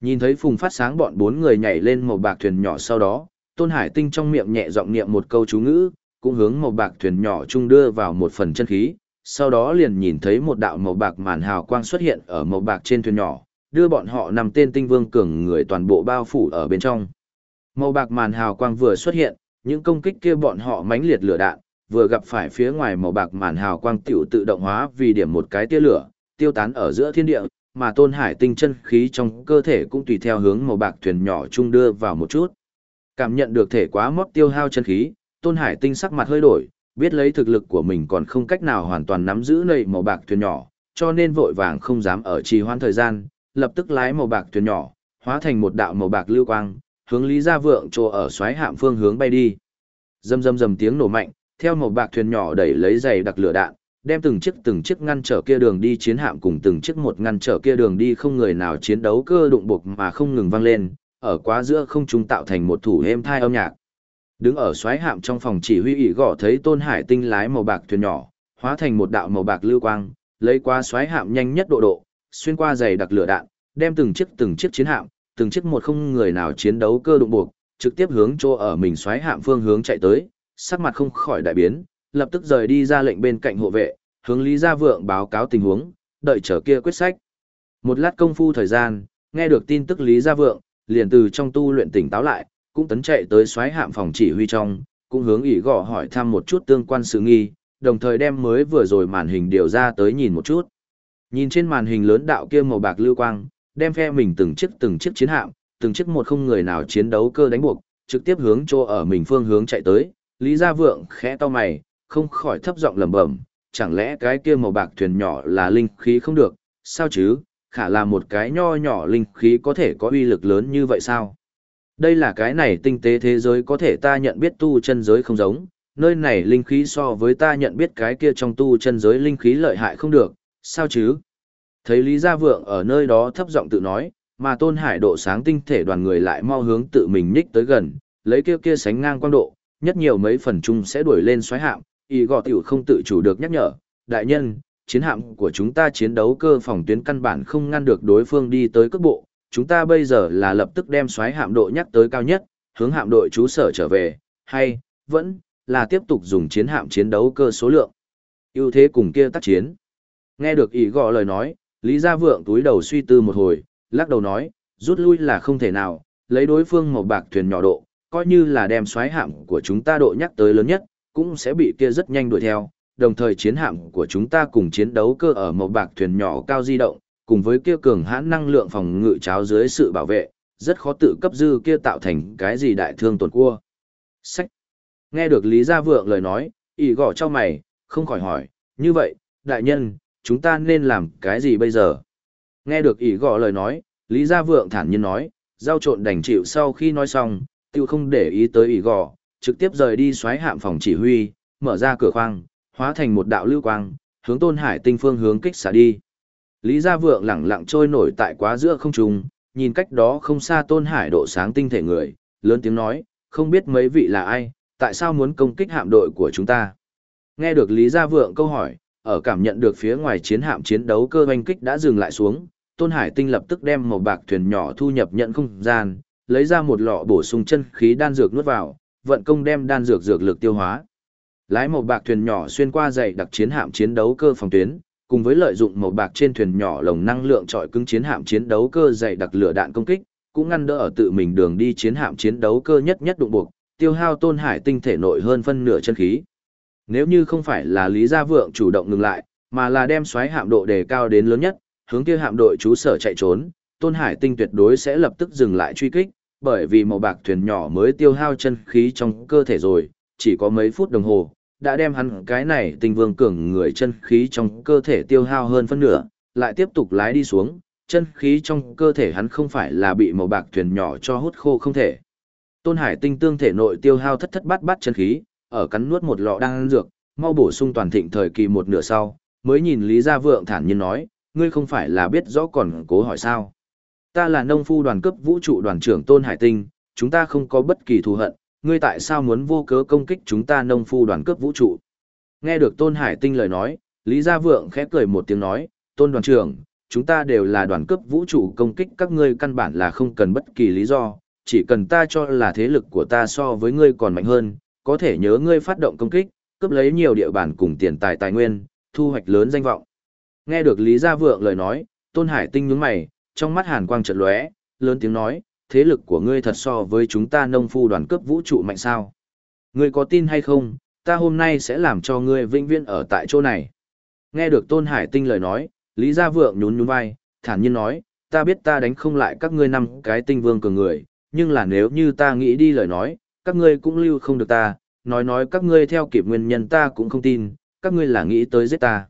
Nhìn thấy phùng phát sáng bọn bốn người nhảy lên màu bạc thuyền nhỏ sau đó, Tôn Hải Tinh trong miệng nhẹ giọng niệm một câu chú ngữ, cũng hướng màu bạc thuyền nhỏ chung đưa vào một phần chân khí, sau đó liền nhìn thấy một đạo màu bạc màn hào quang xuất hiện ở màu bạc trên thuyền nhỏ, đưa bọn họ nằm tên tinh vương cường người toàn bộ bao phủ ở bên trong. Màu bạc màn hào quang vừa xuất hiện, những công kích kia bọn họ mãnh liệt lửa đạn, vừa gặp phải phía ngoài màu bạc màn hào quang tiểu tự động hóa vì điểm một cái tia lửa, tiêu tán ở giữa thiên địa, mà Tôn Hải tinh chân khí trong cơ thể cũng tùy theo hướng màu bạc thuyền nhỏ chung đưa vào một chút. Cảm nhận được thể quá mót tiêu hao chân khí, Tôn Hải tinh sắc mặt hơi đổi, biết lấy thực lực của mình còn không cách nào hoàn toàn nắm giữ nầy màu bạc thuyền nhỏ, cho nên vội vàng không dám ở trì hoãn thời gian, lập tức lái màu bạc thuyền nhỏ, hóa thành một đạo màu bạc lưu quang, hướng Lý Gia Vượng trồ ở xoáy hạm phương hướng bay đi. Rầm rầm rầm tiếng nổ mạnh, theo màu bạc thuyền nhỏ đẩy lấy giày đặc lửa đạn, đem từng chiếc từng chiếc ngăn trở kia đường đi chiến hạm cùng từng chiếc một ngăn trở kia đường đi không người nào chiến đấu cơ đụng buộc mà không ngừng vang lên, ở quá giữa không trung tạo thành một thủ êm thai âm nhạc. Đứng ở xoáy hạm trong phòng chỉ huy ỷ gõ thấy Tôn Hải Tinh lái màu bạc thuyền nhỏ, hóa thành một đạo màu bạc lưu quang, lấy qua xoáy hạm nhanh nhất độ độ, xuyên qua dày đặc lửa đạn, đem từng chiếc từng chiếc chiến hạm, từng chiếc một không người nào chiến đấu cơ đụng buộc, trực tiếp hướng chỗ ở mình xoáy hạm phương hướng chạy tới, sắc mặt không khỏi đại biến, lập tức rời đi ra lệnh bên cạnh hộ vệ, hướng Lý Gia Vượng báo cáo tình huống, đợi chờ kia quyết sách. Một lát công phu thời gian, nghe được tin tức Lý Gia Vượng, liền từ trong tu luyện tỉnh táo lại, cũng tấn chạy tới xoáy hạm phòng chỉ huy trong, cũng hướng ỉ gõ hỏi thăm một chút tương quan sự nghi, đồng thời đem mới vừa rồi màn hình điều ra tới nhìn một chút. Nhìn trên màn hình lớn đạo kia màu bạc lưu quang, đem phe mình từng chiếc từng chiếc chiến hạm, từng chiếc một không người nào chiến đấu cơ đánh buộc, trực tiếp hướng chỗ ở mình phương hướng chạy tới, Lý Gia Vượng khẽ to mày, không khỏi thấp giọng lẩm bẩm, chẳng lẽ cái kia màu bạc thuyền nhỏ là linh khí không được, sao chứ, khả là một cái nho nhỏ linh khí có thể có uy lực lớn như vậy sao? Đây là cái này tinh tế thế giới có thể ta nhận biết tu chân giới không giống, nơi này linh khí so với ta nhận biết cái kia trong tu chân giới linh khí lợi hại không được, sao chứ? Thấy Lý Gia Vượng ở nơi đó thấp giọng tự nói, mà Tôn Hải độ sáng tinh thể đoàn người lại mau hướng tự mình nhích tới gần, lấy kia kia sánh ngang quang độ, nhất nhiều mấy phần chung sẽ đuổi lên xoáy hạm, y gò tiểu không tự chủ được nhắc nhở, đại nhân, chiến hạm của chúng ta chiến đấu cơ phòng tuyến căn bản không ngăn được đối phương đi tới cước bộ, chúng ta bây giờ là lập tức đem xoáy hạm độ nhắc tới cao nhất, hướng hạm đội trú sở trở về, hay, vẫn, là tiếp tục dùng chiến hạm chiến đấu cơ số lượng. ưu thế cùng kia tác chiến. Nghe được ý gò lời nói, Lý Gia Vượng túi đầu suy tư một hồi, lắc đầu nói, rút lui là không thể nào, lấy đối phương màu bạc thuyền nhỏ độ, coi như là đem xoáy hạm của chúng ta độ nhắc tới lớn nhất, cũng sẽ bị kia rất nhanh đuổi theo, đồng thời chiến hạm của chúng ta cùng chiến đấu cơ ở một bạc thuyền nhỏ cao di động, cùng với kia cường hãn năng lượng phòng ngự cháo dưới sự bảo vệ, rất khó tự cấp dư kia tạo thành cái gì đại thương tổn cua. Sách. Nghe được Lý Gia Vượng lời nói, ỉ gõ cho mày, không khỏi hỏi, như vậy, đại nhân, chúng ta nên làm cái gì bây giờ? Nghe được ỉ gõ lời nói, Lý Gia Vượng thản nhiên nói, giao trộn đành chịu sau khi nói xong, tiêu không để ý tới ỉ gõ, trực tiếp rời đi xoáy hạm phòng chỉ huy, mở ra cửa khoang, hóa thành một đạo lưu quang, hướng Tôn Hải tinh phương hướng kích xả đi. Lý Gia Vượng lẳng lặng trôi nổi tại quá giữa không trung, nhìn cách đó không xa Tôn Hải độ sáng tinh thể người, lớn tiếng nói, không biết mấy vị là ai, tại sao muốn công kích hạm đội của chúng ta. Nghe được Lý Gia Vượng câu hỏi, ở cảm nhận được phía ngoài chiến hạm chiến đấu cơ oanh kích đã dừng lại xuống, Tôn Hải tinh lập tức đem một bạc thuyền nhỏ thu nhập nhận không gian, lấy ra một lọ bổ sung chân khí đan dược nuốt vào, vận công đem đan dược dược lực tiêu hóa. Lái một bạc thuyền nhỏ xuyên qua dày đặc chiến hạm chiến đấu cơ phòng tuyến, cùng với lợi dụng một bạc trên thuyền nhỏ lồng năng lượng trọi cứng chiến hạm chiến đấu cơ dày đặc lửa đạn công kích, cũng ngăn đỡ ở tự mình đường đi chiến hạm chiến đấu cơ nhất nhất đụng buộc, tiêu hao tôn hải tinh thể nội hơn phân nửa chân khí. Nếu như không phải là Lý Gia Vượng chủ động ngừng lại, mà là đem xoáy hạm độ đề cao đến lớn nhất, hướng kia hạm đội trú sở chạy trốn, tôn hải tinh tuyệt đối sẽ lập tức dừng lại truy kích, bởi vì màu bạc thuyền nhỏ mới tiêu hao chân khí trong cơ thể rồi, chỉ có mấy phút đồng hồ, đã đem hắn cái này tình vương cường người chân khí trong cơ thể tiêu hao hơn phân nửa, lại tiếp tục lái đi xuống, chân khí trong cơ thể hắn không phải là bị màu bạc thuyền nhỏ cho hút khô không thể. Tôn Hải tinh tương thể nội tiêu hao thất thất bát bát chân khí, ở cắn nuốt một lọ đang dược, mau bổ sung toàn thịnh thời kỳ một nửa sau, mới nhìn Lý Gia Vượng thản nhiên nói, ngươi không phải là biết rõ còn cố hỏi sao. Ta là nông phu đoàn cấp vũ trụ đoàn trưởng Tôn Hải Tinh, chúng ta không có bất kỳ thù hận, ngươi tại sao muốn vô cớ công kích chúng ta nông phu đoàn cấp vũ trụ? Nghe được Tôn Hải Tinh lời nói, Lý Gia Vượng khẽ cười một tiếng nói, Tôn đoàn trưởng, chúng ta đều là đoàn cấp vũ trụ công kích các ngươi căn bản là không cần bất kỳ lý do, chỉ cần ta cho là thế lực của ta so với ngươi còn mạnh hơn, có thể nhớ ngươi phát động công kích, cướp lấy nhiều địa bàn cùng tiền tài tài nguyên, thu hoạch lớn danh vọng. Nghe được Lý Gia Vượng lời nói, Tôn Hải Tinh nhướng mày, trong mắt hàn quang chợt lóe, lớn tiếng nói, thế lực của ngươi thật so với chúng ta nông phu đoàn cấp vũ trụ mạnh sao? Ngươi có tin hay không, ta hôm nay sẽ làm cho ngươi vĩnh viễn ở tại chỗ này. Nghe được Tôn Hải Tinh lời nói, Lý Gia Vượng nhún nhún vai, thản nhiên nói, ta biết ta đánh không lại các ngươi năm cái tinh vương cường người, nhưng là nếu như ta nghĩ đi lời nói, các ngươi cũng lưu không được ta, nói nói các ngươi theo kịp nguyên nhân ta cũng không tin, các ngươi là nghĩ tới giết ta.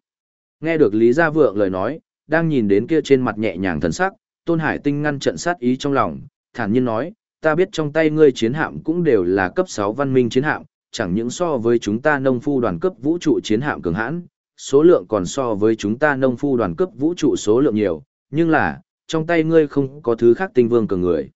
Nghe được Lý Gia Vượng lời nói, đang nhìn đến kia trên mặt nhẹ nhàng thần sắc, Tôn Hải Tinh ngăn trận sát ý trong lòng, thản nhiên nói, ta biết trong tay ngươi chiến hạm cũng đều là cấp 6 văn minh chiến hạm, chẳng những so với chúng ta nông phu đoàn cấp vũ trụ chiến hạm cường hãn, số lượng còn so với chúng ta nông phu đoàn cấp vũ trụ số lượng nhiều, nhưng là, trong tay ngươi không có thứ khác tinh vương cường người.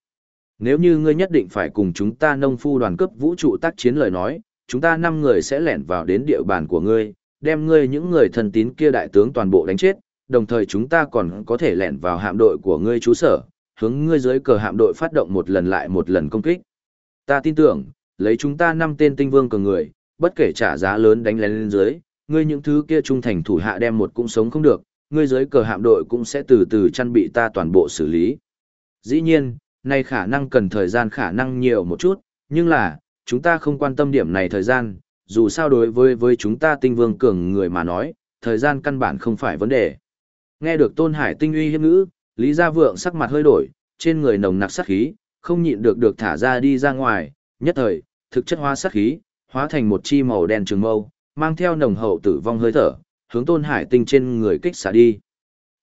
Nếu như ngươi nhất định phải cùng chúng ta nông phu đoàn cấp vũ trụ tác chiến lời nói, chúng ta 5 người sẽ lẻn vào đến địa bàn của ngươi, đem ngươi những người thân tín kia đại tướng toàn bộ đánh chết, đồng thời chúng ta còn có thể lẻn vào hạm đội của ngươi trú sở, hướng ngươi dưới cờ hạm đội phát động một lần lại một lần công kích. Ta tin tưởng, lấy chúng ta năm tên tinh vương cường người, bất kể trả giá lớn đánh lén lên dưới, ngươi những thứ kia trung thành thủ hạ đem một cũng sống không được, ngươi dưới cờ hạm đội cũng sẽ từ từ chăn bị ta toàn bộ xử lý. Dĩ nhiên, nay khả năng cần thời gian khả năng nhiều một chút, nhưng là, chúng ta không quan tâm điểm này thời gian, dù sao đối với với chúng ta tinh vương cường người mà nói, thời gian căn bản không phải vấn đề. Nghe được Tôn Hải tinh uy hiếp ngữ, Lý Gia Vượng sắc mặt hơi đổi, trên người nồng nặc sát khí, không nhịn được được thả ra đi ra ngoài, nhất thời, thực chất hóa sát khí, hóa thành một chi màu đen trường mâu, mang theo nồng hậu tử vong hơi thở, hướng Tôn Hải Tinh trên người kích xả đi.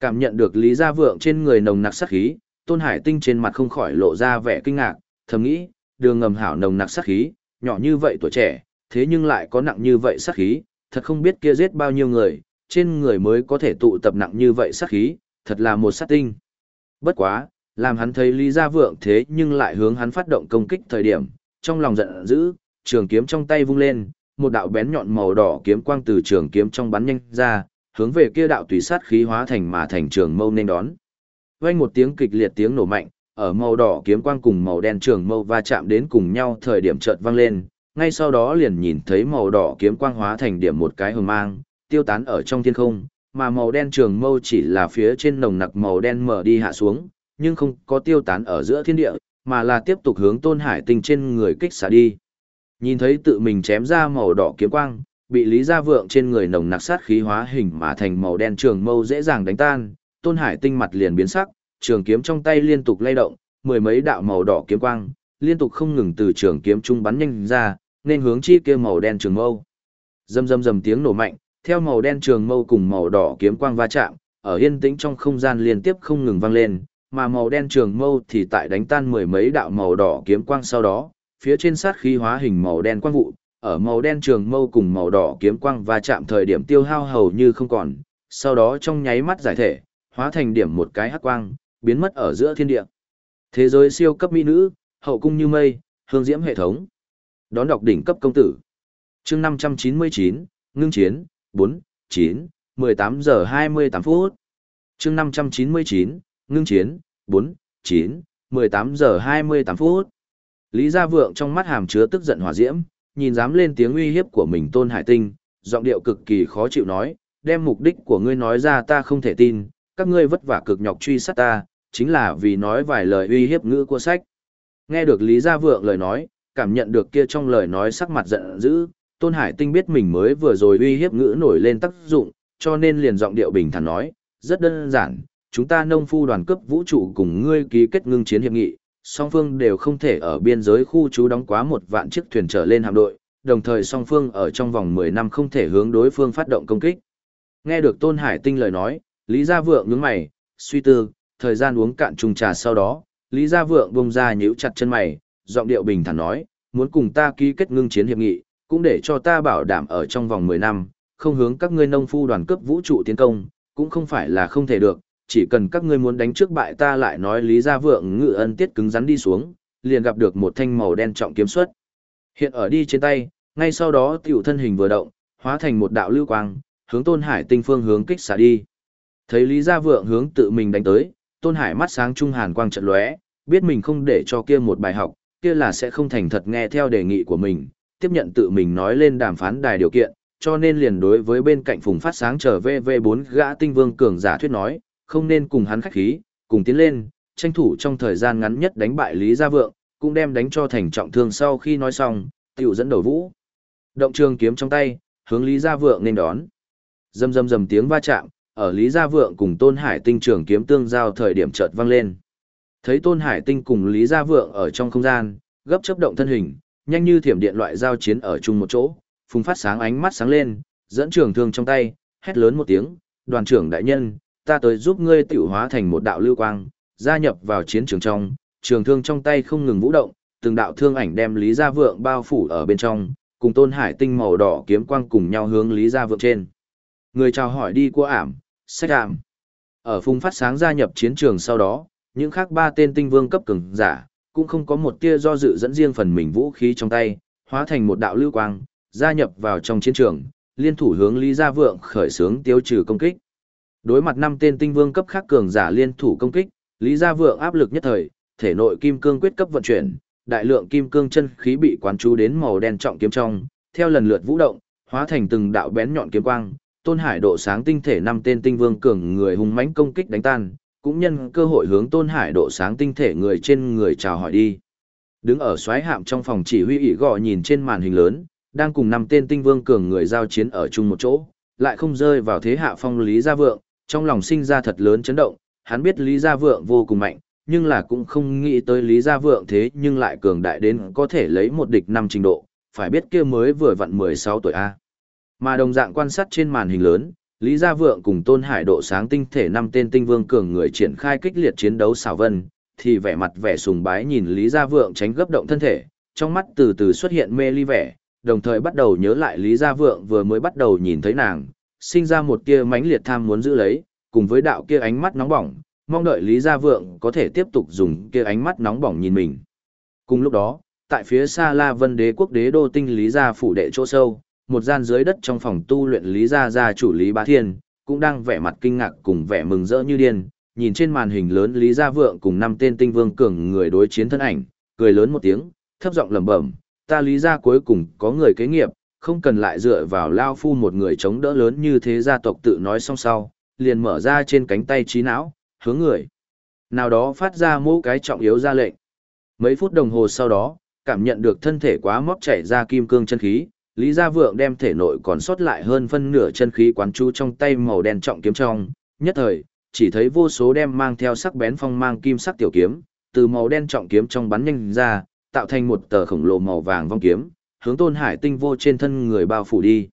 Cảm nhận được Lý Gia Vượng trên người nồng nặc sát khí, Tôn Hải Tinh trên mặt không khỏi lộ ra vẻ kinh ngạc, thầm nghĩ, đường ngầm hảo nồng nặc sát khí, nhỏ như vậy tuổi trẻ, thế nhưng lại có nặng như vậy sát khí, thật không biết kia giết bao nhiêu người, trên người mới có thể tụ tập nặng như vậy sát khí, thật là một sát tinh. Bất quá, làm hắn thấy Lý Gia Vượng thế nhưng lại hướng hắn phát động công kích thời điểm, trong lòng giận dữ, trường kiếm trong tay vung lên, một đạo bén nhọn màu đỏ kiếm quang từ trường kiếm trong bắn nhanh ra, hướng về kia đạo tùy sát khí hóa thành mà thành trường mâu nên đón. Vang một tiếng kịch liệt tiếng nổ mạnh, ở màu đỏ kiếm quang cùng màu đen trường mâu va chạm đến cùng nhau thời điểm chợt vang lên, ngay sau đó liền nhìn thấy màu đỏ kiếm quang hóa thành điểm một cái hờ mang, tiêu tán ở trong thiên không, mà màu đen trường mâu chỉ là phía trên nồng nặc màu đen mở đi hạ xuống, nhưng không có tiêu tán ở giữa thiên địa, mà là tiếp tục hướng Tôn Hải Tinh trên người kích xả đi. Nhìn thấy tự mình chém ra màu đỏ kiếm quang, bị Lý Gia Vượng trên người nồng nặc sát khí hóa hình mà thành màu đen trường mâu dễ dàng đánh tan, Tôn Hải Tinh mặt liền biến sắc, trường kiếm trong tay liên tục lay động, mười mấy đạo màu đỏ kiếm quang, liên tục không ngừng từ trường kiếm trung bắn nhanh ra, nên hướng chi kia màu đen trường mâu. Rầm rầm rầm tiếng nổ mạnh, theo màu đen trường mâu cùng màu đỏ kiếm quang va chạm, ở yên tĩnh trong không gian liên tiếp không ngừng vang lên, mà màu đen trường mâu thì tại đánh tan mười mấy đạo màu đỏ kiếm quang sau đó, phía trên sát khí hóa hình màu đen quang vụ, ở màu đen trường mâu cùng màu đỏ kiếm quang va chạm thời điểm tiêu hao hầu như không còn, sau đó trong nháy mắt giải thể, hóa thành điểm một cái hắc quang, biến mất ở giữa thiên địa. Thế giới siêu cấp mỹ nữ, hậu cung như mây, hương diễm hệ thống. Đón đọc đỉnh cấp công tử. Chương 599, ngưng chiến, 4, 9, 18 giờ 28 phút. Chương 599, ngưng chiến, 4, 9, 18 giờ 28 phút. Lý Gia Vượng trong mắt hàm chứa tức giận hỏa diễm, nhìn dám lên tiếng uy hiếp của mình Tôn Hải Tinh, giọng điệu cực kỳ khó chịu nói, đem mục đích của ngươi nói ra ta không thể tin, các ngươi vất vả cực nhọc truy sát ta, chính là vì nói vài lời uy hiếp ngữ của sách. Nghe được Lý Gia Vượng lời nói, cảm nhận được kia trong lời nói sắc mặt giận dữ, Tôn Hải Tinh biết mình mới vừa rồi uy hiếp ngữ nổi lên tác dụng, cho nên liền giọng điệu bình thản nói, rất đơn giản, chúng ta nông phu đoàn cấp vũ trụ cùng ngươi ký kết ngưng chiến hiệp nghị, song phương đều không thể ở biên giới khu trú đóng quá một vạn chiếc thuyền trở lên hạm đội, đồng thời song phương ở trong vòng 10 năm không thể hướng đối phương phát động công kích. Nghe được Tôn Hải Tinh lời nói, Lý Gia Vượng nhướng mày, suy tư, thời gian uống cạn chung trà sau đó, Lý Gia Vượng bông ra nhíu chặt chân mày, giọng điệu bình thản nói, muốn cùng ta ký kết ngưng chiến hiệp nghị, cũng để cho ta bảo đảm ở trong vòng 10 năm, không hướng các ngươi nông phu đoàn cấp vũ trụ tiến công, cũng không phải là không thể được, chỉ cần các ngươi muốn đánh trước bại ta lại nói Lý Gia Vượng ngự ân tiết cứng rắn đi xuống, liền gặp được một thanh màu đen trọng kiếm xuất. Hiện ở đi trên tay, ngay sau đó tiểu thân hình vừa động, hóa thành một đạo lưu quang, hướng Tôn Hải Tinh phương hướng kích xả đi. Thấy Lý Gia Vượng hướng tự mình đánh tới, Tôn Hải mắt sáng trung hàn quang trận lóe, biết mình không để cho kia một bài học, kia là sẽ không thành thật nghe theo đề nghị của mình, tiếp nhận tự mình nói lên đàm phán đài điều kiện, cho nên liền đối với bên cạnh Phùng Phát Sáng trở VV4 gã tinh vương cường giả thuyết nói, không nên cùng hắn khách khí, cùng tiến lên, tranh thủ trong thời gian ngắn nhất đánh bại Lý Gia Vượng, cũng đem đánh cho thành trọng thương sau khi nói xong, tiểu dẫn đầu vũ. Động trường kiếm trong tay, hướng Lý Gia Vượng nên đón. Dầm dầm dầm tiếng va chạm, ở Lý Gia Vượng cùng Tôn Hải Tinh trường kiếm tương giao thời điểm chợt vang lên. Thấy Tôn Hải Tinh cùng Lý Gia Vượng ở trong không gian, gấp chấp động thân hình, nhanh như thiểm điện loại giao chiến ở chung một chỗ, phùng phát sáng ánh mắt sáng lên, dẫn trường thương trong tay, hét lớn một tiếng, đoàn trưởng đại nhân, ta tới giúp ngươi tiểu hóa thành một đạo lưu quang, gia nhập vào chiến trường trong, trường thương trong tay không ngừng vũ động, từng đạo thương ảnh đem Lý Gia Vượng bao phủ ở bên trong, cùng Tôn Hải Tinh màu đỏ kiếm quang cùng nhau hướng Lý Gia Vượng trên. Người chào hỏi đi qua ảm, sách ảm. Ở phùng phát sáng gia nhập chiến trường sau đó, những khác ba tên tinh vương cấp cường giả, cũng không có một tia do dự dẫn riêng phần mình vũ khí trong tay, hóa thành một đạo lưu quang, gia nhập vào trong chiến trường, liên thủ hướng Lý Gia Vượng khởi xướng tiêu trừ công kích. Đối mặt năm tên tinh vương cấp khác cường giả liên thủ công kích, Lý Gia Vượng áp lực nhất thời, thể nội kim cương quyết cấp vận chuyển, đại lượng kim cương chân khí bị quán chú đến màu đen trọng kiếm trong, theo lần lượt vũ động, hóa thành từng đạo bén nhọn kiếm quang, Tôn Hải độ sáng tinh thể năm tên tinh vương cường người hùng mãnh công kích đánh tan, cũng nhân cơ hội hướng Tôn Hải độ sáng tinh thể người trên người chào hỏi đi. Đứng ở xoáy hạm trong phòng chỉ huy ỉ gọ nhìn trên màn hình lớn, đang cùng năm tên tinh vương cường người giao chiến ở chung một chỗ, lại không rơi vào thế hạ phong Lý Gia Vượng, trong lòng sinh ra thật lớn chấn động, hắn biết Lý Gia Vượng vô cùng mạnh, nhưng là cũng không nghĩ tới Lý Gia Vượng thế nhưng lại cường đại đến có thể lấy một địch năm trình độ, phải biết kia mới vừa vặn 16 tuổi A. Mà đồng dạng quan sát trên màn hình lớn, Lý Gia Vượng cùng Tôn Hải độ sáng tinh thể năm tên tinh vương cường người triển khai kích liệt chiến đấu xảo vân, thì vẻ mặt vẻ sùng bái nhìn Lý Gia Vượng tránh gấp động thân thể, trong mắt từ từ xuất hiện mê ly vẻ, đồng thời bắt đầu nhớ lại Lý Gia Vượng vừa mới bắt đầu nhìn thấy nàng, sinh ra một tia mãnh liệt tham muốn giữ lấy, cùng với đạo kia ánh mắt nóng bỏng, mong đợi Lý Gia Vượng có thể tiếp tục dùng kia ánh mắt nóng bỏng nhìn mình. Cùng lúc đó, tại phía xa La Vân Đế quốc đế đô tinh Lý Gia phủ đệ chỗ sâu, một gian dưới đất trong phòng tu luyện Lý Gia Gia chủ Lý Bá Thiên, cũng đang vẻ mặt kinh ngạc cùng vẻ mừng rỡ như điên, nhìn trên màn hình lớn Lý Gia Vượng cùng năm tên tinh vương cường người đối chiến thân ảnh, cười lớn một tiếng, thấp giọng lẩm bẩm, ta Lý Gia cuối cùng có người kế nghiệp, không cần lại dựa vào Lao Phu một người chống đỡ lớn như thế gia tộc tự nói xong sau, liền mở ra trên cánh tay trí não, hướng người. Nào đó phát ra mũ cái trọng yếu ra lệnh. Mấy phút đồng hồ sau đó, cảm nhận được thân thể quá móc chảy ra kim cương chân khí, Lý Gia Vượng đem thể nội còn sót lại hơn phân nửa chân khí quán chú trong tay màu đen trọng kiếm trong, nhất thời, chỉ thấy vô số đem mang theo sắc bén phong mang kim sắc tiểu kiếm, từ màu đen trọng kiếm trong bắn nhanh ra, tạo thành một tờ khổng lồ màu vàng vong kiếm, hướng Tôn Hải Tinh vô trên thân người bao phủ đi.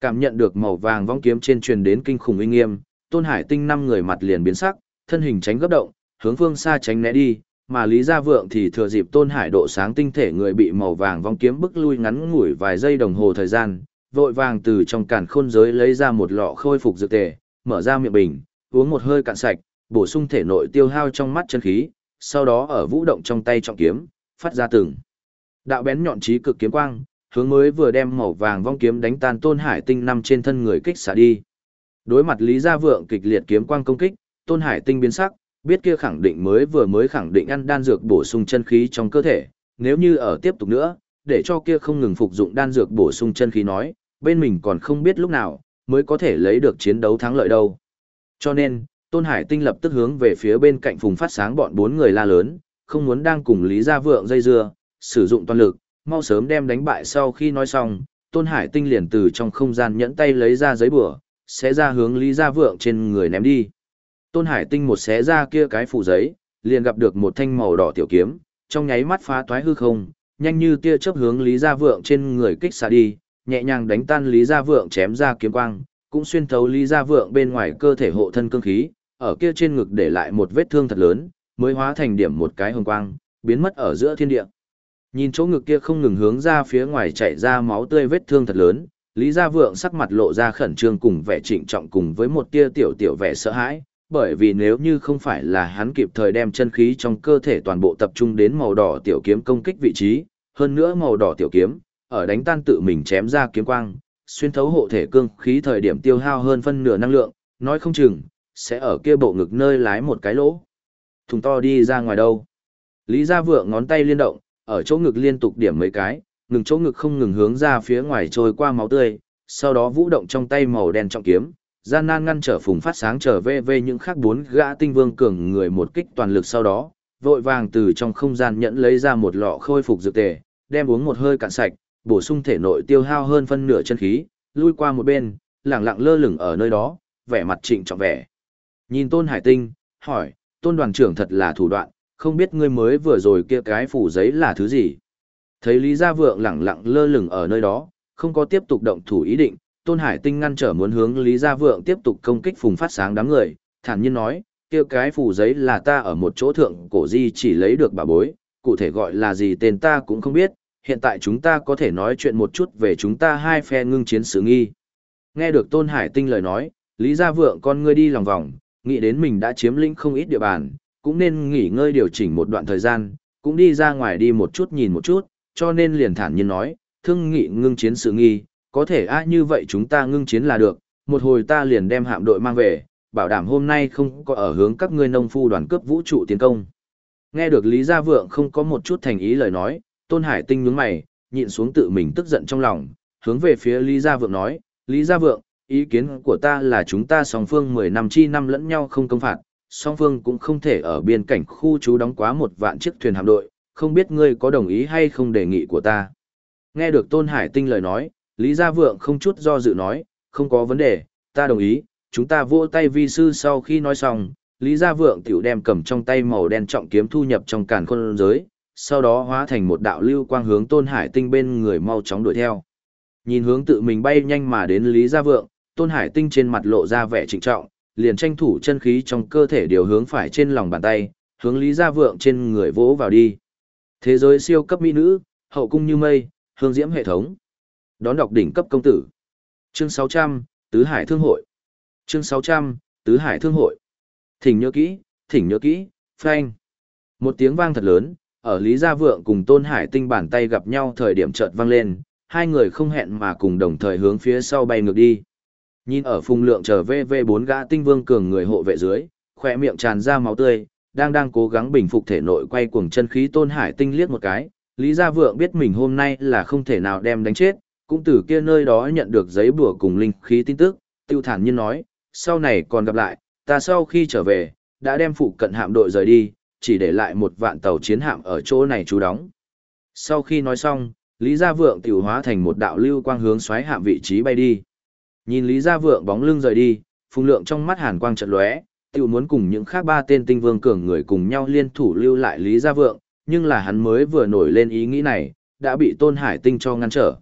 Cảm nhận được màu vàng vong kiếm trên truyền đến kinh khủng uy nghiêm, Tôn Hải Tinh năm người mặt liền biến sắc, thân hình tránh gấp động, hướng phương xa tránh né đi, mà Lý Gia Vượng thì thừa dịp Tôn Hải độ sáng tinh thể người bị màu vàng vong kiếm bức lui ngắn ngủi vài giây đồng hồ thời gian, vội vàng từ trong càn khôn giới lấy ra một lọ khôi phục dược tề, mở ra miệng bình, uống một hơi cạn sạch, bổ sung thể nội tiêu hao trong mắt chân khí, sau đó ở vũ động trong tay trọng kiếm, phát ra từng đạo bén nhọn trí cực kiếm quang, hướng mới vừa đem màu vàng vong kiếm đánh tan Tôn Hải Tinh năm trên thân người kích xả đi. Đối mặt Lý Gia Vượng kịch liệt kiếm quang công kích, Tôn Hải Tinh biến sắc, biết kia khẳng định mới vừa mới khẳng định ăn đan dược bổ sung chân khí trong cơ thể, nếu như ở tiếp tục nữa, để cho kia không ngừng phục dụng đan dược bổ sung chân khí nói, bên mình còn không biết lúc nào mới có thể lấy được chiến đấu thắng lợi đâu. Cho nên, Tôn Hải Tinh lập tức hướng về phía bên cạnh Phùng Phát Sáng bọn bốn người la lớn, không muốn đang cùng Lý Gia Vượng dây dưa, sử dụng toàn lực, mau sớm đem đánh bại sau khi nói xong, Tôn Hải Tinh liền từ trong không gian nhẫn tay lấy ra giấy bừa sẽ ra hướng Lý Gia Vượng trên người ném đi. Tôn Hải Tinh một xé ra kia cái phủ giấy, liền gặp được một thanh màu đỏ tiểu kiếm, trong nháy mắt phá toái hư không, nhanh như tia chớp hướng Lý Gia Vượng trên người kích xạ đi, nhẹ nhàng đánh tan Lý Gia Vượng chém ra kiếm quang, cũng xuyên thấu Lý Gia Vượng bên ngoài cơ thể hộ thân cương khí, ở kia trên ngực để lại một vết thương thật lớn, mới hóa thành điểm một cái hồng quang, biến mất ở giữa thiên địa. Nhìn chỗ ngực kia không ngừng hướng ra phía ngoài chảy ra máu tươi vết thương thật lớn, Lý Gia Vượng sắc mặt lộ ra khẩn trương cùng vẻ trịnh trọng cùng với một tia tiểu tiểu vẻ sợ hãi, bởi vì nếu như không phải là hắn kịp thời đem chân khí trong cơ thể toàn bộ tập trung đến màu đỏ tiểu kiếm công kích vị trí, hơn nữa màu đỏ tiểu kiếm, ở đánh tan tự mình chém ra kiếm quang, xuyên thấu hộ thể cương khí thời điểm tiêu hao hơn phân nửa năng lượng, nói không chừng, sẽ ở kia bộ ngực nơi lái một cái lỗ. Thùng to đi ra ngoài đâu. Lý Gia Vượng ngón tay liên động, ở chỗ ngực liên tục điểm mấy cái, ngừng chỗ ngực không ngừng hướng ra phía ngoài trôi qua máu tươi, sau đó vũ động trong tay màu đen trọng kiếm, gian nan ngăn trở phùng phát sáng trở về về những khác bốn gã tinh vương cường người một kích toàn lực sau đó, vội vàng từ trong không gian nhẫn lấy ra một lọ khôi phục dược tề, đem uống một hơi cạn sạch, bổ sung thể nội tiêu hao hơn phân nửa chân khí, lui qua một bên, lặng lặng lơ lửng ở nơi đó, vẻ mặt trịnh trọng vẻ. Nhìn Tôn Hải Tinh, hỏi, Tôn đoàn trưởng thật là thủ đoạn, không biết ngươi mới vừa rồi kia cái phủ giấy là thứ gì. Thấy Lý Gia Vượng lặng lặng lơ lửng ở nơi đó, không có tiếp tục động thủ ý định, Tôn Hải Tinh ngăn trở muốn hướng Lý Gia Vượng tiếp tục công kích phùng phát sáng đám người, thản nhiên nói, kia cái phủ giấy là ta ở một chỗ thượng cổ di chỉ lấy được bà bối, cụ thể gọi là gì tên ta cũng không biết, hiện tại chúng ta có thể nói chuyện một chút về chúng ta hai phe ngưng chiến sự nghi. Nghe được Tôn Hải Tinh lời nói, Lý Gia Vượng con ngươi đi lòng vòng, nghĩ đến mình đã chiếm lĩnh không ít địa bàn, cũng nên nghỉ ngơi điều chỉnh một đoạn thời gian, cũng đi ra ngoài đi một chút nhìn một chút, cho nên liền thản nhiên nói, thương nghị ngưng chiến sự nghi, có thể a như vậy chúng ta ngưng chiến là được, một hồi ta liền đem hạm đội mang về, bảo đảm hôm nay không có ở hướng các ngươi nông phu đoàn cướp vũ trụ tiến công. Nghe được Lý Gia Vượng không có một chút thành ý lời nói, Tôn Hải Tinh nhướng mày, nhịn xuống tự mình tức giận trong lòng, hướng về phía Lý Gia Vượng nói, Lý Gia Vượng, ý kiến của ta là chúng ta song phương 10 năm chi năm lẫn nhau không công phạt, song phương cũng không thể ở biên cảnh khu trú đóng quá một vạn chiếc thuyền hạm đội, không biết ngươi có đồng ý hay không đề nghị của ta. Nghe được Tôn Hải Tinh lời nói, Lý Gia Vượng không chút do dự nói, không có vấn đề, ta đồng ý, chúng ta vỗ tay vi sư sau khi nói xong, Lý Gia Vượng tiểu đem cầm trong tay màu đen trọng kiếm thu nhập trong càn khôn giới, sau đó hóa thành một đạo lưu quang hướng Tôn Hải Tinh bên người mau chóng đuổi theo. Nhìn hướng tự mình bay nhanh mà đến Lý Gia Vượng, Tôn Hải Tinh trên mặt lộ ra vẻ trịnh trọng, liền tranh thủ chân khí trong cơ thể điều hướng phải trên lòng bàn tay, hướng Lý Gia Vượng trên người vỗ vào đi. Thế giới siêu cấp mỹ nữ, hậu cung như mây, hương diễm hệ thống. Đón đọc đỉnh cấp công tử. Chương 600, Tứ Hải Thương Hội. Chương 600, Tứ Hải Thương Hội. Thỉnh nhớ kỹ, thỉnh nhớ kỹ, phanh. Một tiếng vang thật lớn, ở Lý Gia Vượng cùng Tôn Hải Tinh bàn tay gặp nhau thời điểm chợt vang lên, hai người không hẹn mà cùng đồng thời hướng phía sau bay ngược đi. Nhìn ở phùng lượng trở về về bốn gã tinh vương cường người hộ vệ dưới, khỏe miệng tràn ra máu tươi, đang đang cố gắng bình phục thể nội quay cuồng chân khí Tôn Hải Tinh liếc một cái, Lý Gia Vượng biết mình hôm nay là không thể nào đem đánh chết, cũng từ kia nơi đó nhận được giấy bùa cùng linh khí tin tức, tiêu thản nhiên nói, sau này còn gặp lại, ta sau khi trở về, đã đem phụ cận hạm đội rời đi, chỉ để lại một vạn tàu chiến hạm ở chỗ này trú đóng. Sau khi nói xong, Lý Gia Vượng tiểu hóa thành một đạo lưu quang hướng xoáy hạm vị trí bay đi. Nhìn Lý Gia Vượng bóng lưng rời đi, phùng lượng trong mắt hàn quang trận lóe, tiểu muốn cùng những khác ba tên tinh vương cường người cùng nhau liên thủ lưu lại Lý Gia Vượng, nhưng là hắn mới vừa nổi lên ý nghĩ này, đã bị Tôn Hải Tinh cho ngăn trở.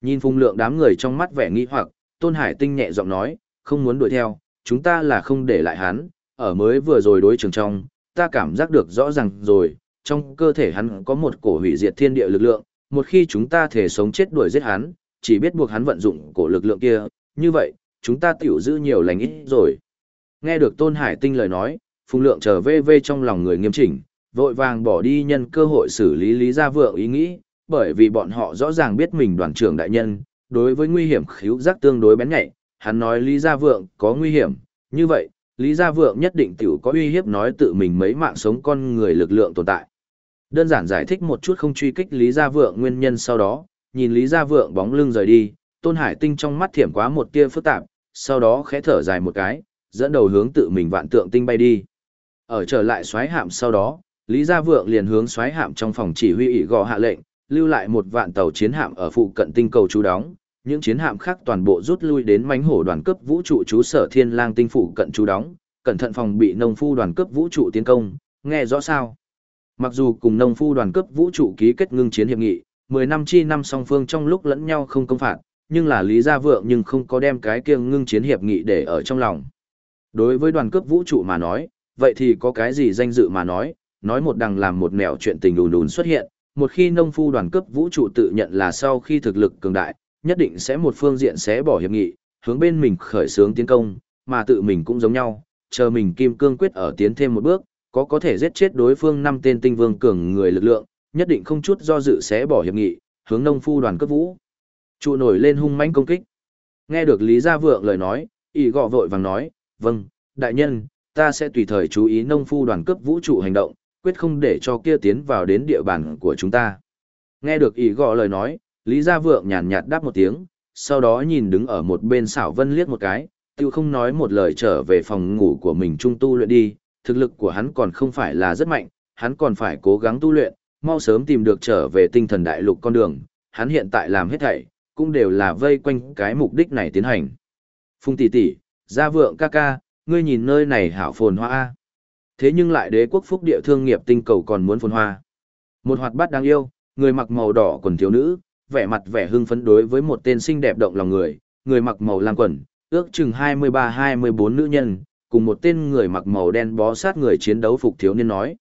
Nhìn phùng lượng đám người trong mắt vẻ nghi hoặc, Tôn Hải Tinh nhẹ giọng nói, không muốn đuổi theo, chúng ta là không để lại hắn, ở mới vừa rồi đối trường trong, ta cảm giác được rõ ràng rồi, trong cơ thể hắn có một cổ hủy diệt thiên địa lực lượng, một khi chúng ta thể sống chết đuổi giết hắn, chỉ biết buộc hắn vận dụng cổ lực lượng kia, như vậy, chúng ta tiểu giữ nhiều lành ít rồi. Nghe được Tôn Hải Tinh lời nói, Phùng Lượng trở về về trong lòng người nghiêm chỉnh, vội vàng bỏ đi nhân cơ hội xử lý Lý Gia Vượng ý nghĩ, bởi vì bọn họ rõ ràng biết mình đoàn trưởng đại nhân, đối với nguy hiểm khíu giác tương đối bén nhạy, hắn nói Lý Gia Vượng có nguy hiểm, như vậy, Lý Gia Vượng nhất định tiểu có uy hiếp nói tự mình mấy mạng sống con người lực lượng tồn tại. Đơn giản giải thích một chút không truy kích Lý Gia Vượng nguyên nhân sau đó, nhìn Lý Gia Vượng bóng lưng rời đi, Tôn Hải Tinh trong mắt thiểm quá một tia phức tạp, sau đó khẽ thở dài một cái, dẫn đầu hướng tự mình vạn tượng tinh bay đi. Ở trở lại xoáy hạm sau đó, Lý Gia Vượng liền hướng xoáy hạm trong phòng chỉ huy ỷ gò hạ lệnh, lưu lại một vạn tàu chiến hạm ở phụ cận tinh cầu trú đóng, những chiến hạm khác toàn bộ rút lui đến mánh hổ đoàn cấp vũ trụ trú sở thiên lang tinh phủ cận trú đóng, cẩn thận phòng bị nông phu đoàn cấp vũ trụ tiến công, nghe rõ sao? Mặc dù cùng nông phu đoàn cấp vũ trụ ký kết ngưng chiến hiệp nghị, 10 năm chi năm song phương trong lúc lẫn nhau không công phạt, nhưng là Lý Gia Vượng nhưng không có đem cái kia ngưng chiến hiệp nghị để ở trong lòng. Đối với đoàn cấp vũ trụ mà nói, vậy thì có cái gì danh dự mà nói, nói một đằng làm một mẹo chuyện tình đùn đùn xuất hiện, một khi nông phu đoàn cấp vũ trụ tự nhận là sau khi thực lực cường đại, nhất định sẽ một phương diện sẽ bỏ hiệp nghị, hướng bên mình khởi xướng tiến công, mà tự mình cũng giống nhau, chờ mình kim cương quyết ở tiến thêm một bước, có có thể giết chết đối phương năm tên tinh vương cường người lực lượng, nhất định không chút do dự sẽ bỏ hiệp nghị, hướng nông phu đoàn cấp vũ. Trụ nổi lên hung mãnh công kích. Nghe được Lý Gia Vượng lời nói, ỷ gọ vội vàng nói, vâng, đại nhân, ta sẽ tùy thời chú ý nông phu đoàn cấp vũ trụ hành động, quyết không để cho kia tiến vào đến địa bàn của chúng ta. Nghe được ý gọ lời nói, Lý Gia Vượng nhàn nhạt đáp một tiếng, sau đó nhìn đứng ở một bên xảo vân liếc một cái, tiêu không nói một lời trở về phòng ngủ của mình trung tu luyện đi, thực lực của hắn còn không phải là rất mạnh, hắn còn phải cố gắng tu luyện, mau sớm tìm được trở về tinh thần đại lục con đường, hắn hiện tại làm hết thảy, cũng đều là vây quanh cái mục đích này tiến hành. Phung tỷ tỷ, gia vượng ca ca, ngươi nhìn nơi này hảo phồn hoa a. Thế nhưng lại đế quốc phúc địa thương nghiệp tinh cầu còn muốn phồn hoa. Một hoạt bát đáng yêu, người mặc màu đỏ quần thiếu nữ, vẻ mặt vẻ hưng phấn đối với một tên xinh đẹp động lòng người, người mặc màu lam quần, ước chừng 23-24 nữ nhân, cùng một tên người mặc màu đen bó sát người chiến đấu phục thiếu niên nói.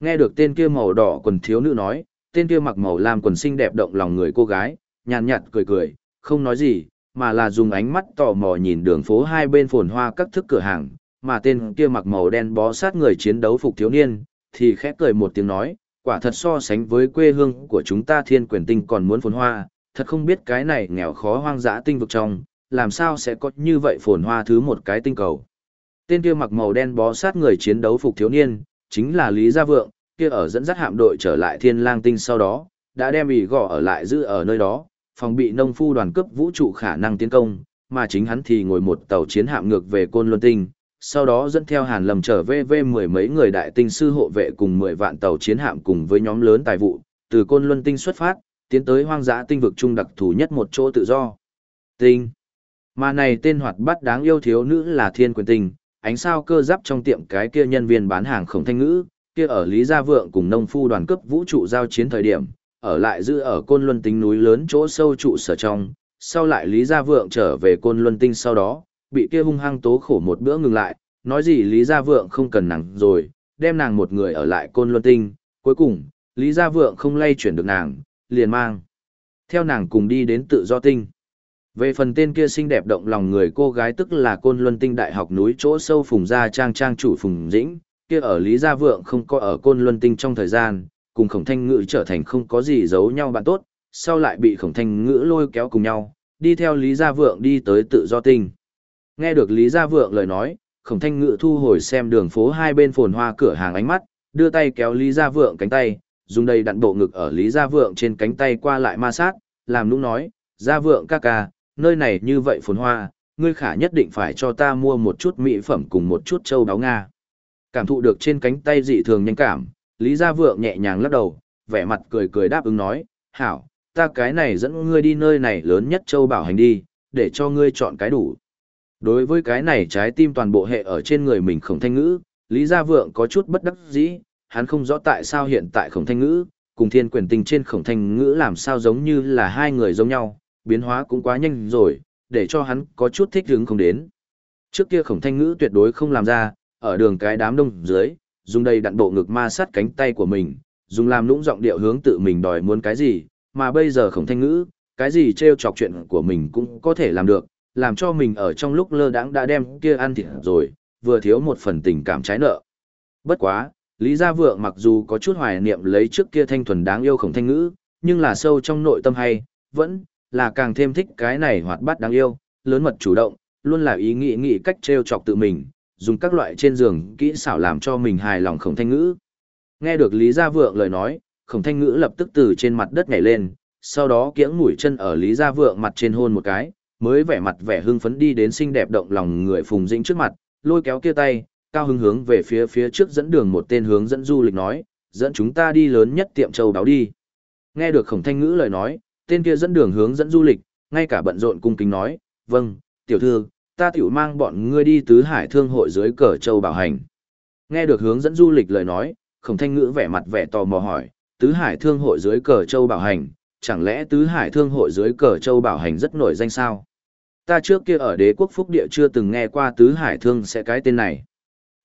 Nghe được tên kia màu đỏ quần thiếu nữ nói, tên kia mặc màu lam quần xinh đẹp động lòng người cô gái, nhàn nhạt cười cười, không nói gì, mà là dùng ánh mắt tò mò nhìn đường phố hai bên phồn hoa các thức cửa hàng, mà tên kia mặc màu đen bó sát người chiến đấu phục thiếu niên, thì khẽ cười một tiếng nói, quả thật so sánh với quê hương của chúng ta thiên quyền tinh còn muốn phồn hoa, thật không biết cái này nghèo khó hoang dã tinh vực trong, làm sao sẽ có như vậy phồn hoa thứ một cái tinh cầu. Tên kia mặc màu đen bó sát người chiến đấu phục thiếu niên, chính là Lý Gia Vượng, kia ở dẫn dắt hạm đội trở lại thiên lang tinh sau đó, đã đem ý gõ ở lại giữ ở nơi đó, phòng bị nông phu đoàn cấp vũ trụ khả năng tiến công, mà chính hắn thì ngồi một tàu chiến hạm ngược về Côn Luân Tinh, sau đó dẫn theo Hàn Lâm trở về về mười mấy người đại tinh sư hộ vệ cùng mười vạn tàu chiến hạm cùng với nhóm lớn tài vụ, từ Côn Luân Tinh xuất phát, tiến tới hoang dã tinh vực trung đặc thù nhất một chỗ tự do. Tinh. Mà này tên hoạt bát đáng yêu thiếu nữ là Thiên Quyền Tinh, ánh sao cơ giáp trong tiệm cái kia nhân viên bán hàng khổng thanh ngữ, kia ở Lý Gia Vượng cùng nông phu đoàn cấp vũ trụ giao chiến thời điểm, ở lại giữ ở Côn Luân Tinh núi lớn chỗ sâu trụ sở trong, sau lại Lý Gia Vượng trở về Côn Luân Tinh sau đó, bị kia hung hăng tố khổ một bữa ngừng lại, nói gì Lý Gia Vượng không cần nàng rồi, đem nàng một người ở lại Côn Luân Tinh, cuối cùng, Lý Gia Vượng không lay chuyển được nàng, liền mang. Theo nàng cùng đi đến tự do tinh. Về phần tên kia xinh đẹp động lòng người cô gái tức là Côn Luân Tinh Đại học núi chỗ sâu Phùng Gia Trang Trang chủ Phùng Dĩnh, kia ở Lý Gia Vượng không có ở Côn Luân Tinh trong thời gian, cùng khổng thanh ngữ trở thành không có gì giấu nhau bạn tốt, sau lại bị khổng thanh ngữ lôi kéo cùng nhau, đi theo Lý Gia Vượng đi tới tự do tinh. Nghe được Lý Gia Vượng lời nói, khổng thanh Ngự thu hồi xem đường phố hai bên phồn hoa cửa hàng ánh mắt, đưa tay kéo Lý Gia Vượng cánh tay, dùng đầy đặn bộ ngực ở Lý Gia Vượng trên cánh tay qua lại ma sát, làm nũng nói, Gia Vượng ca ca, nơi này như vậy phồn hoa, ngươi khả nhất định phải cho ta mua một chút mỹ phẩm cùng một chút châu đáo Nga. Cảm thụ được trên cánh tay dị thường nhanh cảm, Lý Gia Vượng nhẹ nhàng lắc đầu, vẻ mặt cười cười đáp ứng nói, hảo, ta cái này dẫn ngươi đi nơi này lớn nhất châu bảo hành đi, để cho ngươi chọn cái đủ. Đối với cái này trái tim toàn bộ hệ ở trên người mình khổng thanh ngữ, Lý Gia Vượng có chút bất đắc dĩ, hắn không rõ tại sao hiện tại khổng thanh ngữ, cùng thiên quyền tình trên khổng thanh ngữ làm sao giống như là hai người giống nhau, biến hóa cũng quá nhanh rồi, để cho hắn có chút thích hứng không đến. Trước kia khổng thanh ngữ tuyệt đối không làm ra, ở đường cái đám đông dưới, dùng đầy đặn bộ ngực ma sát cánh tay của mình, dùng làm lũng giọng điệu hướng tự mình đòi muốn cái gì, mà bây giờ khổng thanh ngữ, cái gì trêu chọc chuyện của mình cũng có thể làm được, làm cho mình ở trong lúc lơ đãng đã đem kia ăn thịt rồi, vừa thiếu một phần tình cảm trái nợ. Bất quá, Lý Gia Vượng mặc dù có chút hoài niệm lấy trước kia thanh thuần đáng yêu khổng thanh ngữ, nhưng là sâu trong nội tâm hay, vẫn là càng thêm thích cái này hoạt bát đáng yêu, lớn mật chủ động, luôn là ý nghĩ nghĩ cách trêu chọc tự mình, dùng các loại trên giường kỹ xảo làm cho mình hài lòng khổng thanh ngữ. Nghe được Lý Gia Vượng lời nói, khổng thanh ngữ lập tức từ trên mặt đất nhảy lên, sau đó kiễng mũi chân ở Lý Gia Vượng mặt trên hôn một cái, mới vẻ mặt vẻ hưng phấn đi đến xinh đẹp động lòng người Phùng Dĩnh trước mặt, lôi kéo kia tay, cao hứng hướng về phía phía trước dẫn đường một tên hướng dẫn du lịch nói, dẫn chúng ta đi lớn nhất tiệm châu đáo đi. Nghe được khổng thanh ngữ lời nói, tên kia dẫn đường hướng dẫn du lịch, ngay cả bận rộn cung kính nói, vâng, tiểu thư, ta tiểu mang bọn ngươi đi tứ hải thương hội dưới cờ châu bảo hành. Nghe được hướng dẫn du lịch lời nói, khổng thanh ngữ vẻ mặt vẻ tò mò hỏi, tứ hải thương hội dưới cờ châu bảo hành, chẳng lẽ tứ hải thương hội dưới cờ châu bảo hành rất nổi danh sao? Ta trước kia ở đế quốc phúc địa chưa từng nghe qua tứ hải thương sẽ cái tên này.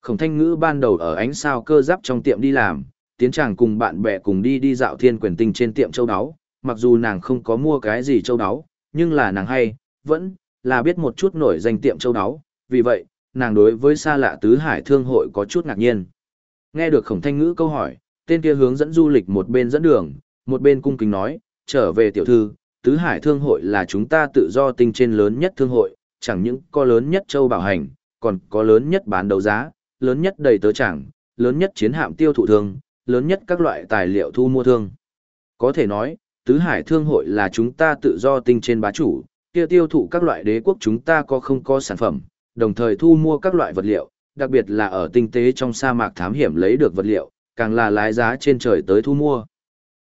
Khổng thanh ngữ ban đầu ở ánh sao cơ giáp trong tiệm đi làm, tiến chàng cùng bạn bè cùng đi đi dạo thiên quyền tinh trên tiệm châu đáo, mặc dù nàng không có mua cái gì châu đáo, nhưng là nàng hay, vẫn là biết một chút nổi danh tiệm châu đáo, vì vậy, nàng đối với xa lạ tứ hải thương hội có chút ngạc nhiên. Nghe được khổng thanh ngữ câu hỏi, tên kia hướng dẫn du lịch một bên dẫn đường, một bên cung kính nói, trở về tiểu thư, tứ hải thương hội là chúng ta tự do tinh trên lớn nhất thương hội, chẳng những có lớn nhất châu bảo hành, còn có lớn nhất bán đấu giá, lớn nhất đầy tớ chẳng, lớn nhất chiến hạm tiêu thụ thương, lớn nhất các loại tài liệu thu mua thương. Có thể nói, Tứ Hải Thương hội là chúng ta tự do tinh trên bá chủ, kia tiêu thụ các loại đế quốc chúng ta có không có sản phẩm, đồng thời thu mua các loại vật liệu, đặc biệt là ở tinh tế trong sa mạc thám hiểm lấy được vật liệu, càng là lái giá trên trời tới thu mua.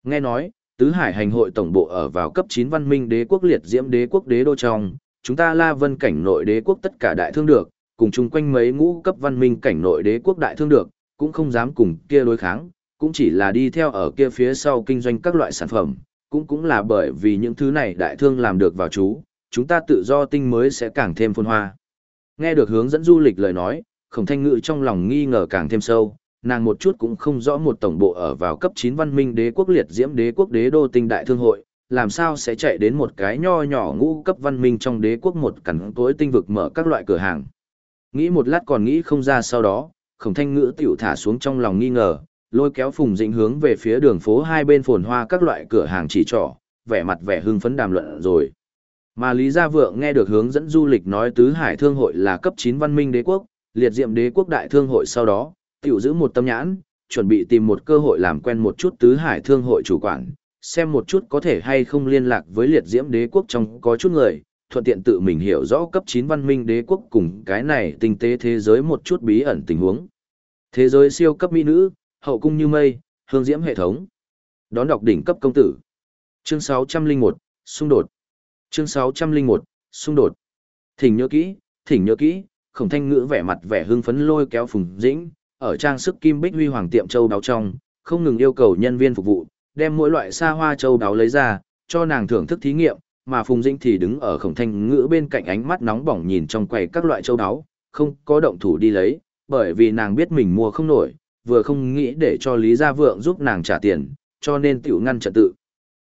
Nghe nói, Tứ Hải hành hội tổng bộ ở vào cấp 9 văn minh đế quốc liệt diễm đế quốc đế đô trong, chúng ta la vân cảnh nội đế quốc tất cả đại thương được, cùng chung quanh mấy ngũ cấp văn minh cảnh nội đế quốc đại thương được, cũng không dám cùng kia đối kháng, cũng chỉ là đi theo ở kia phía sau kinh doanh các loại sản phẩm, cũng cũng là bởi vì những thứ này đại thương làm được vào chú, chúng ta tự do tinh mới sẽ càng thêm phồn hoa. Nghe được hướng dẫn du lịch lời nói, khổng thanh ngự trong lòng nghi ngờ càng thêm sâu, nàng một chút cũng không rõ một tổng bộ ở vào cấp 9 văn minh đế quốc liệt diễm đế quốc đế đô tinh đại thương hội, làm sao sẽ chạy đến một cái nho nhỏ ngũ cấp văn minh trong đế quốc một cẩn tối tinh vực mở các loại cửa hàng. Nghĩ một lát còn nghĩ không ra sau đó, khổng thanh ngữ tiểu thả xuống trong lòng nghi ngờ, lôi kéo phùng dĩnh hướng về phía đường phố hai bên phồn hoa các loại cửa hàng chỉ trỏ, vẻ mặt vẻ hưng phấn đàm luận rồi. Mà Lý Gia Vượng nghe được hướng dẫn du lịch nói Tứ Hải Thương hội là cấp 9 văn minh đế quốc, liệt diệm đế quốc đại thương hội sau đó, tiểu giữ một tâm nhãn, chuẩn bị tìm một cơ hội làm quen một chút Tứ Hải Thương hội chủ quản, xem một chút có thể hay không liên lạc với liệt diễm đế quốc trong có chút người, thuận tiện tự mình hiểu rõ cấp 9 văn minh đế quốc cùng cái này tinh tế thế giới một chút bí ẩn tình huống. Thế giới siêu cấp mỹ nữ, hậu cung như mây, hương diễm hệ thống. Đón đọc đỉnh cấp công tử. Chương 601, xung đột. Chương 601, xung đột. Thỉnh nhớ kỹ, thỉnh nhớ kỹ, khổng thanh ngữ vẻ mặt vẻ hưng phấn lôi kéo phùng dĩnh, ở trang sức kim bích huy hoàng tiệm châu đáo trong, không ngừng yêu cầu nhân viên phục vụ, đem mỗi loại xa hoa châu đáo lấy ra, cho nàng thưởng thức thí nghiệm, mà Phùng Dĩnh thì đứng ở khổng thanh ngữ bên cạnh ánh mắt nóng bỏng nhìn trong quầy các loại châu đáo, không có động thủ đi lấy, bởi vì nàng biết mình mua không nổi, vừa không nghĩ để cho Lý Gia Vượng giúp nàng trả tiền, cho nên tiểu ngăn trật tự.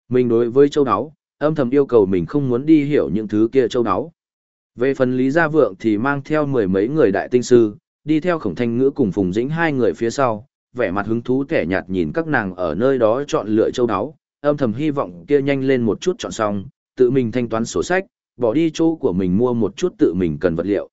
Mình đối với châu đáo, âm thầm yêu cầu mình không muốn đi hiểu những thứ kia châu đáo. Về phần Lý Gia Vượng thì mang theo mười mấy người đại tinh sư, đi theo khổng thanh ngữ cùng Phùng Dĩnh hai người phía sau, vẻ mặt hứng thú kẻ nhạt nhìn các nàng ở nơi đó chọn lựa châu đáo, âm thầm hy vọng kia nhanh lên một chút chọn xong, tự mình thanh toán sổ sách, bỏ đi chỗ của mình mua một chút tự mình cần vật liệu.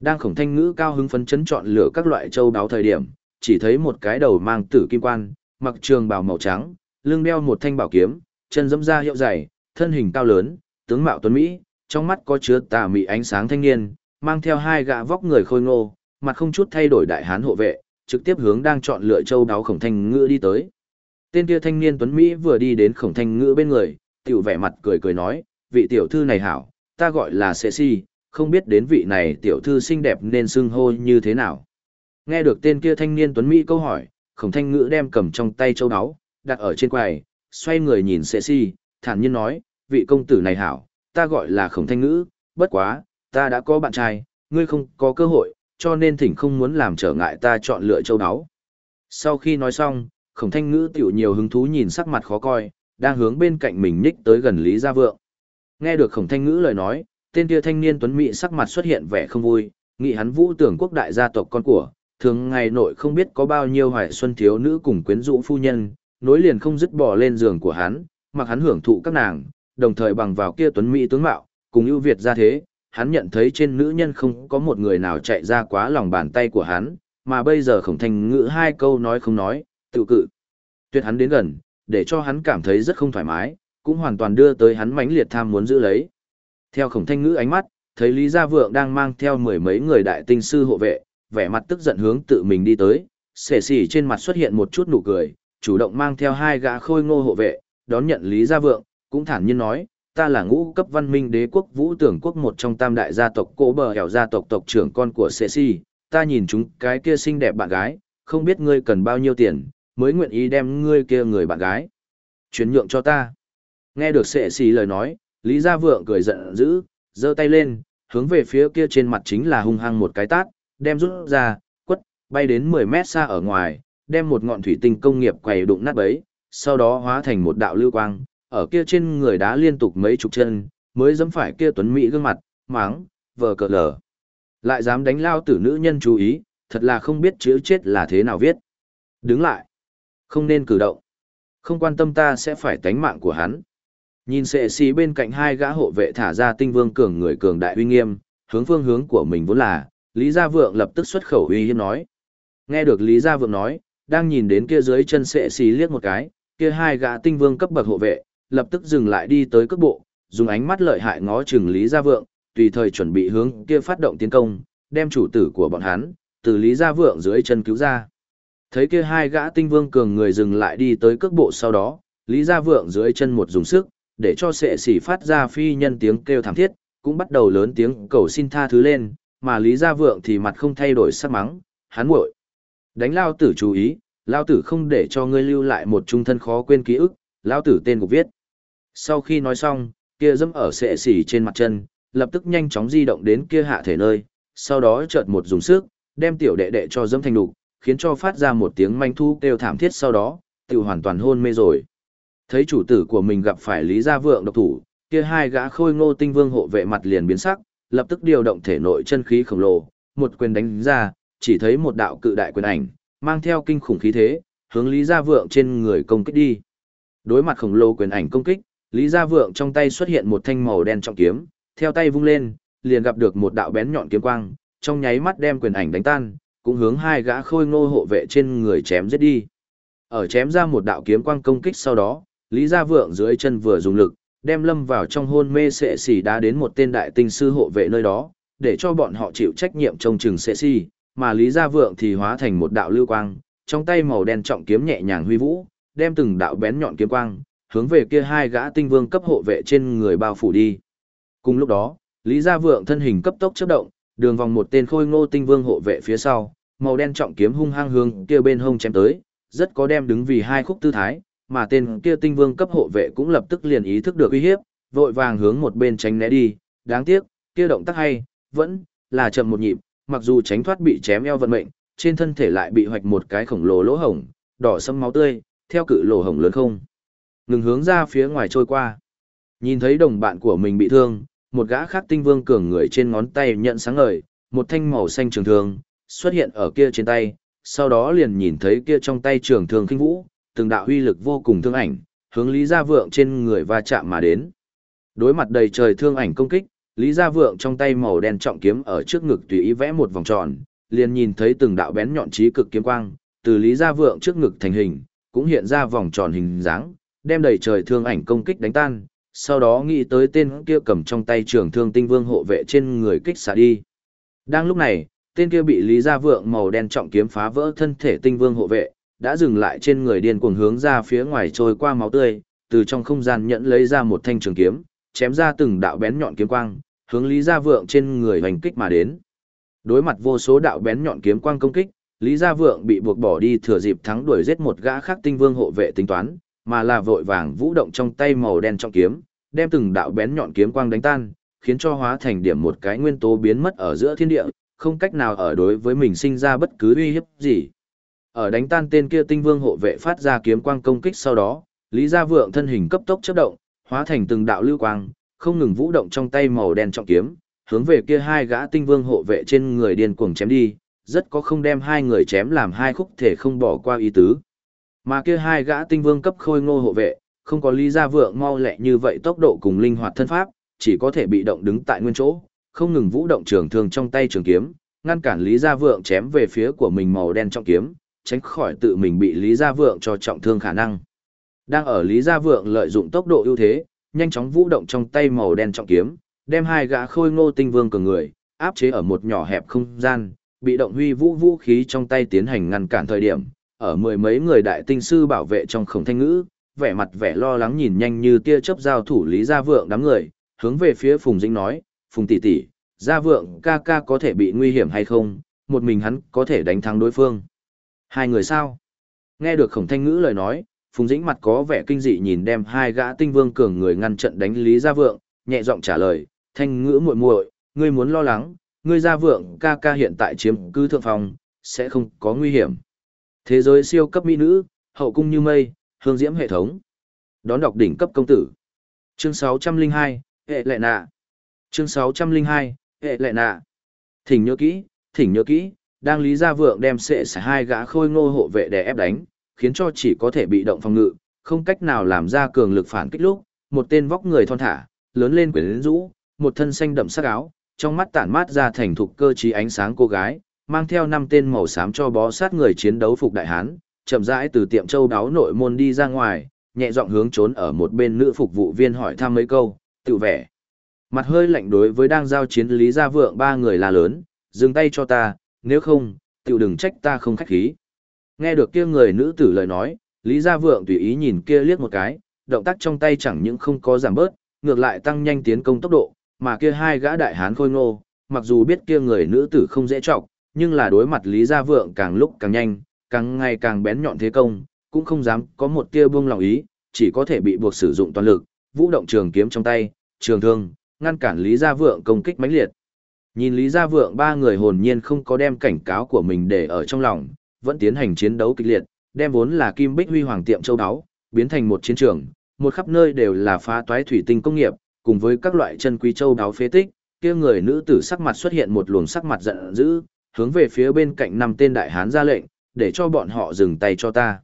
Đang khổng thanh ngữ cao hứng phấn chấn chọn lựa các loại châu đáo thời điểm, chỉ thấy một cái đầu mang tử kim quan, mặc trường bào màu trắng, lưng đeo một thanh bảo kiếm, chân dẫm ra hiệu dày, thân hình cao lớn, tướng mạo tuấn mỹ, trong mắt có chứa tà mị ánh sáng thanh niên, mang theo hai gã vóc người khôi ngô, mặt không chút thay đổi đại hán hộ vệ, trực tiếp hướng đang chọn lựa châu đáo khổng thanh ngữ đi tới. Tên kia thanh niên tuấn mỹ vừa đi đến khổng thanh ngữ bên người, tiểu vẻ mặt cười cười nói, vị tiểu thư này hảo, ta gọi là Sệ Si, không biết đến vị này tiểu thư xinh đẹp nên xưng hô như thế nào. Nghe được tên kia thanh niên tuấn mỹ câu hỏi, khổng thanh ngữ đem cầm trong tay châu đáo đặt ở trên quầy, xoay người nhìn Sệ Si, thản nhiên nói, vị công tử này hảo, ta gọi là khổng thanh ngữ, bất quá, ta đã có bạn trai, ngươi không có cơ hội, cho nên thỉnh không muốn làm trở ngại ta chọn lựa châu đáo. Sau khi nói xong, khổng thanh ngữ tiểu nhiều hứng thú nhìn sắc mặt khó coi, đang hướng bên cạnh mình nhích tới gần Lý Gia Vượng. Nghe được khổng thanh ngữ lời nói, tên kia thanh niên tuấn mỹ sắc mặt xuất hiện vẻ không vui, nghĩ hắn vũ tưởng quốc đại gia tộc con của, thường ngày nội không biết có bao nhiêu hoài xuân thiếu nữ cùng quyến rũ phu nhân, nối liền không dứt bỏ lên giường của hắn, mặc hắn hưởng thụ các nàng, đồng thời bằng vào kia tuấn mỹ tướng mạo, cùng ưu việt ra thế, hắn nhận thấy trên nữ nhân không có một người nào chạy ra quá lòng bàn tay của hắn, mà bây giờ khổng thanh ngữ hai câu nói không nói, tự cự. Tuyệt hắn đến gần, để cho hắn cảm thấy rất không thoải mái, cũng hoàn toàn đưa tới hắn mãnh liệt tham muốn giữ lấy. Theo khổng thanh ngữ ánh mắt, thấy Lý Gia Vượng đang mang theo mười mấy người đại tinh sư hộ vệ, vẻ mặt tức giận hướng tự mình đi tới, xẻ xỉ trên mặt xuất hiện một chút nụ cười, chủ động mang theo hai gã khôi ngô hộ vệ, đón nhận Lý Gia Vượng, cũng thản nhiên nói, ta là ngũ cấp văn minh đế quốc vũ tưởng quốc một trong tam đại gia tộc cổ bờ hẻo gia tộc tộc trưởng con của sệ si ta nhìn chúng cái kia xinh đẹp bạn gái, không biết ngươi cần bao nhiêu tiền, mới nguyện ý đem ngươi kia người bạn gái. Chuyển nhượng cho ta. Nghe được sệ xì lời nói, Lý Gia Vượng cười giận dữ, giơ tay lên, hướng về phía kia trên mặt chính là hung hăng một cái tát, đem rút ra, quất, bay đến 10 mét xa ở ngoài, đem một ngọn thủy tinh công nghiệp quầy đụng nát bấy, sau đó hóa thành một đạo lưu quang, ở kia trên người đá liên tục mấy chục chân, mới dẫm phải kia tuấn mỹ gương mặt, máng, vờ cờ lờ. Lại dám đánh lao tử nữ nhân chú ý, thật là không biết chữ chết là thế nào viết. Đứng lại. Không nên cử động. Không quan tâm ta sẽ phải tánh mạng của hắn. Nhìn sệ xì bên cạnh hai gã hộ vệ thả ra tinh vương cường người cường đại uy nghiêm, hướng phương hướng của mình vốn là, Lý Gia Vượng lập tức xuất khẩu uy hiếp nói. Nghe được Lý Gia Vượng nói, đang nhìn đến kia dưới chân sệ xì liếc một cái, kia hai gã tinh vương cấp bậc hộ vệ, lập tức dừng lại đi tới cước bộ, dùng ánh mắt lợi hại ngó chừng Lý Gia Vượng, tùy thời chuẩn bị hướng kia phát động tiến công, đem chủ tử của bọn hắn, từ Lý Gia Vượng dưới chân cứu ra. Thấy kia hai gã tinh vương cường người dừng lại đi tới cước bộ sau đó, Lý Gia Vượng dưới chân một dùng sức, để cho sệ sỉ phát ra phi nhân tiếng kêu thảm thiết, cũng bắt đầu lớn tiếng cầu xin tha thứ lên, mà Lý Gia Vượng thì mặt không thay đổi sắc mắng, hắn muội. Đánh lao tử chú ý, lao tử không để cho ngươi lưu lại một trung thân khó quên ký ức, lao tử tên cục viết. Sau khi nói xong, kia dẫm ở sệ xỉ trên mặt chân, lập tức nhanh chóng di động đến kia hạ thể nơi, sau đó chợt một dùng sức, đem tiểu đệ đệ cho dẫm thành đục, khiến cho phát ra một tiếng manh thu kêu thảm thiết sau đó, tiểu hoàn toàn hôn mê rồi. Thấy chủ tử của mình gặp phải Lý Gia Vượng độc thủ, kia hai gã khôi ngô tinh vương hộ vệ mặt liền biến sắc, lập tức điều động thể nội chân khí khổng lồ, một quyền đánh ra, chỉ thấy một đạo cự đại quyền ảnh, mang theo kinh khủng khí thế, hướng Lý Gia Vượng trên người công kích đi. Đối mặt khổng lồ quyền ảnh công kích, Lý Gia Vượng trong tay xuất hiện một thanh màu đen trọng kiếm, theo tay vung lên, liền gặp được một đạo bén nhọn kiếm quang, trong nháy mắt đem quyền ảnh đánh tan, cũng hướng hai gã khôi ngô hộ vệ trên người chém giết đi. Ở chém ra một đạo kiếm quang công kích sau đó, Lý Gia Vượng dưới chân vừa dùng lực, đem lâm vào trong hôn mê sệ xỉ đá đến một tên đại tinh sư hộ vệ nơi đó, để cho bọn họ chịu trách nhiệm trông chừng sệ xỉ, mà Lý Gia Vượng thì hóa thành một đạo lưu quang, trong tay màu đen trọng kiếm nhẹ nhàng huy vũ, đem từng đạo bén nhọn kiếm quang, hướng về kia hai gã tinh vương cấp hộ vệ trên người bao phủ đi. Cùng lúc đó, Lý Gia Vượng thân hình cấp tốc chớp động, đường vòng một tên khôi ngô tinh vương hộ vệ phía sau, màu đen trọng kiếm hung hăng hướng kia bên hông chém tới, rất có đem đứng vì hai khúc tư thái, mà tên kia tinh vương cấp hộ vệ cũng lập tức liền ý thức được uy hiếp, vội vàng hướng một bên tránh né đi, đáng tiếc, kia động tác hay, vẫn là chậm một nhịp, mặc dù tránh thoát bị chém eo vận mệnh, trên thân thể lại bị hoạch một cái khổng lồ lỗ hổng, đỏ sẫm máu tươi, theo cự lỗ hổng lớn không. Ngừng hướng ra phía ngoài trôi qua. Nhìn thấy đồng bạn của mình bị thương, một gã khác tinh vương cường người trên ngón tay nhận sáng ngời, một thanh màu xanh trường thương, xuất hiện ở kia trên tay, sau đó liền nhìn thấy kia trong tay trường thương kinh vũ, từng đạo huy lực vô cùng thương ảnh, hướng Lý Gia Vượng trên người va chạm mà đến. Đối mặt đầy trời thương ảnh công kích, Lý Gia Vượng trong tay màu đen trọng kiếm ở trước ngực tùy ý vẽ một vòng tròn, liền nhìn thấy từng đạo bén nhọn trí cực kiếm quang, từ Lý Gia Vượng trước ngực thành hình, cũng hiện ra vòng tròn hình dáng, đem đầy trời thương ảnh công kích đánh tan, sau đó nghĩ tới tên kia cầm trong tay trường thương tinh vương hộ vệ trên người kích xả đi. Đang lúc này, tên kia bị Lý Gia Vượng màu đen trọng kiếm phá vỡ thân thể tinh vương hộ vệ, đã dừng lại trên người điên cuồng hướng ra phía ngoài trôi qua máu tươi, từ trong không gian nhẫn lấy ra một thanh trường kiếm, chém ra từng đạo bén nhọn kiếm quang, hướng Lý Gia Vượng trên người hành kích mà đến. Đối mặt vô số đạo bén nhọn kiếm quang công kích, Lý Gia Vượng bị buộc bỏ đi thừa dịp thắng đuổi giết một gã khác tinh vương hộ vệ tính toán, mà là vội vàng vũ động trong tay màu đen trọng kiếm, đem từng đạo bén nhọn kiếm quang đánh tan, khiến cho hóa thành điểm một cái nguyên tố biến mất ở giữa thiên địa, không cách nào ở đối với mình sinh ra bất cứ uy hiếp gì. Ở đánh tan tên kia tinh vương hộ vệ phát ra kiếm quang công kích sau đó, Lý Gia Vượng thân hình cấp tốc chớp động, hóa thành từng đạo lưu quang, không ngừng vũ động trong tay màu đen trọng kiếm, hướng về kia hai gã tinh vương hộ vệ trên người điên cuồng chém đi, rất có không đem hai người chém làm hai khúc thể không bỏ qua ý tứ. Mà kia hai gã tinh vương cấp khôi ngô hộ vệ, không có Lý Gia Vượng mau lẹ như vậy tốc độ cùng linh hoạt thân pháp, chỉ có thể bị động đứng tại nguyên chỗ, không ngừng vũ động trường thương trong tay trường kiếm, ngăn cản Lý Gia Vượng chém về phía của mình màu đen trọng kiếm, tránh khỏi tự mình bị Lý Gia Vượng cho trọng thương khả năng. Đang ở Lý Gia Vượng lợi dụng tốc độ ưu thế, nhanh chóng vũ động trong tay màu đen trọng kiếm, đem hai gã khôi ngô tinh vương cường người, áp chế ở một nhỏ hẹp không gian, bị động huy vũ vũ khí trong tay tiến hành ngăn cản thời điểm, ở mười mấy người đại tinh sư bảo vệ trong khổng thanh ngữ, vẻ mặt vẻ lo lắng nhìn nhanh như tia chớp giao thủ Lý Gia Vượng đám người, hướng về phía Phùng Dĩnh nói, Phùng tỷ tỷ, Gia Vượng ca ca có thể bị nguy hiểm hay không, một mình hắn có thể đánh thắng đối phương. Hai người sao? Nghe được khổng thanh ngữ lời nói, Phùng Dĩnh mặt có vẻ kinh dị nhìn đem hai gã tinh vương cường người ngăn trận đánh Lý Gia Vượng, nhẹ giọng trả lời, thanh ngữ muội muội, ngươi muốn lo lắng, ngươi Gia Vượng ca ca hiện tại chiếm cứ thượng phòng, sẽ không có nguy hiểm. Thế giới siêu cấp mỹ nữ, hậu cung như mây, hương diễm hệ thống. Đón đọc đỉnh cấp công tử. Chương 602, hệ lệ nạ. Chương 602, hệ lệ nạ. Thỉnh nhớ kỹ, thỉnh nhớ kỹ, đang Lý Gia Vượng đem sệ xả hai gã khôi ngô hộ vệ để ép đánh, khiến cho chỉ có thể bị động phòng ngự, không cách nào làm ra cường lực phản kích lúc, một tên vóc người thon thả, lớn lên quyến rũ, một thân xanh đậm sắc áo, trong mắt tản mát ra thành thục cơ trí ánh sáng cô gái, mang theo năm tên màu xám cho bó sát người chiến đấu phục đại hán, chậm rãi từ tiệm châu đáo nội môn đi ra ngoài, nhẹ giọng hướng trốn ở một bên nữ phục vụ viên hỏi thăm mấy câu, tự vẻ. Mặt hơi lạnh đối với đang giao chiến Lý Gia Vượng ba người là lớn, dừng tay cho ta, nếu không, tự đừng trách ta không khách khí. Nghe được kia người nữ tử lời nói, Lý Gia Vượng tùy ý nhìn kia liếc một cái, động tác trong tay chẳng những không có giảm bớt, ngược lại tăng nhanh tiến công tốc độ, mà kia hai gã đại hán khôi ngô, mặc dù biết kia người nữ tử không dễ trọng, nhưng là đối mặt Lý Gia Vượng càng lúc càng nhanh, càng ngày càng bén nhọn thế công, cũng không dám có một tia buông lòng ý, chỉ có thể bị buộc sử dụng toàn lực, vũ động trường kiếm trong tay, trường thương, ngăn cản Lý Gia Vượng công kích mãnh liệt. Nhìn Lý Gia Vượng ba người hồn nhiên không có đem cảnh cáo của mình để ở trong lòng, vẫn tiến hành chiến đấu kịch liệt, đem vốn là Kim Bích Huy Hoàng tiệm châu đáo, biến thành một chiến trường, một khắp nơi đều là phá toái thủy tinh công nghiệp, cùng với các loại chân quý châu đáo phế tích, kia người nữ tử sắc mặt xuất hiện một luồng sắc mặt giận dữ, hướng về phía bên cạnh năm tên đại hán ra lệnh, để cho bọn họ dừng tay cho ta.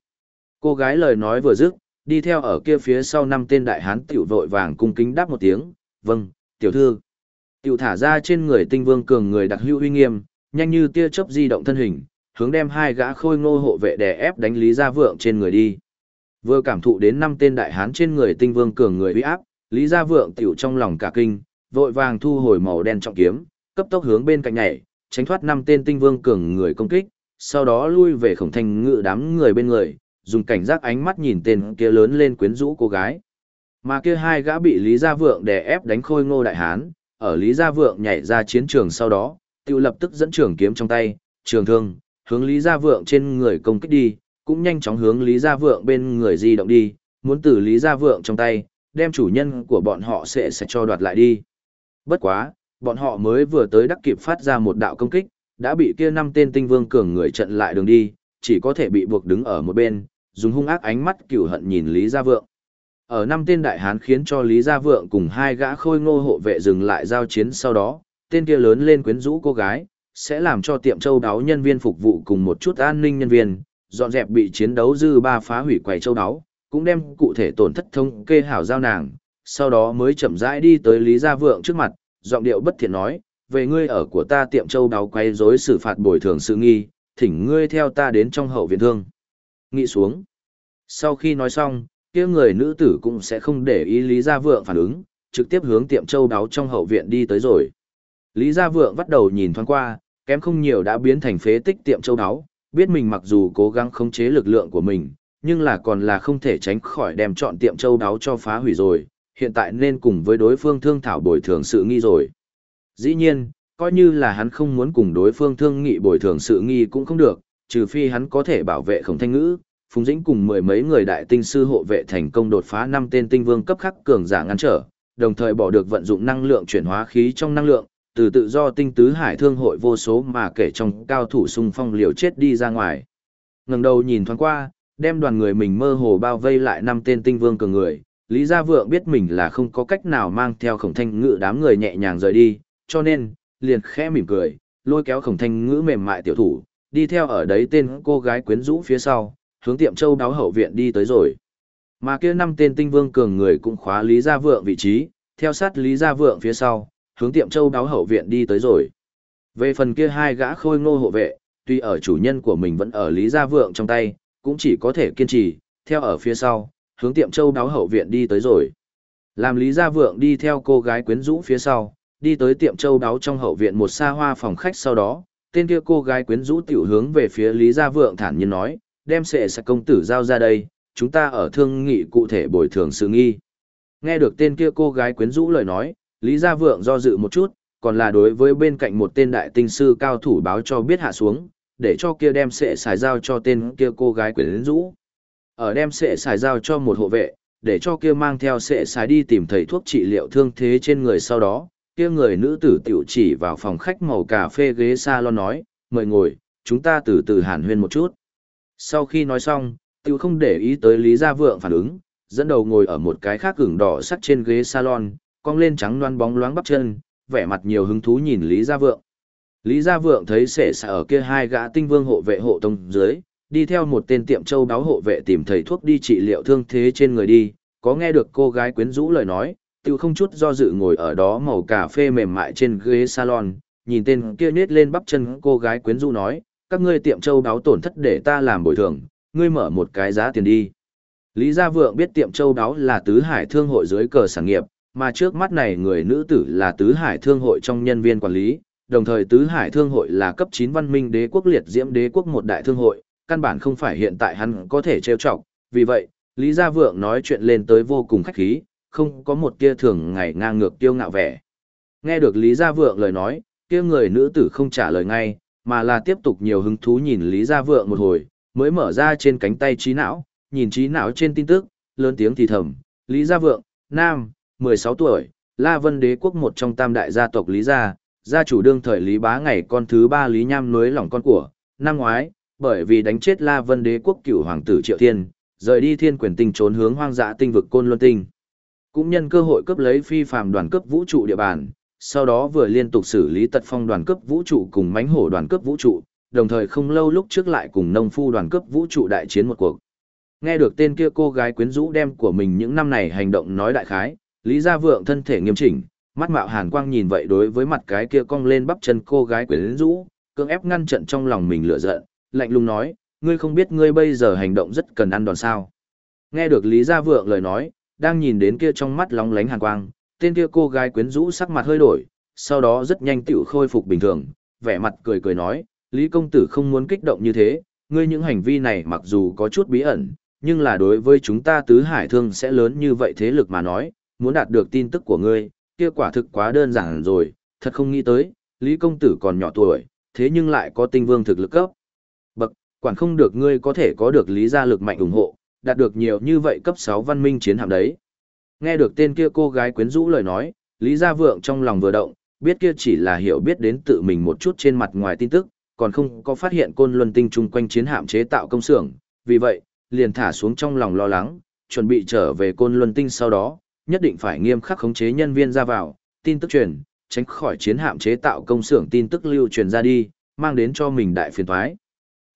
Cô gái lời nói vừa dứt, đi theo ở kia phía sau năm tên đại hán tiểu vội vàng cung kính đáp một tiếng, vâng, tiểu thư. Tiểu thả ra trên người tinh vương cường người đặc hữu uy nghiêm, nhanh như tia chớp di động thân hình, hướng đem hai gã khôi ngô hộ vệ đè ép đánh Lý Gia Vượng trên người đi. Vừa cảm thụ đến năm tên đại hán trên người tinh vương cường người uy áp, Lý Gia Vượng tiểu trong lòng cả kinh, vội vàng thu hồi màu đen trọng kiếm, cấp tốc hướng bên cạnh nhảy, tránh thoát năm tên tinh vương cường người công kích, sau đó lui về khổng thanh ngự đám người bên người, dùng cảnh giác ánh mắt nhìn tên kia lớn lên quyến rũ cô gái. Mà kia hai gã bị Lý Gia Vượng đè ép đánh khôi ngô đại hán, ở Lý Gia Vượng nhảy ra chiến trường sau đó, tiêu lập tức dẫn trường kiếm trong tay, trường thương, hướng Lý Gia Vượng trên người công kích đi, cũng nhanh chóng hướng Lý Gia Vượng bên người di động đi, muốn từ Lý Gia Vượng trong tay, đem chủ nhân của bọn họ sẽ sẽ cho đoạt lại đi. Bất quá, bọn họ mới vừa tới đắc kịp phát ra một đạo công kích, đã bị kia năm tên tinh vương cường người trận lại đường đi, chỉ có thể bị buộc đứng ở một bên, dùng hung ác ánh mắt cửu hận nhìn Lý Gia Vượng. Ở năm tên đại hán khiến cho Lý Gia Vượng cùng hai gã khôi ngô hộ vệ dừng lại giao chiến sau đó, tên kia lớn lên quyến rũ cô gái, sẽ làm cho tiệm châu đáo nhân viên phục vụ cùng một chút an ninh nhân viên, dọn dẹp bị chiến đấu dư ba phá hủy quầy châu đáo, cũng đem cụ thể tổn thất thông kê hảo giao nàng, sau đó mới chậm rãi đi tới Lý Gia Vượng trước mặt, giọng điệu bất thiện nói, về ngươi ở của ta tiệm châu đáo quay rối xử phạt bồi thường sự nghi, thỉnh ngươi theo ta đến trong hậu viện thương. Nghị xuống. Sau khi nói xong, kia người nữ tử cũng sẽ không để ý Lý Gia Vượng phản ứng, trực tiếp hướng tiệm châu đáo trong hậu viện đi tới rồi. Lý Gia Vượng bắt đầu nhìn thoáng qua, kém không nhiều đã biến thành phế tích tiệm châu đáo, biết mình mặc dù cố gắng khống chế lực lượng của mình, nhưng là còn là không thể tránh khỏi đem chọn tiệm châu đáo cho phá hủy rồi, hiện tại nên cùng với đối phương thương thảo bồi thường sự nghi rồi. Dĩ nhiên, coi như là hắn không muốn cùng đối phương thương nghị bồi thường sự nghi cũng không được, trừ phi hắn có thể bảo vệ khổng thanh ngữ, Phùng Dĩnh cùng mười mấy người đại tinh sư hộ vệ thành công đột phá năm tên tinh vương cấp khắc cường giả ngăn trở, đồng thời bỏ được vận dụng năng lượng chuyển hóa khí trong năng lượng, từ tự do tinh tứ hải thương hội vô số mà kể trong cao thủ xung phong liều chết đi ra ngoài. Ngẩng đầu nhìn thoáng qua, đem đoàn người mình mơ hồ bao vây lại năm tên tinh vương cường người, Lý Gia Vượng biết mình là không có cách nào mang theo khổng thanh ngữ đám người nhẹ nhàng rời đi, cho nên, liền khẽ mỉm cười, lôi kéo khổng thanh ngữ mềm mại tiểu thủ, đi theo ở đấy tên cô gái quyến rũ phía sau, hướng tiệm châu đáo hậu viện đi tới rồi. Mà kia năm tên tinh vương cường người cũng khóa Lý Gia Vượng vị trí, theo sát Lý Gia Vượng phía sau, hướng tiệm châu đáo hậu viện đi tới rồi. Về phần kia hai gã khôi ngô hộ vệ, tuy ở chủ nhân của mình vẫn ở Lý Gia Vượng trong tay, cũng chỉ có thể kiên trì, theo ở phía sau, hướng tiệm châu đáo hậu viện đi tới rồi. Làm Lý Gia Vượng đi theo cô gái quyến rũ phía sau, đi tới tiệm châu đáo trong hậu viện một xa hoa phòng khách sau đó, tên kia cô gái quyến rũ tiểu hướng về phía Lý Gia Vượng thản nhiên nói, đem sệ sạc công tử giao ra đây, chúng ta ở thương nghị cụ thể bồi thường sự nghi. Nghe được tên kia cô gái quyến rũ lời nói, Lý Gia Vượng do dự một chút, còn là đối với bên cạnh một tên đại tinh sư cao thủ báo cho biết hạ xuống, để cho kia đem sệ xài giao cho tên kia cô gái quyến rũ. Ở đem sệ xài giao cho một hộ vệ, để cho kia mang theo sệ xài đi tìm thầy thuốc trị liệu thương thế trên người sau đó, kia người nữ tử tiểu chỉ vào phòng khách màu cà phê ghế salon nói, mời ngồi, chúng ta từ từ hàn huyên một chút. Sau khi nói xong, tiểu không để ý tới Lý Gia Vượng phản ứng, dẫn đầu ngồi ở một cái khác gừng đỏ sắt trên ghế salon, cong lên trắng loan bóng loáng bắp chân, vẻ mặt nhiều hứng thú nhìn Lý Gia Vượng. Lý Gia Vượng thấy sệ xài ở kia hai gã tinh vương hộ vệ hộ tông dưới, đi theo một tên tiệm châu đáo hộ vệ tìm thầy thuốc đi trị liệu thương thế trên người đi, có nghe được cô gái quyến rũ lời nói, tự không chút do dự ngồi ở đó màu cà phê mềm mại trên ghế salon, nhìn tên kia nết lên bắp chân cô gái quyến rũ nói, các ngươi tiệm châu đáo tổn thất để ta làm bồi thường, ngươi mở một cái giá tiền đi. Lý Gia Vượng biết tiệm châu đáo là tứ hải thương hội dưới cờ sản nghiệp, mà trước mắt này người nữ tử là tứ hải thương hội trong nhân viên quản lý, đồng thời tứ hải thương hội là cấp 9 văn minh đế quốc liệt diễm đế quốc một đại thương hội, căn bản không phải hiện tại hắn có thể trêu chọc, vì vậy, Lý Gia Vượng nói chuyện lên tới vô cùng khách khí, không có một tia thường ngày ngang ngược tiêu ngạo vẻ. Nghe được Lý Gia Vượng lời nói, kia người nữ tử không trả lời ngay, mà là tiếp tục nhiều hứng thú nhìn Lý Gia Vượng một hồi, mới mở ra trên cánh tay trí não, nhìn trí não trên tin tức, lớn tiếng thì thầm, Lý Gia Vượng, Nam, 16 tuổi, La Vân Đế quốc một trong tam đại gia tộc Lý Gia, gia chủ đương thời Lý Bá ngày con thứ ba Lý Nham nối lỏng con của, năm ngoái, bởi vì đánh chết La Vân Đế quốc cựu hoàng tử Triệu Thiên, rời đi thiên quyền tinh trốn hướng hoang dã tinh vực Côn Luân Tinh. Cũng nhân cơ hội cướp lấy phi phàm đoàn cấp vũ trụ địa bàn, sau đó vừa liên tục xử lý tật phong đoàn cấp vũ trụ cùng mánh hổ đoàn cấp vũ trụ, đồng thời không lâu lúc trước lại cùng nông phu đoàn cấp vũ trụ đại chiến một cuộc. Nghe được tên kia cô gái quyến rũ đem của mình những năm này hành động nói đại khái, Lý Gia Vượng thân thể nghiêm chỉnh, mắt mạo hàn quang nhìn vậy đối với mặt cái kia cong lên bắp chân cô gái quyến rũ, cưỡng ép ngăn trận trong lòng mình lửa giận, lạnh lùng nói, ngươi không biết ngươi bây giờ hành động rất cần ăn đòn sao. Nghe được Lý Gia Vượng lời nói, đang nhìn đến kia trong mắt lóng lánh hàn quang, tên kia cô gái quyến rũ sắc mặt hơi đổi, sau đó rất nhanh tiểu khôi phục bình thường, vẻ mặt cười cười nói, Lý công tử không muốn kích động như thế, ngươi những hành vi này mặc dù có chút bí ẩn, nhưng là đối với chúng ta tứ hải thương sẽ lớn như vậy thế lực mà nói, muốn đạt được tin tức của ngươi, kia quả thực quá đơn giản rồi, thật không nghĩ tới, Lý công tử còn nhỏ tuổi, thế nhưng lại có tinh vương thực lực cấp. Quản không được ngươi có thể có được lý gia lực mạnh ủng hộ, đạt được nhiều như vậy cấp 6 văn minh chiến hạm đấy. Nghe được tên kia cô gái quyến rũ lời nói, Lý Gia Vượng trong lòng vừa động, biết kia chỉ là hiểu biết đến tự mình một chút trên mặt ngoài tin tức, còn không có phát hiện côn luân tinh chung quanh chiến hạm chế tạo công xưởng, vì vậy, liền thả xuống trong lòng lo lắng, chuẩn bị trở về côn luân tinh sau đó, nhất định phải nghiêm khắc khống chế nhân viên ra vào, tin tức truyền, tránh khỏi chiến hạm chế tạo công xưởng tin tức lưu truyền ra đi, mang đến cho mình đại phiền toái.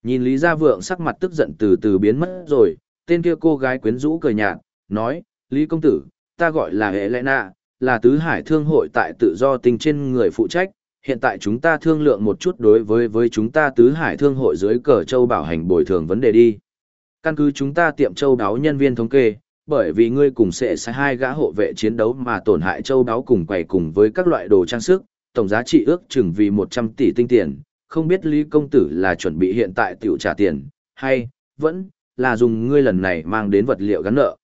Nhìn Lý Gia Vượng sắc mặt tức giận từ từ biến mất rồi, tên kia cô gái quyến rũ cười nhạt, nói, Lý Công Tử, ta gọi là Hệ Nạ, là tứ hải thương hội tại tự do tình trên người phụ trách, hiện tại chúng ta thương lượng một chút đối với với chúng ta tứ hải thương hội dưới cờ châu bảo hành bồi thường vấn đề đi. Căn cứ chúng ta tiệm châu đáo nhân viên thống kê, bởi vì ngươi cùng sẽ sai hai gã hộ vệ chiến đấu mà tổn hại châu đáo cùng quầy cùng với các loại đồ trang sức, tổng giá trị ước chừng vì 100 tỷ tinh tiền, không biết Lý Công Tử là chuẩn bị hiện tại tiểu trả tiền, hay, vẫn, là dùng ngươi lần này mang đến vật liệu gắn nợ.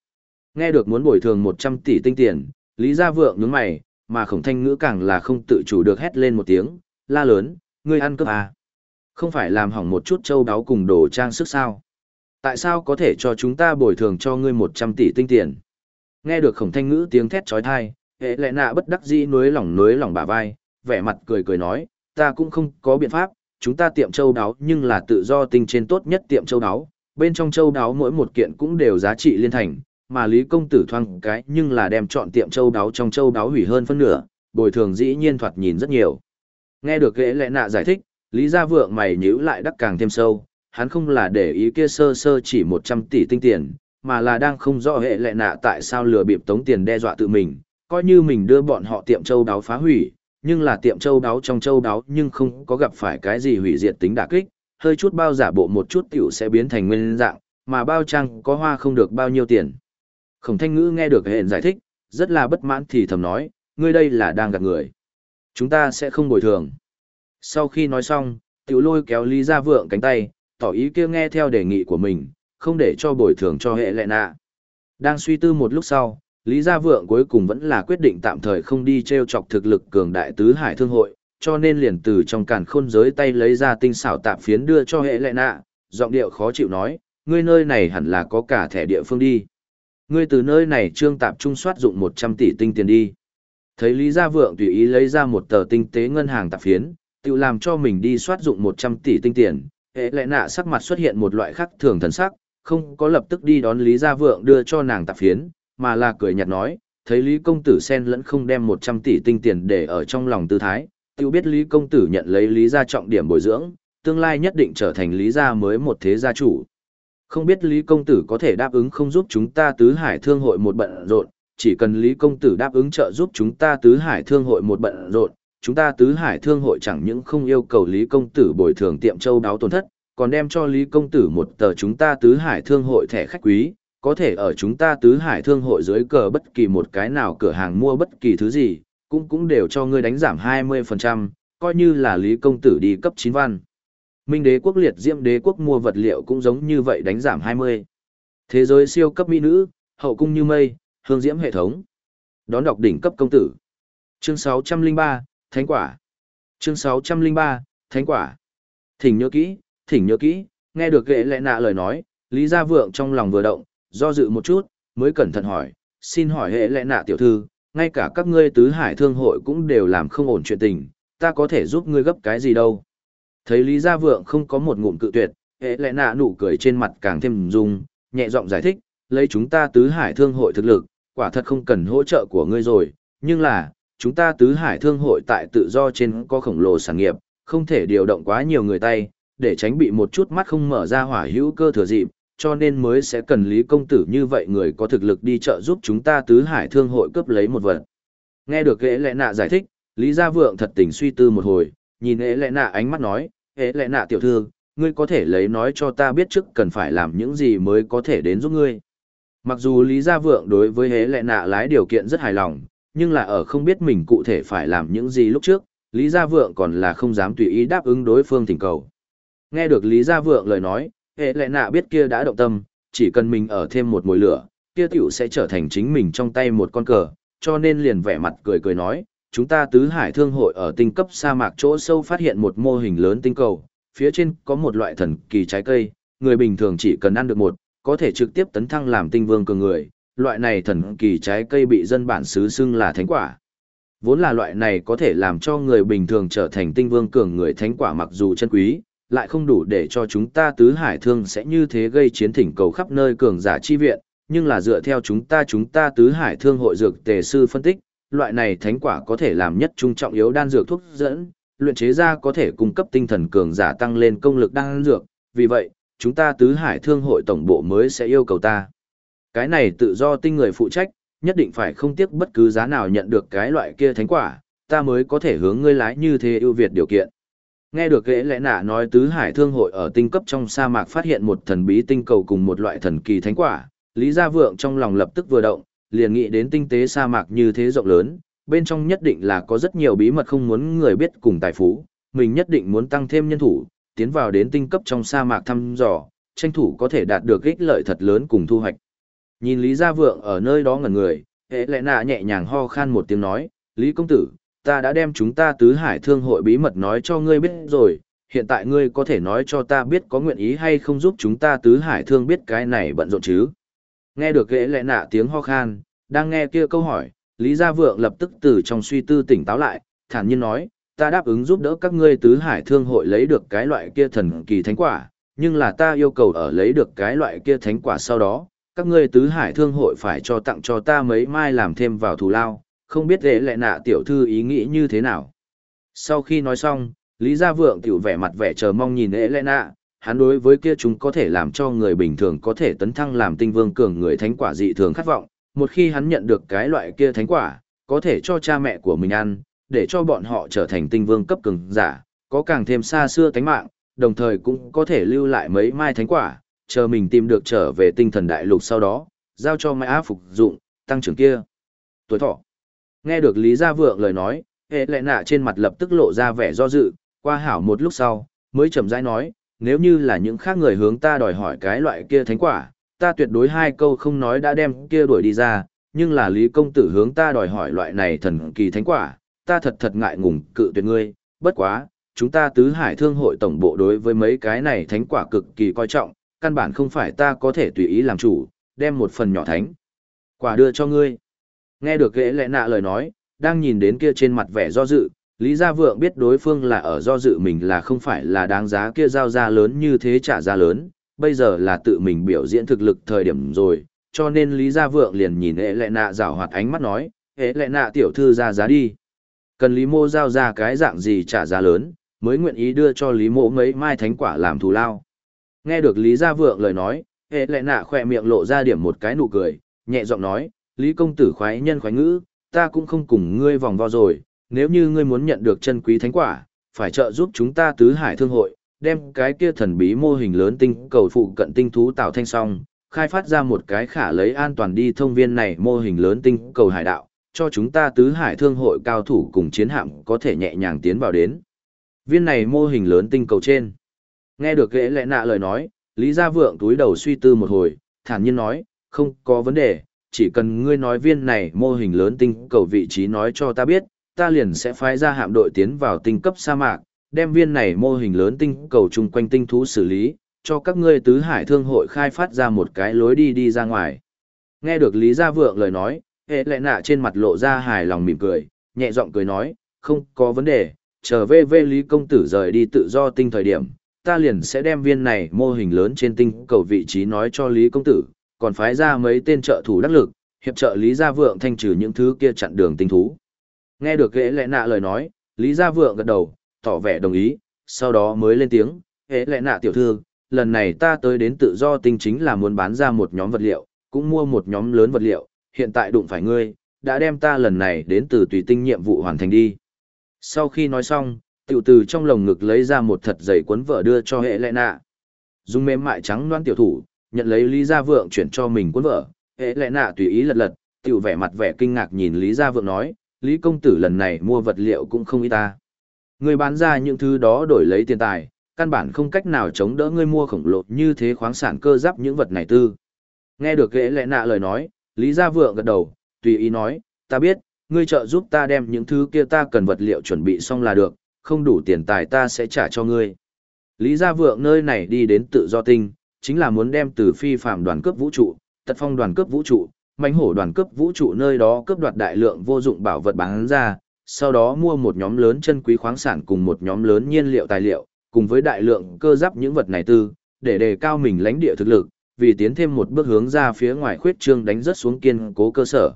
Nghe được muốn bồi thường 100 tỷ tinh tiền, Lý Gia Vượng nhướng mày, mà khổng thanh ngữ càng là không tự chủ được hét lên một tiếng, la lớn, ngươi ăn cướp à? Không phải làm hỏng một chút châu đáo cùng đồ trang sức sao? Tại sao có thể cho chúng ta bồi thường cho ngươi 100 tỷ tinh tiền? Nghe được khổng thanh ngữ tiếng thét trói thai, hệ lệ nạ bất đắc dĩ nuối lỏng nuối lỏng bả vai, vẻ mặt cười cười nói, ta cũng không có biện pháp, chúng ta tiệm châu đáo nhưng là tự do tinh trên tốt nhất tiệm châu đáo, bên trong châu đáo mỗi một kiện cũng đều giá trị liên thành, mà Lý công tử thoang cái nhưng là đem chọn tiệm châu đáo trong châu đáo hủy hơn phân nửa, bồi thường dĩ nhiên thoạt nhìn rất nhiều. Nghe được ghế lệ nạ giải thích, Lý Gia Vượng mày nhíu lại đắc càng thêm sâu, hắn không là để ý kia sơ sơ chỉ 100 tỷ tinh tiền, mà là đang không rõ hệ lệ nạ tại sao lừa bịp tống tiền đe dọa tự mình, coi như mình đưa bọn họ tiệm châu đáo phá hủy, nhưng là tiệm châu đáo trong châu đáo nhưng không có gặp phải cái gì hủy diệt tính đả kích, hơi chút bao giả bộ một chút tiểu sẽ biến thành nguyên dạng, mà bao trang có hoa không được bao nhiêu tiền. Khổng thanh ngữ nghe được hẹn giải thích, rất là bất mãn thì thầm nói, ngươi đây là đang gạt người. Chúng ta sẽ không bồi thường. Sau khi nói xong, tiểu lôi kéo Lý Gia Vượng cánh tay, tỏ ý kia nghe theo đề nghị của mình, không để cho bồi thường cho hệ lệ nạ. Đang suy tư một lúc sau, Lý Gia Vượng cuối cùng vẫn là quyết định tạm thời không đi treo chọc thực lực cường đại tứ hải thương hội, cho nên liền từ trong càn khôn giới tay lấy ra tinh xảo tạp phiến đưa cho hệ lệ nạ, giọng điệu khó chịu nói, ngươi nơi này hẳn là có cả thẻ địa phương đi. Ngươi từ nơi này trương tạp trung soát dụng 100 tỷ tinh tiền đi. Thấy Lý Gia Vượng tùy ý lấy ra một tờ tinh tế ngân hàng tạp phiến, tự làm cho mình đi soát dụng 100 tỷ tinh tiền, hệ lệ nạ sắc mặt xuất hiện một loại khắc thường thần sắc, không có lập tức đi đón Lý Gia Vượng đưa cho nàng tạp phiến, mà là cười nhạt nói, thấy Lý Công Tử sen lẫn không đem 100 tỷ tinh tiền để ở trong lòng tư thái, tự biết Lý Công Tử nhận lấy Lý Gia trọng điểm bồi dưỡng, tương lai nhất định trở thành Lý Gia mới một thế gia chủ. Không biết Lý Công Tử có thể đáp ứng không giúp chúng ta tứ hải thương hội một bận rộn, chỉ cần Lý Công Tử đáp ứng trợ giúp chúng ta tứ hải thương hội một bận rộn, chúng ta tứ hải thương hội chẳng những không yêu cầu Lý Công Tử bồi thường tiệm châu đáo tổn thất, còn đem cho Lý Công Tử một tờ chúng ta tứ hải thương hội thẻ khách quý, có thể ở chúng ta tứ hải thương hội dưới cờ bất kỳ một cái nào cửa hàng mua bất kỳ thứ gì, cũng cũng đều cho ngươi đánh giảm 20%, coi như là Lý Công Tử đi cấp 9 văn. Minh đế quốc liệt diễm đế quốc mua vật liệu cũng giống như vậy đánh giảm 20. Thế giới siêu cấp mỹ nữ, hậu cung như mây, hương diễm hệ thống. Đón đọc đỉnh cấp công tử. Chương 603, Thánh quả. Chương 603, Thánh quả. Thỉnh nhớ kỹ, thỉnh nhớ kỹ, nghe được ghệ lệ nạ lời nói, Lý Gia Vượng trong lòng vừa động, do dự một chút, mới cẩn thận hỏi, xin hỏi hệ lệ nạ tiểu thư, ngay cả các ngươi tứ hải thương hội cũng đều làm không ổn chuyện tình, ta có thể giúp ngươi gấp cái gì đâu. Thấy Lý Gia Vượng không có một ngụm cự tuyệt, hệ lệ nạ nụ cười trên mặt càng thêm dung, nhẹ giọng giải thích, lấy chúng ta tứ hải thương hội thực lực, quả thật không cần hỗ trợ của ngươi rồi, nhưng là, chúng ta tứ hải thương hội tại tự do trên có khổng lồ sản nghiệp, không thể điều động quá nhiều người tay, để tránh bị một chút mắt không mở ra hỏa hữu cơ thừa dịp, cho nên mới sẽ cần Lý Công Tử như vậy người có thực lực đi trợ giúp chúng ta tứ hải thương hội cướp lấy một vật. Nghe được ghế lệ nạ giải thích, Lý Gia Vượng thật tình suy tư một hồi, nhìn ghế lệ nạ ánh mắt nói, ghế lệ nạ tiểu thư, ngươi có thể lấy nói cho ta biết trước cần phải làm những gì mới có thể đến giúp ngươi. Mặc dù Lý Gia Vượng đối với hế lệ nạ lái điều kiện rất hài lòng, nhưng là ở không biết mình cụ thể phải làm những gì lúc trước, Lý Gia Vượng còn là không dám tùy ý đáp ứng đối phương thỉnh cầu. Nghe được Lý Gia Vượng lời nói, hệ lệ nạ biết kia đã động tâm, chỉ cần mình ở thêm một mùi lửa, kia tiểu sẽ trở thành chính mình trong tay một con cờ, cho nên liền vẻ mặt cười cười nói, chúng ta tứ hải thương hội ở tinh cấp sa mạc chỗ sâu phát hiện một mô hình lớn tinh cầu, phía trên có một loại thần kỳ trái cây, người bình thường chỉ cần ăn được một, có thể trực tiếp tấn thăng làm tinh vương cường người, loại này thần kỳ trái cây bị dân bản xứ xưng là thánh quả. Vốn là loại này có thể làm cho người bình thường trở thành tinh vương cường người thánh quả mặc dù chân quý, lại không đủ để cho chúng ta tứ hải thương sẽ như thế gây chiến thỉnh cầu khắp nơi cường giả chi viện, nhưng là dựa theo chúng ta chúng ta tứ hải thương hội dược tề sư phân tích, loại này thánh quả có thể làm nhất trung trọng yếu đan dược thuốc dẫn, luyện chế ra có thể cung cấp tinh thần cường giả tăng lên công lực đan dược, vì vậy, chúng ta tứ hải thương hội tổng bộ mới sẽ yêu cầu ta. Cái này tự do tinh người phụ trách, nhất định phải không tiếc bất cứ giá nào nhận được cái loại kia thánh quả, ta mới có thể hướng ngươi lái như thế ưu việt điều kiện. Nghe được ghế lẽ nạ nói tứ hải thương hội ở tinh cấp trong sa mạc phát hiện một thần bí tinh cầu cùng một loại thần kỳ thánh quả, Lý Gia Vượng trong lòng lập tức vừa động, liền nghĩ đến tinh tế sa mạc như thế rộng lớn, bên trong nhất định là có rất nhiều bí mật không muốn người biết cùng tài phú, mình nhất định muốn tăng thêm nhân thủ, tiến vào đến tinh cấp trong sa mạc thăm dò, tranh thủ có thể đạt được ích lợi thật lớn cùng thu hoạch. Nhìn Lý Gia Vượng ở nơi đó ngẩn người, hệ lẽ nạ nhẹ nhàng ho khan một tiếng nói, Lý Công Tử, ta đã đem chúng ta tứ hải thương hội bí mật nói cho ngươi biết rồi, hiện tại ngươi có thể nói cho ta biết có nguyện ý hay không giúp chúng ta tứ hải thương biết cái này bận rộn chứ. Nghe được ghế lệ nạ tiếng ho khan, đang nghe kia câu hỏi, Lý Gia Vượng lập tức từ trong suy tư tỉnh táo lại, thản nhiên nói, ta đáp ứng giúp đỡ các ngươi tứ hải thương hội lấy được cái loại kia thần kỳ thánh quả, nhưng là ta yêu cầu ở lấy được cái loại kia thánh quả sau đó, các ngươi tứ hải thương hội phải cho tặng cho ta mấy mai làm thêm vào thù lao, không biết lệ lệ nạ tiểu thư ý nghĩ như thế nào. Sau khi nói xong, Lý Gia Vượng tiểu vẻ mặt vẻ chờ mong nhìn lệ lệ nạ, hắn đối với kia chúng có thể làm cho người bình thường có thể tấn thăng làm tinh vương cường người thánh quả dị thường khát vọng, một khi hắn nhận được cái loại kia thánh quả, có thể cho cha mẹ của mình ăn, để cho bọn họ trở thành tinh vương cấp cường giả, có càng thêm xa xưa thánh mạng, đồng thời cũng có thể lưu lại mấy mai thánh quả, chờ mình tìm được trở về tinh thần đại lục sau đó, giao cho mai Á phục dụng, tăng trưởng kia. Tuổi thọ. Nghe được Lý Gia Vượng lời nói, hệ lệ nạ trên mặt lập tức lộ ra vẻ do dự, qua hảo một lúc sau, mới chậm rãi nói, nếu như là những khác người hướng ta đòi hỏi cái loại kia thánh quả, ta tuyệt đối hai câu không nói đã đem kia đuổi đi ra, nhưng là Lý Công Tử hướng ta đòi hỏi loại này thần kỳ thánh quả, ta thật thật ngại ngùng cự tuyệt ngươi, bất quá, chúng ta tứ hải thương hội tổng bộ đối với mấy cái này thánh quả cực kỳ coi trọng, căn bản không phải ta có thể tùy ý làm chủ, đem một phần nhỏ thánh quả đưa cho ngươi. Nghe được ghế lẽ nạ lời nói, đang nhìn đến kia trên mặt vẻ do dự, Lý Gia Vượng biết đối phương là ở do dự mình là không phải là đáng giá kia giao ra lớn như thế trả ra lớn, bây giờ là tự mình biểu diễn thực lực thời điểm rồi, cho nên Lý Gia Vượng liền nhìn ế lệ nạ rào hoạt ánh mắt nói, ế lệ nạ tiểu thư ra giá đi. Cần Lý Mô giao ra cái dạng gì trả giá lớn, mới nguyện ý đưa cho Lý Mô mấy mai thánh quả làm thù lao. Nghe được Lý Gia Vượng lời nói, hệ lệ nạ khỏe miệng lộ ra điểm một cái nụ cười, nhẹ giọng nói, Lý công tử khoái nhân khoái ngữ, ta cũng không cùng ngươi vòng vo rồi, nếu như ngươi muốn nhận được chân quý thánh quả, phải trợ giúp chúng ta tứ hải thương hội, đem cái kia thần bí mô hình lớn tinh cầu phụ cận tinh thú tạo thanh song, khai phát ra một cái khả lấy an toàn đi thông viên này mô hình lớn tinh cầu hải đạo, cho chúng ta tứ hải thương hội cao thủ cùng chiến hạm có thể nhẹ nhàng tiến vào đến. Viên này mô hình lớn tinh cầu trên. Nghe được ghế lẽ nạ lời nói, Lý Gia Vượng túi đầu suy tư một hồi, thản nhiên nói, không có vấn đề, chỉ cần ngươi nói viên này mô hình lớn tinh cầu vị trí nói cho ta biết, ta liền sẽ phái ra hạm đội tiến vào tinh cấp sa mạc, đem viên này mô hình lớn tinh cầu chung quanh tinh thú xử lý, cho các ngươi tứ hải thương hội khai phát ra một cái lối đi đi ra ngoài. Nghe được Lý Gia Vượng lời nói, hệ lệ nạ trên mặt lộ ra hài lòng mỉm cười, nhẹ giọng cười nói, không có vấn đề, trở về về Lý Công Tử rời đi tự do tinh thời điểm, ta liền sẽ đem viên này mô hình lớn trên tinh cầu vị trí nói cho Lý Công Tử, còn phái ra mấy tên trợ thủ đắc lực, hiệp trợ Lý Gia Vượng thanh trừ những thứ kia chặn đường tinh thú. Nghe được ghế lệ nạ lời nói, Lý Gia Vượng gật đầu, tỏ vẻ đồng ý, sau đó mới lên tiếng, ghế lệ nạ tiểu thư, lần này ta tới đến tự do tinh chính là muốn bán ra một nhóm vật liệu, cũng mua một nhóm lớn vật liệu, hiện tại đụng phải ngươi, đã đem ta lần này đến từ tùy tinh nhiệm vụ hoàn thành đi. Sau khi nói xong, tiểu từ trong lồng ngực lấy ra một thật dày cuốn vợ đưa cho hệ lệ nạ. Dùng mềm mại trắng đoan tiểu thủ, nhận lấy Lý Gia Vượng chuyển cho mình cuốn vở, hệ lệ nạ tùy ý lật lật, tiểu vẻ mặt vẻ kinh ngạc nhìn Lý Gia Vượng nói, Lý công tử lần này mua vật liệu cũng không ít ta. Người bán ra những thứ đó đổi lấy tiền tài, căn bản không cách nào chống đỡ ngươi mua khổng lồ như thế khoáng sản cơ giáp những vật này tư. Nghe được ghế lẽ nạ lời nói, Lý Gia Vượng gật đầu, tùy ý nói, ta biết, ngươi trợ giúp ta đem những thứ kia ta cần vật liệu chuẩn bị xong là được, không đủ tiền tài ta sẽ trả cho ngươi. Lý Gia Vượng nơi này đi đến tự do tinh, chính là muốn đem từ phi phạm đoàn cướp vũ trụ, tật phong đoàn cướp vũ trụ, mãnh hổ đoàn cướp vũ trụ nơi đó cướp đoạt đại lượng vô dụng bảo vật bán ra, sau đó mua một nhóm lớn chân quý khoáng sản cùng một nhóm lớn nhiên liệu tài liệu, cùng với đại lượng cơ giáp những vật này tư, để đề cao mình lãnh địa thực lực, vì tiến thêm một bước hướng ra phía ngoài khuyết trương đánh rất xuống kiên cố cơ sở.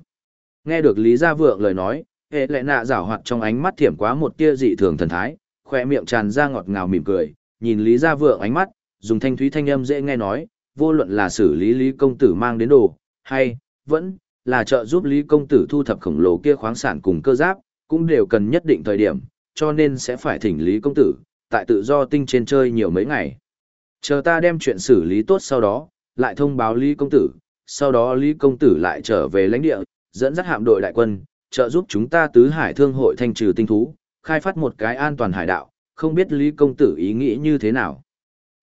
Nghe được Lý Gia Vượng lời nói, hệ lệ nạ rảo hoạt trong ánh mắt thiểm quá một tia dị thường thần thái, khỏe miệng tràn ra ngọt ngào mỉm cười, nhìn Lý Gia Vượng ánh mắt, dùng thanh thúy thanh âm dễ nghe nói, vô luận là xử lý Lý công tử mang đến đồ, hay vẫn là trợ giúp Lý công tử thu thập khổng lồ kia khoáng sản cùng cơ giáp, cũng đều cần nhất định thời điểm, cho nên sẽ phải thỉnh Lý công tử, tại tự do tinh trên chơi nhiều mấy ngày. Chờ ta đem chuyện xử lý tốt sau đó, lại thông báo Lý công tử, sau đó Lý công tử lại trở về lãnh địa, dẫn dắt hạm đội đại quân, trợ giúp chúng ta tứ hải thương hội thanh trừ tinh thú, khai phát một cái an toàn hải đạo, không biết Lý công tử ý nghĩ như thế nào.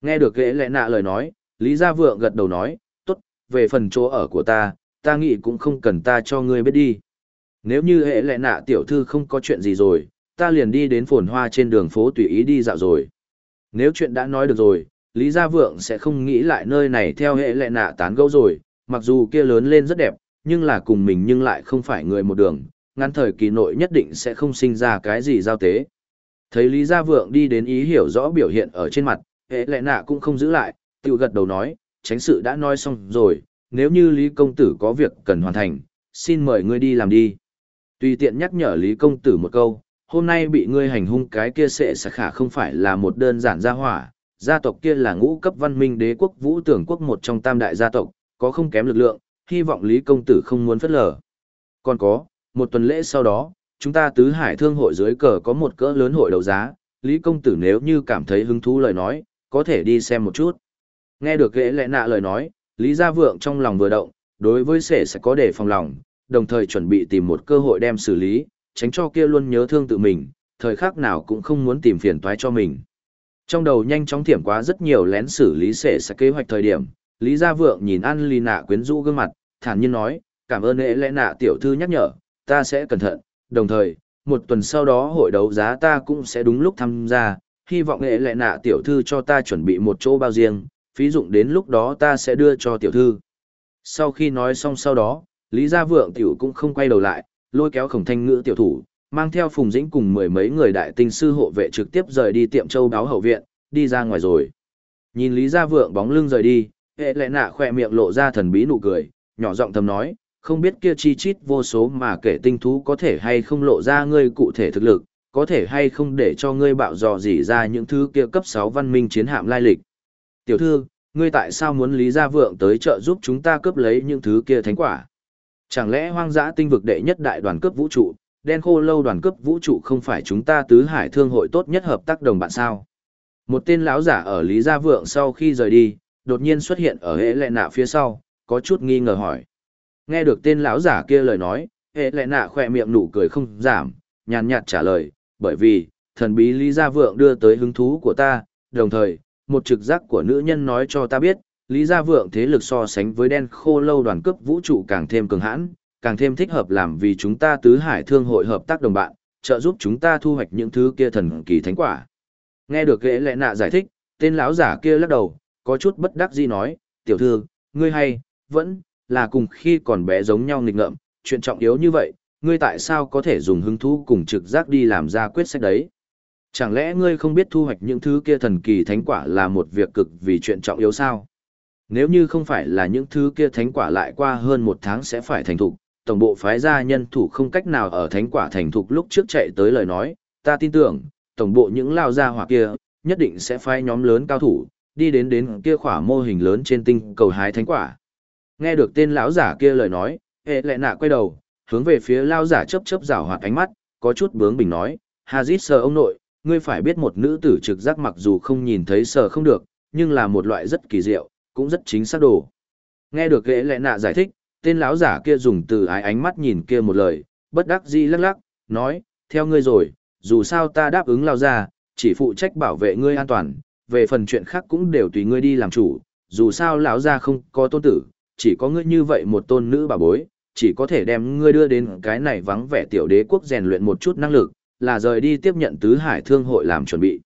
Nghe được ghế lẽ nạ lời nói, Lý Gia Vượng gật đầu nói, tốt, về phần chỗ ở của ta, ta nghĩ cũng không cần ta cho ngươi biết đi. Nếu như hệ lệ nạ tiểu thư không có chuyện gì rồi, ta liền đi đến phồn hoa trên đường phố tùy ý đi dạo rồi. Nếu chuyện đã nói được rồi, Lý Gia Vượng sẽ không nghĩ lại nơi này theo hệ lệ nạ tán gẫu rồi, mặc dù kia lớn lên rất đẹp, nhưng là cùng mình nhưng lại không phải người một đường, ngắn thời kỳ nội nhất định sẽ không sinh ra cái gì giao tế. Thấy Lý Gia Vượng đi đến ý hiểu rõ biểu hiện ở trên mặt, hệ lệ nạ cũng không giữ lại, tiêu gật đầu nói, tránh sự đã nói xong rồi, nếu như Lý Công Tử có việc cần hoàn thành, xin mời ngươi đi làm đi. Tùy tiện nhắc nhở Lý Công Tử một câu, hôm nay bị ngươi hành hung cái kia sẽ sạc khả không phải là một đơn giản gia hỏa, gia tộc kia là ngũ cấp văn minh đế quốc vũ tưởng quốc một trong tam đại gia tộc, có không kém lực lượng, hy vọng Lý Công Tử không muốn phất lờ. Còn có, một tuần lễ sau đó, chúng ta tứ hải thương hội dưới cờ có một cỡ lớn hội đấu giá, Lý Công Tử nếu như cảm thấy hứng thú lời nói, có thể đi xem một chút. Nghe được ghế lẽ nạ lời nói, Lý Gia Vượng trong lòng vừa động, đối với sể sẽ có đề phòng lòng, đồng thời chuẩn bị tìm một cơ hội đem xử lý, tránh cho kia luôn nhớ thương tự mình, thời khắc nào cũng không muốn tìm phiền toái cho mình. Trong đầu nhanh chóng thiểm quá rất nhiều lén xử lý sể sẽ kế hoạch thời điểm, Lý Gia Vượng nhìn An Ly Nạ quyến rũ gương mặt, thản nhiên nói, cảm ơn lễ lẽ nạ tiểu thư nhắc nhở, ta sẽ cẩn thận, đồng thời, một tuần sau đó hội đấu giá ta cũng sẽ đúng lúc tham gia, hy vọng nghệ lệ nạ tiểu thư cho ta chuẩn bị một chỗ bao riêng, phí dụng đến lúc đó ta sẽ đưa cho tiểu thư. Sau khi nói xong sau đó, Lý Gia Vượng tiểu cũng không quay đầu lại, lôi kéo khổng thanh ngữ tiểu thủ, mang theo Phùng Dĩnh cùng mười mấy người đại tinh sư hộ vệ trực tiếp rời đi tiệm châu đáo hậu viện, đi ra ngoài rồi. Nhìn Lý Gia Vượng bóng lưng rời đi, hệ lệ nạ khỏe miệng lộ ra thần bí nụ cười, nhỏ giọng thầm nói, không biết kia chi chít vô số mà kể tinh thú có thể hay không lộ ra ngươi cụ thể thực lực, có thể hay không để cho ngươi bạo dò dỉ ra những thứ kia cấp 6 văn minh chiến hạm lai lịch. Tiểu thư, ngươi tại sao muốn Lý Gia Vượng tới trợ giúp chúng ta cướp lấy những thứ kia thánh quả? Chẳng lẽ hoang dã tinh vực đệ nhất đại đoàn cướp vũ trụ, đen khô lâu đoàn cướp vũ trụ không phải chúng ta tứ hải thương hội tốt nhất hợp tác đồng bạn sao? Một tên lão giả ở Lý Gia Vượng sau khi rời đi, đột nhiên xuất hiện ở hệ lệ nạ phía sau, có chút nghi ngờ hỏi. Nghe được tên lão giả kia lời nói, hệ lệ nạ khỏe miệng nụ cười không giảm, nhàn nhạt trả lời, bởi vì, thần bí Lý Gia Vượng đưa tới hứng thú của ta, đồng thời, một trực giác của nữ nhân nói cho ta biết, Lý Gia Vượng thế lực so sánh với đen khô lâu đoàn cướp vũ trụ càng thêm cường hãn, càng thêm thích hợp làm vì chúng ta tứ hải thương hội hợp tác đồng bạn, trợ giúp chúng ta thu hoạch những thứ kia thần kỳ thánh quả. Nghe được ghế lệ nạ giải thích, tên lão giả kia lắc đầu, có chút bất đắc dĩ nói, tiểu thư, ngươi hay, vẫn, là cùng khi còn bé giống nhau nghịch ngợm, chuyện trọng yếu như vậy, ngươi tại sao có thể dùng hứng thú cùng trực giác đi làm ra quyết sách đấy? Chẳng lẽ ngươi không biết thu hoạch những thứ kia thần kỳ thánh quả là một việc cực vì chuyện trọng yếu sao? Nếu như không phải là những thứ kia thánh quả lại qua hơn một tháng sẽ phải thành thục, tổng bộ phái gia nhân thủ không cách nào ở thánh quả thành thục lúc trước chạy tới lời nói, ta tin tưởng, tổng bộ những lao gia hỏa kia, nhất định sẽ phái nhóm lớn cao thủ, đi đến đến kia khỏa mô hình lớn trên tinh cầu hái thánh quả. Nghe được tên lão giả kia lời nói, hệ lệ nạ quay đầu, hướng về phía lao giả chớp chớp rào hoạt ánh mắt, có chút bướng bình nói, Hazit sờ ông nội, ngươi phải biết một nữ tử trực giác mặc dù không nhìn thấy sờ không được, nhưng là một loại rất kỳ diệu, cũng rất chính xác đồ. Nghe được ghế lệ nạ giải thích, tên lão giả kia dùng từ ái ánh mắt nhìn kia một lời, bất đắc dĩ lắc lắc, nói, theo ngươi rồi, dù sao ta đáp ứng lao ra, chỉ phụ trách bảo vệ ngươi an toàn, về phần chuyện khác cũng đều tùy ngươi đi làm chủ, dù sao lão gia không có tôn tử, chỉ có ngươi như vậy một tôn nữ bà bối, chỉ có thể đem ngươi đưa đến cái này vắng vẻ tiểu đế quốc rèn luyện một chút năng lực, là rời đi tiếp nhận tứ hải thương hội làm chuẩn bị.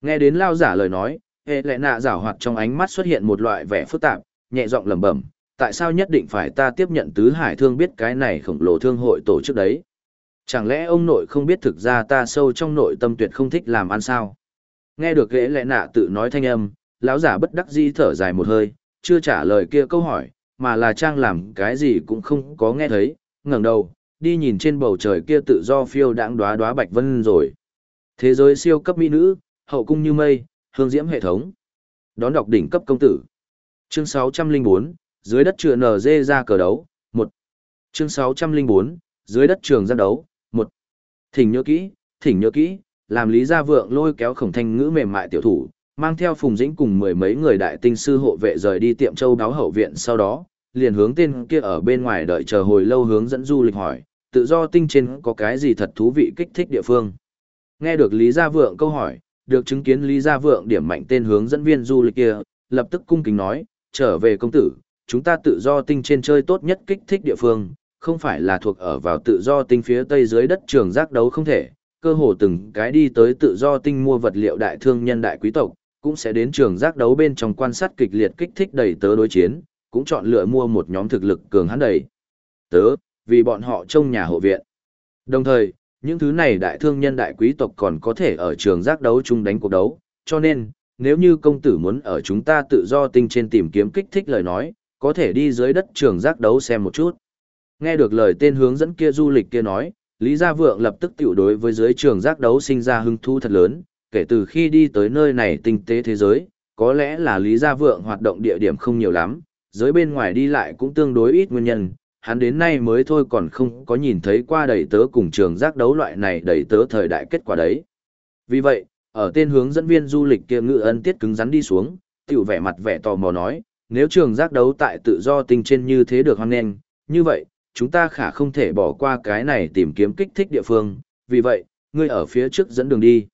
Nghe đến lao giả lời nói, hệ lệ nạ giả hoạt trong ánh mắt xuất hiện một loại vẻ phức tạp, nhẹ giọng lẩm bẩm, tại sao nhất định phải ta tiếp nhận tứ hải thương biết cái này khổng lồ thương hội tổ chức đấy? Chẳng lẽ ông nội không biết thực ra ta sâu trong nội tâm tuyệt không thích làm ăn sao? Nghe được ghế lệ nạ tự nói thanh âm, lão giả bất đắc dĩ thở dài một hơi, chưa trả lời kia câu hỏi, mà là trang làm cái gì cũng không có nghe thấy, ngẩng đầu, đi nhìn trên bầu trời kia tự do phiêu đãng đóa đóa bạch vân rồi. Thế giới siêu cấp mỹ nữ, hậu cung như mây, hương diễm hệ thống. Đón đọc đỉnh cấp công tử. Chương 604, dưới đất trường dê ra cờ đấu, 1. Chương 604, dưới đất trường ra đấu, 1. Thỉnh nhớ kỹ, thỉnh nhớ kỹ, làm lý gia vượng lôi kéo khổng thanh ngữ mềm mại tiểu thủ, mang theo phùng dĩnh cùng mười mấy người đại tinh sư hộ vệ rời đi tiệm châu đáo hậu viện sau đó, liền hướng tên kia ở bên ngoài đợi chờ hồi lâu hướng dẫn du lịch hỏi, tự do tinh trên có cái gì thật thú vị kích thích địa phương. Nghe được Lý Gia Vượng câu hỏi, được chứng kiến Lý Gia Vượng điểm mạnh tên hướng dẫn viên du lịch kia, lập tức cung kính nói, trở về công tử, chúng ta tự do tinh trên chơi tốt nhất kích thích địa phương, không phải là thuộc ở vào tự do tinh phía tây dưới đất trường giác đấu không thể, cơ hồ từng cái đi tới tự do tinh mua vật liệu đại thương nhân đại quý tộc, cũng sẽ đến trường giác đấu bên trong quan sát kịch liệt kích thích đầy tớ đối chiến, cũng chọn lựa mua một nhóm thực lực cường hắn đầy tớ, vì bọn họ trông nhà hộ viện. Đồng thời, những thứ này đại thương nhân đại quý tộc còn có thể ở trường giác đấu chung đánh cuộc đấu, cho nên, nếu như công tử muốn ở chúng ta tự do tinh trên tìm kiếm kích thích lời nói, có thể đi dưới đất trường giác đấu xem một chút. Nghe được lời tên hướng dẫn kia du lịch kia nói, Lý Gia Vượng lập tức tiểu đối với dưới trường giác đấu sinh ra hứng thú thật lớn, kể từ khi đi tới nơi này tinh tế thế giới, có lẽ là Lý Gia Vượng hoạt động địa điểm không nhiều lắm, giới bên ngoài đi lại cũng tương đối ít nguyên nhân, hắn đến nay mới thôi còn không có nhìn thấy qua đầy tớ cùng trường giác đấu loại này đầy tớ thời đại kết quả đấy. Vì vậy, ở tên hướng dẫn viên du lịch kia ngự ân tiết cứng rắn đi xuống, tiểu vẻ mặt vẻ tò mò nói, nếu trường giác đấu tại tự do tinh trên như thế được hoan nghênh, như vậy, chúng ta khả không thể bỏ qua cái này tìm kiếm kích thích địa phương, vì vậy, ngươi ở phía trước dẫn đường đi.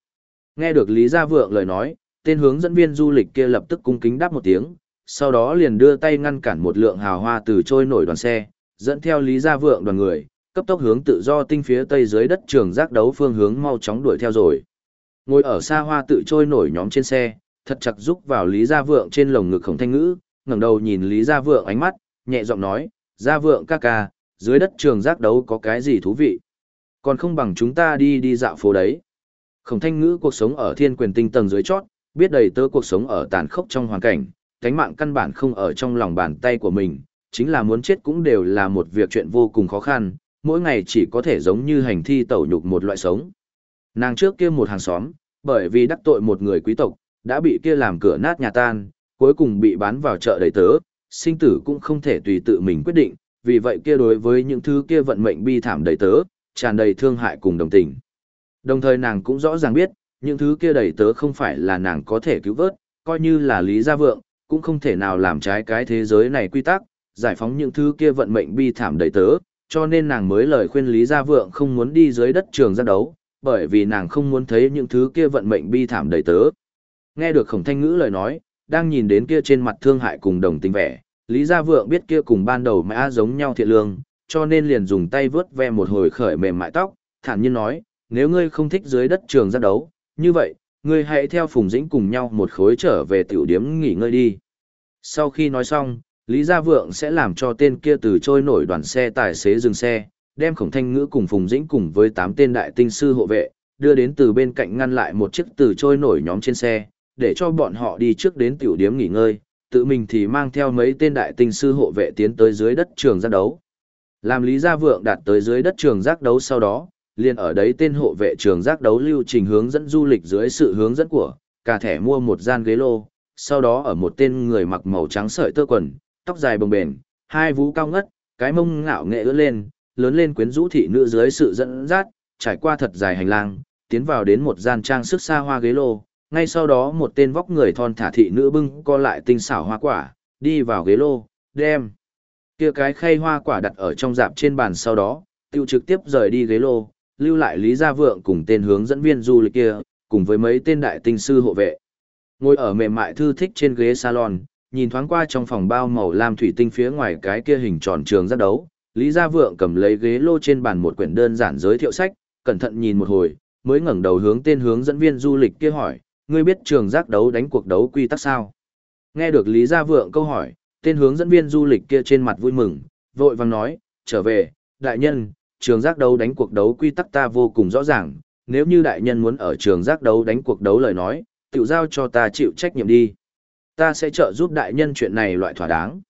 Nghe được Lý Gia Vượng lời nói, tên hướng dẫn viên du lịch kia lập tức cung kính đáp một tiếng, sau đó liền đưa tay ngăn cản một lượng hào hoa từ trôi nổi đoàn xe, dẫn theo Lý Gia Vượng đoàn người, cấp tốc hướng tự do tinh phía tây dưới đất trường giác đấu phương hướng mau chóng đuổi theo rồi. Ngồi ở xa hoa tự trôi nổi nhóm trên xe, thật chặt rúc vào Lý Gia Vượng trên lồng ngực khổng thanh ngữ, ngẩng đầu nhìn Lý Gia Vượng ánh mắt, nhẹ giọng nói, Gia Vượng ca ca, dưới đất trường giác đấu có cái gì thú vị. Còn không bằng chúng ta đi đi dạo phố đấy. Khổng thanh ngữ cuộc sống ở thiên quyền tinh tầng dưới chót, biết đầy tớ cuộc sống ở tàn khốc trong hoàn cảnh, cánh mạng căn bản không ở trong lòng bàn tay của mình, chính là muốn chết cũng đều là một việc chuyện vô cùng khó khăn, mỗi ngày chỉ có thể giống như hành thi tẩu nhục một loại sống. Nàng trước kia một hàng xóm, bởi vì đắc tội một người quý tộc, đã bị kia làm cửa nát nhà tan, cuối cùng bị bán vào chợ đầy tớ, sinh tử cũng không thể tùy tự mình quyết định, vì vậy kia đối với những thứ kia vận mệnh bi thảm đầy tớ, tràn đầy thương hại cùng đồng tình. Đồng thời nàng cũng rõ ràng biết, những thứ kia đầy tớ không phải là nàng có thể cứu vớt, coi như là Lý Gia Vượng, cũng không thể nào làm trái cái thế giới này quy tắc, giải phóng những thứ kia vận mệnh bi thảm đầy tớ, cho nên nàng mới lời khuyên Lý Gia Vượng không muốn đi dưới đất trường ra đấu, bởi vì nàng không muốn thấy những thứ kia vận mệnh bi thảm đầy tớ. Nghe được khổng thanh ngữ lời nói, đang nhìn đến kia trên mặt thương hại cùng đồng tình vẻ, Lý Gia Vượng biết kia cùng ban đầu mã giống nhau thiện lương, cho nên liền dùng tay vướt ve một hồi khởi mềm mại tóc, thản nhiên nói, nếu ngươi không thích dưới đất trường giác đấu, như vậy, ngươi hãy theo Phùng Dĩnh cùng nhau một khối trở về tiểu điếm nghỉ ngơi đi. Sau khi nói xong, Lý Gia Vượng sẽ làm cho tên kia từ trôi nổi đoàn xe tài xế dừng xe, đem khổng thanh ngữ cùng Phùng Dĩnh cùng với 8 tên đại tinh sư hộ vệ, đưa đến từ bên cạnh ngăn lại một chiếc từ trôi nổi nhóm trên xe, để cho bọn họ đi trước đến tiểu điếm nghỉ ngơi, tự mình thì mang theo mấy tên đại tinh sư hộ vệ tiến tới dưới đất trường giác đấu. Làm Lý Gia Vượng đạt tới dưới đất trường giác đấu sau đó, liền ở đấy tên hộ vệ trường giác đấu lưu trình hướng dẫn du lịch dưới sự hướng dẫn của, cả thẻ mua một gian ghế lô, sau đó ở một tên người mặc màu trắng sợi tơ quần, tóc dài bồng bềnh, hai vú cao ngất, cái mông ngạo nghệ ưỡn lên, lớn lên quyến rũ thị nữ dưới sự dẫn dắt, trải qua thật dài hành lang, tiến vào đến một gian trang sức xa hoa ghế lô, ngay sau đó một tên vóc người thon thả thị nữ bưng co lại tinh xảo hoa quả, đi vào ghế lô, đem kia cái khay hoa quả đặt ở trong dạp trên bàn sau đó, tiêu trực tiếp rời đi ghế lô, lưu lại Lý Gia Vượng cùng tên hướng dẫn viên du lịch kia, cùng với mấy tên đại tinh sư hộ vệ. Ngồi ở mềm mại thư thích trên ghế salon, nhìn thoáng qua trong phòng bao màu lam thủy tinh phía ngoài cái kia hình tròn trường giác đấu, Lý Gia Vượng cầm lấy ghế lô trên bàn một quyển đơn giản giới thiệu sách, cẩn thận nhìn một hồi, mới ngẩng đầu hướng tên hướng dẫn viên du lịch kia hỏi, ngươi biết trường giác đấu đánh cuộc đấu quy tắc sao? Nghe được Lý Gia Vượng câu hỏi, tên hướng dẫn viên du lịch kia trên mặt vui mừng, vội vàng nói, trở về, đại nhân, trường giác đấu đánh cuộc đấu quy tắc ta vô cùng rõ ràng, nếu như đại nhân muốn ở trường giác đấu đánh cuộc đấu lời nói, tự giao cho ta chịu trách nhiệm đi. Ta sẽ trợ giúp đại nhân chuyện này loại thỏa đáng.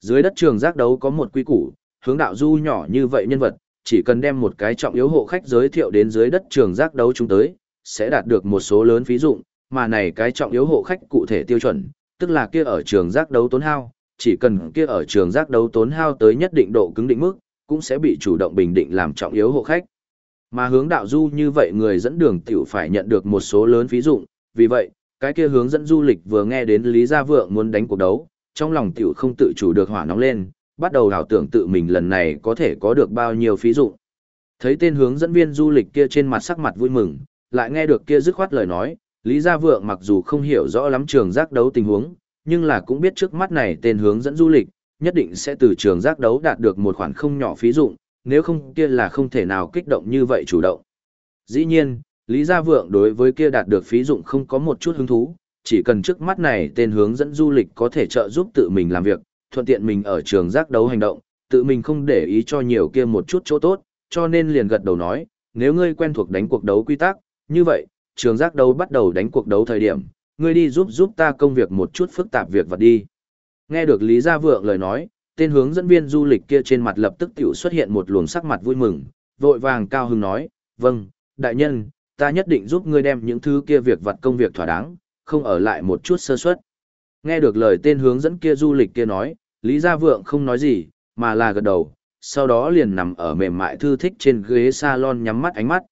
Dưới đất trường giác đấu có một quy củ, hướng đạo du nhỏ như vậy nhân vật, chỉ cần đem một cái trọng yếu hộ khách giới thiệu đến dưới đất trường giác đấu chúng tới, sẽ đạt được một số lớn phí dụng, mà này cái trọng yếu hộ khách cụ thể tiêu chuẩn, tức là kia ở trường giác đấu tốn hao, chỉ cần kia ở trường giác đấu tốn hao tới nhất định độ cứng định mức, cũng sẽ bị chủ động bình định làm trọng yếu hộ khách. Mà hướng đạo du như vậy người dẫn đường tiểu phải nhận được một số lớn phí dụng, vì vậy, cái kia hướng dẫn du lịch vừa nghe đến Lý Gia Vượng muốn đánh cuộc đấu, trong lòng tiểu không tự chủ được hỏa nóng lên, bắt đầu đảo tưởng tự mình lần này có thể có được bao nhiêu phí dụng. Thấy tên hướng dẫn viên du lịch kia trên mặt sắc mặt vui mừng, lại nghe được kia dứt khoát lời nói, Lý Gia Vượng mặc dù không hiểu rõ lắm trường giác đấu tình huống, nhưng là cũng biết trước mắt này tên hướng dẫn du lịch, nhất định sẽ từ trường giác đấu đạt được một khoản không nhỏ phí dụng, nếu không kia là không thể nào kích động như vậy chủ động. Dĩ nhiên, Lý Gia Vượng đối với kia đạt được phí dụng không có một chút hứng thú, chỉ cần trước mắt này tên hướng dẫn du lịch có thể trợ giúp tự mình làm việc, thuận tiện mình ở trường giác đấu hành động, tự mình không để ý cho nhiều kia một chút chỗ tốt, cho nên liền gật đầu nói, nếu ngươi quen thuộc đánh cuộc đấu quy tắc, như vậy, trường giác đấu bắt đầu đánh cuộc đấu thời điểm, ngươi đi giúp giúp ta công việc một chút phức tạp việc vật đi. Nghe được Lý Gia Vượng lời nói, tên hướng dẫn viên du lịch kia trên mặt lập tức tiểu xuất hiện một luồng sắc mặt vui mừng, vội vàng cao hứng nói, vâng, đại nhân, ta nhất định giúp ngươi đem những thứ kia việc vật công việc thỏa đáng, không ở lại một chút sơ suất. Nghe được lời tên hướng dẫn kia du lịch kia nói, Lý Gia Vượng không nói gì, mà là gật đầu, sau đó liền nằm ở mềm mại thư thích trên ghế salon nhắm mắt ánh mắt.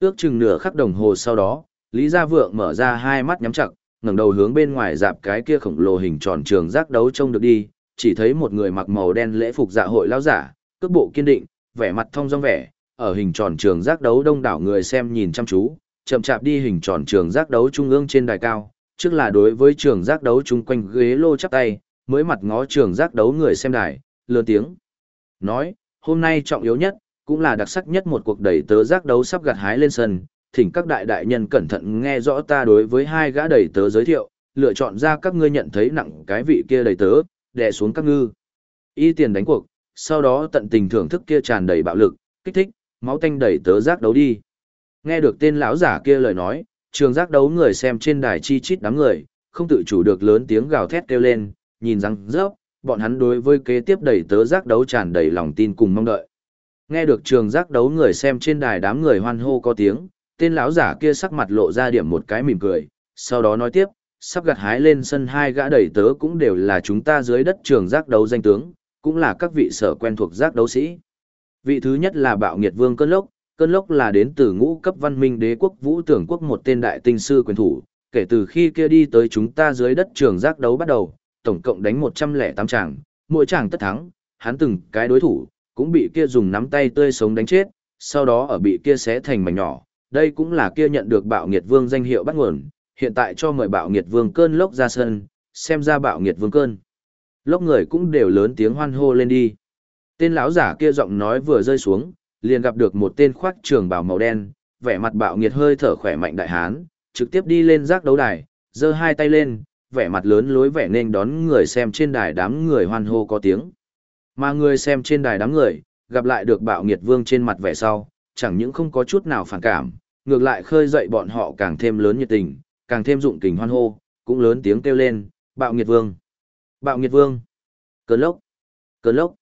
Ước chừng nửa khắc đồng hồ sau đó, Lý Gia Vượng mở ra hai mắt nhắm chặt, ngẩng đầu hướng bên ngoài dạp cái kia khổng lồ hình tròn trường giác đấu trông được đi, chỉ thấy một người mặc màu đen lễ phục dạ hội lão giả, cước bộ kiên định, vẻ mặt thông dong vẻ, ở hình tròn trường giác đấu đông đảo người xem nhìn chăm chú, chậm chạp đi hình tròn trường giác đấu trung ương trên đài cao, trước là đối với trường giác đấu chung quanh ghế lô chắp tay, mới mặt ngó trường giác đấu người xem đài, lơ tiếng. Nói, hôm nay trọng yếu nhất, cũng là đặc sắc nhất một cuộc đẩy tớ giác đấu sắp gặt hái lên sân, thỉnh các đại đại nhân cẩn thận nghe rõ ta đối với hai gã đầy tớ giới thiệu, lựa chọn ra các ngươi nhận thấy nặng cái vị kia đầy tớ, đè xuống các ngư. Y tiền đánh cuộc, sau đó tận tình thưởng thức kia tràn đầy bạo lực, kích thích, máu tanh đầy tớ giác đấu đi. Nghe được tên lão giả kia lời nói, trường giác đấu người xem trên đài chi chít đám người, không tự chủ được lớn tiếng gào thét kêu lên, nhìn răng rớp, bọn hắn đối với kế tiếp đầy tớ giác đấu tràn đầy lòng tin cùng mong đợi. Nghe được trường giác đấu người xem trên đài đám người hoan hô có tiếng, tên lão giả kia sắc mặt lộ ra điểm một cái mỉm cười, sau đó nói tiếp, sắp gặt hái lên sân hai gã đầy tớ cũng đều là chúng ta dưới đất trường giác đấu danh tướng, cũng là các vị sở quen thuộc giác đấu sĩ. Vị thứ nhất là Bạo Nghiệt Vương Cơn Lốc, Cơn Lốc là đến từ ngũ cấp văn minh đế quốc Vũ Tưởng quốc một tên đại tinh sư quyền thủ, kể từ khi kia đi tới chúng ta dưới đất trường giác đấu bắt đầu, tổng cộng đánh 108 tràng, mỗi tràng tất thắng, hắn từng cái đối thủ, cũng bị kia dùng nắm tay tươi sống đánh chết, sau đó ở bị kia xé thành mảnh nhỏ, đây cũng là kia nhận được bạo nghiệt vương danh hiệu bắt nguồn, hiện tại cho mời bạo nghiệt vương cơn lốc ra sân, xem ra bạo nghiệt vương cơn. Lốc người cũng đều lớn tiếng hoan hô lên đi. Tên lão giả kia giọng nói vừa rơi xuống, liền gặp được một tên khoác trường bào màu đen, vẻ mặt bạo nghiệt hơi thở khỏe mạnh đại hán, trực tiếp đi lên giác đấu đài, giơ hai tay lên, vẻ mặt lớn lối vẻ nên đón người xem trên đài đám người hoan hô có tiếng. Mà người xem trên đài đám người, gặp lại được bạo nghiệt vương trên mặt vẻ sau, chẳng những không có chút nào phản cảm, ngược lại khơi dậy bọn họ càng thêm lớn nhiệt tình, càng thêm dụng tình hoan hô, cũng lớn tiếng kêu lên, bạo nghiệt vương, bạo nghiệt vương, cơn lốc, cơn lốc.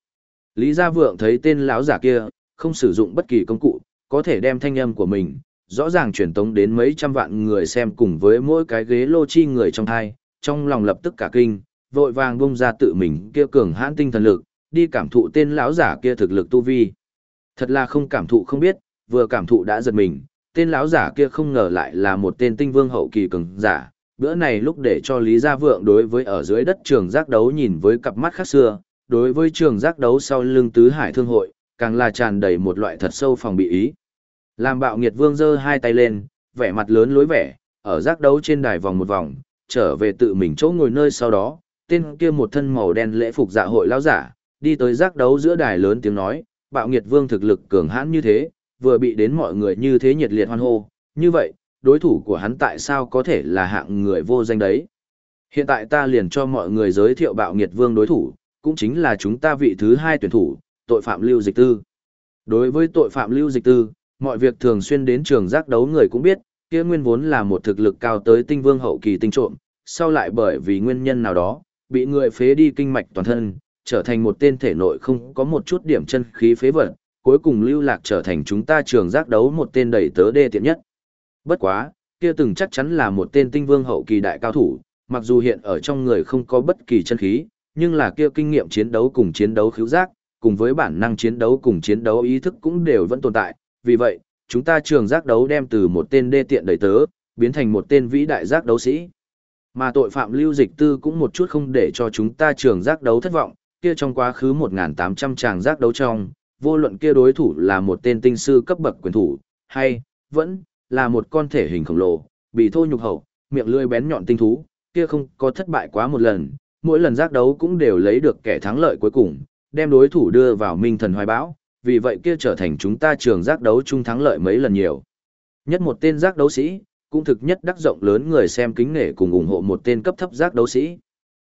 Lý Gia Vượng thấy tên lão giả kia, không sử dụng bất kỳ công cụ, có thể đem thanh âm của mình, rõ ràng truyền tống đến mấy trăm vạn người xem cùng với mỗi cái ghế lô chi người trong hai, trong lòng lập tức cả kinh, vội vàng bung ra tự mình kia cường hãn tinh thần lực, đi cảm thụ tên lão giả kia thực lực tu vi. Thật là không cảm thụ không biết, vừa cảm thụ đã giật mình, tên lão giả kia không ngờ lại là một tên tinh vương hậu kỳ cường giả. Bữa này lúc để cho Lý Gia Vượng đối với ở dưới đất trường giác đấu nhìn với cặp mắt khác xưa, đối với trường giác đấu sau lưng tứ hải thương hội, càng là tràn đầy một loại thật sâu phòng bị ý. Làm bạo nghiệt vương giơ hai tay lên, vẻ mặt lớn lối vẻ, ở giác đấu trên đài vòng một vòng, trở về tự mình chỗ ngồi nơi sau đó, tên kia một thân màu đen lễ phục dạ hội lão giả, đi tới giác đấu giữa đài lớn tiếng nói, bạo nghiệt vương thực lực cường hãn như thế, vừa bị đến mọi người như thế nhiệt liệt hoan hô, như vậy, đối thủ của hắn tại sao có thể là hạng người vô danh đấy. Hiện tại ta liền cho mọi người giới thiệu bạo nghiệt vương đối thủ, cũng chính là chúng ta vị thứ hai tuyển thủ, tội phạm lưu dịch tư. Đối với tội phạm lưu dịch tư, mọi việc thường xuyên đến trường giác đấu người cũng biết, kia nguyên vốn là một thực lực cao tới tinh vương hậu kỳ tinh trộm, sau lại bởi vì nguyên nhân nào đó, bị người phế đi kinh mạch toàn thân, trở thành một tên thể nội không có một chút điểm chân khí phế vật, cuối cùng lưu lạc trở thành chúng ta trường giác đấu một tên đầy tớ đê tiện nhất. Bất quá, kia từng chắc chắn là một tên tinh vương hậu kỳ đại cao thủ, mặc dù hiện ở trong người không có bất kỳ chân khí, nhưng là kia kinh nghiệm chiến đấu cùng chiến đấu khiếu giác, cùng với bản năng chiến đấu cùng chiến đấu ý thức cũng đều vẫn tồn tại, vì vậy, chúng ta trường giác đấu đem từ một tên đê tiện đầy tớ, biến thành một tên vĩ đại giác đấu sĩ. Mà tội phạm lưu dịch tư cũng một chút không để cho chúng ta trường giác đấu thất vọng, kia trong quá khứ 1.800 tràng giác đấu trong, vô luận kia đối thủ là một tên tinh sư cấp bậc quyền thủ, hay, vẫn, là một con thể hình khổng lồ, bị thô nhục hậu, miệng lưỡi bén nhọn tinh thú, kia không có thất bại quá một lần, mỗi lần giác đấu cũng đều lấy được kẻ thắng lợi cuối cùng, đem đối thủ đưa vào minh thần hoài bão, vì vậy kia trở thành chúng ta trường giác đấu chung thắng lợi mấy lần nhiều. Nhất một tên giác đấu sĩ, cũng thực nhất đắc rộng lớn người xem kính nể cùng ủng hộ một tên cấp thấp giác đấu sĩ.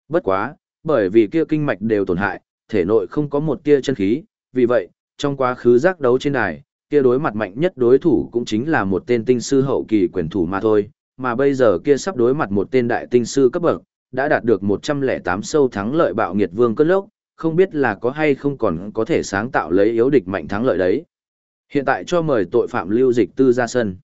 Bất quá, bởi vì kia kinh mạch đều tổn hại, thể nội không có một tia chân khí, vì vậy, trong quá khứ giác đấu trên đài, kia đối mặt mạnh nhất đối thủ cũng chính là một tên tinh sư hậu kỳ quyền thủ mà thôi, mà bây giờ kia sắp đối mặt một tên đại tinh sư cấp bậc, đã đạt được 108 sâu thắng lợi bạo nghiệt vương cất lốc, không biết là có hay không còn có thể sáng tạo lấy yếu địch mạnh thắng lợi đấy. Hiện tại cho mời tội phạm lưu dịch tư ra sân.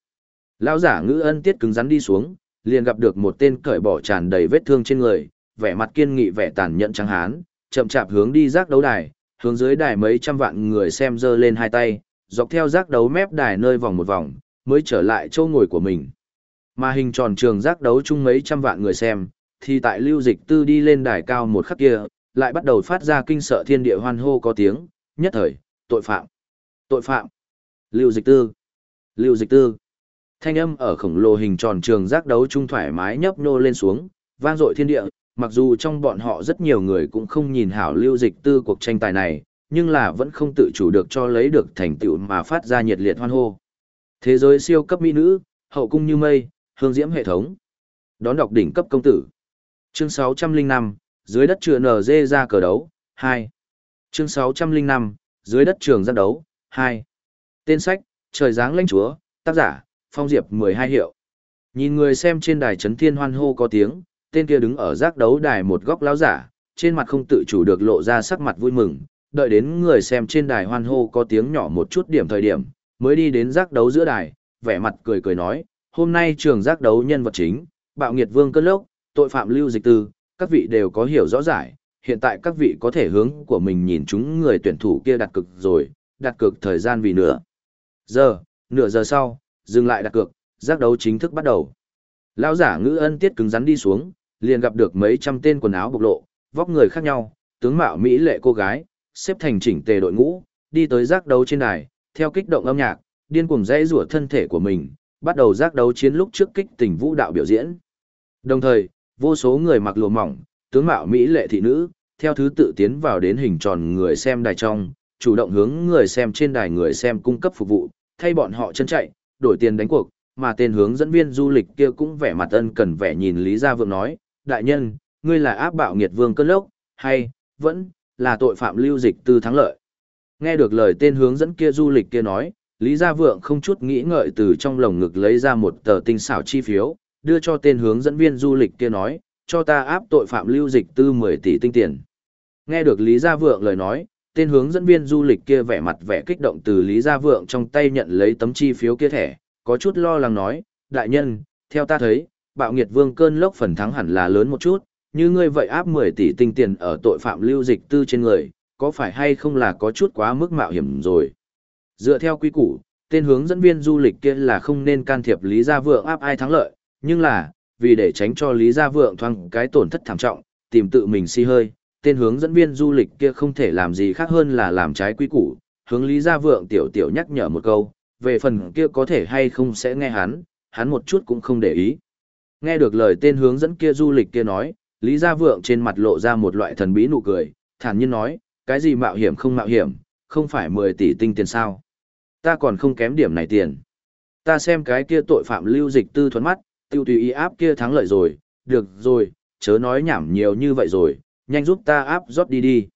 Lão giả ngữ ân tiết cứng rắn đi xuống, liền gặp được một tên cởi bỏ tràn đầy vết thương trên người, vẻ mặt kiên nghị vẻ tàn nhẫn trắng hán, chậm chạp hướng đi giác đấu đài, hướng dưới đài mấy trăm vạn người xem giơ lên hai tay, dọc theo giác đấu mép đài nơi vòng một vòng, mới trở lại chỗ ngồi của mình. Mà hình tròn trường giác đấu chung mấy trăm vạn người xem, thì tại lưu dịch tư đi lên đài cao một khắc kia, lại bắt đầu phát ra kinh sợ thiên địa hoan hô có tiếng, nhất thời, tội phạm, tội phạm, lưu dịch tư, lưu dịch tư. Thanh âm ở khổng lồ hình tròn trường giác đấu trung thoải mái nhấp nhô lên xuống, vang dội thiên địa, mặc dù trong bọn họ rất nhiều người cũng không nhìn hảo lưu dịch tư cuộc tranh tài này, nhưng là vẫn không tự chủ được cho lấy được thành tựu mà phát ra nhiệt liệt hoan hô. Thế giới siêu cấp mỹ nữ, hậu cung như mây, hương diễm hệ thống. Đón đọc đỉnh cấp công tử. Chương 605, dưới đất chữa NG ra cờ đấu, 2. Chương 605, dưới đất trường ra đấu, 2. Tên sách, Trời dáng lãnh chúa, tác giả, Phong Diệp 12 hiệu. Nhìn người xem trên đài chấn thiên hoan hô có tiếng, tên kia đứng ở giác đấu đài một góc lão giả, trên mặt không tự chủ được lộ ra sắc mặt vui mừng, đợi đến người xem trên đài hoan hô có tiếng nhỏ một chút điểm thời điểm, mới đi đến giác đấu giữa đài, vẻ mặt cười cười nói, hôm nay trường giác đấu nhân vật chính, bạo nghiệt vương cơn lốc, tội phạm lưu dịch tư, các vị đều có hiểu rõ giải, hiện tại các vị có thể hướng của mình nhìn chúng người tuyển thủ kia đặt cực rồi, đặt cực thời gian vì nửa. Giờ, nửa giờ sau, dừng lại đặt cược, giác đấu chính thức bắt đầu. Lão giả ngữ ân tiết cứng rắn đi xuống, liền gặp được mấy trăm tên quần áo bộc lộ, vóc người khác nhau, tướng mạo mỹ lệ cô gái, xếp thành chỉnh tề đội ngũ, đi tới giác đấu trên đài, theo kích động âm nhạc, điên cuồng dãy rủa thân thể của mình, bắt đầu giác đấu chiến lúc trước kích tình vũ đạo biểu diễn. Đồng thời, vô số người mặc lụa mỏng, tướng mạo mỹ lệ thị nữ, theo thứ tự tiến vào đến hình tròn người xem đài trong, chủ động hướng người xem trên đài người xem cung cấp phục vụ, thay bọn họ chân chạy, đổi tiền đánh cuộc, mà tên hướng dẫn viên du lịch kia cũng vẻ mặt ân cần vẻ nhìn Lý Gia Vượng nói, đại nhân, ngươi là áp bạo nghiệt vương cơn lốc, hay, vẫn, là tội phạm lưu dịch tư thắng lợi. Nghe được lời tên hướng dẫn kia du lịch kia nói, Lý Gia Vượng không chút nghĩ ngợi từ trong lồng ngực lấy ra một tờ tinh xảo chi phiếu, đưa cho tên hướng dẫn viên du lịch kia nói, cho ta áp tội phạm lưu dịch tư 10 tỷ tinh tiền. Nghe được Lý Gia Vượng lời nói, tên hướng dẫn viên du lịch kia vẻ mặt vẻ kích động từ Lý Gia Vượng trong tay nhận lấy tấm chi phiếu kia thẻ, có chút lo lắng nói, đại nhân, theo ta thấy, bạo nghiệt vương cơn lốc phần thắng hẳn là lớn một chút, như ngươi vậy áp 10 tỷ tinh tiền ở tội phạm lưu dịch tư trên người, có phải hay không là có chút quá mức mạo hiểm rồi. Dựa theo quy củ, tên hướng dẫn viên du lịch kia là không nên can thiệp Lý Gia Vượng áp ai thắng lợi, nhưng là, vì để tránh cho Lý Gia Vượng thoang cái tổn thất thảm trọng, tìm tự mình si hơi, tên hướng dẫn viên du lịch kia không thể làm gì khác hơn là làm trái quy củ, hướng Lý Gia Vượng tiểu tiểu nhắc nhở một câu, về phần kia có thể hay không sẽ nghe hắn, hắn một chút cũng không để ý. Nghe được lời tên hướng dẫn kia du lịch kia nói, Lý Gia Vượng trên mặt lộ ra một loại thần bí nụ cười, thản nhiên nói, cái gì mạo hiểm không mạo hiểm, không phải 10 tỷ tinh tiền sao. Ta còn không kém điểm này tiền. Ta xem cái kia tội phạm lưu dịch tư thuần mắt, tiêu tùy ý áp kia thắng lợi rồi, được rồi, chớ nói nhảm nhiều như vậy rồi, nhanh giúp ta áp rót đi đi.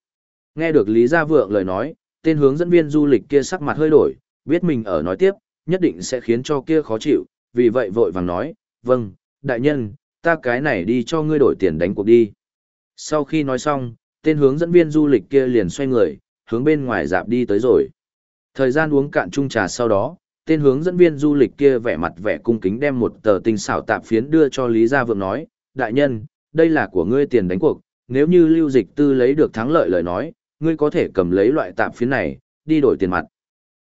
Nghe được Lý Gia Vượng lời nói, tên hướng dẫn viên du lịch kia sắc mặt hơi đổi, biết mình ở nói tiếp, nhất định sẽ khiến cho kia khó chịu, vì vậy vội vàng nói, vâng, đại nhân, ta cái này đi cho ngươi đổi tiền đánh cuộc đi. Sau khi nói xong, tên hướng dẫn viên du lịch kia liền xoay người, hướng bên ngoài dạp đi tới rồi. Thời gian uống cạn chung trà sau đó, tên hướng dẫn viên du lịch kia vẻ mặt vẻ cung kính đem một tờ tinh xảo tạp phiến đưa cho Lý Gia Vượng nói, đại nhân, đây là của ngươi tiền đánh cuộc, nếu như lưu dịch tư lấy được thắng lợi lời nói, ngươi có thể cầm lấy loại tạp phiến này, đi đổi tiền mặt.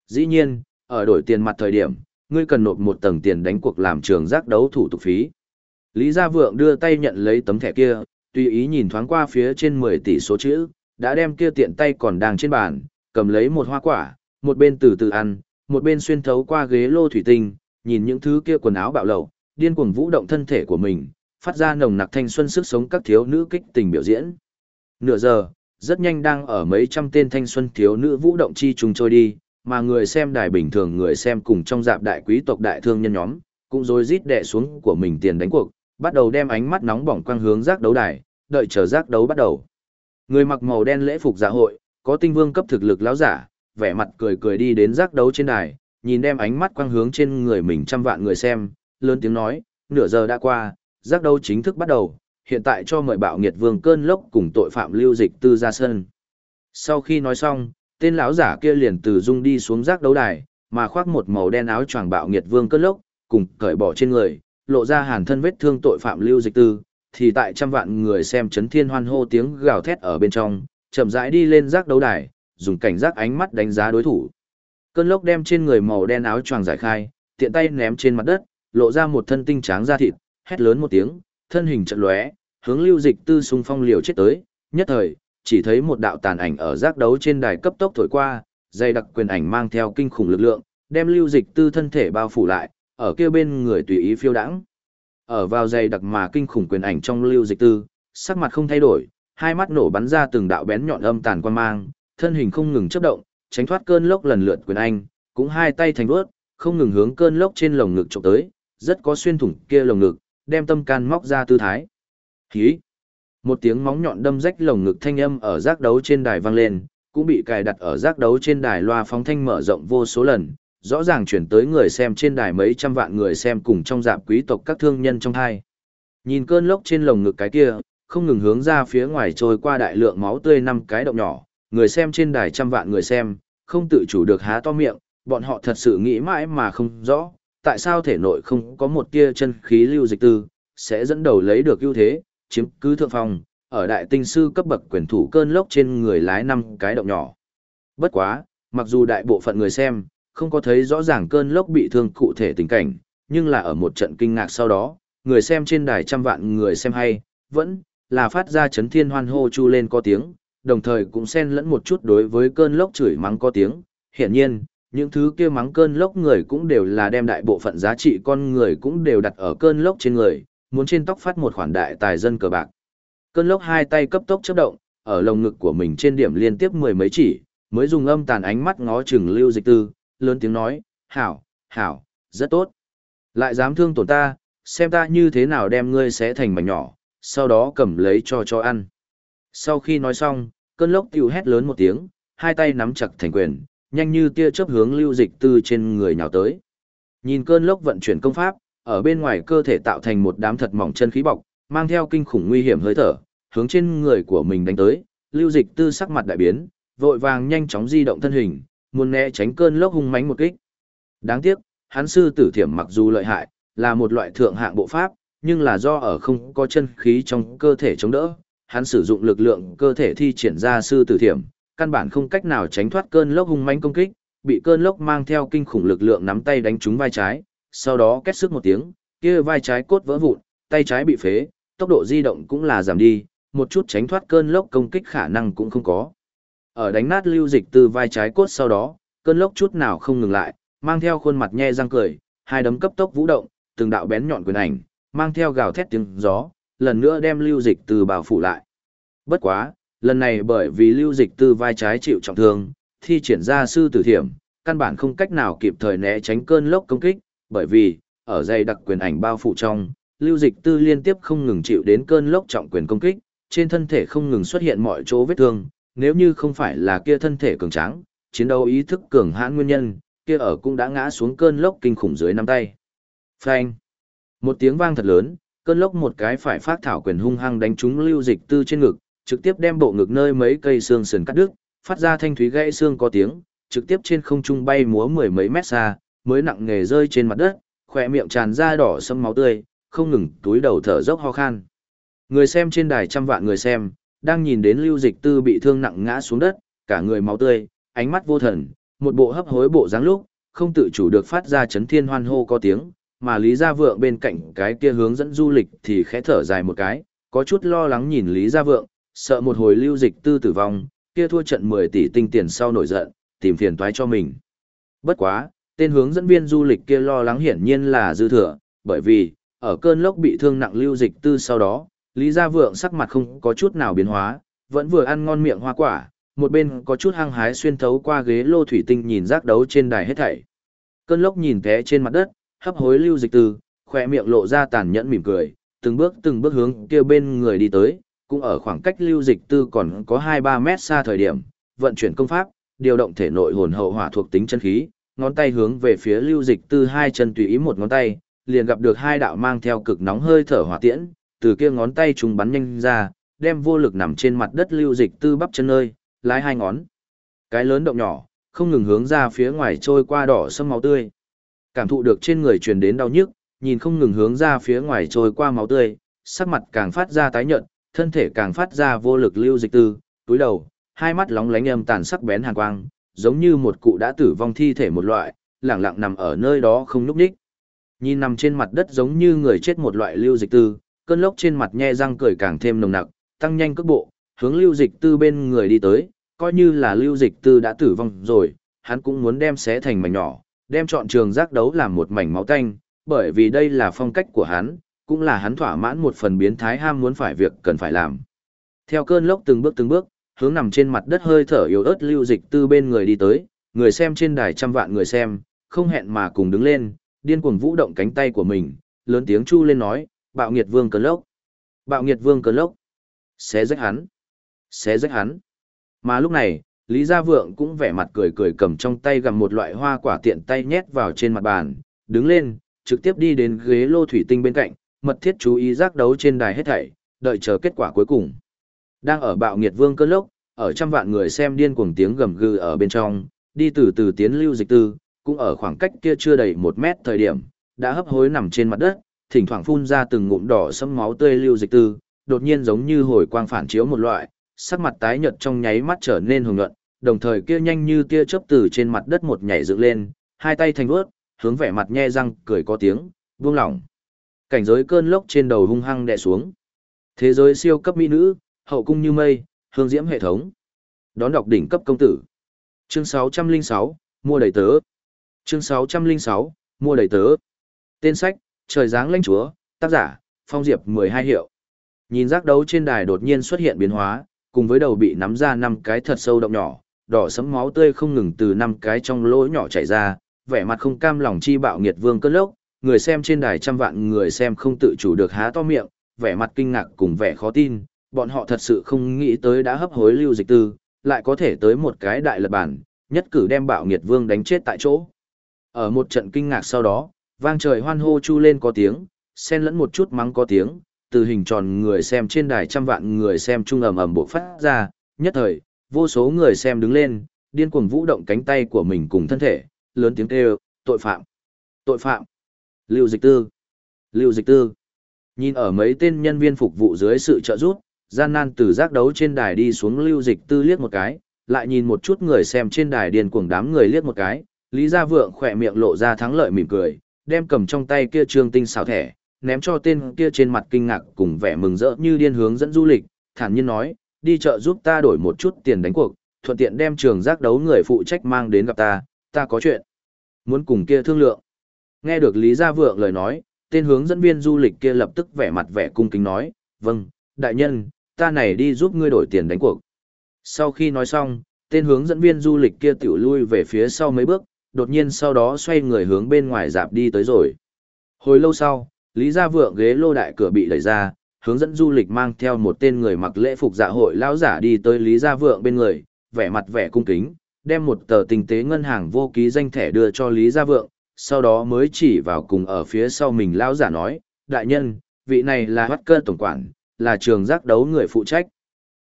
Dĩ nhiên, ở đổi tiền mặt thời điểm, ngươi cần nộp một tầng tiền đánh cuộc làm trường giác đấu thủ tục phí. Lý Gia Vượng đưa tay nhận lấy tấm thẻ kia, tùy ý nhìn thoáng qua phía trên 10 tỷ số chữ, đã đem kia tiện tay còn đang trên bàn, cầm lấy một hoa quả, một bên từ từ ăn, một bên xuyên thấu qua ghế lô thủy tinh, nhìn những thứ kia quần áo bạo lậu, điên cuồng vũ động thân thể của mình, phát ra nồng nặc thanh xuân sức sống các thiếu nữ kích tình biểu diễn. Nửa giờ, rất nhanh đang ở mấy trăm tên thanh xuân thiếu nữ vũ động chi trùng trôi đi, mà người xem đài bình thường người xem cùng trong dạp đại quý tộc đại thương nhân nhóm, cũng rồi rít đè xuống của mình tiền đánh cuộc, bắt đầu đem ánh mắt nóng bỏng quang hướng giác đấu đài, đợi chờ giác đấu bắt đầu. Người mặc màu đen lễ phục dạ hội, có tinh vương cấp thực lực lão giả, vẻ mặt cười cười đi đến giác đấu trên đài, nhìn đem ánh mắt quang hướng trên người mình trăm vạn người xem, lớn tiếng nói, nửa giờ đã qua, giác đấu chính thức bắt đầu, hiện tại cho mời bạo nghiệt vương cơn lốc cùng tội phạm lưu dịch tư ra sân. Sau khi nói xong, tên lão giả kia liền từ dung đi xuống giác đấu đài, mà khoác một màu đen áo choàng bạo nghiệt vương cơn lốc, cùng cởi bỏ trên người, lộ ra hàn thân vết thương tội phạm lưu dịch tư, thì tại trăm vạn người xem chấn thiên hoan hô tiếng gào thét ở bên trong, chậm rãi đi lên giác đấu đài, dùng cảnh giác ánh mắt đánh giá đối thủ. Cơn lốc đem trên người màu đen áo choàng giải khai, tiện tay ném trên mặt đất, lộ ra một thân tinh tráng da thịt, hét lớn một tiếng, thân hình trận lóe, hướng lưu dịch tư xung phong liều chết tới, nhất thời, chỉ thấy một đạo tàn ảnh ở giác đấu trên đài cấp tốc thổi qua, dây đặc quyền ảnh mang theo kinh khủng lực lượng, đem lưu dịch tư thân thể bao phủ lại, ở kia bên người tùy ý phiêu đãng. Ở vào dây đặc mà kinh khủng quyền ảnh trong lưu dịch tư, sắc mặt không thay đổi, hai mắt nổ bắn ra từng đạo bén nhọn âm tàn quan mang, thân hình không ngừng chớp động, tránh thoát cơn lốc lần lượt quyền anh, cũng hai tay thành vớt, không ngừng hướng cơn lốc trên lồng ngực chụp tới, rất có xuyên thủng kia lồng ngực, đem tâm can móc ra tư thái. Hí! Một tiếng móng nhọn đâm rách lồng ngực thanh âm ở giác đấu trên đài vang lên, cũng bị cài đặt ở giác đấu trên đài loa phóng thanh mở rộng vô số lần, rõ ràng chuyển tới người xem trên đài mấy trăm vạn người xem cùng trong dạp quý tộc các thương nhân trong hai. Nhìn cơn lốc trên lồng ngực cái kia, không ngừng hướng ra phía ngoài trôi qua đại lượng máu tươi năm cái động nhỏ, người xem trên đài trăm vạn người xem, không tự chủ được há to miệng, bọn họ thật sự nghĩ mãi mà không rõ, tại sao thể nội không có một tia chân khí lưu dịch tư, sẽ dẫn đầu lấy được ưu thế, chiếm cứ thượng phong, ở đại tinh sư cấp bậc quyền thủ cơn lốc trên người lái năm cái động nhỏ. Bất quá, mặc dù đại bộ phận người xem, không có thấy rõ ràng cơn lốc bị thương cụ thể tình cảnh, nhưng là ở một trận kinh ngạc sau đó, người xem trên đài trăm vạn người xem hay, vẫn là phát ra chấn thiên hoan hô chu lên có tiếng, đồng thời cũng xen lẫn một chút đối với cơn lốc chửi mắng có tiếng. Hiển nhiên, những thứ kia mắng cơn lốc người cũng đều là đem đại bộ phận giá trị con người cũng đều đặt ở cơn lốc trên người, muốn trên tóc phát một khoản đại tài dân cờ bạc. Cơn lốc hai tay cấp tốc chớp động, ở lồng ngực của mình trên điểm liên tiếp mười mấy chỉ, mới dùng âm tàn ánh mắt ngó chừng lưu dịch tư, lớn tiếng nói, hảo, hảo, rất tốt. Lại dám thương tổn ta, xem ta như thế nào đem ngươi xé thành mảnh nhỏ, sau đó cầm lấy cho cho ăn. Sau khi nói xong, cơn lốc tiêu hét lớn một tiếng, hai tay nắm chặt thành quyền, nhanh như tia chớp hướng lưu dịch tư trên người nhào tới. Nhìn cơn lốc vận chuyển công pháp, ở bên ngoài cơ thể tạo thành một đám thật mỏng chân khí bọc, mang theo kinh khủng nguy hiểm hơi thở, hướng trên người của mình đánh tới, lưu dịch tư sắc mặt đại biến, vội vàng nhanh chóng di động thân hình, muốn né tránh cơn lốc hung mãnh một kích. Đáng tiếc, hắn sư tử thiểm mặc dù lợi hại, là một loại thượng hạng bộ pháp, nhưng là do ở không có chân khí trong cơ thể chống đỡ, hắn sử dụng lực lượng cơ thể thi triển ra sư tử thiểm, căn bản không cách nào tránh thoát cơn lốc hung mãnh công kích, bị cơn lốc mang theo kinh khủng lực lượng nắm tay đánh trúng vai trái, sau đó kết sức một tiếng, kia vai trái cốt vỡ vụn, tay trái bị phế, tốc độ di động cũng là giảm đi, một chút tránh thoát cơn lốc công kích khả năng cũng không có. Ở đánh nát lưu dịch từ vai trái cốt sau đó, cơn lốc chút nào không ngừng lại, mang theo khuôn mặt nhe răng cười, hai đấm cấp tốc vũ động, từng đạo bén nhọn quyền ảnh, mang theo gào thét tiếng gió, lần nữa đem lưu dịch từ bảo phủ lại. Bất quá, lần này bởi vì lưu dịch từ vai trái chịu trọng thương, thi triển ra sư tử thiểm, căn bản không cách nào kịp thời né tránh cơn lốc công kích, bởi vì, ở dây đặc quyền ảnh bao phủ trong, lưu dịch tư liên tiếp không ngừng chịu đến cơn lốc trọng quyền công kích, trên thân thể không ngừng xuất hiện mọi chỗ vết thương, nếu như không phải là kia thân thể cường tráng, chiến đấu ý thức cường hãn nguyên nhân, kia ở cũng đã ngã xuống cơn lốc kinh khủng dưới nắm tay. Phanh! Một tiếng vang thật lớn, cơn lốc một cái phải phát thảo quyền hung hăng đánh trúng lưu dịch tư trên ngực, trực tiếp đem bộ ngực nơi mấy cây xương sườn cắt đứt, phát ra thanh thúy gãy xương có tiếng, trực tiếp trên không trung bay múa mười mấy mét xa, mới nặng nghề rơi trên mặt đất, khỏe miệng tràn ra đỏ sâm máu tươi, không ngừng túi đầu thở dốc ho khan. Người xem trên đài trăm vạn người xem, đang nhìn đến lưu dịch tư bị thương nặng ngã xuống đất, cả người máu tươi, ánh mắt vô thần, một bộ hấp hối bộ dáng lúc, không tự chủ được phát ra chấn thiên hoan hô có tiếng, mà Lý Gia Vượng bên cạnh cái kia hướng dẫn du lịch thì khẽ thở dài một cái, có chút lo lắng nhìn Lý Gia Vượng, sợ một hồi lưu dịch tư tử vong, kia thua trận 10 tỷ tinh tiền sau nổi giận, tìm phiền toái cho mình. Bất quá, tên hướng dẫn viên du lịch kia lo lắng hiển nhiên là dư thừa, bởi vì, ở cơn lốc bị thương nặng lưu dịch tư sau đó, Lý Gia Vượng sắc mặt không có chút nào biến hóa, vẫn vừa ăn ngon miệng hoa quả, một bên có chút hăng hái xuyên thấu qua ghế lô thủy tinh nhìn rác đấu trên đài hết thảy. Cơn lốc nhìn té trên mặt đất, hấp hối lưu dịch tư, khỏe miệng lộ ra tàn nhẫn mỉm cười, từng bước từng bước hướng kia bên người đi tới, cũng ở khoảng cách lưu dịch tư còn có 2-3 mét xa thời điểm, vận chuyển công pháp, điều động thể nội hồn hậu hỏa thuộc tính chân khí, ngón tay hướng về phía lưu dịch tư hai chân tùy ý một ngón tay, liền gặp được hai đạo mang theo cực nóng hơi thở hỏa tiễn, từ kia ngón tay trùng bắn nhanh ra, đem vô lực nằm trên mặt đất lưu dịch tư bắp chân nơi, lái hai ngón. Cái lớn động nhỏ, không ngừng hướng ra phía ngoài trôi qua đỏ sâm máu tươi. Cảm thụ được trên người truyền đến đau nhức, nhìn không ngừng hướng ra phía ngoài trôi qua máu tươi, sắc mặt càng phát ra tái nhợt, thân thể càng phát ra vô lực lưu dịch tư, túi đầu, hai mắt lóng lánh âm tàn sắc bén hàn quang, giống như một cụ đã tử vong thi thể một loại, lặng lặng nằm ở nơi đó không nhúc nhích. Nhìn nằm trên mặt đất giống như người chết một loại lưu dịch tư, cơn lốc trên mặt nhe răng cười càng thêm nồng nặc, tăng nhanh cước bộ, hướng lưu dịch tư bên người đi tới, coi như là lưu dịch tư đã tử vong rồi, hắn cũng muốn đem xé thành mảnh nhỏ, đem chọn trường giác đấu làm một mảnh máu tanh, bởi vì đây là phong cách của hắn, cũng là hắn thỏa mãn một phần biến thái ham muốn phải việc cần phải làm. Theo cơn lốc từng bước từng bước, hướng nằm trên mặt đất hơi thở yếu ớt lưu dịch tư bên người đi tới, người xem trên đài trăm vạn người xem, không hẹn mà cùng đứng lên, điên cuồng vũ động cánh tay của mình, lớn tiếng chu lên nói, bạo nghiệt vương cơn lốc, bạo nghiệt vương cơn lốc, xé rách hắn, xé rách hắn. Mà lúc này, Lý Gia Vượng cũng vẻ mặt cười cười cầm trong tay gặm một loại hoa quả tiện tay nhét vào trên mặt bàn, đứng lên, trực tiếp đi đến ghế lô thủy tinh bên cạnh, mật thiết chú ý giác đấu trên đài hết thảy, đợi chờ kết quả cuối cùng. Đang ở bạo nghiệt vương cơn lốc, ở trăm vạn người xem điên cuồng tiếng gầm gừ ở bên trong, đi từ từ tiến lưu dịch tư, cũng ở khoảng cách kia chưa đầy một mét thời điểm, đã hấp hối nằm trên mặt đất, thỉnh thoảng phun ra từng ngụm đỏ sẫm máu tươi lưu dịch tư, đột nhiên giống như hồi quang phản chiếu một loại, sắc mặt tái nhợt trong nháy mắt trở nên hồng nhuận, đồng thời kia nhanh như tia chớp từ trên mặt đất một nhảy dựng lên, hai tay thành vớt, hướng vẻ mặt nhe răng cười có tiếng, buông lỏng. Cảnh giới cơn lốc trên đầu hung hăng đè xuống. Thế giới siêu cấp mỹ nữ, hậu cung như mây, hương diễm hệ thống. Đón đọc đỉnh cấp công tử. Chương 606, mua đầy tớ. Chương 606, mua đầy tớ. Tên sách, Trời dáng lãnh chúa, tác giả, Phong Diệp 12 hiệu. Nhìn giác đấu trên đài đột nhiên xuất hiện biến hóa, cùng với đầu bị nắm ra năm cái thật sâu động nhỏ, đỏ sẫm máu tươi không ngừng từ năm cái trong lỗ nhỏ chảy ra, vẻ mặt không cam lòng chi bạo nghiệt vương cơn lốc, người xem trên đài trăm vạn người xem không tự chủ được há to miệng, vẻ mặt kinh ngạc cùng vẻ khó tin, bọn họ thật sự không nghĩ tới đã hấp hối lưu dịch tư, lại có thể tới một cái đại lật bản, nhất cử đem bạo nghiệt vương đánh chết tại chỗ. Ở một trận kinh ngạc sau đó, vang trời hoan hô chu lên có tiếng, xen lẫn một chút mắng có tiếng, từ hình tròn người xem trên đài trăm vạn người xem trung ầm ầm bộ phát ra, nhất thời, vô số người xem đứng lên, điên cuồng vũ động cánh tay của mình cùng thân thể, lớn tiếng kêu, tội phạm, tội phạm, lưu dịch tư, lưu dịch tư. Nhìn ở mấy tên nhân viên phục vụ dưới sự trợ giúp, gian nan từ giác đấu trên đài đi xuống lưu dịch tư liếc một cái, lại nhìn một chút người xem trên đài điên cuồng đám người liếc một cái, Lý Gia Vượng khỏe miệng lộ ra thắng lợi mỉm cười, đem cầm trong tay kia trương tinh xảo thẻ, ném cho tên kia trên mặt kinh ngạc cùng vẻ mừng rỡ như điên hướng dẫn du lịch, thản nhiên nói, đi chợ giúp ta đổi một chút tiền đánh cuộc, thuận tiện đem trường giác đấu người phụ trách mang đến gặp ta, ta có chuyện. Muốn cùng kia thương lượng. Nghe được Lý Gia Vượng lời nói, tên hướng dẫn viên du lịch kia lập tức vẻ mặt vẻ cung kính nói, vâng, đại nhân, ta này đi giúp ngươi đổi tiền đánh cuộc. Sau khi nói xong, tên hướng dẫn viên du lịch kia tiểu lui về phía sau mấy bước, đột nhiên sau đó xoay người hướng bên ngoài dạp đi tới rồi. Hồi lâu sau, Lý Gia Vượng ghế lô đại cửa bị đẩy ra, hướng dẫn du lịch mang theo một tên người mặc lễ phục dạ hội lão giả đi tới Lý Gia Vượng bên người, vẻ mặt vẻ cung kính, đem một tờ tình tế ngân hàng vô ký danh thẻ đưa cho Lý Gia Vượng, sau đó mới chỉ vào cùng ở phía sau mình lão giả nói, đại nhân, vị này là Hoắt Cơ Tổng Quản, là trường giác đấu người phụ trách.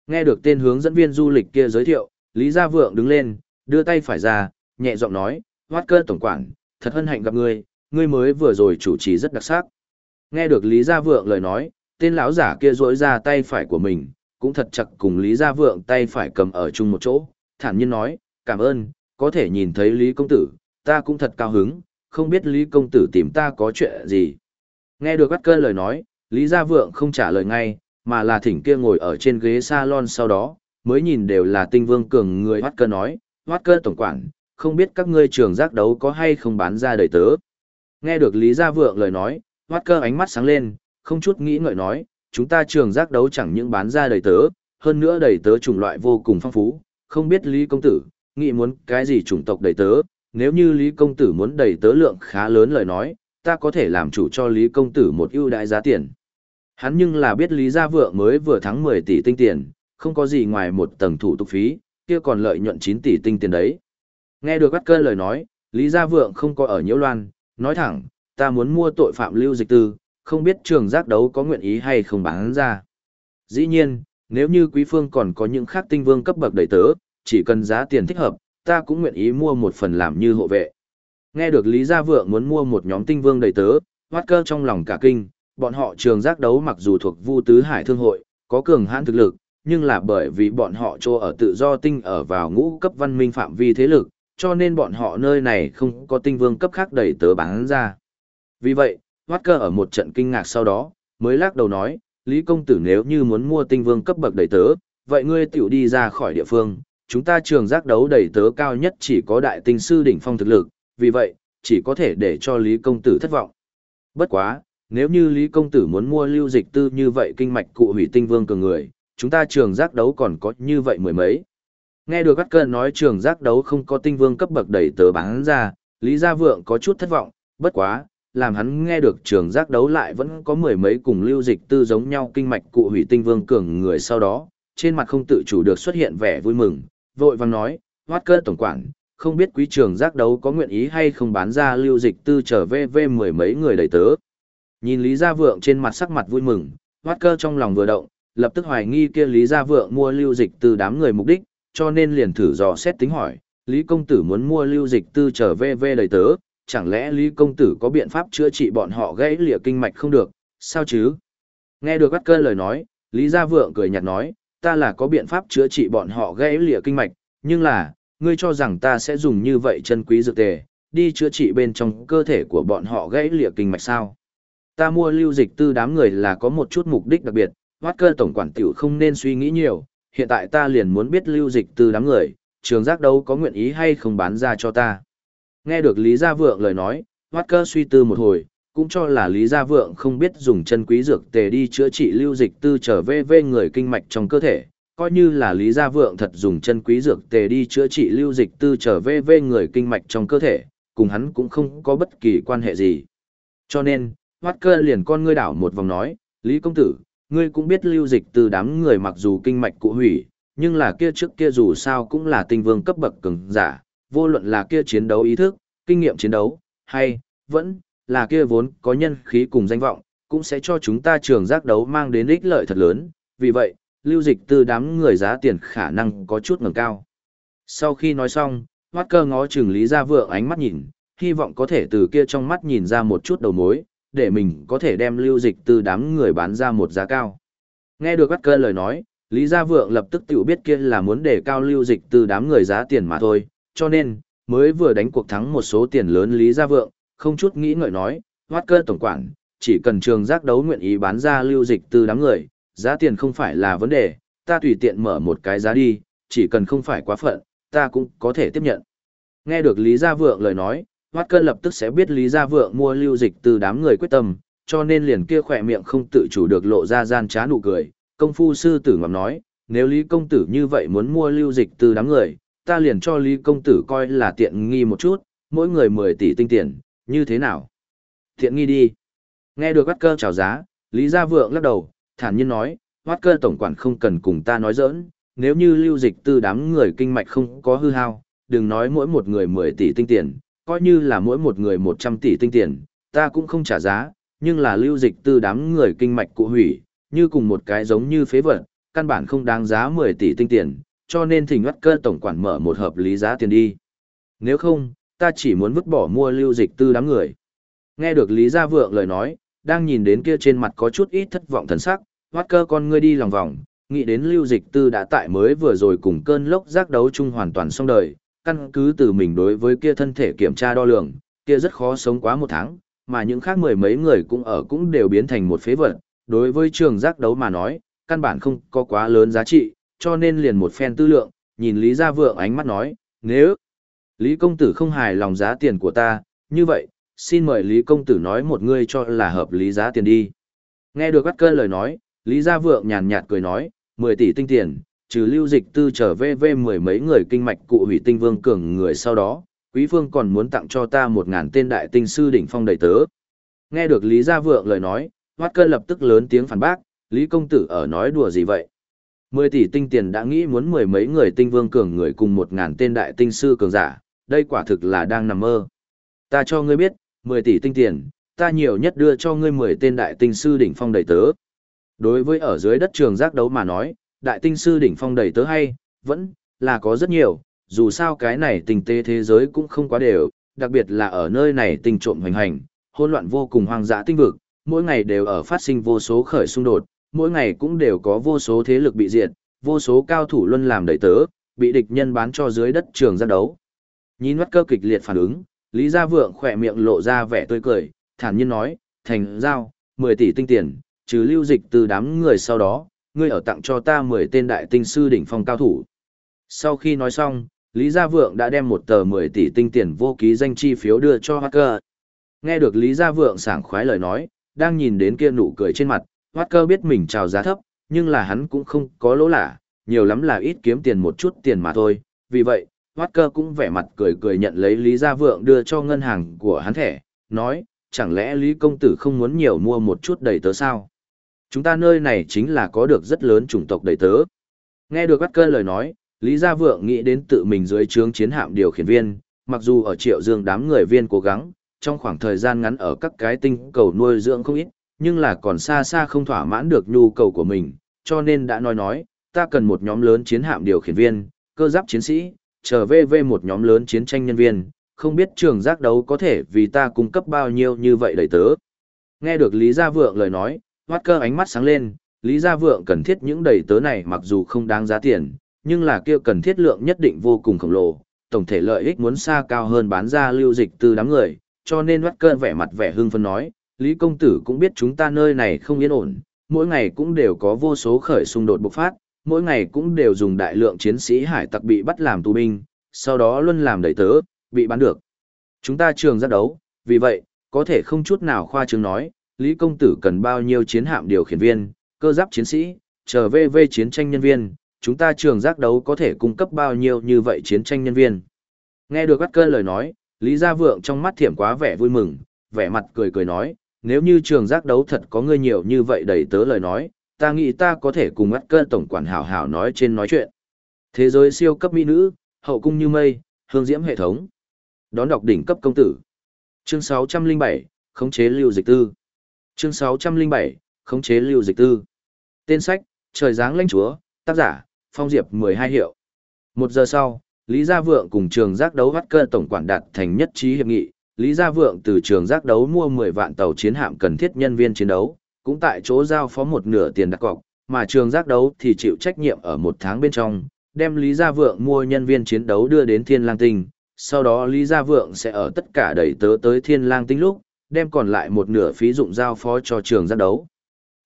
Nghe được tên hướng dẫn viên du lịch kia giới thiệu, Lý Gia Vượng đứng lên, đưa tay phải ra, nhẹ giọng nói, hoát Cơ Tổng Quản, thật hân hạnh gặp ngươi, ngươi mới vừa rồi chủ trì rất đặc sắc. Nghe được Lý Gia Vượng lời nói, tên lão giả kia duỗi ra tay phải của mình, cũng thật chặt cùng Lý Gia Vượng tay phải cầm ở chung một chỗ, thản nhiên nói, cảm ơn, có thể nhìn thấy Lý Công Tử, ta cũng thật cao hứng, không biết Lý Công Tử tìm ta có chuyện gì. Nghe được bắt cơn lời nói, Lý Gia Vượng không trả lời ngay, mà là thỉnh kia ngồi ở trên ghế salon sau đó, mới nhìn đều là tinh vương cường người bắt cơ nói, bắt cơ tổng quản, không biết các ngươi trường giác đấu có hay không bán ra đời tớ. Nghe được Lý Gia Vượng lời nói, Hoát cơ ánh mắt sáng lên, không chút nghĩ ngợi nói, chúng ta trường giác đấu chẳng những bán ra đầy tớ, hơn nữa đầy tớ chủng loại vô cùng phong phú, không biết Lý Công Tử, nghĩ muốn cái gì chủng tộc đầy tớ, nếu như Lý Công Tử muốn đầy tớ lượng khá lớn lời nói, ta có thể làm chủ cho Lý Công Tử một ưu đại giá tiền. Hắn nhưng là biết Lý Gia Vượng mới vừa thắng 10 tỷ tinh tiền, không có gì ngoài một tầng thủ tục phí, kia còn lợi nhuận 9 tỷ tinh tiền đấy. Nghe được bắt cơ lời nói, Lý Gia Vượng không có ở nhiễu loan, nói thẳng, ta muốn mua tội phạm lưu dịch tư, không biết trường giác đấu có nguyện ý hay không bán ra. Dĩ nhiên, nếu như quý phương còn có những khác tinh vương cấp bậc đầy tớ, chỉ cần giá tiền thích hợp, ta cũng nguyện ý mua một phần làm như hộ vệ. Nghe được Lý Gia Vượng muốn mua một nhóm tinh vương đầy tớ, hoát cơ trong lòng cả kinh, bọn họ trường giác đấu mặc dù thuộc Vu Tứ Hải Thương hội, có cường hãn thực lực, nhưng là bởi vì bọn họ trô ở tự do tinh ở vào ngũ cấp văn minh phạm vi thế lực, cho nên bọn họ nơi này không có tinh vương cấp khác đầy tớ bán ra. Vì vậy, Walker cơ ở một trận kinh ngạc sau đó, mới lắc đầu nói, Lý Công Tử nếu như muốn mua tinh vương cấp bậc đầy tớ, vậy ngươi tiểu đi ra khỏi địa phương, chúng ta trường giác đấu đầy tớ cao nhất chỉ có đại tinh sư đỉnh phong thực lực, vì vậy, chỉ có thể để cho Lý Công Tử thất vọng. Bất quá, nếu như Lý Công Tử muốn mua lưu dịch tư như vậy kinh mạch cụ hủy tinh vương cường người, chúng ta trường giác đấu còn có như vậy mười mấy. Nghe được các cơn nói trường giác đấu không có tinh vương cấp bậc đẩy tớ bán ra, Lý Gia Vượng có chút thất vọng, bất quá, làm hắn nghe được trường giác đấu lại vẫn có mười mấy cùng lưu dịch tư giống nhau kinh mạch cụ hủy tinh vương cường người sau đó, trên mặt không tự chủ được xuất hiện vẻ vui mừng, vội vàng nói, hoát cơ tổng quản, không biết quý trường giác đấu có nguyện ý hay không bán ra lưu dịch tư trở về về mười mấy người đầy tớ. Nhìn Lý Gia Vượng trên mặt sắc mặt vui mừng, hoát cơ trong lòng vừa động, lập tức hoài nghi kia Lý Gia Vượng mua lưu dịch từ đám người mục đích, cho nên liền thử dò xét tính hỏi, Lý Công Tử muốn mua lưu dịch tư trở về về đầy tớ, chẳng lẽ Lý Công Tử có biện pháp chữa trị bọn họ gãy lìa kinh mạch không được, sao chứ? Nghe được bắt cơn lời nói, Lý Gia Vượng cười nhạt nói, ta là có biện pháp chữa trị bọn họ gãy lìa kinh mạch, nhưng là, ngươi cho rằng ta sẽ dùng như vậy chân quý dược tề, đi chữa trị bên trong cơ thể của bọn họ gãy lìa kinh mạch sao. Ta mua lưu dịch tư đám người là có một chút mục đích đặc biệt, hoát cơ tổng quản tiểu không nên suy nghĩ nhiều, hiện tại ta liền muốn biết lưu dịch tư đám người, trường giác đâu có nguyện ý hay không bán ra cho ta. Nghe được Lý Gia Vượng lời nói, hoát cơ suy tư một hồi, cũng cho là Lý Gia Vượng không biết dùng chân quý dược tề đi chữa trị lưu dịch tư trở về về người kinh mạch trong cơ thể, coi như là Lý Gia Vượng thật dùng chân quý dược tề đi chữa trị lưu dịch tư trở về về người kinh mạch trong cơ thể, cùng hắn cũng không có bất kỳ quan hệ gì. Cho nên, Hoát cơ liền con ngươi đảo một vòng nói, Lý Công Tử, ngươi cũng biết lưu dịch từ đám người mặc dù kinh mạch cụ hủy, nhưng là kia trước kia dù sao cũng là tinh vương cấp bậc cường giả, vô luận là kia chiến đấu ý thức, kinh nghiệm chiến đấu, hay, vẫn, là kia vốn có nhân khí cùng danh vọng, cũng sẽ cho chúng ta trường giác đấu mang đến ích lợi thật lớn, vì vậy, lưu dịch từ đám người giá tiền khả năng có chút ngừng cao. Sau khi nói xong, hoát cơ ngó chừng Lý Gia Vượng ánh mắt nhìn, hy vọng có thể từ kia trong mắt nhìn ra một chút đầu mối, để mình có thể đem lưu dịch từ đám người bán ra một giá cao. Nghe được bắt cơ lời nói, Lý Gia Vượng lập tức tự biết kia là muốn để cao lưu dịch từ đám người giá tiền mà thôi, cho nên, mới vừa đánh cuộc thắng một số tiền lớn Lý Gia Vượng, không chút nghĩ ngợi nói, hoát cơ tổng quản, chỉ cần trường giác đấu nguyện ý bán ra lưu dịch từ đám người, giá tiền không phải là vấn đề, ta tùy tiện mở một cái giá đi, chỉ cần không phải quá phận, ta cũng có thể tiếp nhận. Nghe được Lý Gia Vượng lời nói, Hoát Cơn lập tức sẽ biết Lý Gia Vượng mua lưu dịch từ đám người quyết tâm, cho nên liền kia khỏe miệng không tự chủ được lộ ra gian trá nụ cười. Công phu sư tử ngầm nói, nếu Lý Công Tử như vậy muốn mua lưu dịch từ đám người, ta liền cho Lý Công Tử coi là tiện nghi một chút, mỗi người 10 tỷ tinh tiền, như thế nào? Tiện nghi đi. Nghe được Hoát Cơ chào giá, Lý Gia Vượng lắc đầu, thản nhiên nói, Hoát Cơ tổng quản không cần cùng ta nói giỡn, nếu như lưu dịch từ đám người kinh mạch không có hư hao, đừng nói mỗi một người 10 tỷ tinh tiền, coi như là mỗi một người 100 tỷ tinh tiền, ta cũng không trả giá, nhưng là lưu dịch tư đám người kinh mạch cụ hủy, như cùng một cái giống như phế vật, căn bản không đáng giá 10 tỷ tinh tiền, cho nên thỉnh ngắt cơ tổng quản mở một hợp lý giá tiền đi. Nếu không, ta chỉ muốn vứt bỏ mua lưu dịch tư đám người. Nghe được Lý Gia Vượng lời nói, đang nhìn đến kia trên mặt có chút ít thất vọng thần sắc, ngắt cơ con ngươi đi lòng vòng, nghĩ đến lưu dịch tư đã tại mới vừa rồi cùng cơn lốc giác đấu chung hoàn toàn xong đời, căn cứ từ mình đối với kia thân thể kiểm tra đo lường, kia rất khó sống quá một tháng, mà những khác mười mấy người cũng ở cũng đều biến thành một phế vật. Đối với trường giác đấu mà nói, căn bản không có quá lớn giá trị, cho nên liền một phen tư lượng, nhìn Lý Gia Vượng ánh mắt nói, nếu Lý Công Tử không hài lòng giá tiền của ta, như vậy, xin mời Lý Công Tử nói một ngươi cho là hợp lý giá tiền đi. Nghe được bắt cơn lời nói, Lý Gia Vượng nhàn nhạt cười nói, 10 tỷ tinh tiền, trừ lưu dịch tư trở về về mười mấy người kinh mạch cụ hủy tinh vương cường người sau đó, quý phương còn muốn tặng cho ta một ngàn tên đại tinh sư đỉnh phong đầy tớ. Nghe được Lý Gia Vượng lời nói, Hoát Cơn lập tức lớn tiếng phản bác, Lý Công Tử ở nói đùa gì vậy? Mười tỷ tinh tiền đã nghĩ muốn mười mấy người tinh vương cường người cùng một ngàn tên đại tinh sư cường giả, đây quả thực là đang nằm mơ. Ta cho ngươi biết, mười tỷ tinh tiền, ta nhiều nhất đưa cho ngươi mười tên đại tinh sư đỉnh phong đầy tớ. Đối với ở dưới đất trường giác đấu mà nói, đại tinh sư đỉnh phong đầy tớ hay, vẫn là có rất nhiều, dù sao cái này tình tế thế giới cũng không quá đều, đặc biệt là ở nơi này tình trộm hoành hành, hỗn loạn vô cùng hoang dã tinh vực, mỗi ngày đều ở phát sinh vô số khởi xung đột, mỗi ngày cũng đều có vô số thế lực bị diệt, vô số cao thủ luân làm đầy tớ, bị địch nhân bán cho dưới đất trường ra đấu. Nhìn mắt cơ kịch liệt phản ứng, Lý Gia Vượng khỏe miệng lộ ra vẻ tươi cười, thản nhiên nói, thành giao, 10 tỷ tinh tiền, trừ lưu dịch từ đám người sau đó, ngươi ở tặng cho ta 10 tên đại tinh sư đỉnh phong cao thủ. Sau khi nói xong, Lý Gia Vượng đã đem một tờ 10 tỷ tinh tiền vô ký danh chi phiếu đưa cho Hacker. Nghe được Lý Gia Vượng sảng khoái lời nói, đang nhìn đến kia nụ cười trên mặt, Hacker biết mình chào giá thấp, nhưng là hắn cũng không có lỗ lạ, nhiều lắm là ít kiếm tiền một chút tiền mà thôi. Vì vậy, Hacker cũng vẻ mặt cười cười nhận lấy Lý Gia Vượng đưa cho ngân hàng của hắn thẻ, nói, chẳng lẽ Lý Công Tử không muốn nhiều mua một chút đầy tớ sao? Chúng ta nơi này chính là có được rất lớn chủng tộc đầy tớ. Nghe được bắt cơn lời nói, Lý Gia Vượng nghĩ đến tự mình dưới trướng chiến hạm điều khiển viên, mặc dù ở triệu dương đám người viên cố gắng, trong khoảng thời gian ngắn ở các cái tinh cầu nuôi dưỡng không ít, nhưng là còn xa xa không thỏa mãn được nhu cầu của mình, cho nên đã nói nói, ta cần một nhóm lớn chiến hạm điều khiển viên, cơ giáp chiến sĩ, trở về về một nhóm lớn chiến tranh nhân viên, không biết trường giác đấu có thể vì ta cung cấp bao nhiêu như vậy đầy tớ. Nghe được Lý Gia Vượng lời nói, Hoát cơ ánh mắt sáng lên, Lý Gia Vượng cần thiết những đầy tớ này mặc dù không đáng giá tiền, nhưng là kia cần thiết lượng nhất định vô cùng khổng lồ, tổng thể lợi ích muốn xa cao hơn bán ra lưu dịch từ đám người, cho nên Hoát cơn vẻ mặt vẻ hưng phấn nói, Lý Công Tử cũng biết chúng ta nơi này không yên ổn, mỗi ngày cũng đều có vô số khởi xung đột bộc phát, mỗi ngày cũng đều dùng đại lượng chiến sĩ hải tặc bị bắt làm tù binh, sau đó luân làm đầy tớ, bị bán được. Chúng ta trường ra đấu, vì vậy, có thể không chút nào khoa trương nói, Lý Công Tử cần bao nhiêu chiến hạm điều khiển viên, cơ giáp chiến sĩ, trở về về chiến tranh nhân viên, chúng ta trường giác đấu có thể cung cấp bao nhiêu như vậy chiến tranh nhân viên. Nghe được bắt cơn lời nói, Lý Gia Vượng trong mắt thiểm quá vẻ vui mừng, vẻ mặt cười cười nói, nếu như trường giác đấu thật có người nhiều như vậy đầy tớ lời nói, ta nghĩ ta có thể cùng bắt cơn tổng quản hảo hảo nói trên nói chuyện. Thế giới siêu cấp mỹ nữ, hậu cung như mây, hương diễm hệ thống. Đón đọc đỉnh cấp công tử. Chương 607, khống chế lưu dịch tư. Chương 607, khống chế lưu dịch tư. Tên sách, Trời giáng lãnh chúa, tác giả, Phong Diệp 12 hiệu. Một giờ sau, Lý Gia Vượng cùng trường giác đấu bắt cơ tổng quản đạt thành nhất trí hiệp nghị. Lý Gia Vượng từ trường giác đấu mua 10 vạn tàu chiến hạm cần thiết nhân viên chiến đấu, cũng tại chỗ giao phó một nửa tiền đặt cọc, mà trường giác đấu thì chịu trách nhiệm ở một tháng bên trong, đem Lý Gia Vượng mua nhân viên chiến đấu đưa đến Thiên Lang Tinh, sau đó Lý Gia Vượng sẽ ở tất cả đẩy tớ tới Thiên Lang Tinh lúc, đem còn lại một nửa phí dụng giao phó cho trường giác đấu.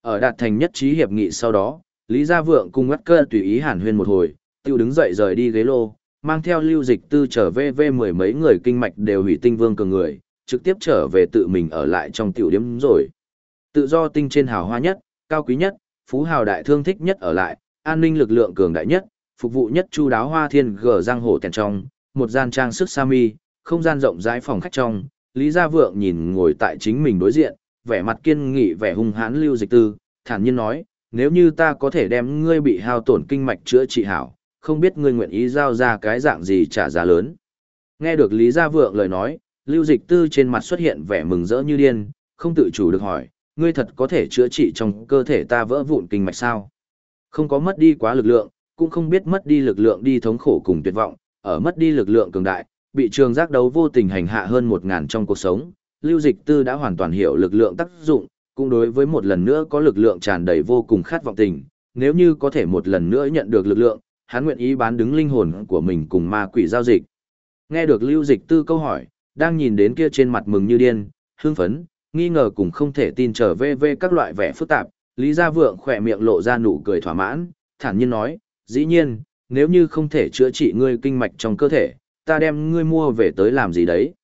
Ở đạt thành nhất trí hiệp nghị sau đó, Lý Gia Vượng cùng ngắt cơ tùy ý hàn huyên một hồi, tiêu đứng dậy rời đi ghế lô, mang theo lưu dịch tư trở về về mười mấy người kinh mạch đều hủy tinh vương cường người, trực tiếp trở về tự mình ở lại trong tiểu điểm rồi. Tự do tinh trên hào hoa nhất, cao quý nhất, phú hào đại thương thích nhất ở lại, an ninh lực lượng cường đại nhất, phục vụ nhất chu đáo hoa thiên gờ giang hồ tèn trong, một gian trang sức sa mi, không gian rộng rãi phòng khách trong, Lý Gia Vượng nhìn ngồi tại chính mình đối diện, vẻ mặt kiên nghị vẻ hung hãn lưu dịch tư, thản nhiên nói, nếu như ta có thể đem ngươi bị hao tổn kinh mạch chữa trị hảo, không biết ngươi nguyện ý giao ra cái dạng gì trả giá lớn. Nghe được Lý Gia Vượng lời nói, lưu dịch tư trên mặt xuất hiện vẻ mừng rỡ như điên, không tự chủ được hỏi, ngươi thật có thể chữa trị trong cơ thể ta vỡ vụn kinh mạch sao? Không có mất đi quá lực lượng, cũng không biết mất đi lực lượng đi thống khổ cùng tuyệt vọng, ở mất đi lực lượng cường đại, bị trường giác đấu vô tình hành hạ hơn một ngàn trong cuộc sống, Lưu Dịch Tư đã hoàn toàn hiểu lực lượng tác dụng, cũng đối với một lần nữa có lực lượng tràn đầy vô cùng khát vọng tình, nếu như có thể một lần nữa nhận được lực lượng, hắn nguyện ý bán đứng linh hồn của mình cùng ma quỷ giao dịch. Nghe được Lưu Dịch Tư câu hỏi, đang nhìn đến kia trên mặt mừng như điên, hưng phấn, nghi ngờ cùng không thể tin trở về về các loại vẻ phức tạp, Lý Gia Vượng khỏe miệng lộ ra nụ cười thỏa mãn, thản nhiên nói, dĩ nhiên, nếu như không thể chữa trị ngươi kinh mạch trong cơ thể, ta đem ngươi mua về tới làm gì đấy.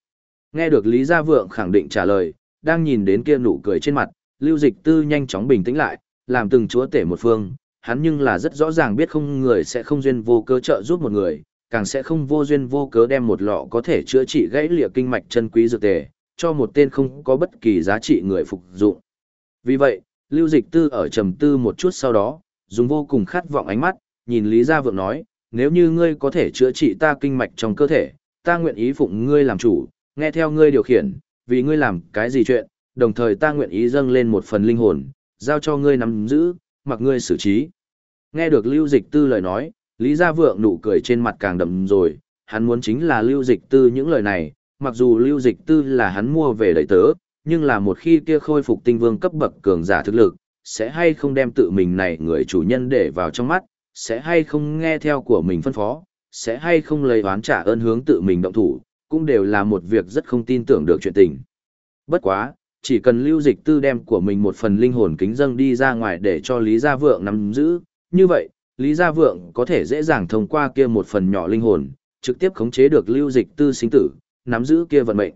Nghe được Lý Gia Vượng khẳng định trả lời, đang nhìn đến kia nụ cười trên mặt, Lưu Dịch Tư nhanh chóng bình tĩnh lại, làm từng chúa tể một phương, hắn nhưng là rất rõ ràng biết không người sẽ không duyên vô cớ trợ giúp một người, càng sẽ không vô duyên vô cớ đem một lọ có thể chữa trị gãy lìa kinh mạch chân quý dược tề, cho một tên không có bất kỳ giá trị người phục dụng. Vì vậy, Lưu Dịch Tư ở trầm tư một chút sau đó, dùng vô cùng khát vọng ánh mắt, nhìn Lý Gia Vượng nói, nếu như ngươi có thể chữa trị ta kinh mạch trong cơ thể, ta nguyện ý phụng ngươi làm chủ, nghe theo ngươi điều khiển, vì ngươi làm cái gì chuyện, đồng thời ta nguyện ý dâng lên một phần linh hồn, giao cho ngươi nắm giữ, mặc ngươi xử trí. Nghe được Lưu Dịch Tư lời nói, Lý Gia Vượng nụ cười trên mặt càng đậm rồi, hắn muốn chính là Lưu Dịch Tư những lời này, mặc dù Lưu Dịch Tư là hắn mua về đầy tớ, nhưng là một khi kia khôi phục tinh vương cấp bậc cường giả thực lực, sẽ hay không đem tự mình này người chủ nhân để vào trong mắt, sẽ hay không nghe theo của mình phân phó, sẽ hay không lấy oán trả ơn hướng tự mình động thủ, cũng đều là một việc rất không tin tưởng được chuyện tình. Bất quá, chỉ cần lưu dịch tư đem của mình một phần linh hồn kính dâng đi ra ngoài để cho Lý Gia Vượng nắm giữ, như vậy, Lý Gia Vượng có thể dễ dàng thông qua kia một phần nhỏ linh hồn, trực tiếp khống chế được lưu dịch tư sinh tử, nắm giữ kia vận mệnh.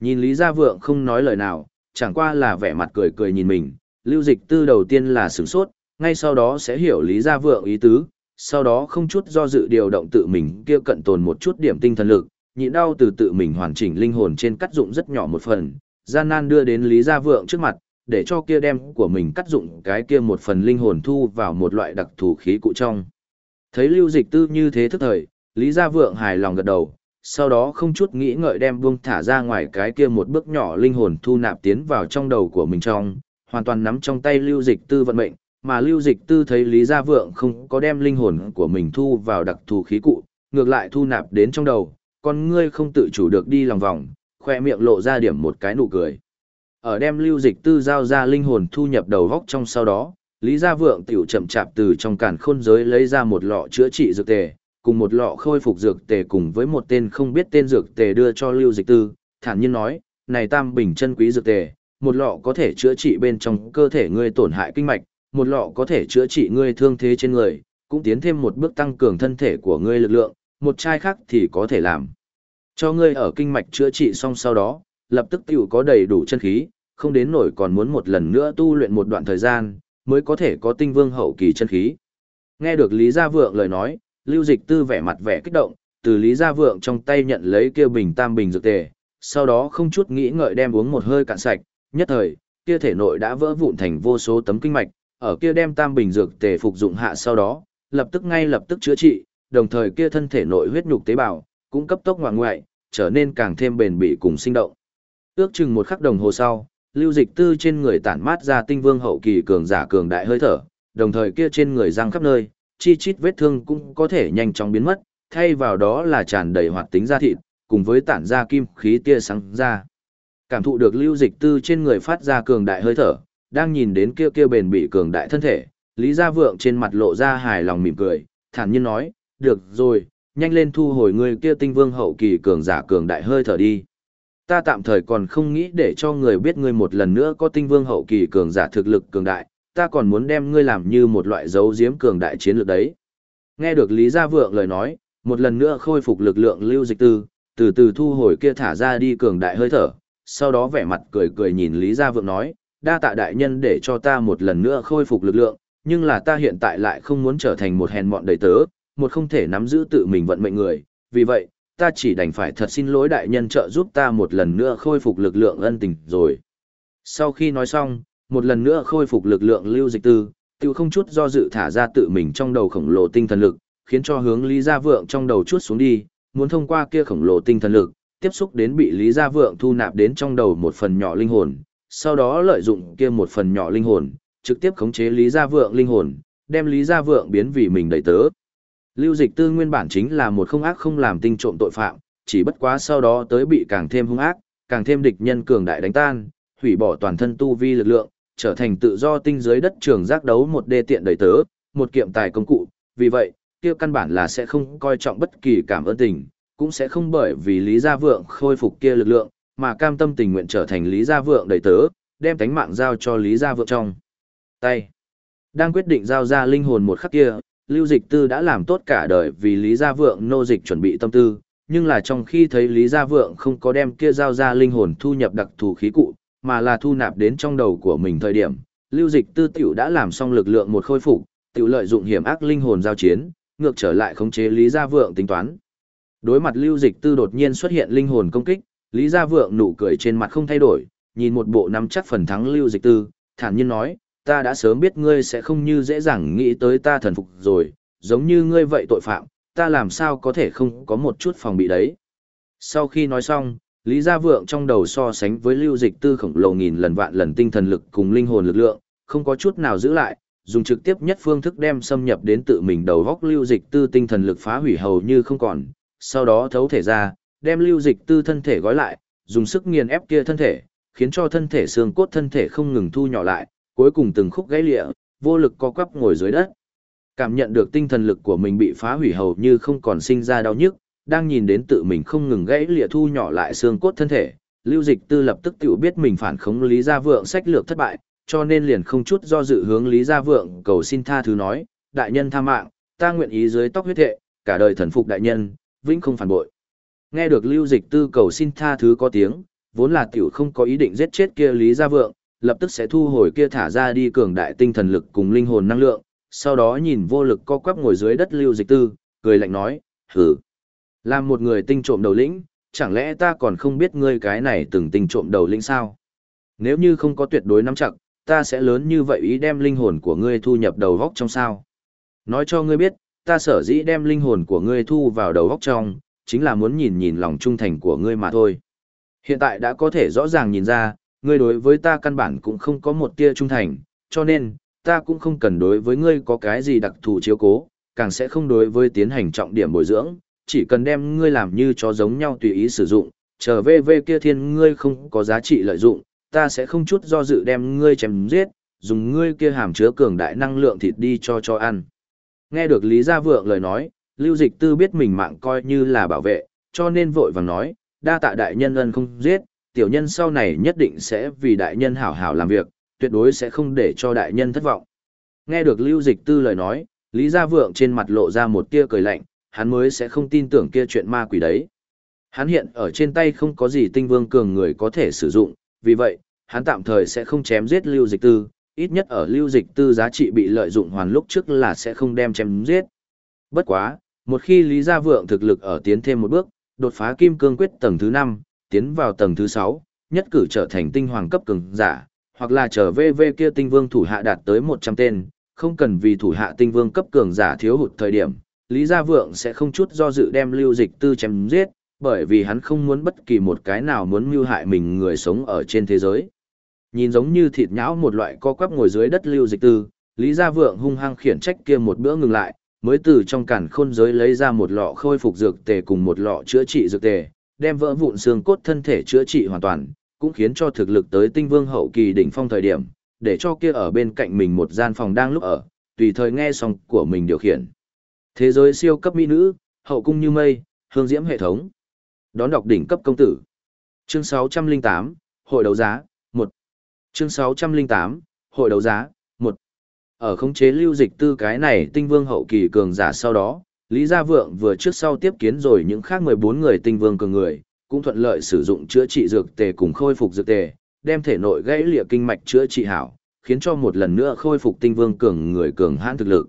Nhìn Lý Gia Vượng không nói lời nào, chẳng qua là vẻ mặt cười cười nhìn mình, lưu dịch tư đầu tiên là sửng sốt, ngay sau đó sẽ hiểu Lý Gia Vượng ý tứ, sau đó không chút do dự điều động tự mình kia cận tồn một chút điểm tinh thần lực, nhịn đau từ tự mình hoàn chỉnh linh hồn trên cắt dụng rất nhỏ một phần, gian nan đưa đến Lý Gia Vượng trước mặt, để cho kia đem của mình cắt dụng cái kia một phần linh hồn thu vào một loại đặc thù khí cụ trong. Thấy lưu dịch tư như thế thức thời, Lý Gia Vượng hài lòng gật đầu, sau đó không chút nghĩ ngợi đem buông thả ra ngoài cái kia một bước nhỏ linh hồn thu nạp tiến vào trong đầu của mình trong, hoàn toàn nắm trong tay lưu dịch tư vận mệnh, mà lưu dịch tư thấy Lý Gia Vượng không có đem linh hồn của mình thu vào đặc thù khí cụ, ngược lại thu nạp đến trong đầu, con ngươi không tự chủ được đi lòng vòng, khoe miệng lộ ra điểm một cái nụ cười. Ở đem lưu dịch tư giao ra linh hồn thu nhập đầu góc trong sau đó, Lý Gia Vượng tiểu chậm chạp từ trong càn khôn giới lấy ra một lọ chữa trị dược tề, cùng một lọ khôi phục dược tề cùng với một tên không biết tên dược tề đưa cho Lưu Dịch Tư, thản nhiên nói, này tam bình chân quý dược tề, một lọ có thể chữa trị bên trong cơ thể ngươi tổn hại kinh mạch, một lọ có thể chữa trị ngươi thương thế trên người, cũng tiến thêm một bước tăng cường thân thể của ngươi lực lượng, một chai khác thì có thể làm. Cho ngươi ở kinh mạch chữa trị xong sau đó, lập tức tiểu có đầy đủ chân khí, không đến nổi còn muốn một lần nữa tu luyện một đoạn thời gian, mới có thể có tinh vương hậu kỳ chân khí. Nghe được Lý Gia Vượng lời nói, Lưu Dịch Tư vẻ mặt vẻ kích động, từ Lý Gia Vượng trong tay nhận lấy kia bình tam bình dược tề, sau đó không chút nghĩ ngợi đem uống một hơi cạn sạch, nhất thời, kia thể nội đã vỡ vụn thành vô số tấm kinh mạch, ở kia đem tam bình dược tề phục dụng hạ sau đó, lập tức ngay lập tức chữa trị, đồng thời kia thân thể nội huyết nhục tế bào cũng cấp tốc ngoại ngoại, trở nên càng thêm bền bỉ cùng sinh động. Ước chừng một khắc đồng hồ sau, lưu dịch tư trên người tản mát ra tinh vương hậu kỳ cường giả cường đại hơi thở, đồng thời kia trên người răng khắp nơi, chi chít vết thương cũng có thể nhanh chóng biến mất, thay vào đó là tràn đầy hoạt tính da thịt, cùng với tản ra kim khí tia sáng ra. Cảm thụ được lưu dịch tư trên người phát ra cường đại hơi thở, đang nhìn đến kia kia bền bỉ cường đại thân thể, Lý Gia Vượng trên mặt lộ ra hài lòng mỉm cười, thản nhiên nói, được rồi, nhanh lên thu hồi người kia tinh vương hậu kỳ cường giả cường đại hơi thở đi. Ta tạm thời còn không nghĩ để cho người biết ngươi một lần nữa có tinh vương hậu kỳ cường giả thực lực cường đại, ta còn muốn đem ngươi làm như một loại dấu diếm cường đại chiến lược đấy. Nghe được Lý Gia Vượng lời nói, một lần nữa khôi phục lực lượng lưu dịch tư, từ từ thu hồi kia thả ra đi cường đại hơi thở, sau đó vẻ mặt cười cười nhìn Lý Gia Vượng nói, đa tạ đại nhân để cho ta một lần nữa khôi phục lực lượng, nhưng là ta hiện tại lại không muốn trở thành một hèn mọn đầy tớ, một không thể nắm giữ tự mình vận mệnh người, vì vậy, ta chỉ đành phải thật xin lỗi đại nhân trợ giúp ta một lần nữa khôi phục lực lượng ân tình rồi. Sau khi nói xong, một lần nữa khôi phục lực lượng lưu dịch tư, tiêu không chút do dự thả ra tự mình trong đầu khổng lồ tinh thần lực, khiến cho hướng Lý Gia Vượng trong đầu chút xuống đi, muốn thông qua kia khổng lồ tinh thần lực, tiếp xúc đến bị Lý Gia Vượng thu nạp đến trong đầu một phần nhỏ linh hồn, sau đó lợi dụng kia một phần nhỏ linh hồn, trực tiếp khống chế Lý Gia Vượng linh hồn, đem Lý Gia Vượng biến vì mình đầy tớ. Lưu Dịch Tư nguyên bản chính là một không ác không làm tinh trộm tội phạm, chỉ bất quá sau đó tới bị càng thêm hung ác, càng thêm địch nhân cường đại đánh tan, hủy bỏ toàn thân tu vi lực lượng, trở thành tự do tinh giới đất trường giác đấu một đê tiện đầy tớ, một kiệm tài công cụ, vì vậy, kia căn bản là sẽ không coi trọng bất kỳ cảm ơn tình, cũng sẽ không bởi vì Lý Gia Vượng khôi phục kia lực lượng, mà cam tâm tình nguyện trở thành Lý Gia Vượng đầy tớ, đem tánh mạng giao cho Lý Gia Vượng trong tay. Đang quyết định giao ra linh hồn một khắc kia, Lưu Dịch Tư đã làm tốt cả đời vì Lý Gia Vượng nô dịch chuẩn bị tâm tư, nhưng là trong khi thấy Lý Gia Vượng không có đem kia giao ra linh hồn thu nhập đặc thù khí cụ, mà là thu nạp đến trong đầu của mình thời điểm, Lưu Dịch Tư tiểu đã làm xong lực lượng một khôi phục, tiểu lợi dụng hiểm ác linh hồn giao chiến, ngược trở lại khống chế Lý Gia Vượng tính toán. Đối mặt Lưu Dịch Tư đột nhiên xuất hiện linh hồn công kích, Lý Gia Vượng nụ cười trên mặt không thay đổi, nhìn một bộ nắm chắc phần thắng Lưu Dịch Tư, thản nhiên nói, ta đã sớm biết ngươi sẽ không như dễ dàng nghĩ tới ta thần phục rồi, giống như ngươi vậy tội phạm, ta làm sao có thể không có một chút phòng bị đấy. Sau khi nói xong, Lý Gia Vượng trong đầu so sánh với lưu dịch tư khổng lồ nghìn lần vạn lần tinh thần lực cùng linh hồn lực lượng, không có chút nào giữ lại, dùng trực tiếp nhất phương thức đem xâm nhập đến tự mình đầu góc lưu dịch tư tinh thần lực phá hủy hầu như không còn, sau đó thấu thể ra, đem lưu dịch tư thân thể gói lại, dùng sức nghiền ép kia thân thể, khiến cho thân thể xương cốt thân thể không ngừng thu nhỏ lại, cuối cùng từng khúc gãy lịa, vô lực co quắp ngồi dưới đất. Cảm nhận được tinh thần lực của mình bị phá hủy hầu như không còn sinh ra đau nhức, đang nhìn đến tự mình không ngừng gãy lịa thu nhỏ lại xương cốt thân thể, Lưu Dịch Tư lập tức tự biết mình phản khống Lý Gia Vượng sách lược thất bại, cho nên liền không chút do dự hướng Lý Gia Vượng cầu xin tha thứ nói, đại nhân tha mạng, ta nguyện ý dưới tóc huyết thệ, cả đời thần phục đại nhân, vĩnh không phản bội. Nghe được Lưu Dịch Tư cầu xin tha thứ có tiếng, vốn là tiểu không có ý định giết chết kia Lý Gia Vượng, lập tức sẽ thu hồi kia thả ra đi cường đại tinh thần lực cùng linh hồn năng lượng, sau đó nhìn vô lực co quắp ngồi dưới đất lưu dịch tư, cười lạnh nói, hử. Làm một người tinh trộm đầu lĩnh, chẳng lẽ ta còn không biết ngươi cái này từng tinh trộm đầu lĩnh sao? Nếu như không có tuyệt đối nắm chặt, ta sẽ lớn như vậy ý đem linh hồn của ngươi thu nhập đầu góc trong sao. Nói cho ngươi biết, ta sở dĩ đem linh hồn của ngươi thu vào đầu góc trong, chính là muốn nhìn nhìn lòng trung thành của ngươi mà thôi. Hiện tại đã có thể rõ ràng nhìn ra, ngươi đối với ta căn bản cũng không có một tia trung thành, cho nên, ta cũng không cần đối với ngươi có cái gì đặc thù chiếu cố, càng sẽ không đối với tiến hành trọng điểm bồi dưỡng, chỉ cần đem ngươi làm như chó giống nhau tùy ý sử dụng, trở về về kia thiên ngươi không có giá trị lợi dụng, ta sẽ không chút do dự đem ngươi chém giết, dùng ngươi kia hàm chứa cường đại năng lượng thịt đi cho cho ăn. Nghe được Lý Gia Vượng lời nói, Lưu Dịch Tư biết mình mạng coi như là bảo vệ, cho nên vội vàng nói, đa tạ đại nhân ân không giết, tiểu nhân sau này nhất định sẽ vì đại nhân hảo hảo làm việc, tuyệt đối sẽ không để cho đại nhân thất vọng. Nghe được Lưu Dịch Tư lời nói, Lý Gia Vượng trên mặt lộ ra một tia cười lạnh, hắn mới sẽ không tin tưởng kia chuyện ma quỷ đấy. Hắn hiện ở trên tay không có gì tinh vương cường người có thể sử dụng, vì vậy, hắn tạm thời sẽ không chém giết Lưu Dịch Tư, ít nhất ở Lưu Dịch Tư giá trị bị lợi dụng hoàn lúc trước là sẽ không đem chém giết. Bất quá, một khi Lý Gia Vượng thực lực ở tiến thêm một bước, đột phá kim cương quyết tầng thứ 5, tiến vào tầng thứ 6, nhất cử trở thành tinh hoàng cấp cường giả, hoặc là trở về về kia tinh vương thủ hạ đạt tới 100 tên, không cần vì thủ hạ tinh vương cấp cường giả thiếu hụt thời điểm, Lý Gia Vượng sẽ không chút do dự đem lưu dịch tư chém giết, bởi vì hắn không muốn bất kỳ một cái nào muốn mưu hại mình người sống ở trên thế giới. Nhìn giống như thịt nhão một loại co quắp ngồi dưới đất lưu dịch tư, Lý Gia Vượng hung hăng khiển trách kia một bữa ngừng lại, mới từ trong cản khôn giới lấy ra một lọ khôi phục dược tề cùng một lọ chữa trị dược tề, đem vỡ vụn xương cốt thân thể chữa trị hoàn toàn, cũng khiến cho thực lực tới tinh vương hậu kỳ đỉnh phong thời điểm, để cho kia ở bên cạnh mình một gian phòng đang lúc ở, tùy thời nghe xong của mình điều khiển. Thế giới siêu cấp mỹ nữ, hậu cung như mây, hương diễm hệ thống. Đón đọc đỉnh cấp công tử. Chương 608, Hội đấu giá, 1. Chương 608, Hội đấu giá, ở khống chế lưu dịch tư cái này tinh vương hậu kỳ cường giả sau đó, Lý Gia Vượng vừa trước sau tiếp kiến rồi những khác 14 người tinh vương cường người, cũng thuận lợi sử dụng chữa trị dược tề cùng khôi phục dược tề, đem thể nội gãy lìa kinh mạch chữa trị hảo, khiến cho một lần nữa khôi phục tinh vương cường người cường hãn thực lực.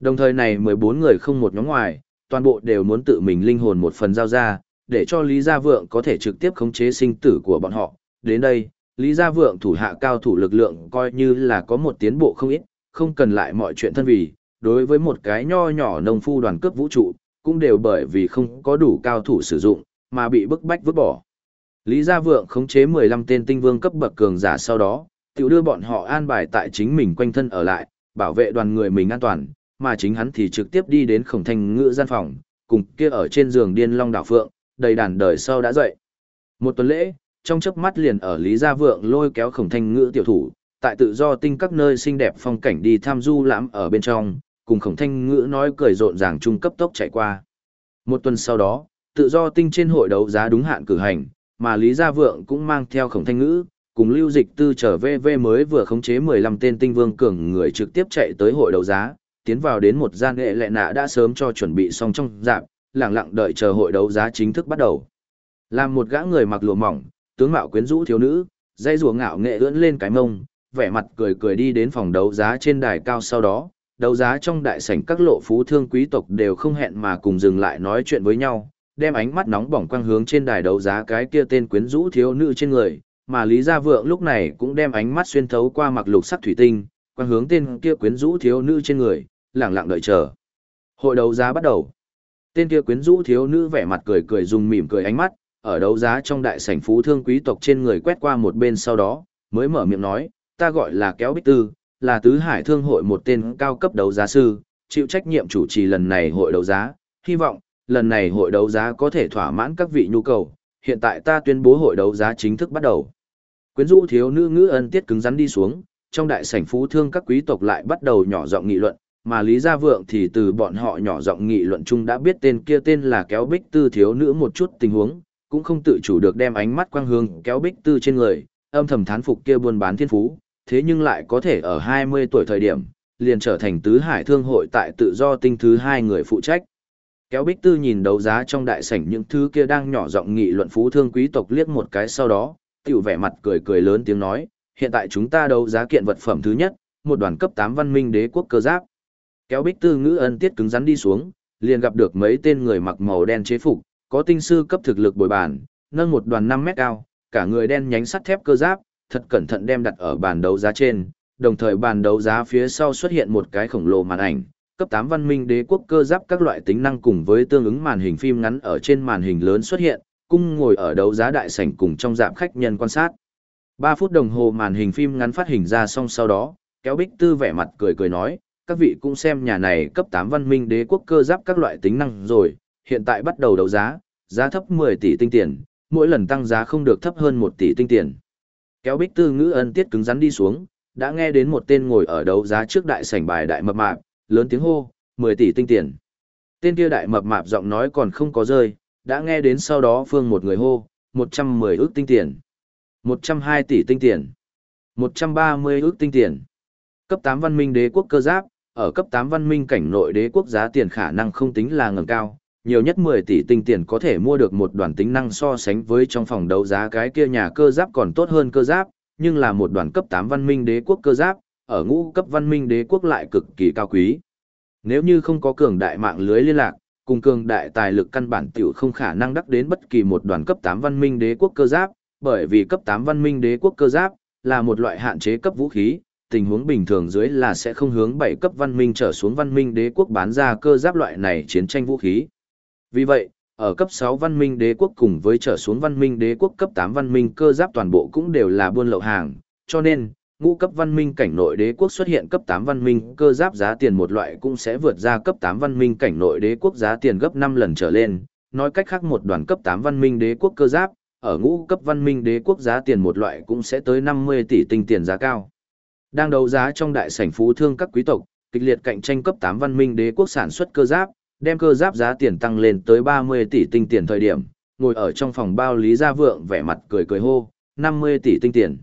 Đồng thời này 14 người không một nhóm ngoài, toàn bộ đều muốn tự mình linh hồn một phần giao ra, để cho Lý Gia Vượng có thể trực tiếp khống chế sinh tử của bọn họ. Đến đây, Lý Gia Vượng thủ hạ cao thủ lực lượng coi như là có một tiến bộ không ít, không cần lại mọi chuyện thân vì, đối với một cái nho nhỏ nông phu đoàn cướp vũ trụ, cũng đều bởi vì không có đủ cao thủ sử dụng, mà bị bức bách vứt bỏ. Lý Gia Vượng khống chế 15 tên tinh vương cấp bậc cường giả sau đó, tiểu đưa bọn họ an bài tại chính mình quanh thân ở lại, bảo vệ đoàn người mình an toàn, mà chính hắn thì trực tiếp đi đến khổng thanh ngựa gian phòng, cùng kia ở trên giường điên long đảo phượng, đầy đàn đời sau đã dậy. Một tuần lễ, trong chớp mắt liền ở Lý Gia Vượng lôi kéo khổng thanh ngự tiểu thủ, tại tự do tinh các nơi xinh đẹp phong cảnh đi tham du lãm ở bên trong, cùng khổng thanh ngữ nói cười rộn ràng trung cấp tốc chạy qua. Một tuần sau đó, tự do tinh trên hội đấu giá đúng hạn cử hành, mà Lý Gia Vượng cũng mang theo khổng thanh ngữ, cùng lưu dịch tư trở về về mới vừa khống chế 15 tên tinh vương cường người trực tiếp chạy tới hội đấu giá, tiến vào đến một gian nghệ lệ nạ đã sớm cho chuẩn bị xong trong dạp, lặng lặng đợi chờ hội đấu giá chính thức bắt đầu. Làm một gã người mặc lụa mỏng, tướng mạo quyến rũ thiếu nữ, dây rùa ngạo nghệ ưỡn lên cái mông, vẻ mặt cười cười đi đến phòng đấu giá trên đài cao sau đó, đấu giá trong đại sảnh các lộ phú thương quý tộc đều không hẹn mà cùng dừng lại nói chuyện với nhau, đem ánh mắt nóng bỏng quang hướng trên đài đấu giá cái kia tên quyến rũ thiếu nữ trên người, mà Lý Gia Vượng lúc này cũng đem ánh mắt xuyên thấu qua mặc lục sắc thủy tinh, quang hướng tên kia quyến rũ thiếu nữ trên người, lặng lặng đợi chờ. Hội đấu giá bắt đầu. Tên kia quyến rũ thiếu nữ vẻ mặt cười cười dùng mỉm cười ánh mắt, ở đấu giá trong đại sảnh phú thương quý tộc trên người quét qua một bên sau đó, mới mở miệng nói, ta gọi là kéo bích tư, là tứ hải thương hội một tên cao cấp đấu giá sư, chịu trách nhiệm chủ trì lần này hội đấu giá, hy vọng, lần này hội đấu giá có thể thỏa mãn các vị nhu cầu, hiện tại ta tuyên bố hội đấu giá chính thức bắt đầu. Quyến rũ thiếu nữ ngữ ân tiết cứng rắn đi xuống, trong đại sảnh phú thương các quý tộc lại bắt đầu nhỏ giọng nghị luận, mà Lý Gia Vượng thì từ bọn họ nhỏ giọng nghị luận chung đã biết tên kia tên là kéo bích tư thiếu nữ một chút tình huống, cũng không tự chủ được đem ánh mắt quang hương kéo bích tư trên người, âm thầm thán phục kia buôn bán thiên phú, thế nhưng lại có thể ở 20 tuổi thời điểm, liền trở thành tứ hải thương hội tại tự do tinh thứ hai người phụ trách. Kéo bích tư nhìn đấu giá trong đại sảnh những thứ kia đang nhỏ giọng nghị luận phú thương quý tộc liếc một cái sau đó, tiểu vẻ mặt cười cười lớn tiếng nói, hiện tại chúng ta đấu giá kiện vật phẩm thứ nhất, một đoàn cấp 8 văn minh đế quốc cơ giáp. Kéo bích tư ngữ ân tiết cứng rắn đi xuống, liền gặp được mấy tên người mặc màu đen chế phục, có tinh sư cấp thực lực bồi bàn, nâng một đoàn 5 mét cao, cả người đen nhánh sắt thép cơ giáp, thật cẩn thận đem đặt ở bàn đấu giá trên, đồng thời bàn đấu giá phía sau xuất hiện một cái khổng lồ màn ảnh, cấp 8 văn minh đế quốc cơ giáp các loại tính năng cùng với tương ứng màn hình phim ngắn ở trên màn hình lớn xuất hiện, cung ngồi ở đấu giá đại sảnh cùng trong dạng khách nhân quan sát. 3 phút đồng hồ màn hình phim ngắn phát hình ra xong sau đó, kéo bích tư vẻ mặt cười cười nói, các vị cũng xem nhà này cấp 8 văn minh đế quốc cơ giáp các loại tính năng rồi, hiện tại bắt đầu đấu giá, giá thấp 10 tỷ tinh tiền, mỗi lần tăng giá không được thấp hơn 1 tỷ tinh tiền. Kéo bích tư ngữ ân tiết cứng rắn đi xuống, đã nghe đến một tên ngồi ở đấu giá trước đại sảnh bài đại mập mạp, lớn tiếng hô, 10 tỷ tinh tiền. Tên kia đại mập mạp giọng nói còn không có rơi, đã nghe đến sau đó phương một người hô, 110 ước tinh tiền, 102 tỷ tinh tiền, 130 ước tinh tiền. Cấp 8 văn minh đế quốc cơ giáp, ở cấp 8 văn minh cảnh nội đế quốc giá tiền khả năng không tính là ngầm cao, nhiều nhất 10 tỷ tinh tiền có thể mua được một đoàn tính năng so sánh với trong phòng đấu giá cái kia nhà cơ giáp còn tốt hơn cơ giáp, nhưng là một đoàn cấp 8 văn minh đế quốc cơ giáp, ở ngũ cấp văn minh đế quốc lại cực kỳ cao quý. Nếu như không có cường đại mạng lưới liên lạc, cùng cường đại tài lực căn bản tiểu không khả năng đắc đến bất kỳ một đoàn cấp 8 văn minh đế quốc cơ giáp, bởi vì cấp 8 văn minh đế quốc cơ giáp là một loại hạn chế cấp vũ khí, tình huống bình thường dưới là sẽ không hướng 7 cấp văn minh trở xuống văn minh đế quốc bán ra cơ giáp loại này chiến tranh vũ khí. Vì vậy, ở cấp 6 văn minh đế quốc cùng với trở xuống văn minh đế quốc cấp 8 văn minh cơ giáp toàn bộ cũng đều là buôn lậu hàng, cho nên, ngũ cấp văn minh cảnh nội đế quốc xuất hiện cấp 8 văn minh cơ giáp giá tiền một loại cũng sẽ vượt ra cấp 8 văn minh cảnh nội đế quốc giá tiền gấp 5 lần trở lên, nói cách khác một đoàn cấp 8 văn minh đế quốc cơ giáp, ở ngũ cấp văn minh đế quốc giá tiền một loại cũng sẽ tới 50 tỷ tinh tiền giá cao. Đang đấu giá trong đại sảnh phú thương các quý tộc, kịch liệt cạnh tranh cấp 8 văn minh đế quốc sản xuất cơ giáp, đem cơ giáp giá tiền tăng lên tới 30 tỷ tinh tiền thời điểm, ngồi ở trong phòng bao Lý Gia Vượng vẻ mặt cười cười hô, 50 tỷ tinh tiền.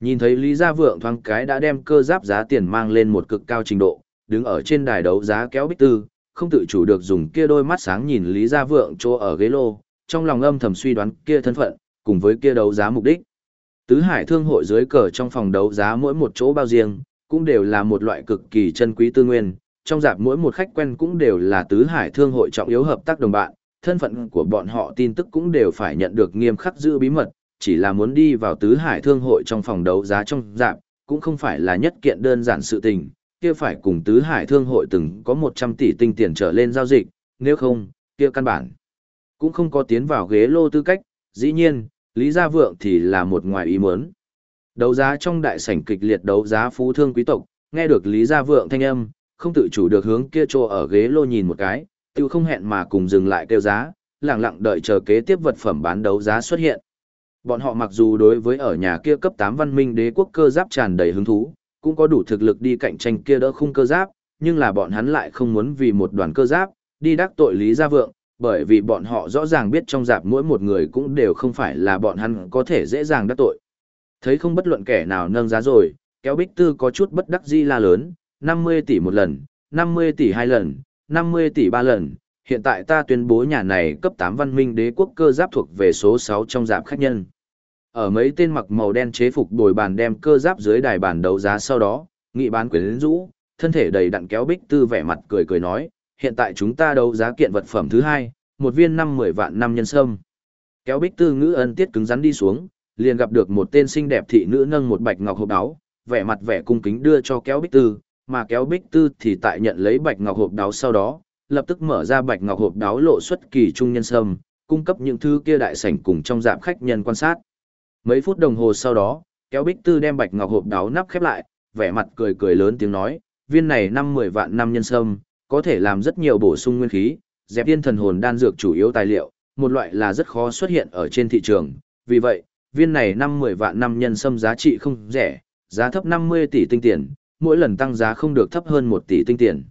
Nhìn thấy Lý Gia Vượng thoáng cái đã đem cơ giáp giá tiền mang lên một cực cao trình độ, đứng ở trên đài đấu giá kéo bích tư, không tự chủ được dùng kia đôi mắt sáng nhìn Lý Gia Vượng chỗ ở ghế lô, trong lòng âm thầm suy đoán kia thân phận, cùng với kia đấu giá mục đích. Tứ Hải Thương hội dưới cờ trong phòng đấu giá mỗi một chỗ bao riêng, cũng đều là một loại cực kỳ chân quý tư nguyên, trong dạp mỗi một khách quen cũng đều là Tứ Hải Thương hội trọng yếu hợp tác đồng bạn, thân phận của bọn họ tin tức cũng đều phải nhận được nghiêm khắc giữ bí mật, chỉ là muốn đi vào tứ hải thương hội trong phòng đấu giá trong dạp, cũng không phải là nhất kiện đơn giản sự tình, kia phải cùng tứ hải thương hội từng có 100 tỷ tinh tiền trở lên giao dịch, nếu không, kia căn bản cũng không có tiến vào ghế lô tư cách, dĩ nhiên, Lý Gia Vượng thì là một ngoài ý muốn. Đấu giá trong đại sảnh kịch liệt đấu giá phú thương quý tộc, nghe được Lý Gia Vượng thanh âm, không tự chủ được hướng kia chỗ ở ghế lô nhìn một cái, tiêu không hẹn mà cùng dừng lại kêu giá, lặng lặng đợi chờ kế tiếp vật phẩm bán đấu giá xuất hiện. Bọn họ mặc dù đối với ở nhà kia cấp 8 văn minh đế quốc cơ giáp tràn đầy hứng thú, cũng có đủ thực lực đi cạnh tranh kia đỡ khung cơ giáp, nhưng là bọn hắn lại không muốn vì một đoàn cơ giáp, đi đắc tội Lý Gia Vượng, bởi vì bọn họ rõ ràng biết trong giáp mỗi một người cũng đều không phải là bọn hắn có thể dễ dàng đắc tội. Thấy không bất luận kẻ nào nâng giá rồi, kéo bích tư có chút bất đắc di la lớn, 50 tỷ một lần, 50 tỷ hai lần, 50 tỷ ba lần, hiện tại ta tuyên bố nhà này cấp 8 văn minh đế quốc cơ giáp thuộc về số 6 trong giáp khách nhân. Ở mấy tên mặc màu đen chế phục đổi bàn đem cơ giáp dưới đài bàn đấu giá sau đó, nghị bán quyến rũ, thân thể đầy đặn kéo bích tư vẻ mặt cười cười nói, hiện tại chúng ta đấu giá kiện vật phẩm thứ hai, một viên năm mười vạn năm nhân sâm. Kéo bích tư ngữ ân tiết cứng rắn đi xuống, liền gặp được một tên xinh đẹp thị nữ nâng một bạch ngọc hộp áo, vẻ mặt vẻ cung kính đưa cho kéo bích tư, mà kéo bích tư thì tại nhận lấy bạch ngọc hộp đáo sau đó, lập tức mở ra bạch ngọc hộp đáo lộ xuất kỳ trung nhân sâm, cung cấp những thứ kia đại sảnh cùng trong dạp khách nhân quan sát. Mấy phút đồng hồ sau đó, kéo bích tư đem bạch ngọc hộp đáo nắp khép lại, vẻ mặt cười cười lớn tiếng nói, viên này năm mười vạn năm nhân sâm, có thể làm rất nhiều bổ sung nguyên khí, dẹp tiên thần hồn đan dược chủ yếu tài liệu, một loại là rất khó xuất hiện ở trên thị trường, vì vậy, viên này năm mười vạn năm nhân sâm giá trị không rẻ, giá thấp năm mươi tỷ tinh tiền, mỗi lần tăng giá không được thấp hơn một tỷ tinh tiền.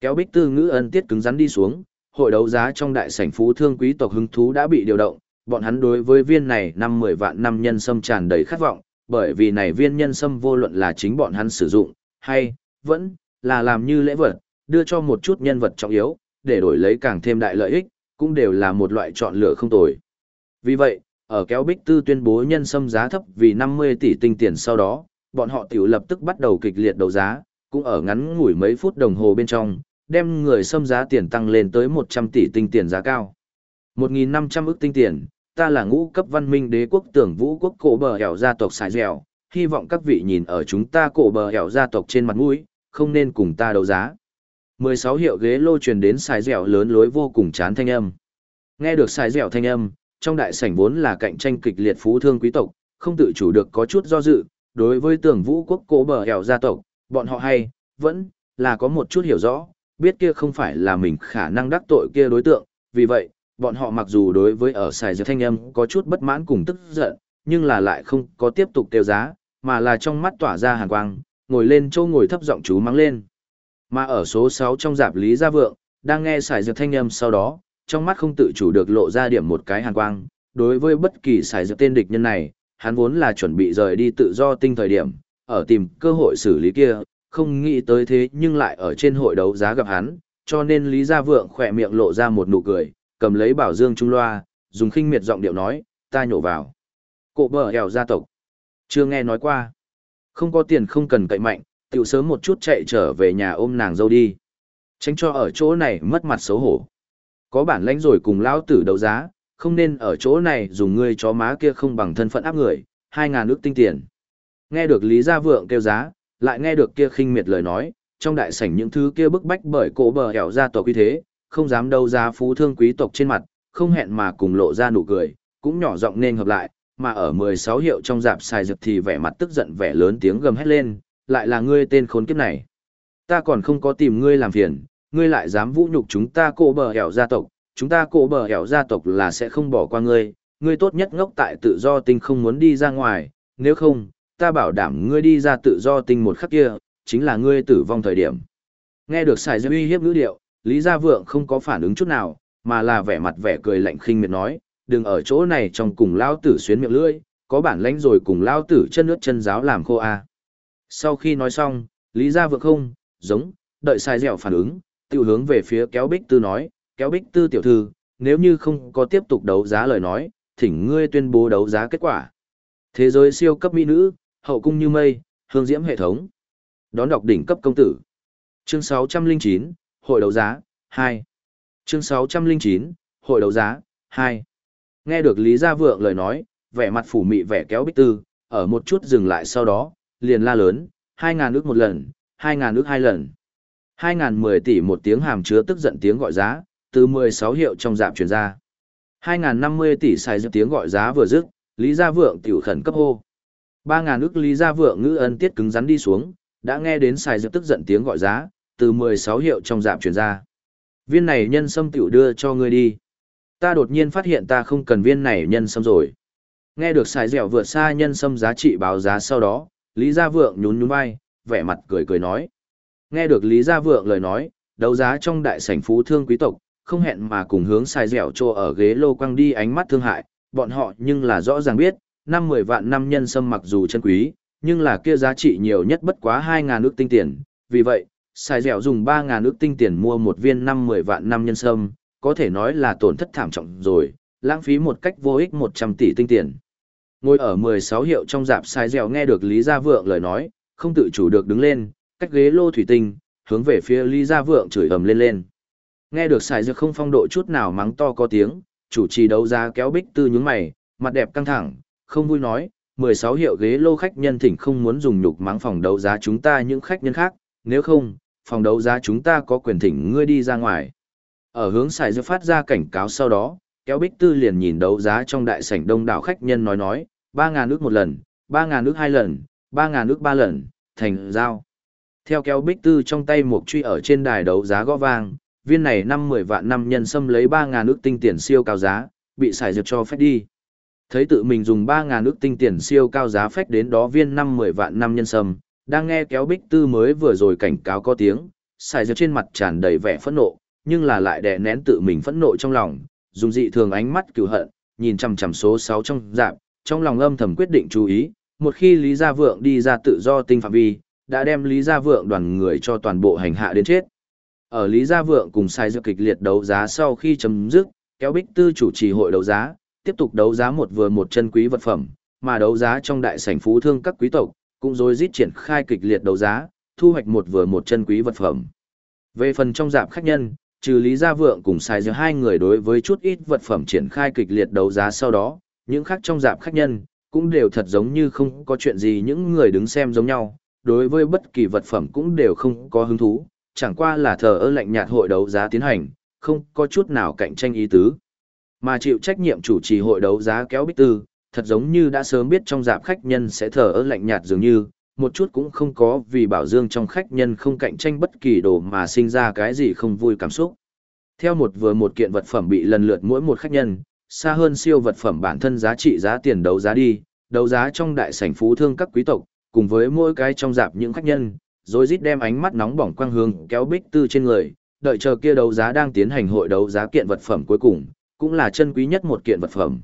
Kéo bích tư ngữ ân tiết cứng rắn đi xuống, hội đấu giá trong đại sảnh phú thương quý tộc hứng thú đã bị điều động, bọn hắn đối với viên này năm mười vạn năm nhân sâm tràn đầy khát vọng, bởi vì này viên nhân sâm vô luận là chính bọn hắn sử dụng, hay, vẫn, là làm như lễ vật, đưa cho một chút nhân vật trọng yếu, để đổi lấy càng thêm đại lợi ích, cũng đều là một loại chọn lựa không tồi. Vì vậy, ở kéo bích tư tuyên bố nhân sâm giá thấp vì 50 tỷ tinh tiền sau đó, bọn họ tiểu lập tức bắt đầu kịch liệt đấu giá, cũng ở ngắn ngủi mấy phút đồng hồ bên trong, đem người sâm giá tiền tăng lên tới 100 tỷ tinh tiền giá cao. 1.500 ức tinh tiền, ta là ngũ cấp văn minh đế quốc tưởng vũ quốc cổ bờ hẻo gia tộc xài dẻo, hy vọng các vị nhìn ở chúng ta cổ bờ hẻo gia tộc trên mặt mũi, không nên cùng ta đấu giá. 16 hiệu ghế lô truyền đến xài dẻo lớn lối vô cùng chán thanh âm. Nghe được xài dẻo thanh âm, trong đại sảnh vốn là cạnh tranh kịch liệt phú thương quý tộc, không tự chủ được có chút do dự, đối với tưởng vũ quốc cố bờ hẻo gia tộc, bọn họ hay, vẫn, là có một chút hiểu rõ, biết kia không phải là mình khả năng đắc tội kia đối tượng, vì vậy, bọn họ mặc dù đối với ở xài dược thanh âm có chút bất mãn cùng tức giận, nhưng là lại không có tiếp tục tiêu giá, mà là trong mắt tỏa ra hàn quang, ngồi lên châu ngồi thấp giọng chú mắng lên. Mà ở số 6 trong dạp Lý Gia Vượng, đang nghe xài dược thanh âm sau đó, trong mắt không tự chủ được lộ ra điểm một cái hàn quang. Đối với bất kỳ xài dược tên địch nhân này, hắn vốn là chuẩn bị rời đi tự do tinh thời điểm, ở tìm cơ hội xử lý kia, không nghĩ tới thế nhưng lại ở trên hội đấu giá gặp hắn, cho nên Lý Gia Vượng khỏe miệng lộ ra một nụ cười, cầm lấy bảo dương trung loa, dùng khinh miệt giọng điệu nói, ta nhổ vào. Cổ bờ hèo gia tộc. Chưa nghe nói qua. Không có tiền không cần cậy mạnh, tiểu sớm một chút chạy trở về nhà ôm nàng dâu đi. Tránh cho ở chỗ này mất mặt xấu hổ. Có bản lãnh rồi cùng lão tử đấu giá, không nên ở chỗ này dùng ngươi chó má kia không bằng thân phận áp người, hai ngàn ước tinh tiền. Nghe được Lý Gia Vượng kêu giá, lại nghe được kia khinh miệt lời nói, trong đại sảnh những thứ kia bức bách bởi cổ bờ hẻo gia tộc như thế, không dám đâu ra phú thương quý tộc trên mặt, không hẹn mà cùng lộ ra nụ cười, cũng nhỏ giọng nên hợp lại, mà ở 16 hiệu trong dạp xài dược thì vẻ mặt tức giận vẻ lớn tiếng gầm hét lên, lại là ngươi tên khốn kiếp này. Ta còn không có tìm ngươi làm phiền, ngươi lại dám vũ nhục chúng ta cổ bờ hẻo gia tộc, chúng ta cổ bờ hẻo gia tộc là sẽ không bỏ qua ngươi, ngươi tốt nhất ngốc tại tự do tinh không muốn đi ra ngoài, nếu không, ta bảo đảm ngươi đi ra tự do tinh một khắc kia, chính là ngươi tử vong thời điểm. Nghe được xài dư uy hiếp ngữ điệu, Lý Gia Vượng không có phản ứng chút nào, mà là vẻ mặt vẻ cười lạnh khinh miệt nói, đừng ở chỗ này trong cùng lao tử xuyến miệng lưỡi, có bản lãnh rồi cùng lao tử chân nước chân giáo làm khô a. Sau khi nói xong, Lý Gia Vượng không, giống, đợi sai dẻo phản ứng, tiêu hướng về phía kéo bích tư nói, kéo bích tư tiểu thư, nếu như không có tiếp tục đấu giá lời nói, thỉnh ngươi tuyên bố đấu giá kết quả. Thế giới siêu cấp mỹ nữ, hậu cung như mây, hương diễm hệ thống. Đón đọc đỉnh cấp công tử. Chương 609, Hội đấu giá, 2. Chương 609, Hội đấu giá, 2. Nghe được Lý Gia Vượng lời nói, vẻ mặt phủ mị vẻ kéo bích tư, ở một chút dừng lại sau đó, liền la lớn, 2.000 ước một lần, 2.000 ước hai lần. 2.010 tỷ một tiếng hàm chứa tức giận tiếng gọi giá, từ 16 hiệu trong dạp truyền ra. 2.050 tỷ xài dự tiếng gọi giá vừa dứt, Lý Gia Vượng tiểu khẩn cấp hô. 3.000 ức Lý Gia Vượng ngữ ân tiết cứng rắn đi xuống, đã nghe đến xài dự tức giận tiếng gọi giá, từ 16 hiệu trong dạp truyền ra. Viên này nhân sâm tiểu đưa cho ngươi đi. Ta đột nhiên phát hiện ta không cần viên này nhân sâm rồi. Nghe được xài dẻo vượt xa nhân sâm giá trị báo giá sau đó, Lý Gia Vượng nhún nhún vai, vẻ mặt cười cười nói. Nghe được Lý Gia Vượng lời nói, đấu giá trong đại sảnh phú thương quý tộc, không hẹn mà cùng hướng xài dẻo trô ở ghế lô quăng đi ánh mắt thương hại, bọn họ nhưng là rõ ràng biết, năm mười vạn năm nhân sâm mặc dù chân quý, nhưng là kia giá trị nhiều nhất bất quá hai ngàn ước tinh tiền, vì vậy, xài dẻo dùng ba ngàn ước tinh tiền mua một viên năm mười vạn năm nhân sâm, có thể nói là tổn thất thảm trọng rồi, lãng phí một cách vô ích một trăm tỷ tinh tiền. Ngồi ở mười sáu hiệu trong dạp xài dẻo nghe được Lý Gia Vượng lời nói, không tự chủ được đứng lên, cách ghế lô thủy tinh, hướng về phía Lý Gia Vượng chửi ầm lên lên. Nghe được xài dược không phong độ chút nào mắng to có tiếng, chủ trì đấu giá kéo bích tư nhướng mày, mặt đẹp căng thẳng, không vui nói, 16 hiệu ghế lô khách nhân thỉnh không muốn dùng nhục mắng phòng đấu giá chúng ta những khách nhân khác, nếu không, phòng đấu giá chúng ta có quyền thỉnh ngươi đi ra ngoài. Ở hướng xài dược phát ra cảnh cáo sau đó, kéo bích tư liền nhìn đấu giá trong đại sảnh đông đảo khách nhân nói nói, 3.000 nước một lần, 3.000 nước hai lần, 3.000 nước ba lần, thành giao. Theo kéo bích tư trong tay một truy ở trên đài đấu giá gõ vang, viên này năm mười vạn năm nhân sâm lấy ba ngàn ước tinh tiền siêu cao giá, bị xài dược cho phép đi. Thấy tự mình dùng ba ngàn ước tinh tiền siêu cao giá phách đến đó viên năm mười vạn năm nhân sâm, đang nghe kéo bích tư mới vừa rồi cảnh cáo có tiếng, xài dược trên mặt tràn đầy vẻ phẫn nộ, nhưng là lại đè nén tự mình phẫn nộ trong lòng, dùng dị thường ánh mắt cửu hận, nhìn chằm chằm số sáu trong dạp, trong lòng âm thầm quyết định chú ý, một khi Lý Gia Vượng đi ra tự do tinh phạm vi, đã đem Lý Gia Vượng đoàn người cho toàn bộ hành hạ đến chết. Ở Lý Gia Vượng cùng sai dự kịch liệt đấu giá sau khi chấm dứt, kéo bích tư chủ trì hội đấu giá, tiếp tục đấu giá một vừa một chân quý vật phẩm, mà đấu giá trong đại sảnh phú thương các quý tộc, cũng rồi rít triển khai kịch liệt đấu giá, thu hoạch một vừa một chân quý vật phẩm. Về phần trong dạp khách nhân, trừ Lý Gia Vượng cùng sai dược hai người đối với chút ít vật phẩm triển khai kịch liệt đấu giá sau đó, những khác trong dạp khách nhân, cũng đều thật giống như không có chuyện gì những người đứng xem giống nhau, đối với bất kỳ vật phẩm cũng đều không có hứng thú, chẳng qua là thờ ơ lạnh nhạt hội đấu giá tiến hành, không có chút nào cạnh tranh ý tứ. Mà chịu trách nhiệm chủ trì hội đấu giá kéo bích tư, thật giống như đã sớm biết trong dạp khách nhân sẽ thờ ơ lạnh nhạt dường như, một chút cũng không có vì bảo dương trong khách nhân không cạnh tranh bất kỳ đồ mà sinh ra cái gì không vui cảm xúc. Theo một vừa một kiện vật phẩm bị lần lượt mỗi một khách nhân, xa hơn siêu vật phẩm bản thân giá trị giá tiền đấu giá đi, đấu giá trong đại sảnh phú thương các quý tộc, cùng với mỗi cái trong dạp những khách nhân, rồi rít đem ánh mắt nóng bỏng quang hương, kéo bích tư trên người, đợi chờ kia đấu giá đang tiến hành hội đấu giá kiện vật phẩm cuối cùng, cũng là chân quý nhất một kiện vật phẩm.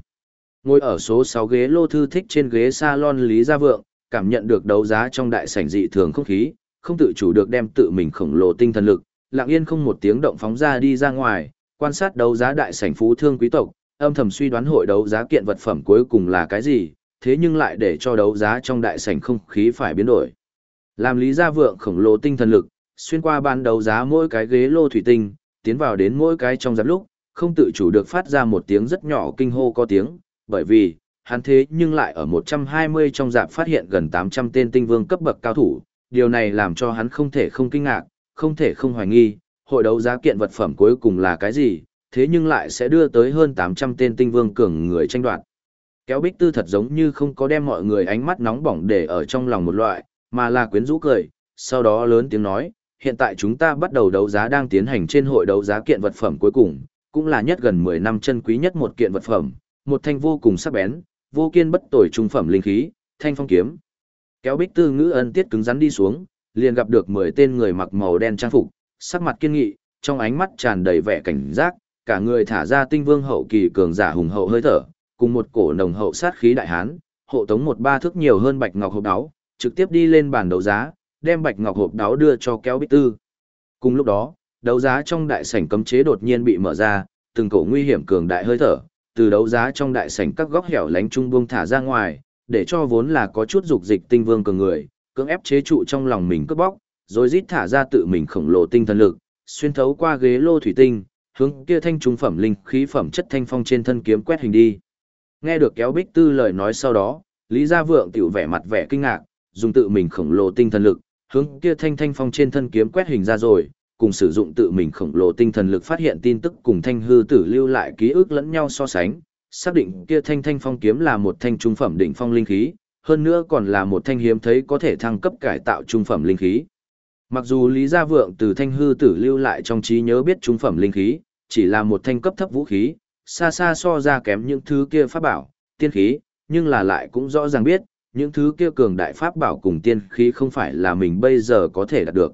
Ngồi ở số 6 ghế lô thư thích trên ghế salon Lý Gia Vượng, cảm nhận được đấu giá trong đại sảnh dị thường không khí, không tự chủ được đem tự mình khổng lồ tinh thần lực, lặng yên không một tiếng động phóng ra đi ra ngoài, quan sát đấu giá đại sảnh phú thương quý tộc, âm thầm suy đoán hội đấu giá kiện vật phẩm cuối cùng là cái gì, thế nhưng lại để cho đấu giá trong đại sảnh không khí phải biến đổi. Làm Lý Gia Vượng khổng lồ tinh thần lực, xuyên qua ban đấu giá mỗi cái ghế lô thủy tinh, tiến vào đến mỗi cái trong giáp lúc, không tự chủ được phát ra một tiếng rất nhỏ kinh hô có tiếng, bởi vì, hắn thế nhưng lại ở 120 trong giáp phát hiện gần 800 tên tinh vương cấp bậc cao thủ, điều này làm cho hắn không thể không kinh ngạc, không thể không hoài nghi, hội đấu giá kiện vật phẩm cuối cùng là cái gì, thế nhưng lại sẽ đưa tới hơn 800 tên tinh vương cường người tranh đoạt. Kéo bích tư thật giống như không có đem mọi người ánh mắt nóng bỏng để ở trong lòng một loại, mà là quyến rũ cười, sau đó lớn tiếng nói, hiện tại chúng ta bắt đầu đấu giá đang tiến hành trên hội đấu giá kiện vật phẩm cuối cùng, cũng là nhất gần 10 năm chân quý nhất một kiện vật phẩm, một thanh vô cùng sắc bén, vô kiên bất tồi trung phẩm linh khí, thanh phong kiếm. Kéo bích tư ngữ ân tiết cứng rắn đi xuống, liền gặp được 10 tên người mặc màu đen trang phục, sắc mặt kiên nghị, trong ánh mắt tràn đầy vẻ cảnh giác, cả người thả ra tinh vương hậu kỳ cường giả hùng hậu hơi thở, cùng một cổ nồng hậu sát khí đại hán, hộ tống một ba thước nhiều hơn bạch ngọc hộp đáo, trực tiếp đi lên bàn đấu giá, đem bạch ngọc hộp đáo đưa cho kéo bích tư. Cùng lúc đó, đấu giá trong đại sảnh cấm chế đột nhiên bị mở ra, từng cổ nguy hiểm cường đại hơi thở, từ đấu giá trong đại sảnh các góc hẻo lánh trung buông thả ra ngoài, để cho vốn là có chút dục dịch tinh vương cường người, cưỡng ép chế trụ trong lòng mình cướp bóc, rồi rít thả ra tự mình khổng lồ tinh thần lực, xuyên thấu qua ghế lô thủy tinh, hướng kia thanh trung phẩm linh khí phẩm chất thanh phong trên thân kiếm quét hình đi. Nghe được kéo bích tư lời nói sau đó, Lý Gia Vượng tiểu vẻ mặt vẻ kinh ngạc, dùng tự mình khổng lồ tinh thần lực, hướng kia thanh thanh phong trên thân kiếm quét hình ra rồi, cùng sử dụng tự mình khổng lồ tinh thần lực phát hiện tin tức cùng thanh hư tử lưu lại ký ức lẫn nhau so sánh, xác định kia thanh thanh phong kiếm là một thanh trung phẩm đỉnh phong linh khí, hơn nữa còn là một thanh hiếm thấy có thể thăng cấp cải tạo trung phẩm linh khí. Mặc dù Lý Gia Vượng từ thanh hư tử lưu lại trong trí nhớ biết trung phẩm linh khí, chỉ là một thanh cấp thấp vũ khí, xa xa so ra kém những thứ kia pháp bảo, tiên khí, nhưng là lại cũng rõ ràng biết, những thứ kia cường đại pháp bảo cùng tiên khí không phải là mình bây giờ có thể đạt được.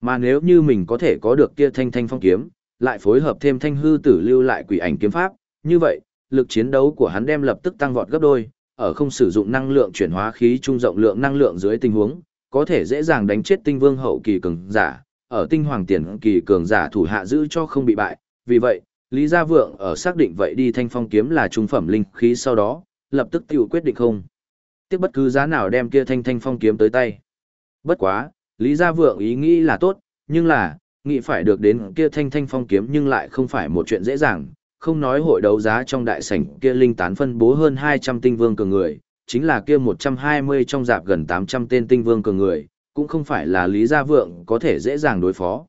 Mà nếu như mình có thể có được kia thanh thanh phong kiếm, lại phối hợp thêm thanh hư tử lưu lại quỷ ảnh kiếm pháp, như vậy, lực chiến đấu của hắn đem lập tức tăng vọt gấp đôi, ở không sử dụng năng lượng chuyển hóa khí trung rộng lượng năng lượng dưới tình huống, có thể dễ dàng đánh chết tinh vương hậu kỳ cường giả, ở tinh hoàng tiền kỳ cường giả thủ hạ giữ cho không bị bại, vì vậy, Lý Gia Vượng ở xác định vậy đi thanh phong kiếm là trung phẩm linh khí sau đó, lập tức tiêu quyết định không. Tiếc bất cứ giá nào đem kia thanh thanh phong kiếm tới tay. Bất quá, Lý Gia Vượng ý nghĩ là tốt, nhưng là, nghĩ phải được đến kia thanh thanh phong kiếm nhưng lại không phải một chuyện dễ dàng, không nói hội đấu giá trong đại sảnh kia linh tán phân bố hơn 200 tinh vương cường người, chính là kia 120 trong dạp gần 800 tên tinh vương cường người, cũng không phải là Lý Gia Vượng có thể dễ dàng đối phó.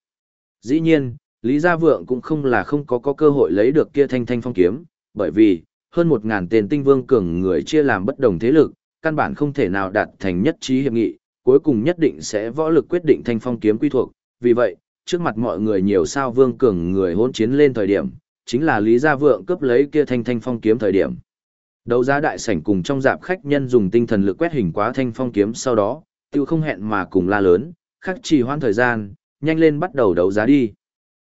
Dĩ nhiên, Lý Gia Vượng cũng không là không có có cơ hội lấy được kia thanh thanh phong kiếm, bởi vì, hơn 1.000 tên tinh vương cường người chia làm bất đồng thế lực, căn bản không thể nào đạt thành nhất trí hiệp nghị, cuối cùng nhất định sẽ võ lực quyết định thanh phong kiếm quy thuộc, vì vậy, trước mặt mọi người nhiều sao vương cường người hỗn chiến lên thời điểm, chính là Lý Gia Vượng cướp lấy kia thanh thanh phong kiếm thời điểm. Đấu giá đại sảnh cùng trong dạp khách nhân dùng tinh thần lực quét hình quá thanh phong kiếm sau đó, tiêu không hẹn mà cùng la lớn, khắc trì hoãn thời gian, nhanh lên bắt đầu đấu giá đi.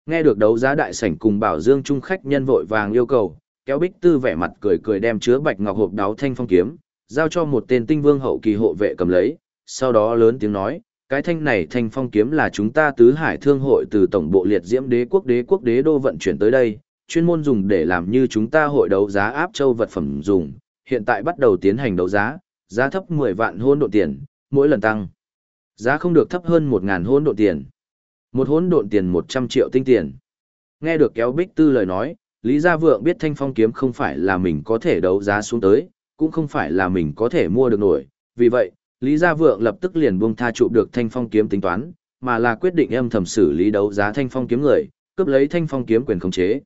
Nghe được đấu giá đại sảnh cùng bảo dương trung khách nhân vội vàng yêu cầu, kéo bích tư vẻ mặt cười cười đem chứa bạch ngọc hộp đáo thanh phong kiếm, giao cho một tên tinh vương hậu kỳ hộ vệ cầm lấy, sau đó lớn tiếng nói, cái thanh này thanh phong kiếm là chúng ta tứ hải thương hội từ tổng bộ liệt diễm đế quốc đế quốc đế đô vận chuyển tới đây, chuyên môn dùng để làm như chúng ta hội đấu giá áp châu vật phẩm dùng, hiện tại bắt đầu tiến hành đấu giá, giá thấp 10 vạn hôn độ tiền, mỗi lần tăng. Giá không được thấp hơn 1.000 hôn độ tiền. Một hôn độ tiền 100 triệu tinh tiền. Nghe được kéo bích tư lời nói, Lý Gia Vượng biết thanh phong kiếm không phải là mình có thể đấu giá xuống tới, cũng không phải là mình có thể mua được nổi, vì vậy, Lý Gia Vượng lập tức liền buông tha trụ được thanh phong kiếm tính toán, mà là quyết định âm thầm xử lý đấu giá thanh phong kiếm người, cướp lấy thanh phong kiếm quyền khống chế.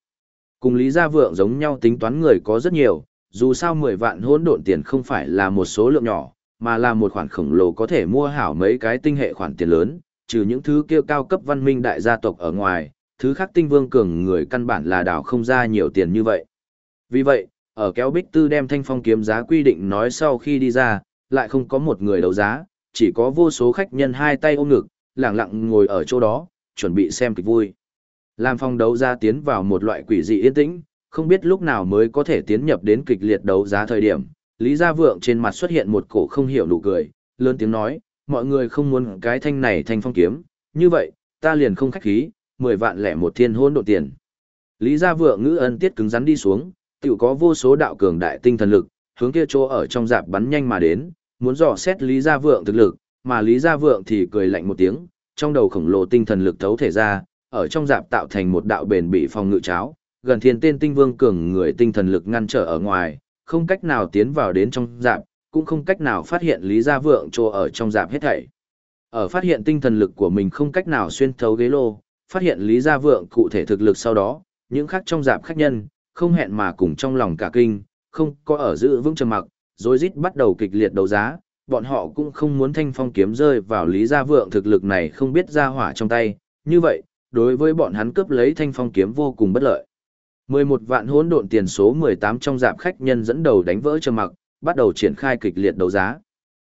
Cùng Lý Gia Vượng giống nhau tính toán người có rất nhiều, dù sao 10 vạn hỗn độn tiền không phải là một số lượng nhỏ, mà là một khoản khổng lồ có thể mua hảo mấy cái tinh hệ khoản tiền lớn, trừ những thứ kia cao cấp văn minh đại gia tộc ở ngoài, thứ khác tinh vương cường người căn bản là đảo không ra nhiều tiền như vậy. Vì vậy, ở kéo bích tư đem thanh phong kiếm giá quy định nói sau khi đi ra, lại không có một người đấu giá, chỉ có vô số khách nhân hai tay ôm ngực, lặng lặng ngồi ở chỗ đó, chuẩn bị xem kịch vui. Làm phong đấu giá tiến vào một loại quỷ dị yên tĩnh, không biết lúc nào mới có thể tiến nhập đến kịch liệt đấu giá thời điểm. Lý Gia Vượng trên mặt xuất hiện một cổ không hiểu nụ cười, lớn tiếng nói, mọi người không muốn cái thanh này thanh phong kiếm, như vậy, ta liền không khách khí, 10 vạn lẻ một thiên hôn độ tiền. Lý Gia Vượng ngữ ân tiết cứng rắn đi xuống, tiểu có vô số đạo cường đại tinh thần lực, hướng kia chỗ ở trong dạp bắn nhanh mà đến, muốn dò xét Lý Gia Vượng thực lực, mà Lý Gia Vượng thì cười lạnh một tiếng, trong đầu khổng lồ tinh thần lực thấu thể ra, ở trong dạp tạo thành một đạo bền bị phòng ngự cháo, gần thiên tên tinh vương cường người tinh thần lực ngăn trở ở ngoài, không cách nào tiến vào đến trong dạp, cũng không cách nào phát hiện Lý Gia Vượng chỗ ở trong dạp hết thảy. Ở phát hiện tinh thần lực của mình không cách nào xuyên thấu ghế lô, phát hiện Lý Gia Vượng cụ thể thực lực sau đó, những khác trong dạp khách nhân, không hẹn mà cùng trong lòng cả kinh, không có ở giữ vững trầm mặc, rồi rít bắt đầu kịch liệt đấu giá, bọn họ cũng không muốn thanh phong kiếm rơi vào Lý Gia Vượng thực lực này không biết ra hỏa trong tay, như vậy, đối với bọn hắn cướp lấy thanh phong kiếm vô cùng bất lợi. 11 vạn hỗn độn tiền số 18 trong dạp khách nhân dẫn đầu đánh vỡ trầm mặc, bắt đầu triển khai kịch liệt đấu giá.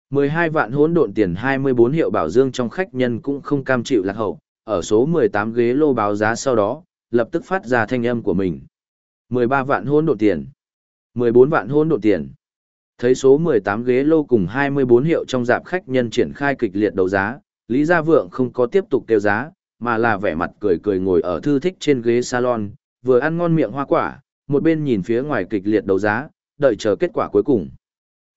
12 vạn hỗn độn tiền 24 hiệu bảo dương trong khách nhân cũng không cam chịu lạc hậu, ở số 18 ghế lô báo giá sau đó, lập tức phát ra thanh âm của mình. 13 vạn hỗn độn tiền, 14 vạn hỗn độn tiền. Thấy số 18 ghế lô cùng 24 hiệu trong dạp khách nhân triển khai kịch liệt đấu giá, Lý Gia Vượng không có tiếp tục kêu giá, mà là vẻ mặt cười cười ngồi ở thư thích trên ghế salon, vừa ăn ngon miệng hoa quả, một bên nhìn phía ngoài kịch liệt đấu giá, đợi chờ kết quả cuối cùng.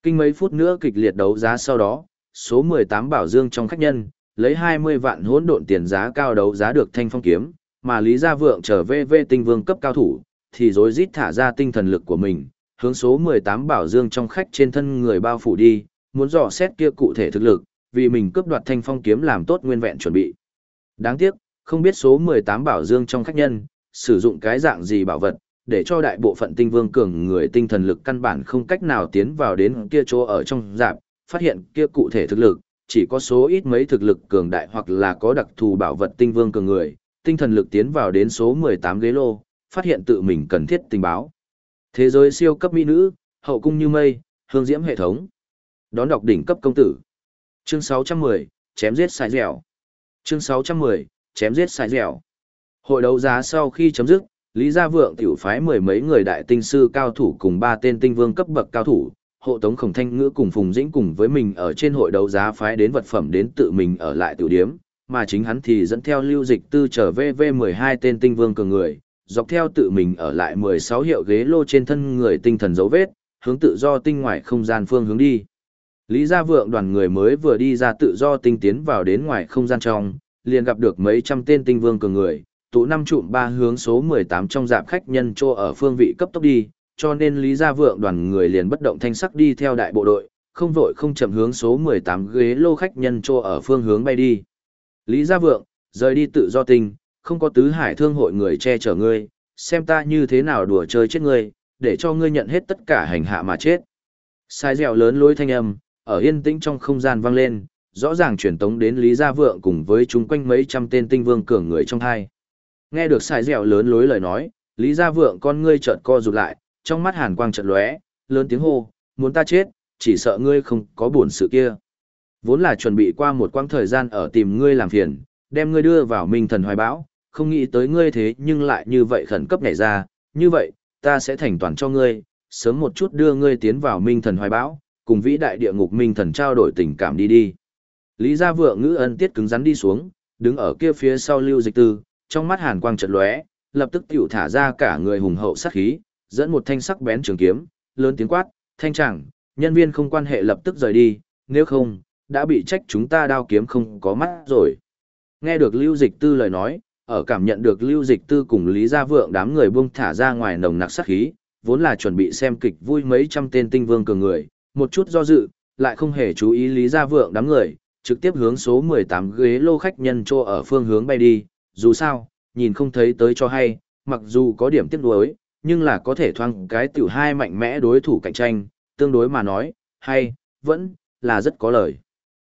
Kinh mấy phút nữa kịch liệt đấu giá sau đó, số 18 bảo dương trong khách nhân, lấy 20 vạn hỗn độn tiền giá cao đấu giá được thanh phong kiếm, mà Lý Gia Vượng trở về về tinh vương cấp cao thủ, thì rối rít thả ra tinh thần lực của mình, hướng số 18 bảo dương trong khách trên thân người bao phủ đi, muốn dò xét kia cụ thể thực lực, vì mình cướp đoạt thanh phong kiếm làm tốt nguyên vẹn chuẩn bị. Đáng tiếc, không biết số 18 bảo dương trong khách nhân, sử dụng cái dạng gì bảo vật, để cho đại bộ phận tinh vương cường người tinh thần lực căn bản không cách nào tiến vào đến kia chỗ ở trong giảm, phát hiện kia cụ thể thực lực, chỉ có số ít mấy thực lực cường đại hoặc là có đặc thù bảo vật tinh vương cường người, tinh thần lực tiến vào đến số 18 ghế lô, phát hiện tự mình cần thiết tình báo. Thế giới siêu cấp mỹ nữ, hậu cung như mây, hương diễm hệ thống. Đón đọc đỉnh cấp công tử. Chương 610, chém giết sai dẻo. Chương 610, chém giết sai dẻo. Hội đấu giá sau khi chấm dứt, Lý Gia Vượng tiểu phái mười mấy người đại tinh sư cao thủ cùng ba tên tinh vương cấp bậc cao thủ, hộ tống khổng thanh ngữ cùng Phùng Dĩnh cùng với mình ở trên hội đấu giá phái đến vật phẩm đến tự mình ở lại tiểu điếm, mà chính hắn thì dẫn theo lưu dịch tư trở về V12 tên tinh vương cường người, dọc theo tự mình ở lại 16 hiệu ghế lô trên thân người tinh thần dấu vết, hướng tự do tinh ngoài không gian phương hướng đi. Lý Gia Vượng đoàn người mới vừa đi ra tự do tinh tiến vào đến ngoài không gian trong, liền gặp được mấy trăm tên tinh vương cường người, tụ năm trụm ba hướng số 18 trong dạp khách nhân trô ở phương vị cấp tốc đi, cho nên Lý Gia Vượng đoàn người liền bất động thanh sắc đi theo đại bộ đội, không vội không chậm hướng số 18 ghế lô khách nhân trô ở phương hướng bay đi. Lý Gia Vượng, rời đi tự do tinh không có tứ hải thương hội người che chở ngươi, xem ta như thế nào đùa chơi chết ngươi, để cho ngươi nhận hết tất cả hành hạ mà chết. Sai dẻo lớn lối thanh âm, ở yên tĩnh trong không gian vang lên, rõ ràng truyền tống đến Lý Gia Vượng cùng với chúng quanh mấy trăm tên tinh vương cường người trong hai. Nghe được sai dẻo lớn lối lời nói, Lý Gia Vượng con ngươi chợt co rụt lại, trong mắt hàn quang chợt lóe, lớn tiếng hô, muốn ta chết, chỉ sợ ngươi không có buồn sự kia. Vốn là chuẩn bị qua một quãng thời gian ở tìm ngươi làm phiền, đem ngươi đưa vào minh thần hoài bão, không nghĩ tới ngươi thế nhưng lại như vậy khẩn cấp nhảy ra, như vậy, ta sẽ thành toàn cho ngươi, sớm một chút đưa ngươi tiến vào minh thần hoài bão, cùng vĩ đại địa ngục minh thần trao đổi tình cảm đi đi. Lý Gia Vượng ngữ ân tiết cứng rắn đi xuống, đứng ở kia phía sau lưu dịch tư, trong mắt hàn quang chợt lóe, lập tức tiểu thả ra cả người hùng hậu sát khí, dẫn một thanh sắc bén trường kiếm, lớn tiếng quát, thanh chẳng, nhân viên không quan hệ lập tức rời đi, nếu không, đã bị trách chúng ta đao kiếm không có mắt rồi. Nghe được lưu dịch tư lời nói, ở cảm nhận được lưu dịch tư cùng Lý Gia Vượng đám người buông thả ra ngoài nồng nặc sát khí, vốn là chuẩn bị xem kịch vui mấy trăm tên tinh vương cường người, một chút do dự, lại không hề chú ý Lý Gia Vượng đám người, trực tiếp hướng số 18 ghế lô khách nhân chỗ ở phương hướng bay đi, dù sao, nhìn không thấy tới cho hay, mặc dù có điểm tiếc nuối, nhưng là có thể thoang cái tiểu hai mạnh mẽ đối thủ cạnh tranh, tương đối mà nói, hay, vẫn, là rất có lời.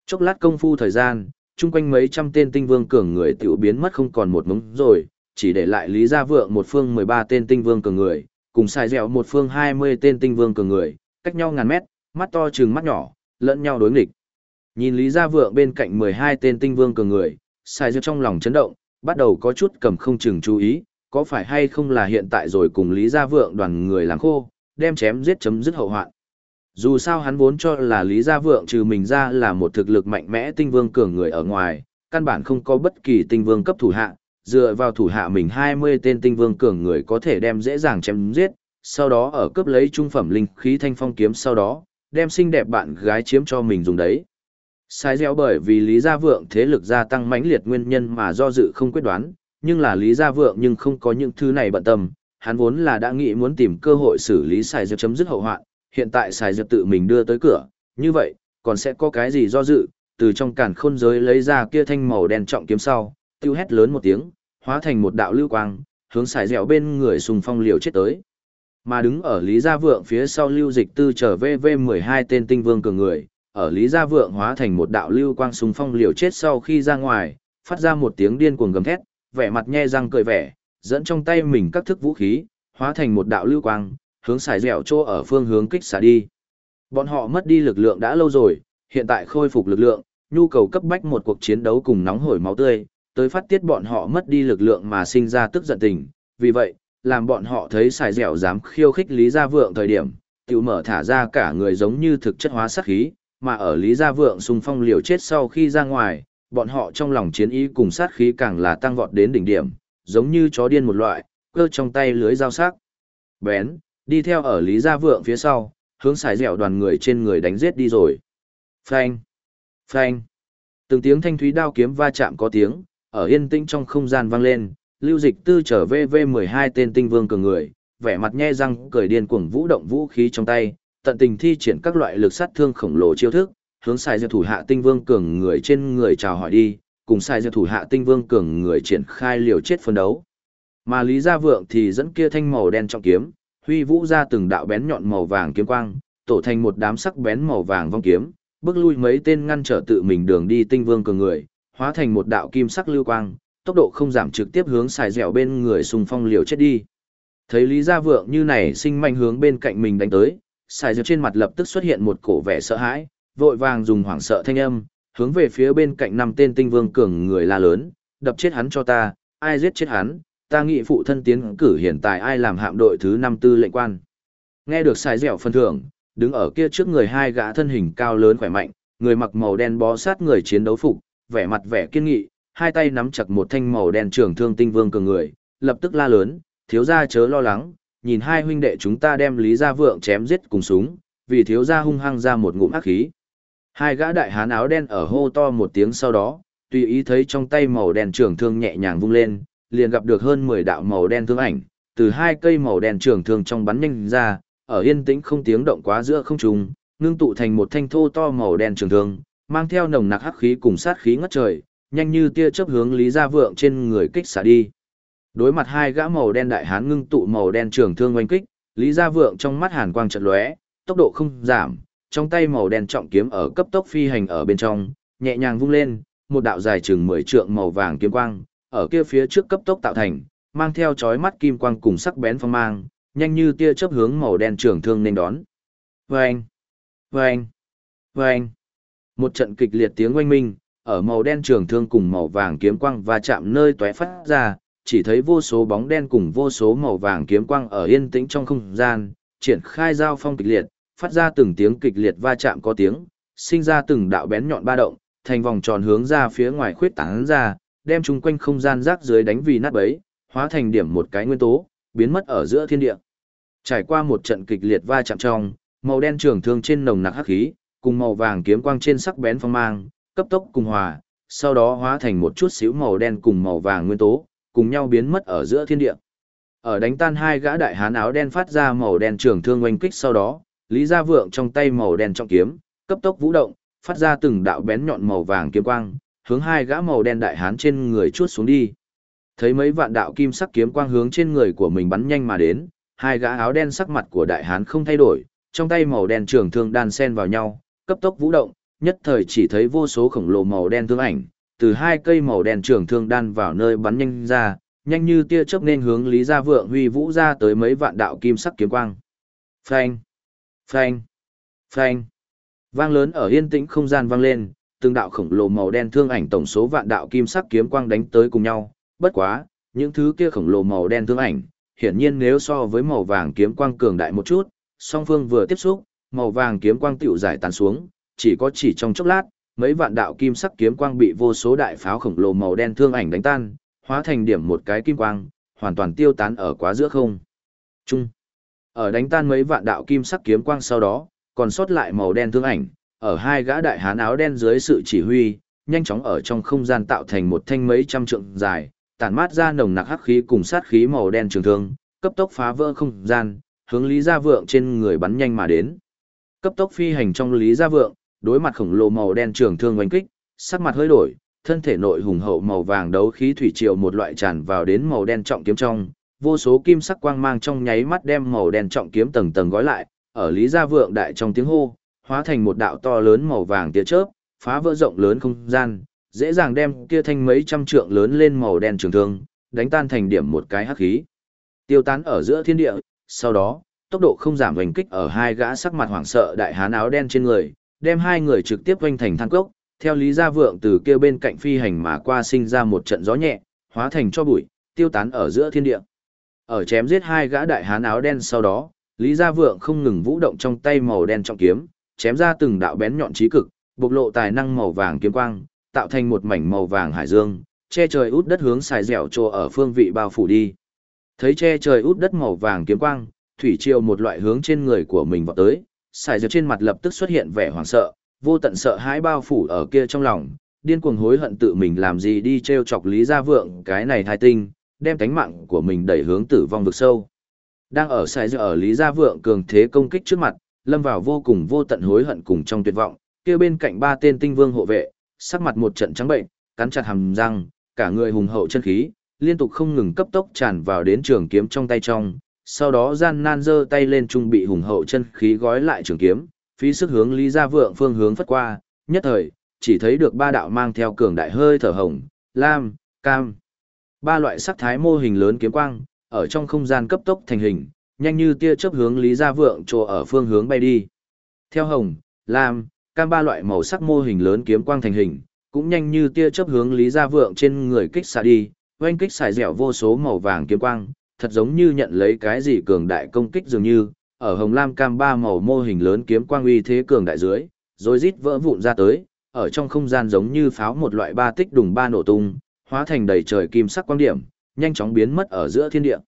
Chốc lát công phu thời gian, chung quanh mấy trăm tên tinh vương cường người tiểu biến mất không còn một mống rồi, chỉ để lại Lý Gia Vượng một phương 13 tên tinh vương cường người, cùng sai dẻo một phương 20 tên tinh vương cường người, cách nhau ngàn mét, mắt to trừng mắt nhỏ, lẫn nhau đối nghịch. Nhìn Lý Gia Vượng bên cạnh 12 tên tinh vương cường người, sai dẻo trong lòng chấn động, bắt đầu có chút cầm không chừng chú ý, có phải hay không là hiện tại rồi cùng Lý Gia Vượng đoàn người làng khô, đem chém giết chấm dứt hậu hoạn. Dù sao hắn vốn cho là Lý Gia Vượng trừ mình ra là một thực lực mạnh mẽ tinh vương cường người ở ngoài, căn bản không có bất kỳ tinh vương cấp thủ hạ, dựa vào thủ hạ mình 20 tên tinh vương cường người có thể đem dễ dàng chém giết, sau đó ở cướp lấy trung phẩm linh khí thanh phong kiếm sau đó, đem xinh đẹp bạn gái chiếm cho mình dùng đấy. Sai gieo bởi vì Lý Gia Vượng thế lực gia tăng mãnh liệt nguyên nhân mà do dự không quyết đoán, nhưng là Lý Gia Vượng nhưng không có những thứ này bận tâm, hắn vốn là đã nghĩ muốn tìm cơ hội xử lý Sai gieo chấm dứt hậu hoạn, hiện tại xài dược tự mình đưa tới cửa, như vậy, còn sẽ có cái gì do dự, từ trong cản khôn giới lấy ra kia thanh màu đen trọng kiếm sau, tiêu hét lớn một tiếng, hóa thành một đạo lưu quang, hướng xài dẻo bên người sùng phong liều chết tới. Mà đứng ở Lý Gia Vượng phía sau lưu dịch tư trở VV12 tên tinh vương cường người, ở Lý Gia Vượng hóa thành một đạo lưu quang súng phong liều chết sau khi ra ngoài, phát ra một tiếng điên cuồng gầm thét, vẻ mặt nhe răng cười vẻ, dẫn trong tay mình các thức vũ khí, hóa thành một đạo lưu quang, hướng xài dẻo chỗ ở phương hướng kích xả đi. Bọn họ mất đi lực lượng đã lâu rồi, hiện tại khôi phục lực lượng, nhu cầu cấp bách một cuộc chiến đấu cùng nóng hổi máu tươi, tới phát tiết bọn họ mất đi lực lượng mà sinh ra tức giận tình. Vì vậy, làm bọn họ thấy xài dẻo dám khiêu khích Lý Gia Vượng thời điểm, tiểu mở thả ra cả người giống như thực chất hóa sát khí, mà ở Lý Gia Vượng xung phong liều chết sau khi ra ngoài, bọn họ trong lòng chiến ý cùng sát khí càng là tăng vọt đến đỉnh điểm, giống như chó điên một loại, cơ trong tay lưới dao sắc. Bén, đi theo ở Lý Gia Vượng phía sau, hướng xài dẻo đoàn người trên người đánh giết đi rồi. Phanh, phanh, từng tiếng thanh thúy đao kiếm va chạm có tiếng, ở yên tĩnh trong không gian vang lên, lưu dịch tư trở VV12 tên tinh vương cường người, vẻ mặt nhe răng cười điên cuồng vũ động vũ khí trong tay, tận tình thi triển các loại lực sát thương khổng lồ chiêu thức, hướng sai dẻo thủ hạ tinh vương cường người trên người chào hỏi đi, cùng sai dẻo thủ hạ tinh vương cường người triển khai liều chết phân đấu. Mà Lý Gia Vượng thì dẫn kia thanh màu đen trọng kiếm, huy vũ ra từng đạo bén nhọn màu vàng kiếm quang, tổ thành một đám sắc bén màu vàng vong kiếm, bước lui mấy tên ngăn trở tự mình đường đi tinh vương cường người, hóa thành một đạo kim sắc lưu quang, tốc độ không giảm trực tiếp hướng xài dẻo bên người xung phong liều chết đi. Thấy Lý Gia Vượng như này sinh manh hướng bên cạnh mình đánh tới, xài dẻo trên mặt lập tức xuất hiện một cổ vẻ sợ hãi, vội vàng dùng hoảng sợ thanh âm, hướng về phía bên cạnh năm tên tinh vương cường người la lớn, đập chết hắn cho ta, ai giết chết hắn, ta nghị phụ thân tiến cử hiện tại ai làm hạm đội thứ năm tư lệnh quan. Nghe được xài dẻo phân thưởng, đứng ở kia trước người hai gã thân hình cao lớn khỏe mạnh, người mặc màu đen bó sát người chiến đấu phục, vẻ mặt vẻ kiên nghị, hai tay nắm chặt một thanh màu đen trường thương tinh vương cường người, lập tức la lớn, thiếu gia chớ lo lắng, nhìn hai huynh đệ chúng ta đem Lý Gia Vượng chém giết cùng súng, vì thiếu gia hung hăng ra một ngụm ác khí. Hai gã đại hán áo đen ở hô to một tiếng sau đó, tùy ý thấy trong tay màu đen trường thương nhẹ nhàng vung lên, liền gặp được hơn 10 đạo màu đen thương ảnh, từ hai cây màu đen trường thương trong bắn nhanh ra, ở yên tĩnh không tiếng động quá giữa không trung, ngưng tụ thành một thanh thô to màu đen trường thương, mang theo nồng nặc hắc khí cùng sát khí ngất trời, nhanh như tia chớp hướng Lý Gia Vượng trên người kích xả đi. Đối mặt hai gã màu đen đại hán ngưng tụ màu đen trường thương oanh kích, Lý Gia Vượng trong mắt hàn quang chợt lóe, tốc độ không giảm, trong tay màu đen trọng kiếm ở cấp tốc phi hành ở bên trong, nhẹ nhàng vung lên, một đạo dài chừng 10 trượng màu vàng kiếm quang, ở kia phía trước cấp tốc tạo thành, mang theo chói mắt kim quang cùng sắc bén phong mang, nhanh như tia chớp hướng màu đen trường thương nên đón. Vâng! Vâng! Vâng! Một trận kịch liệt tiếng oanh minh, ở màu đen trường thương cùng màu vàng kiếm quang và chạm nơi tóe phát ra, chỉ thấy vô số bóng đen cùng vô số màu vàng kiếm quang ở yên tĩnh trong không gian, triển khai giao phong kịch liệt, phát ra từng tiếng kịch liệt va chạm có tiếng, sinh ra từng đạo bén nhọn ba động, thành vòng tròn hướng ra phía ngoài khuyết tán ra, đem chung quanh không gian rác dưới đánh vì nát bấy, hóa thành điểm một cái nguyên tố, biến mất ở giữa thiên địa. Trải qua một trận kịch liệt va chạm trong, màu đen trường thương trên nồng nặc hắc khí, cùng màu vàng kiếm quang trên sắc bén phong mang, cấp tốc cùng hòa, sau đó hóa thành một chút xíu màu đen cùng màu vàng nguyên tố, cùng nhau biến mất ở giữa thiên địa. Ở đánh tan hai gã đại hán áo đen phát ra màu đen trường thương oanh kích sau đó, Lý Gia Vượng trong tay màu đen trong kiếm, cấp tốc vũ động, phát ra từng đạo bén nhọn màu vàng kiếm quang, hướng hai gã màu đen đại hán trên người chuốt xuống đi. Thấy mấy vạn đạo kim sắc kiếm quang hướng trên người của mình bắn nhanh mà đến, hai gã áo đen sắc mặt của đại hán không thay đổi, trong tay màu đen trường thương đan sen vào nhau, cấp tốc vũ động, nhất thời chỉ thấy vô số khổng lồ màu đen thương ảnh, từ hai cây màu đen trường thương đan vào nơi bắn nhanh ra, nhanh như tia chớp nên hướng Lý Gia Vượng huy vũ ra tới mấy vạn đạo kim sắc kiếm quang. Phanh, phanh, phanh. Vang lớn ở yên tĩnh không gian vang lên, từng đạo khổng lồ màu đen thương ảnh tổng số vạn đạo kim sắc kiếm quang đánh tới cùng nhau, bất quá, những thứ kia khổng lồ màu đen thương ảnh, hiển nhiên nếu so với màu vàng kiếm quang cường đại một chút, song phương vừa tiếp xúc, màu vàng kiếm quang tiểu giải tán xuống, chỉ có chỉ trong chốc lát, mấy vạn đạo kim sắc kiếm quang bị vô số đại pháo khổng lồ màu đen thương ảnh đánh tan, hóa thành điểm một cái kim quang, hoàn toàn tiêu tán ở quá giữa không. Trung. Ở đánh tan mấy vạn đạo kim sắc kiếm quang sau đó, còn sót lại màu đen thương ảnh, ở hai gã đại hán áo đen dưới sự chỉ huy, nhanh chóng ở trong không gian tạo thành một thanh mấy trăm trượng dài, tản mát ra nồng nặc hắc khí cùng sát khí màu đen trường thương, cấp tốc phá vỡ không gian, hướng Lý Gia Vượng trên người bắn nhanh mà đến. Cấp tốc phi hành trong Lý Gia Vượng, đối mặt khổng lồ màu đen trường thương oanh kích, sắc mặt hơi đổi, thân thể nội hùng hậu màu vàng đấu khí thủy triều một loại tràn vào đến màu đen trọng kiếm trong, vô số kim sắc quang mang trong nháy mắt đem màu đen trọng kiếm tầng tầng gói lại, ở Lý Gia Vượng đại trong tiếng hô, hóa thành một đạo to lớn màu vàng tia chớp, phá vỡ rộng lớn không gian, dễ dàng đem kia thanh mấy trăm trượng lớn lên màu đen trường thương, đánh tan thành điểm một cái hắc khí. Tiêu tán ở giữa thiên địa, sau đó, tốc độ không giảm hoành kích ở hai gã sắc mặt hoảng sợ đại hán áo đen trên người, đem hai người trực tiếp quanh thành than cốc, theo Lý Gia Vượng từ kia bên cạnh phi hành mà qua sinh ra một trận gió nhẹ, hóa thành cho bụi, tiêu tán ở giữa thiên địa. Ở chém giết hai gã đại hán áo đen sau đó, Lý Gia Vượng không ngừng vũ động trong tay màu đen trọng kiếm, chém ra từng đạo bén nhọn trí cực, bộc lộ tài năng màu vàng kiếm quang, tạo thành một mảnh màu vàng hải dương, che trời út đất hướng xài dẻo trô ở phương vị bao phủ đi. Thấy che trời út đất màu vàng kiếm quang, thủy triều một loại hướng trên người của mình vọt tới, xài dẻo trên mặt lập tức xuất hiện vẻ hoảng sợ, vô tận sợ hãi bao phủ ở kia trong lòng, điên cuồng hối hận tự mình làm gì đi treo chọc Lý Gia Vượng cái này thai tinh, đem tánh mạng của mình đẩy hướng tử vong vực sâu. Đang ở xài dẻo ở Lý Gia Vượng cường thế công kích trước mặt, lâm vào vô cùng vô tận hối hận cùng trong tuyệt vọng, kia bên cạnh ba tên tinh vương hộ vệ, sắc mặt một trận trắng bệnh, cắn chặt hàm răng, cả người hùng hậu chân khí, liên tục không ngừng cấp tốc tràn vào đến trường kiếm trong tay trong, sau đó gian nan giơ tay lên trung bị hùng hậu chân khí gói lại trường kiếm, phí sức hướng Lý Gia Vượng phương hướng phất qua, nhất thời, chỉ thấy được ba đạo mang theo cường đại hơi thở hồng, lam, cam. Ba loại sắc thái mô hình lớn kiếm quang, ở trong không gian cấp tốc thành hình, nhanh như tia chớp hướng Lý Gia Vượng trồ ở phương hướng bay đi. Theo hồng, lam, cam ba loại màu sắc mô hình lớn kiếm quang thành hình, cũng nhanh như tia chớp hướng Lý Gia Vượng trên người kích xạ đi, oanh kích xài dẻo vô số màu vàng kiếm quang, thật giống như nhận lấy cái gì cường đại công kích dường như, ở hồng lam cam ba màu mô hình lớn kiếm quang uy thế cường đại dưới, rồi rít vỡ vụn ra tới, ở trong không gian giống như pháo một loại ba tích đùng ba nổ tung, hóa thành đầy trời kim sắc quang điểm, nhanh chóng biến mất ở giữa thiên địa.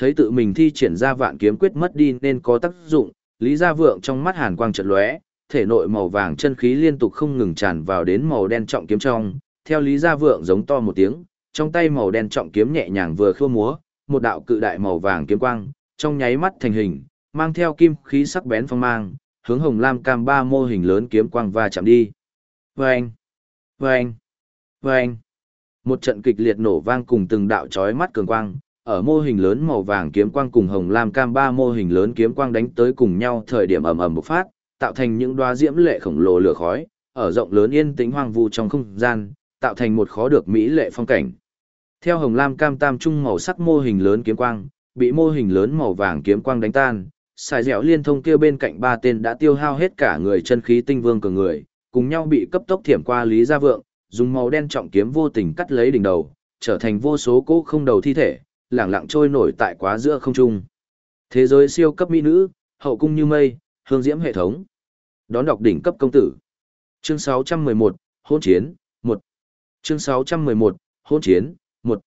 Thấy tự mình thi triển ra vạn kiếm quyết mất đi nên có tác dụng, Lý Gia Vượng trong mắt hàn quang chợt lóe, thể nội màu vàng chân khí liên tục không ngừng tràn vào đến màu đen trọng kiếm trong, theo Lý Gia Vượng giống to một tiếng, trong tay màu đen trọng kiếm nhẹ nhàng vừa khua múa, một đạo cự đại màu vàng kiếm quang, trong nháy mắt thành hình, mang theo kim khí sắc bén phong mang, hướng hồng lam cam ba mô hình lớn kiếm quang va chạm đi. Vâng! Vâng! Vâng! Một trận kịch liệt nổ vang cùng từng đạo chói mắt cường quang, ở mô hình lớn màu vàng kiếm quang cùng hồng lam cam ba mô hình lớn kiếm quang đánh tới cùng nhau thời điểm ầm ầm bộc phát, tạo thành những đóa diễm lệ khổng lồ lửa khói, ở rộng lớn yên tĩnh hoang vu trong không gian, tạo thành một khó được mỹ lệ phong cảnh. Theo hồng lam cam tam trung màu sắc mô hình lớn kiếm quang, bị mô hình lớn màu vàng kiếm quang đánh tan, xài dẻo liên thông kia bên cạnh ba tên đã tiêu hao hết cả người chân khí tinh vương cường người, cùng nhau bị cấp tốc thiểm qua Lý Gia Vượng, dùng màu đen trọng kiếm vô tình cắt lấy đỉnh đầu, trở thành vô số cỗ không đầu thi thể, lẳng lặng trôi nổi tại quá giữa không trung. Thế giới siêu cấp mỹ nữ, hậu cung như mây, hương diễm hệ thống. Đón đọc đỉnh cấp công tử. Chương 611, hôn chiến, 1. Chương 611, hôn chiến, 1.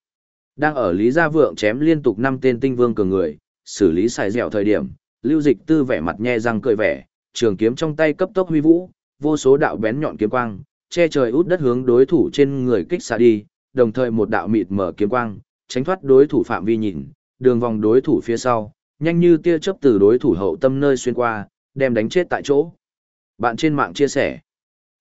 Đang ở Lý Gia Vượng chém liên tục 5 tên tinh vương cường người, xử lý xài dẻo thời điểm, lưu dịch tư vẻ mặt nhe răng cười vẻ, trường kiếm trong tay cấp tốc huy vũ, vô số đạo bén nhọn kiếm quang, che trời út đất hướng đối thủ trên người kích xạ đi, đồng thời một đạo mịt mở kiếm quang, tránh thoát đối thủ phạm vi nhìn, đường vòng đối thủ phía sau, nhanh như tia chớp từ đối thủ hậu tâm nơi xuyên qua, đem đánh chết tại chỗ. Bạn trên mạng chia sẻ,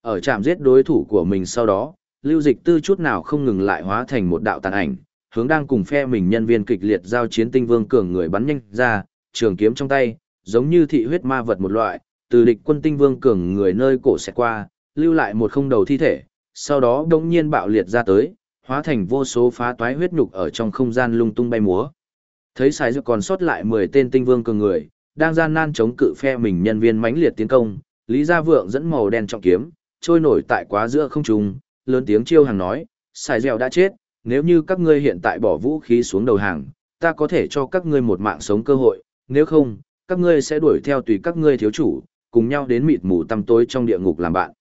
ở trạm giết đối thủ của mình sau đó, lưu dịch tư chút nào không ngừng lại hóa thành một đạo tàn ảnh, hướng đang cùng phe mình nhân viên kịch liệt giao chiến tinh vương cường người bắn nhanh ra, trường kiếm trong tay, giống như thị huyết ma vật một loại, từ địch quân tinh vương cường người nơi cổ sẽ qua, lưu lại một không đầu thi thể, sau đó đống nhiên bạo liệt ra tới, hóa thành vô số phá toái huyết nhục ở trong không gian lung tung bay múa. Thấy sai dược còn sót lại 10 tên tinh vương cường người, đang gian nan chống cự phe mình nhân viên mãnh liệt tiến công, Lý Gia Vượng dẫn màu đen trọng kiếm, trôi nổi tại quá giữa không trung, lớn tiếng chiêu hàng nói, Sai dẻo đã chết, nếu như các ngươi hiện tại bỏ vũ khí xuống đầu hàng, ta có thể cho các ngươi một mạng sống cơ hội, nếu không, các ngươi sẽ đuổi theo tùy các ngươi thiếu chủ, cùng nhau đến mịt mù tăm tối trong địa ngục làm bạn.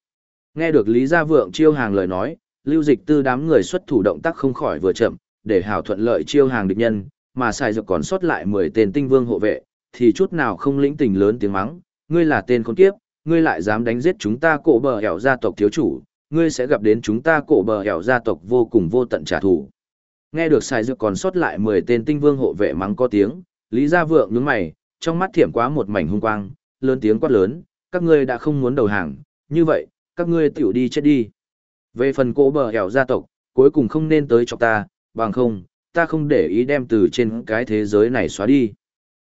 Nghe được Lý Gia Vượng chiêu hàng lời nói, lưu dịch tư đám người xuất thủ động tác không khỏi vừa chậm, để hảo thuận lợi chiêu hàng địch nhân, mà xài dược còn sót lại 10 tên tinh vương hộ vệ, thì chút nào không lĩnh tình lớn tiếng mắng, ngươi là tên con kiếp, ngươi lại dám đánh giết chúng ta cổ bờ hẻo gia tộc thiếu chủ, ngươi sẽ gặp đến chúng ta cổ bờ hẻo gia tộc vô cùng vô tận trả thù. Nghe được xài dược còn sót lại 10 tên tinh vương hộ vệ mắng có tiếng, Lý Gia Vượng nhướng mày, trong mắt thiểm quá một mảnh hung quang, lớn tiếng quát lớn, các ngươi đã không muốn đầu hàng, như vậy, các ngươi tiểu đi chết đi. Về phần cổ bờ hẻo gia tộc, cuối cùng không nên tới cho ta, bằng không, ta không để ý đem từ trên cái thế giới này xóa đi.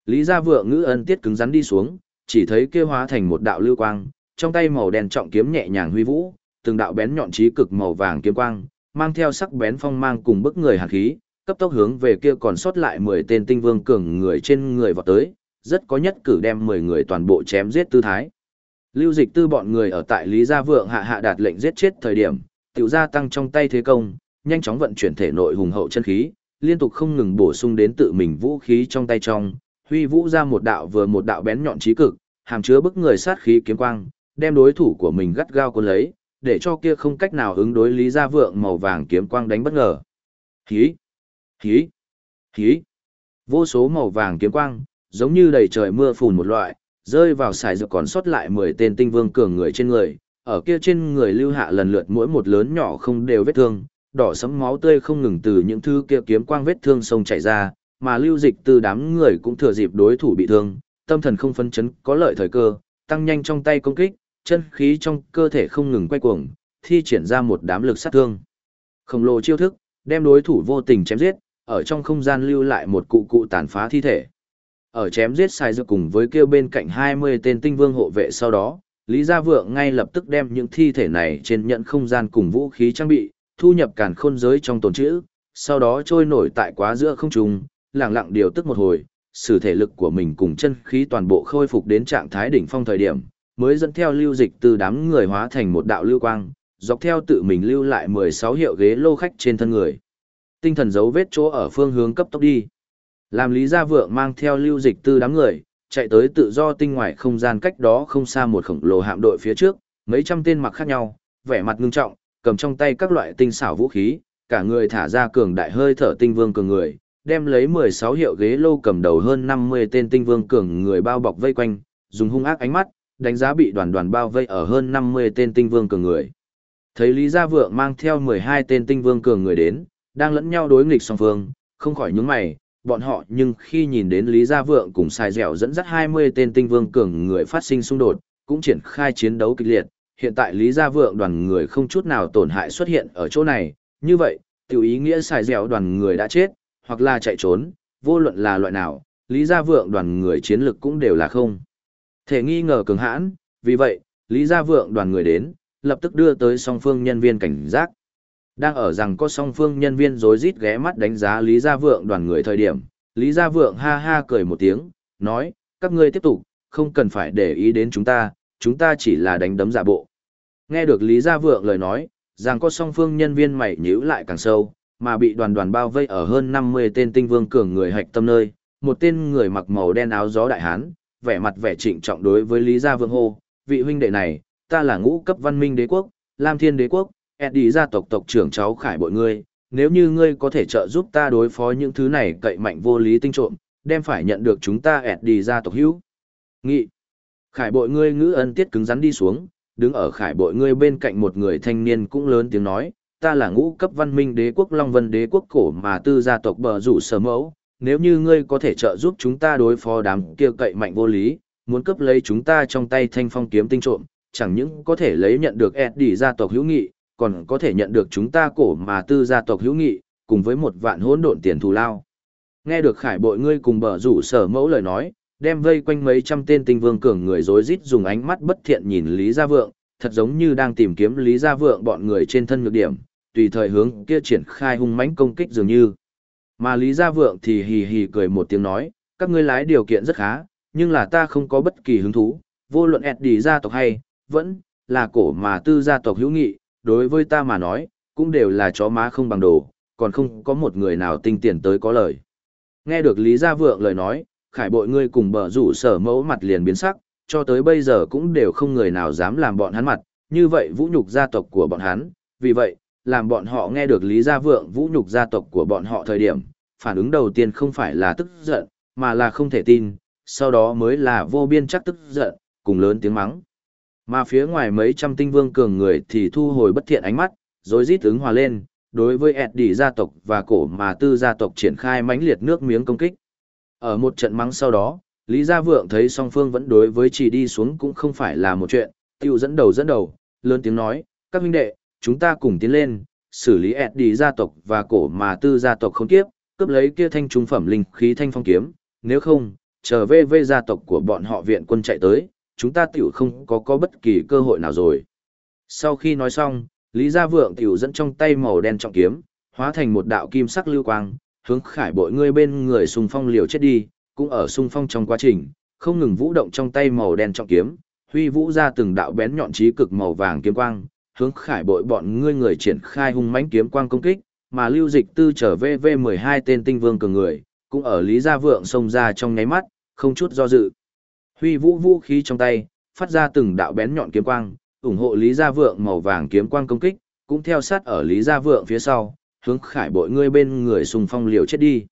Lý Gia Vượng ngữ ân tiết cứng rắn đi xuống, chỉ thấy kia hóa thành một đạo lưu quang, trong tay màu đen trọng kiếm nhẹ nhàng huy vũ, từng đạo bén nhọn trí cực màu vàng kiếm quang, mang theo sắc bén phong mang cùng bức người hàn khí, cấp tốc hướng về kia còn sót lại 10 tên tinh vương cường người trên người vọt tới, rất có nhất cử đem 10 người toàn bộ chém giết tư thái. Lưu dịch tư bọn người ở tại Lý Gia Vượng hạ hạ đạt lệnh giết chết thời điểm, tiểu gia tăng trong tay thế công, nhanh chóng vận chuyển thể nội hùng hậu chân khí, liên tục không ngừng bổ sung đến tự mình vũ khí trong tay trong, huy vũ ra một đạo vừa một đạo bén nhọn trí cực, hàm chứa bức người sát khí kiếm quang, đem đối thủ của mình gắt gao cuốn lấy, để cho kia không cách nào ứng đối Lý Gia Vượng màu vàng kiếm quang đánh bất ngờ. Hí! Hí! Hí! Vô số màu vàng kiếm quang, giống như đầy trời mưa phùn một loại, rơi vào xài dược còn sót lại 10 tên tinh vương cường người trên người, ở kia trên người lưu hạ lần lượt mỗi một lớn nhỏ không đều vết thương, đỏ sẫm máu tươi không ngừng từ những thứ kia kiếm quang vết thương sông chảy ra, mà lưu dịch từ đám người cũng thừa dịp đối thủ bị thương, tâm thần không phân chấn có lợi thời cơ, tăng nhanh trong tay công kích, chân khí trong cơ thể không ngừng quay cuồng, thi triển ra một đám lực sát thương. Khổng lồ chiêu thức, đem đối thủ vô tình chém giết, ở trong không gian lưu lại một cụ cụ tàn phá thi thể. Ở chém giết sai dược cùng với kêu bên cạnh 20 tên tinh vương hộ vệ sau đó, Lý Gia Vượng ngay lập tức đem những thi thể này trên nhận không gian cùng vũ khí trang bị, thu nhập càn khôn giới trong tồn trữ, sau đó trôi nổi tại quá giữa không trung, lặng lặng điều tức một hồi, sử thể lực của mình cùng chân khí toàn bộ khôi phục đến trạng thái đỉnh phong thời điểm, mới dẫn theo lưu dịch từ đám người hóa thành một đạo lưu quang, dọc theo tự mình lưu lại 16 hiệu ghế lô khách trên thân người. Tinh thần dấu vết chỗ ở phương hướng cấp tốc đi. Làm Lý Gia Vượng mang theo lưu dịch từ đám người, chạy tới tự do tinh ngoài không gian cách đó không xa một khổng lồ hạm đội phía trước, mấy trăm tên mặc khác nhau, vẻ mặt ngưng trọng, cầm trong tay các loại tinh xảo vũ khí, cả người thả ra cường đại hơi thở tinh vương cường người, đem lấy 16 hiệu ghế lô cầm đầu hơn 50 tên tinh vương cường người bao bọc vây quanh, dùng hung ác ánh mắt, đánh giá bị đoàn đoàn bao vây ở hơn 50 tên tinh vương cường người. Thấy Lý Gia Vượng mang theo 12 tên tinh vương cường người đến, đang lẫn nhau đối nghịch song phương, không khỏi nhướng mày, bọn họ nhưng khi nhìn đến Lý Gia Vượng cùng sai dẻo dẫn dắt 20 tên tinh vương cường người phát sinh xung đột, cũng triển khai chiến đấu kịch liệt, hiện tại Lý Gia Vượng đoàn người không chút nào tổn hại xuất hiện ở chỗ này, như vậy, tiểu ý nghĩa Sai dẻo đoàn người đã chết, hoặc là chạy trốn, vô luận là loại nào, Lý Gia Vượng đoàn người chiến lực cũng đều là không. Thể nghi ngờ cường hãn, vì vậy, Lý Gia Vượng đoàn người đến, lập tức đưa tới song phương nhân viên cảnh giác. Đang ở rằng có song phương nhân viên rối rít ghé mắt đánh giá Lý Gia Vượng đoàn người thời điểm, Lý Gia Vượng ha ha cười một tiếng, nói, các ngươi tiếp tục, không cần phải để ý đến chúng ta, chúng ta chỉ là đánh đấm giả bộ. Nghe được Lý Gia Vượng lời nói, rằng có song phương nhân viên mày nhíu lại càng sâu, mà bị đoàn đoàn bao vây ở hơn 50 tên tinh vương cường người hạch tâm nơi, một tên người mặc màu đen áo gió đại hán, vẻ mặt vẻ trịnh trọng đối với Lý Gia Vượng hô, vị huynh đệ này, ta là ngũ cấp văn minh đế quốc, Lam Thiên đế quốc, Eddie gia tộc tộc trưởng cháu khải bội ngươi, nếu như ngươi có thể trợ giúp ta đối phó những thứ này cậy mạnh vô lý tinh trộm, đem phải nhận được chúng ta Eddie gia tộc hữu. Nghị. Khải bội ngươi ngữ ân tiết cứng rắn đi xuống, đứng ở khải bội ngươi bên cạnh một người thanh niên cũng lớn tiếng nói, ta là ngũ cấp văn minh đế quốc Long Vân đế quốc cổ mà tư gia tộc bờ rủ sở mẫu, nếu như ngươi có thể trợ giúp chúng ta đối phó đám kia cậy mạnh vô lý, muốn cấp lấy chúng ta trong tay thanh phong kiếm tinh trộm, chẳng những có thể lấy nhận được Eddie gia tộc hữu nghị, còn có thể nhận được chúng ta cổ mà tư gia tộc hữu nghị, cùng với một vạn hỗn độn tiền thù lao. Nghe được khải bội ngươi cùng bờ rủ sở mẫu lời nói, đem vây quanh mấy trăm tên tinh vương cường người rối rít dùng ánh mắt bất thiện nhìn Lý Gia Vượng, thật giống như đang tìm kiếm Lý Gia Vượng bọn người trên thân nhược điểm, tùy thời hướng kia triển khai hung mãnh công kích dường như. Mà Lý Gia Vượng thì hì hì cười một tiếng nói, các ngươi lái điều kiện rất khá, nhưng là ta không có bất kỳ hứng thú, vô luận ẹt đi gia tộc hay, vẫn, là cổ mà tư gia tộc hữu nghị, đối với ta mà nói, cũng đều là chó má không bằng đồ, còn không có một người nào tinh tiền tới có lời. Nghe được Lý Gia Vượng lời nói, khải bội ngươi cùng bờ rủ sở mẫu mặt liền biến sắc, cho tới bây giờ cũng đều không người nào dám làm bọn hắn mặt, như vậy vũ nhục gia tộc của bọn hắn, vì vậy, làm bọn họ nghe được Lý Gia Vượng vũ nhục gia tộc của bọn họ thời điểm, phản ứng đầu tiên không phải là tức giận, mà là không thể tin, sau đó mới là vô biên chắc tức giận, cùng lớn tiếng mắng. Mà phía ngoài mấy trăm tinh vương cường người thì thu hồi bất thiện ánh mắt, rồi rít ứng hòa lên, đối với Eddie gia tộc và cổ mà tư gia tộc triển khai mãnh liệt nước miếng công kích. Ở một trận mắng sau đó, Lý Gia Vượng thấy song phương vẫn đối với chỉ đi xuống cũng không phải là một chuyện, tiêu dẫn đầu dẫn đầu, lớn tiếng nói, các huynh đệ, chúng ta cùng tiến lên, xử lý Eddie gia tộc và cổ mà tư gia tộc không tiếp, cướp lấy kia thanh trung phẩm linh khí thanh phong kiếm, nếu không, chờ về về gia tộc của bọn họ viện quân chạy tới, chúng ta tiểu không có có bất kỳ cơ hội nào rồi. Sau khi nói xong, Lý Gia Vượng tiểu dẫn trong tay màu đen trọng kiếm, hóa thành một đạo kim sắc lưu quang, hướng khải bội ngươi bên người xung phong liều chết đi, cũng ở xung phong trong quá trình, không ngừng vũ động trong tay màu đen trọng kiếm, huy vũ ra từng đạo bén nhọn trí cực màu vàng kiếm quang, hướng khải bội bọn ngươi người triển khai hung mãnh kiếm quang công kích, mà lưu dịch tư trở về V12 tên tinh vương cường người, cũng ở Lý Gia Vượng xông ra trong nháy mắt, không chút do dự. Huy vũ vũ khí trong tay, phát ra từng đạo bén nhọn kiếm quang, ủng hộ Lý Gia Vượng màu vàng kiếm quang công kích, cũng theo sát ở Lý Gia Vượng phía sau, hướng khải bội ngươi bên người xung phong liều chết đi.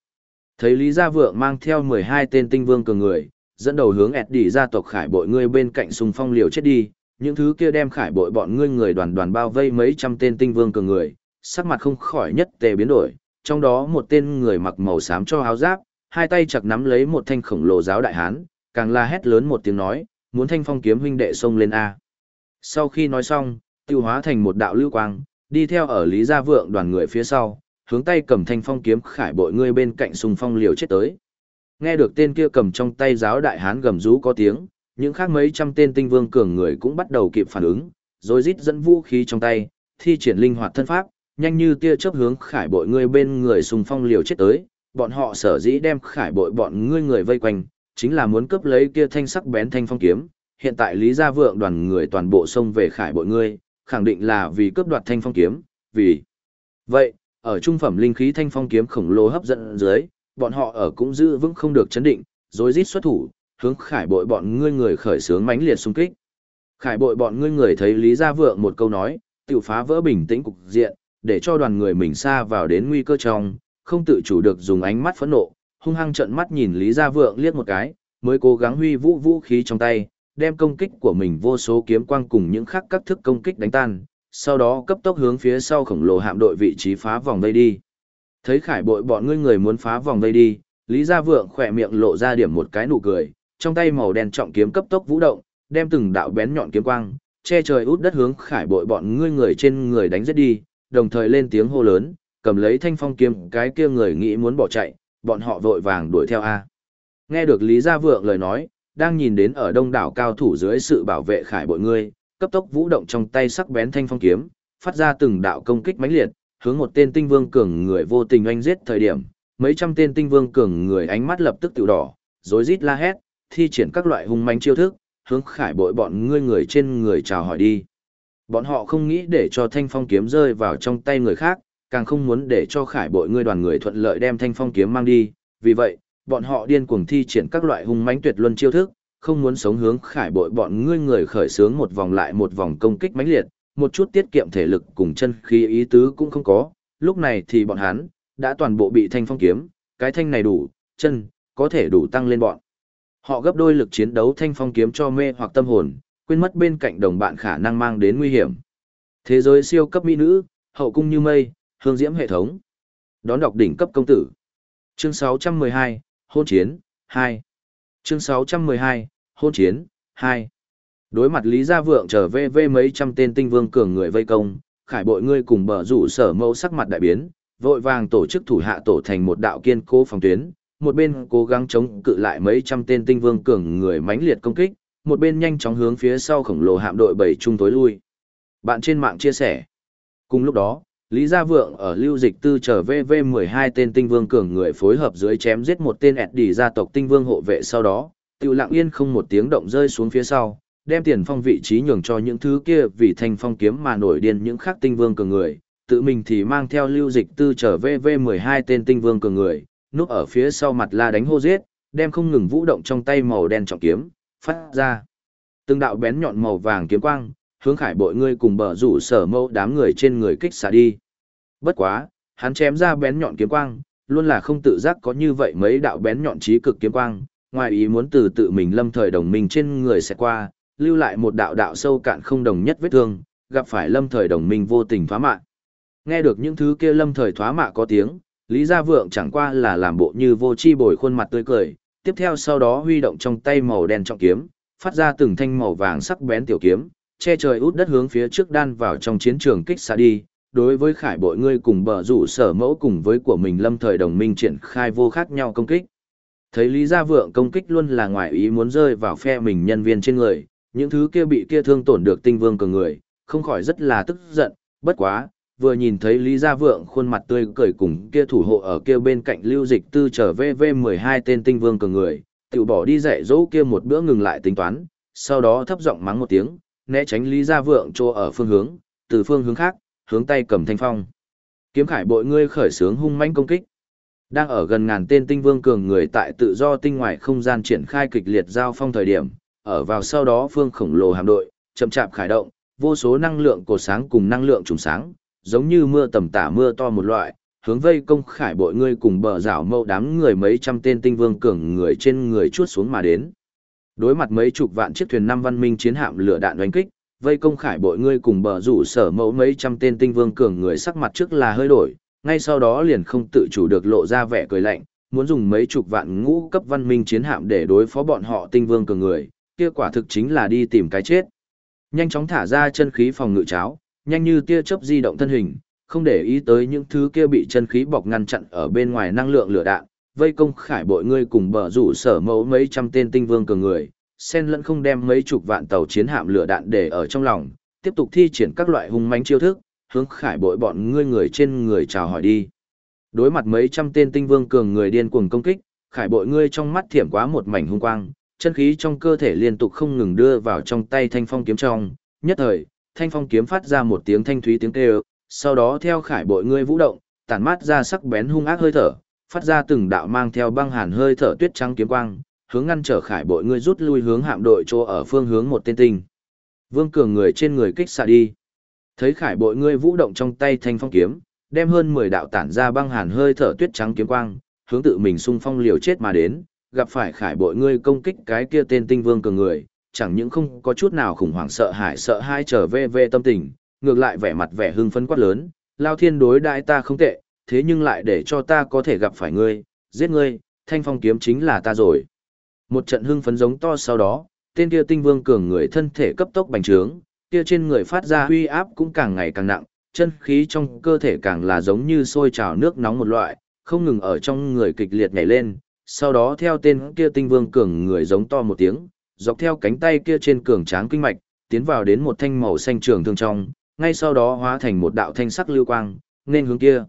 Thấy Lý Gia Vượng mang theo 12 tên tinh vương cường người, dẫn đầu hướng ẹt đi gia tộc khải bội ngươi bên cạnh xung phong liều chết đi, những thứ kia đem khải bội bọn ngươi người đoàn đoàn bao vây mấy trăm tên tinh vương cường người, sắc mặt không khỏi nhất tề biến đổi, trong đó một tên người mặc màu xám cho áo giáp, hai tay chặt nắm lấy một thanh khổng lồ giáo đại hán, càng la hét lớn một tiếng nói, muốn thanh phong kiếm huynh đệ xông lên a. Sau khi nói xong, tiêu hóa thành một đạo lưu quang, đi theo ở Lý Gia Vượng đoàn người phía sau, hướng tay cầm thanh phong kiếm khải bội ngươi bên cạnh xung phong liều chết tới. Nghe được tên kia cầm trong tay giáo đại hán gầm rú có tiếng, những khác mấy trăm tên tinh vương cường người cũng bắt đầu kịp phản ứng, rồi rít dẫn vũ khí trong tay, thi triển linh hoạt thân pháp, nhanh như tia chớp hướng khải bội ngươi bên người xung phong liều chết tới, bọn họ sở dĩ đem khải bội bọn ngươi người vây quanh, chính là muốn cướp lấy kia thanh sắc bén thanh phong kiếm. Hiện tại Lý Gia Vượng đoàn người toàn bộ xông về khải bội ngươi, khẳng định là vì cướp đoạt thanh phong kiếm, vì vậy, ở trung phẩm linh khí thanh phong kiếm khổng lồ hấp dẫn dưới, bọn họ ở cũng giữ vững không được chấn định, rồi rít xuất thủ, hướng khải bội bọn ngươi người khởi sướng mãnh liệt xung kích. Khải bội bọn ngươi người thấy Lý Gia Vượng một câu nói, tiểu phá vỡ bình tĩnh cục diện, để cho đoàn người mình xa vào đến nguy cơ trong, không tự chủ được dùng ánh mắt phẫn nộ, hung hăng trợn mắt nhìn Lý Gia Vượng liếc một cái, mới cố gắng huy vũ vũ khí trong tay, đem công kích của mình vô số kiếm quang cùng những khắc các thức công kích đánh tan, sau đó cấp tốc hướng phía sau khổng lồ hạm đội vị trí phá vòng vây đi. Thấy khải bội bọn ngươi người muốn phá vòng vây đi, Lý Gia Vượng khỏe miệng lộ ra điểm một cái nụ cười, trong tay màu đen trọng kiếm cấp tốc vũ động, đem từng đạo bén nhọn kiếm quang, che trời út đất hướng khải bội bọn ngươi người trên người đánh giết đi, đồng thời lên tiếng hô lớn, cầm lấy thanh phong kiếm cái kia người nghĩ muốn bỏ chạy, bọn họ vội vàng đuổi theo A. Nghe được Lý Gia Vượng lời nói, đang nhìn đến ở đông đảo cao thủ dưới sự bảo vệ khải bội ngươi, cấp tốc vũ động trong tay sắc bén thanh phong kiếm, phát ra từng đạo công kích mãnh liệt, hướng một tên tinh vương cường người vô tình oanh giết thời điểm, mấy trăm tên tinh vương cường người ánh mắt lập tức tiểu đỏ, rối rít la hét, thi triển các loại hung manh chiêu thức, hướng khải bội bọn ngươi người trên người chào hỏi đi. Bọn họ không nghĩ để cho thanh phong kiếm rơi vào trong tay người khác, càng không muốn để cho khải bội ngươi đoàn người thuận lợi đem thanh phong kiếm mang đi, vì vậy, bọn họ điên cuồng thi triển các loại hung mãnh tuyệt luân chiêu thức, không muốn sống hướng khải bội bọn ngươi người khởi sướng một vòng lại một vòng công kích mãnh liệt, một chút tiết kiệm thể lực cùng chân khí ý tứ cũng không có, lúc này thì bọn hắn đã toàn bộ bị thanh phong kiếm, cái thanh này đủ, chân có thể đủ tăng lên bọn. Họ gấp đôi lực chiến đấu thanh phong kiếm cho mê hoặc tâm hồn, quên mất bên cạnh đồng bạn khả năng mang đến nguy hiểm. Thế giới siêu cấp mỹ nữ, hậu cung như mây, hương diễm hệ thống. Đón đọc đỉnh cấp công tử. Chương 612, hôn chiến, 2. Chương 612, hôn chiến, 2. Đối mặt Lý Gia Vượng trở về về mấy trăm tên tinh vương cường người vây công, khải bội ngươi cùng bờ rủ sở mẫu sắc mặt đại biến, vội vàng tổ chức thủ hạ tổ thành một đạo kiên cố phòng tuyến, một bên cố gắng chống cự lại mấy trăm tên tinh vương cường người mãnh liệt công kích, một bên nhanh chóng hướng phía sau khổng lồ hạm đội bảy trung tối lui. Bạn trên mạng chia sẻ. Cùng lúc đó, Lý Gia Vượng ở lưu dịch tư trở VV12 tên tinh vương cường người phối hợp dưới chém giết một tên ẹt đỉ gia tộc tinh vương hộ vệ sau đó, tiêu lặng yên không một tiếng động rơi xuống phía sau, đem tiền phong vị trí nhường cho những thứ kia vì thành phong kiếm mà nổi điên những khác tinh vương cường người, tự mình thì mang theo lưu dịch tư trở VV12 tên tinh vương cường người, núp ở phía sau mặt la đánh hô giết, đem không ngừng vũ động trong tay màu đen trọng kiếm, phát ra. Từng đạo bén nhọn màu vàng kiếm quang, hướng khải bội ngươi cùng bờ rủ sở mâu đám người trên người kích xả đi. Bất quá, hắn chém ra bén nhọn kiếm quang, luôn là không tự giác có như vậy mấy đạo bén nhọn trí cực kiếm quang, ngoài ý muốn từ tự mình lâm thời đồng minh trên người sẽ qua, lưu lại một đạo đạo sâu cạn không đồng nhất vết thương, gặp phải lâm thời đồng minh vô tình phá mạng. Nghe được những thứ kia lâm thời thoá mạ có tiếng, Lý Gia Vượng chẳng qua là làm bộ như vô chi bồi khuôn mặt tươi cười, tiếp theo sau đó huy động trong tay màu đen trọng kiếm, phát ra từng thanh màu vàng sắc bén tiểu kiếm, che trời út đất hướng phía trước đan vào trong chiến trường kích xa đi. Đối với khải bội ngươi cùng bờ rủ sở mẫu cùng với của mình lâm thời đồng minh triển khai vô khác nhau công kích. Thấy Lý Gia Vượng công kích luôn là ngoài ý muốn rơi vào phe mình nhân viên trên người, những thứ kia bị kia thương tổn được tinh vương cường người, không khỏi rất là tức giận, bất quá, vừa nhìn thấy Lý Gia Vượng khuôn mặt tươi cười cùng kia thủ hộ ở kia bên cạnh lưu dịch tư trở VV12 tên tinh vương cường người, tự bỏ đi dạy dỗ kia một bữa ngừng lại tính toán, sau đó thấp giọng mắng một tiếng, né tránh Lý Gia Vượng trô ở phương hướng, từ phương hướng khác, hướng tay cầm thanh phong. Kiếm khải bội ngươi khởi sướng hung mãnh công kích. Đang ở gần ngàn tên tinh vương cường người tại tự do tinh ngoại không gian triển khai kịch liệt giao phong thời điểm, ở vào sau đó phương khổng lồ hạm đội, chậm chạp khải động, vô số năng lượng cổ sáng cùng năng lượng trùng sáng, giống như mưa tầm tả mưa to một loại, hướng vây công khải bội ngươi cùng bờ rảo mâu đám người mấy trăm tên tinh vương cường người trên người chuốt xuống mà đến. Đối mặt mấy chục vạn chiếc thuyền năm văn minh chiến hạm lửa đạn đánh kích, vây công khải bội ngươi cùng bờ rủ sở mẫu mấy trăm tên tinh vương cường người sắc mặt trước là hơi đổi, ngay sau đó liền không tự chủ được lộ ra vẻ cười lạnh, muốn dùng mấy chục vạn ngũ cấp văn minh chiến hạm để đối phó bọn họ tinh vương cường người, kia quả thực chính là đi tìm cái chết. Nhanh chóng thả ra chân khí phòng ngự cháo, nhanh như tia chớp di động thân hình, không để ý tới những thứ kia bị chân khí bọc ngăn chặn ở bên ngoài năng lượng lửa đạn, vây công khải bội ngươi cùng bờ rủ sở mẫu mấy trăm tên tinh vương cường người, sen lẫn không đem mấy chục vạn tàu chiến hạm lửa đạn để ở trong lòng, tiếp tục thi triển các loại hung mãnh chiêu thức, hướng khải bội bọn ngươi người trên người chào hỏi đi. Đối mặt mấy trăm tên tinh vương cường người điên cuồng công kích, khải bội ngươi trong mắt thiểm quá một mảnh hung quang, chân khí trong cơ thể liên tục không ngừng đưa vào trong tay thanh phong kiếm trong, nhất thời, thanh phong kiếm phát ra một tiếng thanh thúy tiếng kêu, sau đó theo khải bội ngươi vũ động, tản mát ra sắc bén hung ác hơi thở, phát ra từng đạo mang theo băng hàn hơi thở tuyết trắng kiếm quang, hướng ngăn trở khải bội ngươi rút lui hướng hạm đội chỗ ở phương hướng một tên tinh. Vương cường người trên người kích xạ đi. Thấy khải bội ngươi vũ động trong tay thanh phong kiếm, đem hơn 10 đạo tản ra băng hàn hơi thở tuyết trắng kiếm quang, hướng tự mình xung phong liều chết mà đến, gặp phải khải bội ngươi công kích cái kia tên tinh vương cường người, chẳng những không có chút nào khủng hoảng sợ hãi sợ hai trở về về tâm tình, ngược lại vẻ mặt vẻ hưng phấn quát lớn, lao thiên đối đại ta không tệ, thế nhưng lại để cho ta có thể gặp phải ngươi, giết ngươi, thanh phong kiếm chính là ta rồi. Một trận hưng phấn giống to sau đó, tên kia tinh vương cường người thân thể cấp tốc bành trướng, kia trên người phát ra huy áp cũng càng ngày càng nặng, chân khí trong cơ thể càng là giống như sôi trào nước nóng một loại, không ngừng ở trong người kịch liệt nhảy lên, sau đó theo tên kia tinh vương cường người giống to một tiếng, dọc theo cánh tay kia trên cường tráng kinh mạch, tiến vào đến một thanh màu xanh trường thương trong, ngay sau đó hóa thành một đạo thanh sắc lưu quang, nên hướng kia.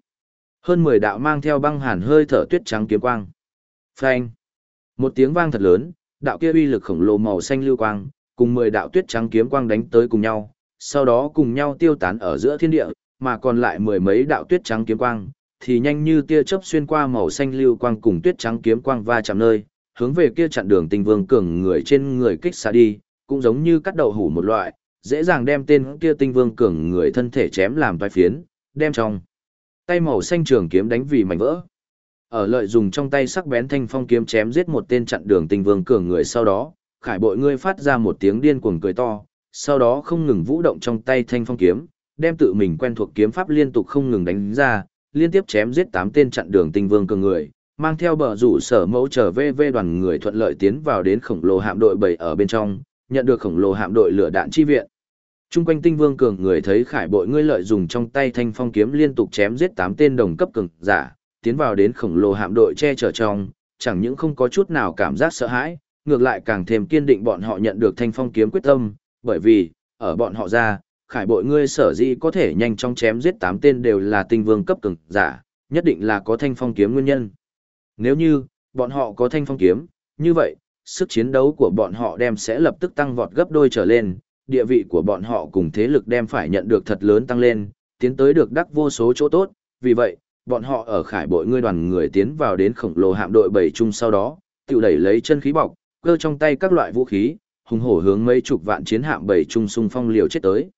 Hơn 10 đạo mang theo băng hàn hơi thở tuyết trắng kiếm quang. Phanh. Một tiếng vang thật lớn, đạo kia uy lực khổng lồ màu xanh lưu quang, cùng 10 đạo tuyết trắng kiếm quang đánh tới cùng nhau, sau đó cùng nhau tiêu tán ở giữa thiên địa, mà còn lại mười mấy đạo tuyết trắng kiếm quang, thì nhanh như tia chớp xuyên qua màu xanh lưu quang cùng tuyết trắng kiếm quang va chạm nơi, hướng về kia chặn đường tinh vương cường người trên người kích xa đi, cũng giống như cắt đậu hủ một loại, dễ dàng đem tên kia tinh vương cường người thân thể chém làm vài phiến, đem trong tay màu xanh trường kiếm đánh vì mảnh vỡ. Ở lợi dùng trong tay sắc bén thanh phong kiếm chém giết một tên chặn đường tinh vương cường người sau đó, khải bội ngươi phát ra một tiếng điên cuồng cười to, sau đó không ngừng vũ động trong tay thanh phong kiếm, đem tự mình quen thuộc kiếm pháp liên tục không ngừng đánh ra, liên tiếp chém giết tám tên chặn đường tinh vương cường người, mang theo bờ rủ sở mẫu trở về về đoàn người thuận lợi tiến vào đến khổng lồ hạm đội bảy ở bên trong, nhận được khổng lồ hạm đội lửa đạn chi viện. Trung quanh tinh vương cường người thấy khải bội ngươi lợi dùng trong tay thanh phong kiếm liên tục chém giết tám tên đồng cấp cường giả, tiến vào đến khổng lồ hạm đội che chở trong, chẳng những không có chút nào cảm giác sợ hãi, ngược lại càng thêm kiên định bọn họ nhận được thanh phong kiếm quyết tâm, bởi vì, ở bọn họ ra, khải bội ngươi sở dĩ có thể nhanh chóng chém giết tám tên đều là tinh vương cấp cường giả, nhất định là có thanh phong kiếm nguyên nhân. Nếu như, bọn họ có thanh phong kiếm, như vậy, sức chiến đấu của bọn họ đem sẽ lập tức tăng vọt gấp đôi trở lên, địa vị của bọn họ cùng thế lực đem phải nhận được thật lớn tăng lên, tiến tới được đắc vô số chỗ tốt, vì vậy, bọn họ ở khải bội ngươi đoàn người tiến vào đến khổng lồ hạm đội bảy chung sau đó, tự đẩy lấy chân khí bọc, cơ trong tay các loại vũ khí, hùng hổ hướng mấy chục vạn chiến hạm bảy chung xung phong liều chết tới.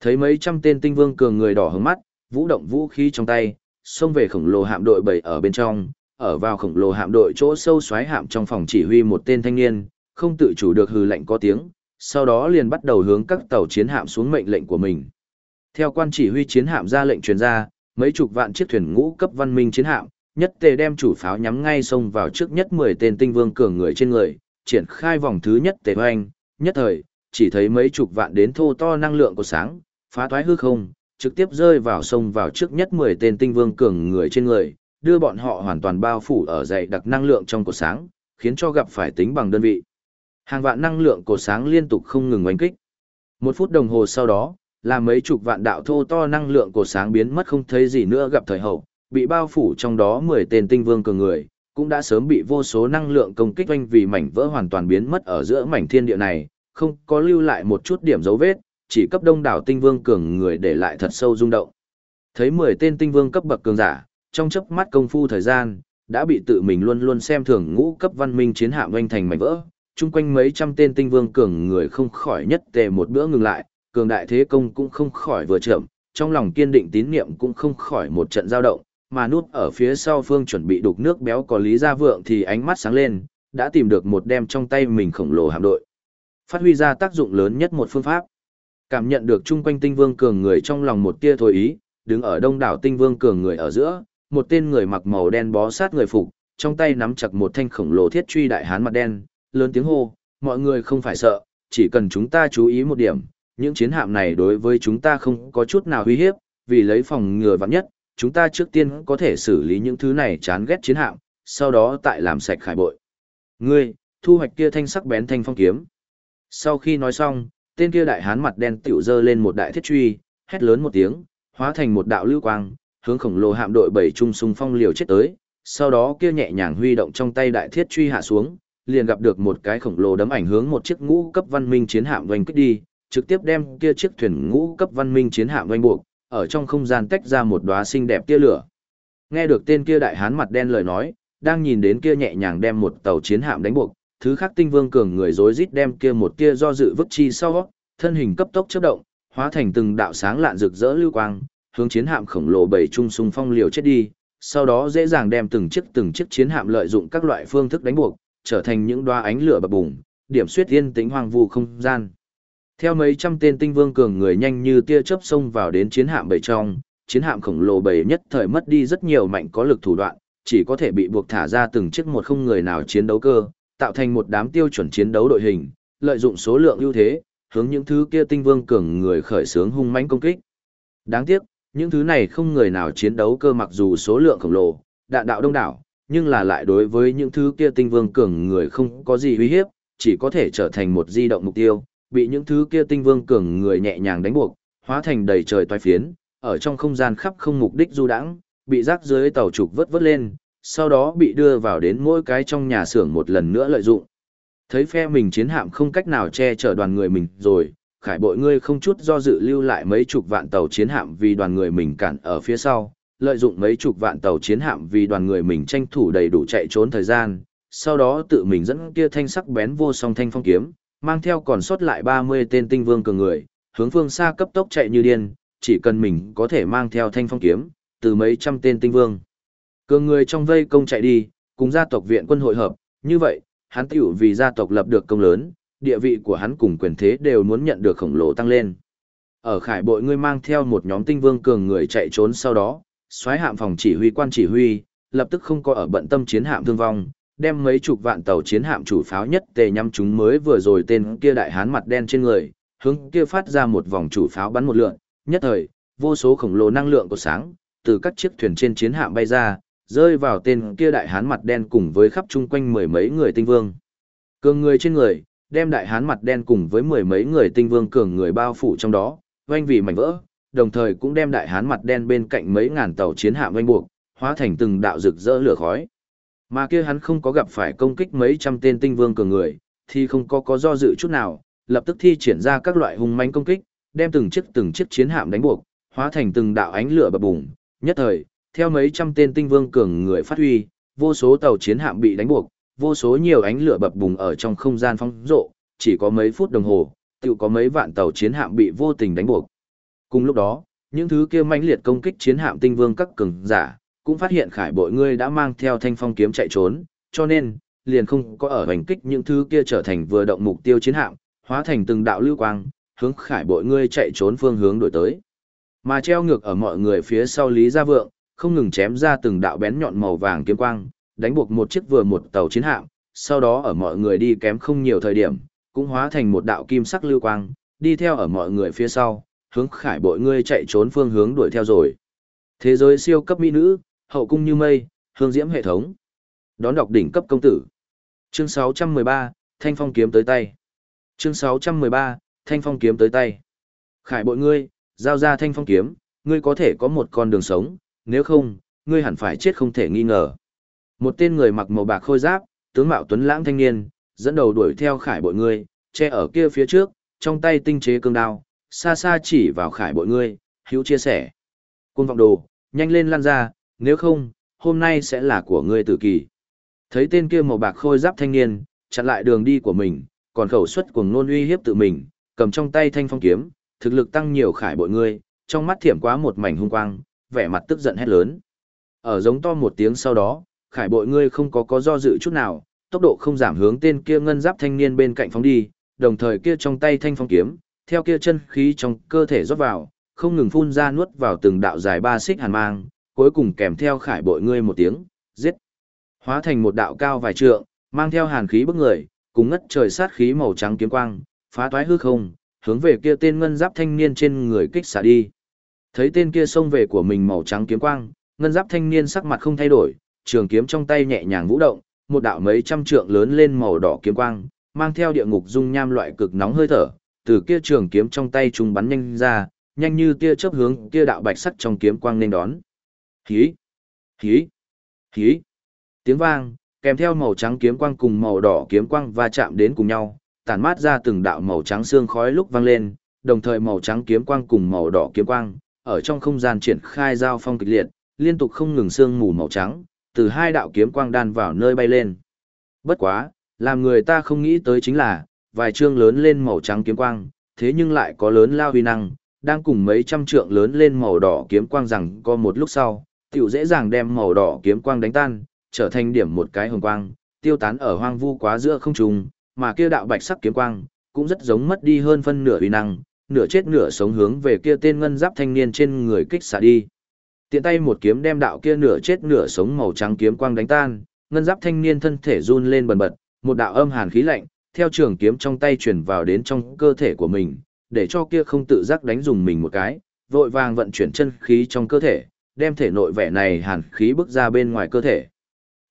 Thấy mấy trăm tên tinh vương cường người đỏ hứng mắt, vũ động vũ khí trong tay, xông về khổng lồ hạm đội bảy ở bên trong, ở vào khổng lồ hạm đội chỗ sâu xoáy hạm trong phòng chỉ huy một tên thanh niên, không tự chủ được hừ lạnh có tiếng, sau đó liền bắt đầu hướng các tàu chiến hạm xuống mệnh lệnh của mình. Theo quan chỉ huy chiến hạm ra lệnh truyền ra, mấy chục vạn chiếc thuyền ngũ cấp văn minh chiến hạm, nhất tề đem chủ pháo nhắm ngay sông vào trước nhất 10 tên tinh vương cường người trên người, triển khai vòng thứ nhất tề hoành, nhất thời, chỉ thấy mấy chục vạn đến thô to năng lượng của sáng, phá thoái hư không, trực tiếp rơi vào sông vào trước nhất 10 tên tinh vương cường người trên người, đưa bọn họ hoàn toàn bao phủ ở dày đặc năng lượng trong của sáng, khiến cho gặp phải tính bằng đơn vị. Hàng vạn năng lượng cổ sáng liên tục không ngừng oanh kích. Một phút đồng hồ sau đó, là mấy chục vạn đạo thô to năng lượng cổ sáng biến mất không thấy gì nữa gặp thời hậu, bị bao phủ trong đó 10 tên tinh vương cường người, cũng đã sớm bị vô số năng lượng công kích oanh vì mảnh vỡ hoàn toàn biến mất ở giữa mảnh thiên địa này, không có lưu lại một chút điểm dấu vết, chỉ cấp đông đảo tinh vương cường người để lại thật sâu rung động. Thấy 10 tên tinh vương cấp bậc cường giả, trong chớp mắt công phu thời gian, đã bị tự mình luôn luôn xem thường ngũ cấp văn minh chiến hạm oanh thành mảnh vỡ, chung quanh mấy trăm tên tinh vương cường người không khỏi nhất tề một bữa ngừng lại, cường đại thế công cũng không khỏi vừa chậm, trong lòng kiên định tín niệm cũng không khỏi một trận dao động, mà nút ở phía sau phương chuẩn bị đục nước béo có lý gia vượng thì ánh mắt sáng lên, đã tìm được một đem trong tay mình khổng lồ hạm đội. Phát huy ra tác dụng lớn nhất một phương pháp. Cảm nhận được chung quanh tinh vương cường người trong lòng một tia thôi ý, đứng ở đông đảo tinh vương cường người ở giữa, một tên người mặc màu đen bó sát người phục, trong tay nắm chặt một thanh khổng lồ thiết truy đại hán mặt đen, lớn tiếng hô, mọi người không phải sợ, chỉ cần chúng ta chú ý một điểm, những chiến hạm này đối với chúng ta không có chút nào uy hiếp, vì lấy phòng ngừa vạn nhất, chúng ta trước tiên có thể xử lý những thứ này chán ghét chiến hạm, sau đó tại làm sạch khải bội. Ngươi, thu hoạch kia thanh sắc bén thanh phong kiếm. Sau khi nói xong, tên kia đại hán mặt đen tiểu dơ lên một đại thiết truy, hét lớn một tiếng, hóa thành một đạo lưu quang, hướng khổng lồ hạm đội bảy trung sung phong liều chết tới, sau đó kia nhẹ nhàng huy động trong tay đại thiết truy hạ xuống, liền gặp được một cái khổng lồ đấm ảnh hướng một chiếc ngũ cấp văn minh chiến hạm vành kích đi, trực tiếp đem kia chiếc thuyền ngũ cấp văn minh chiến hạm vành buộc, ở trong không gian tách ra một đóa xinh đẹp tia lửa. Nghe được tên kia đại hán mặt đen lời nói, đang nhìn đến kia nhẹ nhàng đem một tàu chiến hạm đánh buộc, thứ khác tinh vương cường người rối rít đem kia một tia do dự vứt chi sau, thân hình cấp tốc chớp động, hóa thành từng đạo sáng lạn rực rỡ lưu quang, hướng chiến hạm khổng lồ bảy trung xung phong liều chết đi, sau đó dễ dàng đem từng chiếc từng chiếc chiến hạm lợi dụng các loại phương thức đánh buộc, trở thành những đoá ánh lửa bập bùng, điểm suyết yên tĩnh hoang vu không gian. Theo mấy trăm tên tinh vương cường người nhanh như tia chớp xông vào đến chiến hạm bảy trong, chiến hạm khổng lồ bảy nhất thời mất đi rất nhiều mạnh có lực thủ đoạn, chỉ có thể bị buộc thả ra từng chiếc một không người nào chiến đấu cơ, tạo thành một đám tiêu chuẩn chiến đấu đội hình, lợi dụng số lượng ưu thế, hướng những thứ kia tinh vương cường người khởi xướng hung mãnh công kích. Đáng tiếc, những thứ này không người nào chiến đấu cơ mặc dù số lượng khổng lồ, đạn đạo đông đảo, nhưng là lại đối với những thứ kia tinh vương cường người không có gì uy hiếp, chỉ có thể trở thành một di động mục tiêu, bị những thứ kia tinh vương cường người nhẹ nhàng đánh buộc, hóa thành đầy trời toái phiến, ở trong không gian khắp không mục đích du đãng, bị rác dưới tàu trục vớt vớt lên, sau đó bị đưa vào đến mỗi cái trong nhà xưởng một lần nữa lợi dụng. Thấy phe mình chiến hạm không cách nào che chở đoàn người mình rồi, khải bội ngươi không chút do dự lưu lại mấy chục vạn tàu chiến hạm vì đoàn người mình cản ở phía sau, lợi dụng mấy chục vạn tàu chiến hạm vì đoàn người mình tranh thủ đầy đủ chạy trốn thời gian, sau đó tự mình dẫn kia thanh sắc bén vô song thanh phong kiếm, mang theo còn sót lại 30 tên tinh vương cường người, hướng phương xa cấp tốc chạy như điên, chỉ cần mình có thể mang theo thanh phong kiếm, từ mấy trăm tên tinh vương. Cường người trong vây công chạy đi, cùng gia tộc viện quân hội hợp, như vậy, hắn tiểu vì gia tộc lập được công lớn, địa vị của hắn cùng quyền thế đều muốn nhận được khổng lồ tăng lên. Ở khải bội ngươi mang theo một nhóm tinh vương cường người chạy trốn sau đó, xoáy hạm phòng chỉ huy quan chỉ huy, lập tức không có ở bận tâm chiến hạm thương vong, đem mấy chục vạn tàu chiến hạm chủ pháo nhất tề nhắm chúng mới vừa rồi tên kia đại hán mặt đen trên người, hướng kia phát ra một vòng chủ pháo bắn một lượn, nhất thời, vô số khổng lồ năng lượng của sáng, từ các chiếc thuyền trên chiến hạm bay ra, rơi vào tên kia đại hán mặt đen cùng với khắp chung quanh mười mấy người tinh vương. Cường người trên người, đem đại hán mặt đen cùng với mười mấy người tinh vương cường người bao phủ trong đó, oanh vì mảnh vỡ, đồng thời cũng đem đại hán mặt đen bên cạnh mấy ngàn tàu chiến hạm oanh buộc, hóa thành từng đạo rực rỡ lửa khói. Mà kia hắn không có gặp phải công kích mấy trăm tên tinh vương cường người, thì không có có do dự chút nào, lập tức thi triển ra các loại hung mãnh công kích, đem từng chiếc từng chiếc chiến hạm đánh buộc, hóa thành từng đạo ánh lửa bập bùng. Nhất thời, theo mấy trăm tên tinh vương cường người phát huy, vô số tàu chiến hạm bị đánh buộc, vô số nhiều ánh lửa bập bùng ở trong không gian phóng rộ, chỉ có mấy phút đồng hồ, tự có mấy vạn tàu chiến hạm bị vô tình đánh buộc. Cùng lúc đó, những thứ kia mãnh liệt công kích chiến hạm tinh vương các cường giả, cũng phát hiện khải bội ngươi đã mang theo thanh phong kiếm chạy trốn, cho nên, liền không có ở hành kích những thứ kia trở thành vừa động mục tiêu chiến hạm, hóa thành từng đạo lưu quang, hướng khải bội ngươi chạy trốn phương hướng đổi tới. Mà treo ngược ở mọi người phía sau Lý Gia Vượng, không ngừng chém ra từng đạo bén nhọn màu vàng kiếm quang, đánh buộc một chiếc vừa một tàu chiến hạm, sau đó ở mọi người đi kém không nhiều thời điểm, cũng hóa thành một đạo kim sắc lưu quang, đi theo ở mọi người phía sau, hướng khải bội ngươi chạy trốn phương hướng đuổi theo rồi. Thế giới siêu cấp mỹ nữ, hậu cung như mây, hương diễm hệ thống. Đón đọc đỉnh cấp công tử. Chương 613, Thanh Phong kiếm tới tay. Chương 613, Thanh Phong kiếm tới tay. Khải bội ngươi, giao ra Thanh Phong kiếm, ngươi có thể có một con đường sống, nếu không, ngươi hẳn phải chết không thể nghi ngờ. Một tên người mặc màu bạc khôi giáp, tướng mạo tuấn lãng thanh niên, dẫn đầu đuổi theo khải bội ngươi, che ở kia phía trước, trong tay tinh chế cương đao, xa xa chỉ vào khải bội ngươi, hữu chia sẻ. Côn vọng đồ, nhanh lên lan ra, nếu không, hôm nay sẽ là của ngươi tử kỳ. Thấy tên kia màu bạc khôi giáp thanh niên, chặn lại đường đi của mình, còn khẩu suất cuồng nôn uy hiếp tự mình, cầm trong tay thanh phong kiếm, thực lực tăng nhiều khải bội ngươi, trong mắt thiểm quá một mảnh hung quang, vẻ mặt tức giận hét lớn. Ở giống to một tiếng sau đó, khải bội ngươi không có có do dự chút nào, tốc độ không giảm hướng tên kia ngân giáp thanh niên bên cạnh phóng đi, đồng thời kia trong tay thanh phong kiếm, theo kia chân khí trong cơ thể rót vào, không ngừng phun ra nuốt vào từng đạo dài ba xích hàn mang, cuối cùng kèm theo khải bội ngươi một tiếng, giết. Hóa thành một đạo cao vài trượng, mang theo hàn khí bức người, cùng ngất trời sát khí màu trắng kiếm quang, phá toái hư không, hướng về kia tên ngân giáp thanh niên trên người kích xả đi. Thấy tên kia xông về của mình màu trắng kiếm quang, ngân giáp thanh niên sắc mặt không thay đổi, trường kiếm trong tay nhẹ nhàng vũ động, một đạo mấy trăm trượng lớn lên màu đỏ kiếm quang, mang theo địa ngục dung nham loại cực nóng hơi thở, từ kia trường kiếm trong tay trung bắn nhanh ra, nhanh như tia chớp hướng kia đạo bạch sắc trong kiếm quang nên đón. Hí! Hí! Hí! Tiếng vang, kèm theo màu trắng kiếm quang cùng màu đỏ kiếm quang va chạm đến cùng nhau, tản mát ra từng đạo màu trắng xương khói lúc vang lên, đồng thời màu trắng kiếm quang cùng màu đỏ kiếm quang, ở trong không gian triển khai giao phong kịch liệt, liên tục không ngừng sương mù màu trắng, từ hai đạo kiếm quang đan vào nơi bay lên. Bất quá, làm người ta không nghĩ tới chính là, vài trương lớn lên màu trắng kiếm quang, thế nhưng lại có lớn lao huy năng, đang cùng mấy trăm trượng lớn lên màu đỏ kiếm quang rằng có một lúc sau, tiểu dễ dàng đem màu đỏ kiếm quang đánh tan, trở thành điểm một cái hồng quang, tiêu tán ở hoang vu quá giữa không trung, mà kia đạo bạch sắc kiếm quang, cũng rất giống mất đi hơn phân nửa uy năng, nửa chết nửa sống hướng về kia tên ngân giáp thanh niên trên người kích xả đi. Tiện tay một kiếm đem đạo kia nửa chết nửa sống màu trắng kiếm quang đánh tan, ngân giáp thanh niên thân thể run lên bần bật, một đạo âm hàn khí lạnh, theo trường kiếm trong tay truyền vào đến trong cơ thể của mình, để cho kia không tự giác đánh dùng mình một cái, vội vàng vận chuyển chân khí trong cơ thể, đem thể nội vẻ này hàn khí bức ra bên ngoài cơ thể.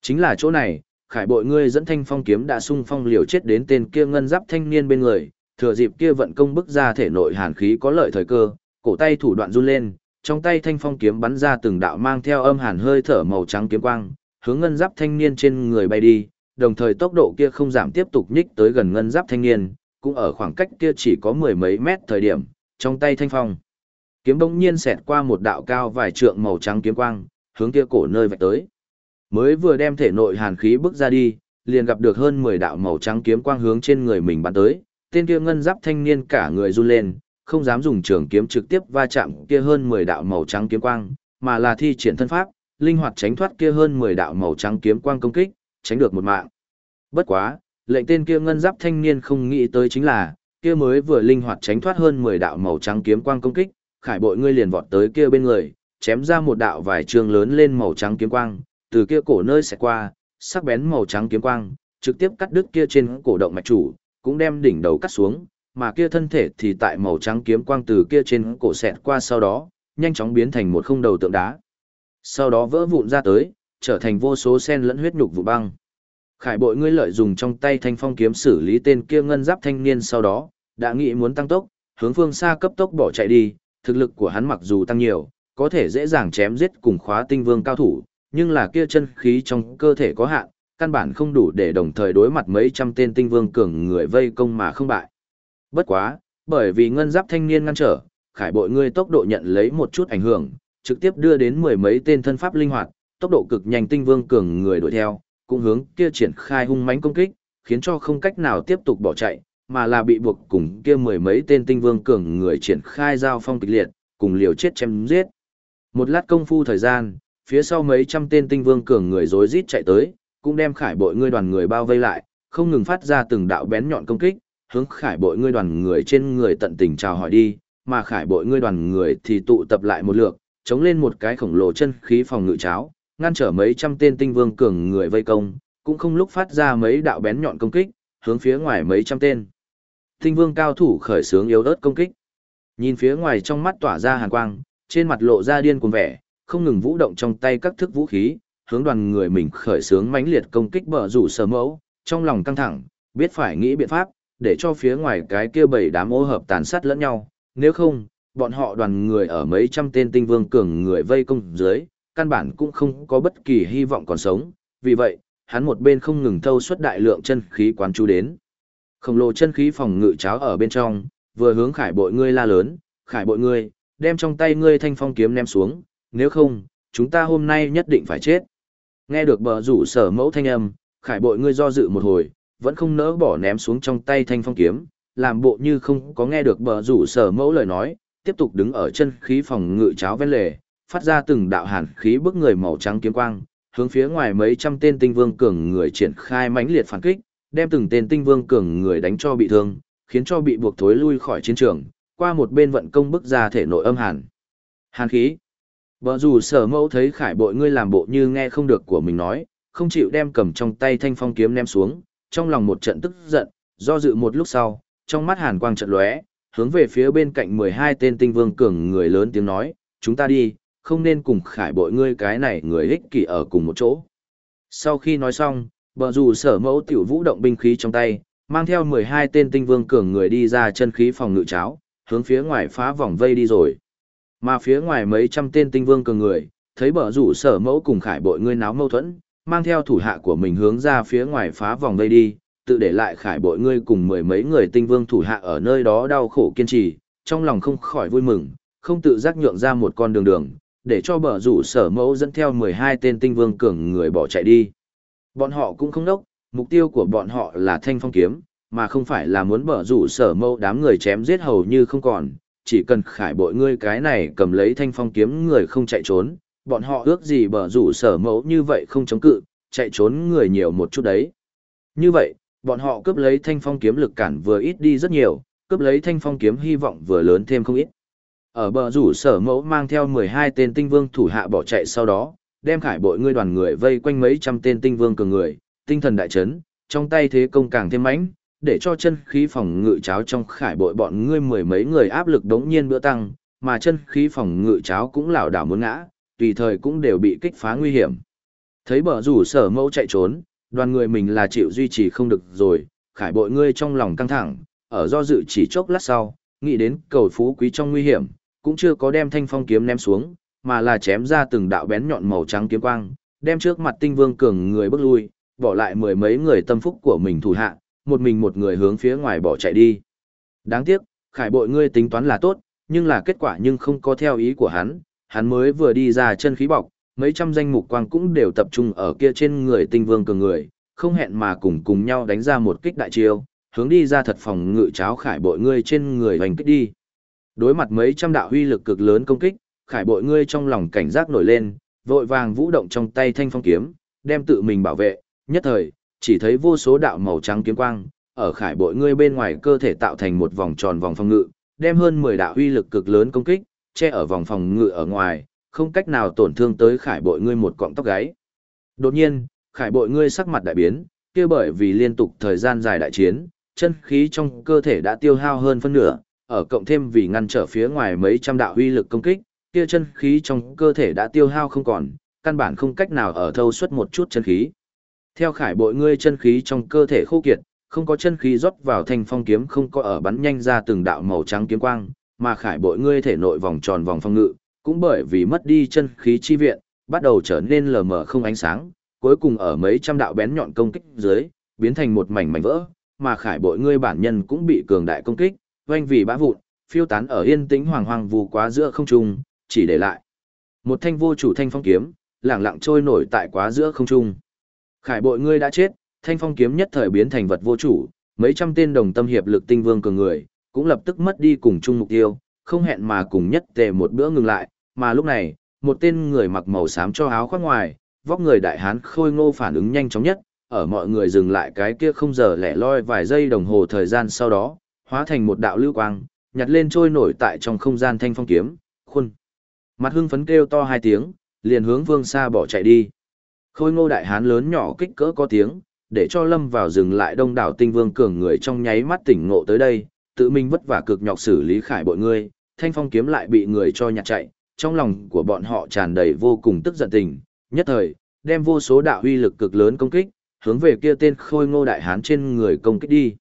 Chính là chỗ này, khải bội ngươi dẫn thanh phong kiếm đã sung phong liều chết đến tên kia ngân giáp thanh niên bên người, thừa dịp kia vận công bức ra thể nội hàn khí có lợi thời cơ, cổ tay thủ đoạn run lên, trong tay thanh phong kiếm bắn ra từng đạo mang theo âm hàn hơi thở màu trắng kiếm quang, hướng ngân giáp thanh niên trên người bay đi, đồng thời tốc độ kia không giảm tiếp tục nhích tới gần ngân giáp thanh niên, cũng ở khoảng cách kia chỉ có mười mấy mét thời điểm, trong tay thanh phong. Kiếm bỗng nhiên xẹt qua một đạo cao vài trượng màu trắng kiếm quang, hướng kia cổ nơi vạch tới. Mới vừa đem thể nội hàn khí bước ra đi, liền gặp được hơn 10 đạo màu trắng kiếm quang hướng trên người mình bắn tới, tên kia ngân giáp thanh niên cả người run lên, không dám dùng trường kiếm trực tiếp va chạm kia hơn 10 đạo màu trắng kiếm quang, mà là thi triển thân pháp, linh hoạt tránh thoát kia hơn 10 đạo màu trắng kiếm quang công kích, tránh được một mạng. Bất quá, lệnh tên kia ngân giáp thanh niên không nghĩ tới chính là, kia mới vừa linh hoạt tránh thoát hơn 10 đạo màu trắng kiếm quang công kích, khải bội ngươi liền vọt tới kia bên người, chém ra một đạo vài trường lớn lên màu trắng kiếm quang, từ kia cổ nơi sẽ qua, sắc bén màu trắng kiếm quang, trực tiếp cắt đứt kia trên cổ động mạch chủ, cũng đem đỉnh đầu cắt xuống, mà kia thân thể thì tại màu trắng kiếm quang từ kia trên cổ xẹt qua sau đó, nhanh chóng biến thành một không đầu tượng đá. Sau đó vỡ vụn ra tới, trở thành vô số sen lẫn huyết nhục vụ băng. Khải bội ngươi lợi dùng trong tay thanh phong kiếm xử lý tên kia ngân giáp thanh niên sau đó, đã nghĩ muốn tăng tốc, hướng phương xa cấp tốc bỏ chạy đi, thực lực của hắn mặc dù tăng nhiều, có thể dễ dàng chém giết cùng khóa tinh vương cao thủ, nhưng là kia chân khí trong cơ thể có hạn, căn bản không đủ để đồng thời đối mặt mấy trăm tên tinh vương cường người vây công mà không bại. Bất quá, bởi vì ngân giáp thanh niên ngăn trở, khải bội ngươi tốc độ nhận lấy một chút ảnh hưởng, trực tiếp đưa đến mười mấy tên thân pháp linh hoạt, tốc độ cực nhanh tinh vương cường người đuổi theo, cũng hướng kia triển khai hung mãnh công kích, khiến cho không cách nào tiếp tục bỏ chạy, mà là bị buộc cùng kia mười mấy tên tinh vương cường người triển khai giao phong kịch liệt, cùng liều chết chém giết. Một lát công phu thời gian, phía sau mấy trăm tên tinh vương cường người rối rít chạy tới, cũng đem khải bội ngươi đoàn người bao vây lại, không ngừng phát ra từng đạo bén nhọn công kích, hướng khải bội ngươi đoàn người trên người tận tình chào hỏi đi, mà khải bội ngươi đoàn người thì tụ tập lại một lượt, chống lên một cái khổng lồ chân khí phòng ngự cháo, ngăn trở mấy trăm tên tinh vương cường người vây công, cũng không lúc phát ra mấy đạo bén nhọn công kích, hướng phía ngoài mấy trăm tên. Tinh vương cao thủ khởi sướng yếu ớt công kích. Nhìn phía ngoài trong mắt tỏa ra hàn quang, trên mặt lộ ra điên cuồng vẻ, không ngừng vũ động trong tay các thức vũ khí, hướng đoàn người mình khởi sướng mãnh liệt công kích bờ rủ sở mẫu, trong lòng căng thẳng, biết phải nghĩ biện pháp, để cho phía ngoài cái kia bảy đám ô hợp tàn sát lẫn nhau, nếu không, bọn họ đoàn người ở mấy trăm tên tinh vương cường người vây công dưới, căn bản cũng không có bất kỳ hy vọng còn sống, vì vậy, hắn một bên không ngừng thâu xuất đại lượng chân khí quán chú đến. Khổng lồ chân khí phòng ngự cháo ở bên trong, vừa hướng khải bội ngươi la lớn, khải bội ngươi, đem trong tay ngươi thanh phong kiếm ném xuống, nếu không, chúng ta hôm nay nhất định phải chết. Nghe được bờ rủ sở mẫu thanh âm, khải bội ngươi do dự một hồi, vẫn không nỡ bỏ ném xuống trong tay thanh phong kiếm, làm bộ như không có nghe được bờ rủ sở mẫu lời nói, tiếp tục đứng ở chân khí phòng ngự cháo ven lề, phát ra từng đạo hàn khí bức người màu trắng kiếm quang, hướng phía ngoài mấy trăm tên tinh vương cường người triển khai mãnh liệt phản kích, đem từng tên tinh vương cường người đánh cho bị thương, khiến cho bị buộc thối lui khỏi chiến trường, qua một bên vận công bức ra thể nội âm hàn. Hàn khí. Bở dù sở mẫu thấy khải bội ngươi làm bộ như nghe không được của mình nói, không chịu đem cầm trong tay thanh phong kiếm ném xuống, trong lòng một trận tức giận, do dự một lúc sau, trong mắt hàn quang trận lóe, hướng về phía bên cạnh 12 tên tinh vương cường người lớn tiếng nói, chúng ta đi, không nên cùng khải bội ngươi cái này người ích kỷ ở cùng một chỗ. Sau khi nói xong, bờ rủ sở mẫu tiểu vũ động binh khí trong tay, mang theo 12 tên tinh vương cường người đi ra chân khí phòng ngự cháo, hướng phía ngoài phá vòng vây đi rồi. Mà phía ngoài mấy trăm tên tinh vương cường người, thấy bờ rủ sở mẫu cùng khải bội ngươi náo mâu thuẫn, mang theo thủ hạ của mình hướng ra phía ngoài phá vòng vây đi, tự để lại khải bội ngươi cùng mười mấy người tinh vương thủ hạ ở nơi đó đau khổ kiên trì, trong lòng không khỏi vui mừng, không tự giác nhượng ra một con đường đường, để cho bờ rủ sở mẫu dẫn theo 12 tên tinh vương cường người bỏ chạy đi. Bọn họ cũng không đốc, mục tiêu của bọn họ là thanh phong kiếm, mà không phải là muốn bờ rủ sở mẫu đám người chém giết hầu như không còn, chỉ cần khải bội ngươi cái này cầm lấy thanh phong kiếm người không chạy trốn, bọn họ ước gì bờ rủ sở mẫu như vậy không chống cự, chạy trốn người nhiều một chút đấy. Như vậy, bọn họ cướp lấy thanh phong kiếm lực cản vừa ít đi rất nhiều, cướp lấy thanh phong kiếm hy vọng vừa lớn thêm không ít. Ở bờ rủ sở mẫu mang theo 12 tên tinh vương thủ hạ bỏ chạy sau đó, đem khải bội ngươi đoàn người vây quanh mấy trăm tên tinh vương cường người, tinh thần đại chấn, trong tay thế công càng thêm mãnh, để cho chân khí phòng ngự cháo trong khải bội bọn ngươi mười mấy người áp lực đống nhiên bữa tăng, mà chân khí phòng ngự cháo cũng lảo đảo muốn ngã, tùy thời cũng đều bị kích phá nguy hiểm. Thấy bờ rủ sở mẫu chạy trốn, đoàn người mình là chịu duy trì không được rồi, khải bội ngươi trong lòng căng thẳng, ở do dự chỉ chốc lát sau, nghĩ đến cầu phú quý trong nguy hiểm, cũng chưa có đem thanh phong kiếm ném xuống, mà là chém ra từng đạo bén nhọn màu trắng kiếm quang, đem trước mặt tinh vương cường người bước lui, bỏ lại mười mấy người tâm phúc của mình thủ hạ, một mình một người hướng phía ngoài bỏ chạy đi. Đáng tiếc, khải bội ngươi tính toán là tốt, nhưng là kết quả nhưng không có theo ý của hắn, hắn mới vừa đi ra chân khí bọc, mấy trăm danh mục quang cũng đều tập trung ở kia trên người tinh vương cường người, không hẹn mà cùng cùng nhau đánh ra một kích đại chiêu, hướng đi ra thật phòng ngự cháo khải bội ngươi trên người hoành kích đi. Đối mặt mấy trăm đạo huy lực cực lớn công kích, khải bội ngươi trong lòng cảnh giác nổi lên, vội vàng vũ động trong tay thanh phong kiếm, đem tự mình bảo vệ, nhất thời, chỉ thấy vô số đạo màu trắng kiếm quang, ở khải bội ngươi bên ngoài cơ thể tạo thành một vòng tròn vòng phòng ngự, đem hơn 10 đạo huy lực cực lớn công kích, che ở vòng phòng ngự ở ngoài, không cách nào tổn thương tới khải bội ngươi một cọng tóc gáy. Đột nhiên, khải bội ngươi sắc mặt đại biến, kia bởi vì liên tục thời gian dài đại chiến, chân khí trong cơ thể đã tiêu hao hơn phân nửa, ở cộng thêm vì ngăn trở phía ngoài mấy trăm đạo huy lực công kích, kia chân khí trong cơ thể đã tiêu hao không còn, căn bản không cách nào ở thâu suất một chút chân khí. Theo khải bội ngươi chân khí trong cơ thể khô kiệt, không có chân khí rót vào thành phong kiếm không có ở bắn nhanh ra từng đạo màu trắng kiếm quang, mà khải bội ngươi thể nội vòng tròn vòng phong ngự, cũng bởi vì mất đi chân khí chi viện, bắt đầu trở nên lờ mờ không ánh sáng, cuối cùng ở mấy trăm đạo bén nhọn công kích dưới, biến thành một mảnh mảnh vỡ, mà khải bội ngươi bản nhân cũng bị cường đại công kích, oanh vì bã vụn, phiêu tán ở yên tĩnh hoàng hoàng vù quá giữa không trung, chỉ để lại một thanh vô chủ thanh phong kiếm, lẳng lặng trôi nổi tại quá giữa không trung. Khải bội ngươi đã chết, thanh phong kiếm nhất thời biến thành vật vô chủ, mấy trăm tên đồng tâm hiệp lực tinh vương cường người, cũng lập tức mất đi cùng chung mục tiêu, không hẹn mà cùng nhất tề một bữa ngừng lại, mà lúc này, một tên người mặc màu xám cho áo khoác ngoài, vóc người đại hán khôi ngô phản ứng nhanh chóng nhất, ở mọi người dừng lại cái kia không giờ lẻ loi vài giây đồng hồ thời gian sau đó, hóa thành một đạo lưu quang, nhặt lên trôi nổi tại trong không gian thanh phong kiếm, khuôn. Mặt hưng phấn kêu to hai tiếng, liền hướng vương xa bỏ chạy đi. Khôi ngô đại hán lớn nhỏ kích cỡ có tiếng, để cho lâm vào dừng lại đông đảo tinh vương cường người trong nháy mắt tỉnh ngộ tới đây, tự mình vất vả cực nhọc xử lý khải bội ngươi, thanh phong kiếm lại bị người cho nhặt chạy, trong lòng của bọn họ tràn đầy vô cùng tức giận tình, nhất thời, đem vô số đạo uy lực cực lớn công kích, hướng về kia tên khôi ngô đại hán trên người công kích đi.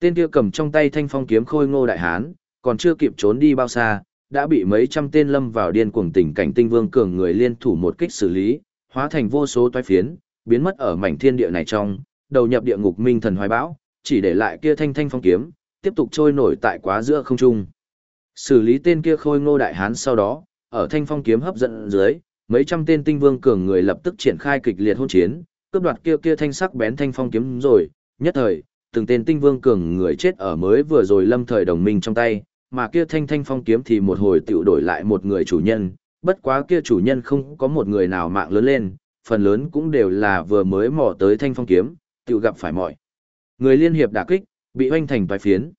Tên kia cầm trong tay thanh phong kiếm khôi ngô đại hán, còn chưa kịp trốn đi bao xa, đã bị mấy trăm tên lâm vào điên cuồng tình cảnh tinh vương cường người liên thủ một kích xử lý, hóa thành vô số toái phiến, biến mất ở mảnh thiên địa này trong, đầu nhập địa ngục minh thần hoài bão, chỉ để lại kia thanh thanh phong kiếm, tiếp tục trôi nổi tại quá giữa không trung. Xử lý tên kia khôi ngô đại hán sau đó, ở thanh phong kiếm hấp dẫn dưới, mấy trăm tên tinh vương cường người lập tức triển khai kịch liệt hôn chiến, cướp đoạt kia kia thanh sắc bén thanh phong kiếm rồi, nhất thời, từng tên tinh vương cường người chết ở mới vừa rồi lâm thời đồng minh trong tay, mà kia thanh thanh phong kiếm thì một hồi tiểu đổi lại một người chủ nhân, bất quá kia chủ nhân không có một người nào mạng lớn lên, phần lớn cũng đều là vừa mới mò tới thanh phong kiếm, tiểu gặp phải mọi. Người liên hiệp đả kích, bị hoanh thành vài phiến.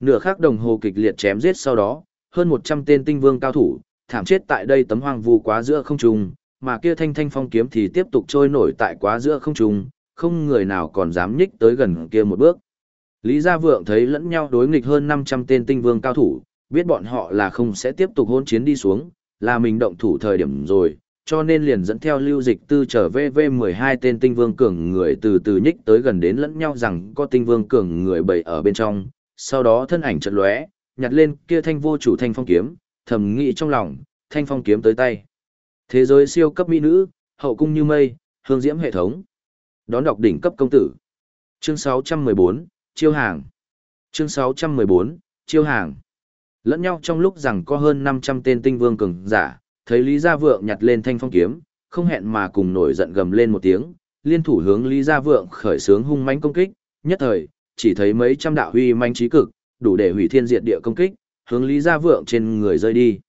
Nửa khắc đồng hồ kịch liệt chém giết sau đó, hơn 100 tên tinh vương cao thủ, thảm chết tại đây tấm hoang vu quá giữa không trung, mà kia thanh thanh phong kiếm thì tiếp tục trôi nổi tại quá giữa không trung, không người nào còn dám nhích tới gần kia một bước. Lý Gia Vượng thấy lẫn nhau đối nghịch hơn 500 tên tinh vương cao thủ, biết bọn họ là không sẽ tiếp tục hôn chiến đi xuống, là mình động thủ thời điểm rồi, cho nên liền dẫn theo lưu dịch tư trở VV12 tên tinh vương cường người từ từ nhích tới gần đến lẫn nhau rằng có tinh vương cường người bầy ở bên trong, sau đó thân ảnh chợt lóe, nhặt lên kia thanh vô chủ thanh phong kiếm, thầm nghĩ trong lòng, thanh phong kiếm tới tay. Thế giới siêu cấp mỹ nữ, hậu cung như mây, hương diễm hệ thống. Đón đọc đỉnh cấp công tử. Chương 614, chiêu hàng. Chương 614, chiêu hàng. Lẫn nhau trong lúc rằng có hơn 500 tên tinh vương cường giả, thấy Lý Gia Vượng nhặt lên thanh phong kiếm, không hẹn mà cùng nổi giận gầm lên một tiếng, liên thủ hướng Lý Gia Vượng khởi xướng hung mãnh công kích, nhất thời, chỉ thấy mấy trăm đạo huy manh trí cực, đủ để hủy thiên diệt địa công kích, hướng Lý Gia Vượng trên người rơi đi.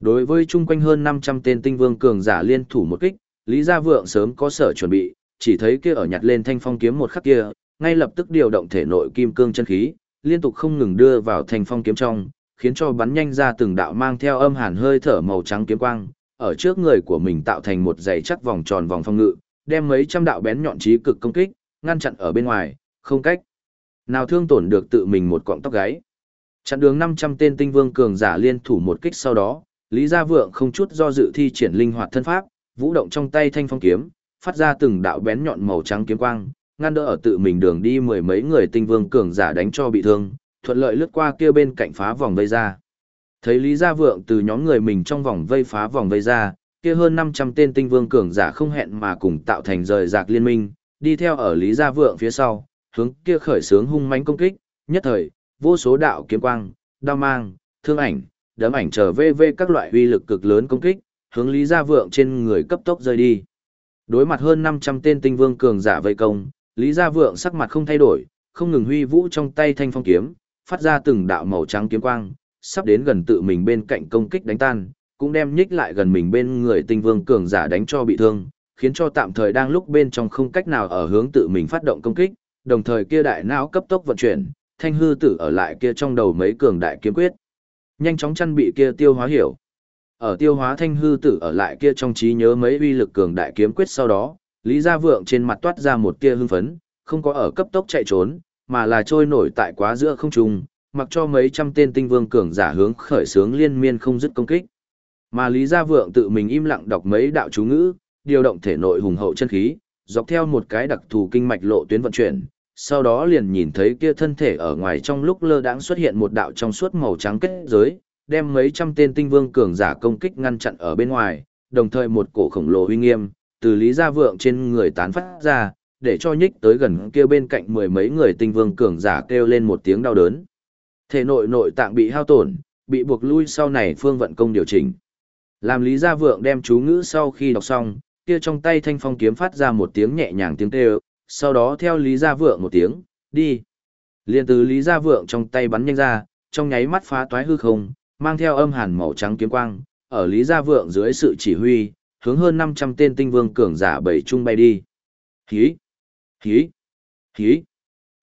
Đối với chung quanh hơn 500 tên tinh vương cường giả liên thủ một kích, Lý Gia Vượng sớm có sở chuẩn bị, chỉ thấy kia ở nhặt lên thanh phong kiếm một khắc kia, ngay lập tức điều động thể nội kim cương chân khí, liên tục không ngừng đưa vào thanh phong kiếm trong, khiến cho bắn nhanh ra từng đạo mang theo âm hàn hơi thở màu trắng kiếm quang, ở trước người của mình tạo thành một dãy chắc vòng tròn vòng phong ngự, đem mấy trăm đạo bén nhọn chí cực công kích, ngăn chặn ở bên ngoài, không cách nào thương tổn được tự mình một cọng tóc gáy. Chặn đường 500 tên tinh vương cường giả liên thủ một kích sau đó, Lý Gia Vượng không chút do dự thi triển linh hoạt thân pháp, vũ động trong tay thanh phong kiếm, phát ra từng đạo bén nhọn màu trắng kiếm quang, ngăn đỡ ở tự mình đường đi mười mấy người tinh vương cường giả đánh cho bị thương, thuận lợi lướt qua kia bên cạnh phá vòng vây ra. Thấy Lý Gia Vượng từ nhóm người mình trong vòng vây phá vòng vây ra, kia hơn 500 tên tinh vương cường giả không hẹn mà cùng tạo thành rời rạc liên minh, đi theo ở Lý Gia Vượng phía sau, hướng kia khởi sướng hung mãnh công kích, nhất thời, vô số đạo kiếm quang, đao mang, thương ảnh, đấm ảnh trở về về các loại uy lực cực lớn công kích, hướng Lý Gia Vượng trên người cấp tốc rơi đi. Đối mặt hơn 500 tên tinh vương cường giả vây công, Lý Gia Vượng sắc mặt không thay đổi, không ngừng huy vũ trong tay thanh phong kiếm, phát ra từng đạo màu trắng kiếm quang, sắp đến gần tự mình bên cạnh công kích đánh tan, cũng đem nhích lại gần mình bên người tinh vương cường giả đánh cho bị thương, khiến cho tạm thời đang lúc bên trong không cách nào ở hướng tự mình phát động công kích, đồng thời kia đại não cấp tốc vận chuyển, thanh hư tử ở lại kia trong đầu mấy cường đại kiếm quyết. Nhanh chóng chăn bị kia tiêu hóa hiểu. Ở tiêu hóa thanh hư tử ở lại kia trong trí nhớ mấy uy lực cường đại kiếm quyết sau đó, Lý Gia Vượng trên mặt toát ra một tia hưng phấn, không có ở cấp tốc chạy trốn, mà là trôi nổi tại quá giữa không trung, mặc cho mấy trăm tên tinh vương cường giả hướng khởi sướng liên miên không dứt công kích. Mà Lý Gia Vượng tự mình im lặng đọc mấy đạo chú ngữ, điều động thể nội hùng hậu chân khí, dọc theo một cái đặc thù kinh mạch lộ tuyến vận chuyển, sau đó liền nhìn thấy kia thân thể ở ngoài trong lúc lơ đãng xuất hiện một đạo trong suốt màu trắng kết giới, đem mấy trăm tên tinh vương cường giả công kích ngăn chặn ở bên ngoài, đồng thời một cổ khổng lồ uy nghiêm, từ Lý Gia Vượng trên người tán phát ra, để cho nhích tới gần kia bên cạnh mười mấy người tinh vương cường giả kêu lên một tiếng đau đớn. Thể nội nội tạng bị hao tổn, bị buộc lui sau này phương vận công điều chỉnh. Làm Lý Gia Vượng đem chú ngữ sau khi đọc xong, kia trong tay thanh phong kiếm phát ra một tiếng nhẹ nhàng tiếng kêu, sau đó theo Lý Gia Vượng một tiếng, đi. Liên từ Lý Gia Vượng trong tay bắn nhanh ra, trong nháy mắt phá toái hư không, mang theo âm hàn màu trắng kiếm quang, ở Lý Gia Vượng dưới sự chỉ huy, hướng hơn 500 tên tinh vương cường giả bảy trung bay đi. Hí! Hí! Hí!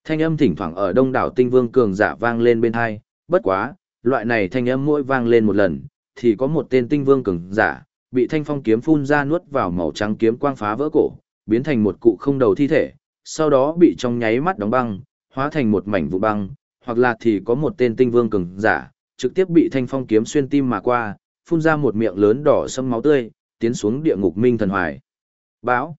Thanh âm thỉnh thoảng ở đông đảo tinh vương cường giả vang lên bên hai, bất quá, loại này thanh âm mỗi vang lên một lần, thì có một tên tinh vương cường giả, bị thanh phong kiếm phun ra nuốt vào màu trắng kiếm quang phá vỡ cổ, biến thành một cụ không đầu thi thể, sau đó bị trong nháy mắt đóng băng, hóa thành một mảnh vụ băng, hoặc là thì có một tên tinh vương cường giả, trực tiếp bị thanh phong kiếm xuyên tim mà qua, phun ra một miệng lớn đỏ sâm máu tươi, tiến xuống địa ngục minh thần hoài. Báo.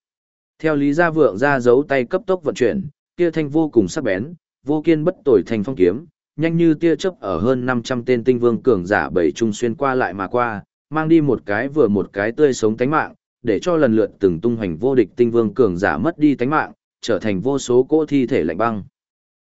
Theo Lý Gia Vượng ra giấu tay cấp tốc vận chuyển, kia thanh vô cùng sắc bén, vô kiên bất tồi thanh phong kiếm, nhanh như tia chớp ở hơn 500 tên tinh vương cường giả bảy trung xuyên qua lại mà qua, mang đi một cái vừa một cái tươi sống tánh mạng, để cho lần lượt từng tung hoành vô địch tinh vương cường giả mất đi tánh mạng, trở thành vô số cỗ thi thể lạnh băng.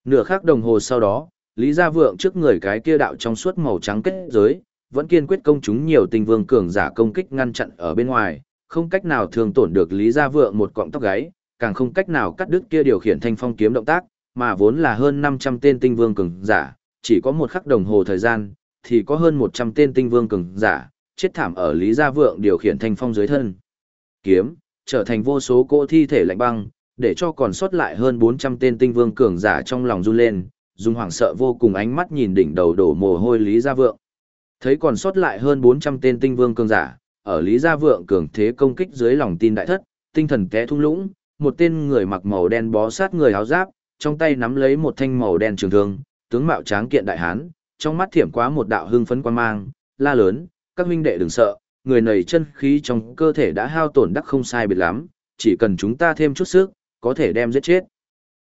Nửa khắc đồng hồ sau đó, Lý Gia Vượng trước người cái kia đạo trong suốt màu trắng kết giới, vẫn kiên quyết công chúng nhiều tinh vương cường giả công kích ngăn chặn ở bên ngoài, không cách nào thường tổn được Lý Gia Vượng một cọng tóc gáy, càng không cách nào cắt đứt kia điều khiển thanh phong kiếm động tác, mà vốn là hơn 500 tên tinh vương cường giả, chỉ có một khắc đồng hồ thời gian, thì có hơn 100 tên tinh vương cường giả, chết thảm ở Lý Gia Vượng điều khiển thanh phong dưới thân. Kiếm, trở thành vô số cỗ thi thể lạnh băng, để cho còn sót lại hơn 400 tên tinh vương cường giả trong lòng run lên, dùng hoảng sợ vô cùng ánh mắt nhìn đỉnh đầu đổ mồ hôi Lý Gia Vượng. Thấy còn sót lại hơn 400 tên tinh vương cường giả, ở Lý Gia Vượng cường thế công kích dưới lòng tin đại thất, tinh thần té thung lũng, một tên người mặc màu đen bó sát người áo giáp, trong tay nắm lấy một thanh màu đen trường thương, tướng mạo tráng kiện đại hán, trong mắt thiểm quá một đạo hưng phấn quan mang, la lớn, các huynh đệ đừng sợ, người này chân khí trong cơ thể đã hao tổn đắc không sai biệt lắm, chỉ cần chúng ta thêm chút sức, có thể đem giết chết.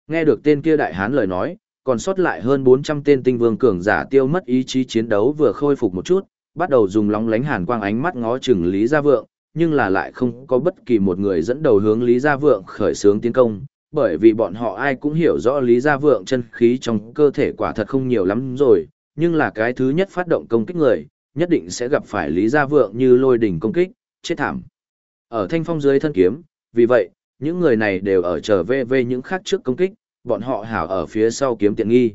Nghe được tên kia đại hán lời nói, còn sót lại hơn 400 tên tinh vương cường giả tiêu mất ý chí chiến đấu vừa khôi phục một chút, bắt đầu dùng lóng lánh hàn quang ánh mắt ngó chừng Lý Gia Vượng, nhưng là lại không có bất kỳ một người dẫn đầu hướng Lý Gia Vượng khởi xướng tiến công, bởi vì bọn họ ai cũng hiểu rõ Lý Gia Vượng chân khí trong cơ thể quả thật không nhiều lắm rồi, nhưng là cái thứ nhất phát động công kích người, nhất định sẽ gặp phải Lý Gia Vượng như lôi đỉnh công kích, chết thảm. Ở thanh phong dưới thân kiếm, vì vậy, những người này đều ở trở về về những khác trước công kích, bọn họ hảo ở phía sau kiếm tiện nghi.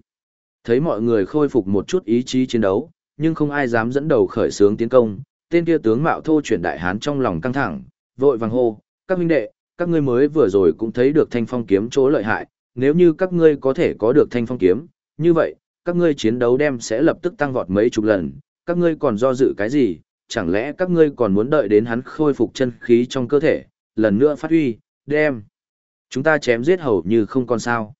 Thấy mọi người khôi phục một chút ý chí chiến đấu, nhưng không ai dám dẫn đầu khởi xướng tiến công, tên kia tướng mạo thô chuyển đại hán trong lòng căng thẳng, vội vàng hô, các huynh đệ, các ngươi mới vừa rồi cũng thấy được thanh phong kiếm chỗ lợi hại, nếu như các ngươi có thể có được thanh phong kiếm, như vậy, các ngươi chiến đấu đem sẽ lập tức tăng vọt mấy chục lần, các ngươi còn do dự cái gì, chẳng lẽ các ngươi còn muốn đợi đến hắn khôi phục chân khí trong cơ thể, lần nữa phát huy, đem. Chúng ta chém giết hầu như không còn sao.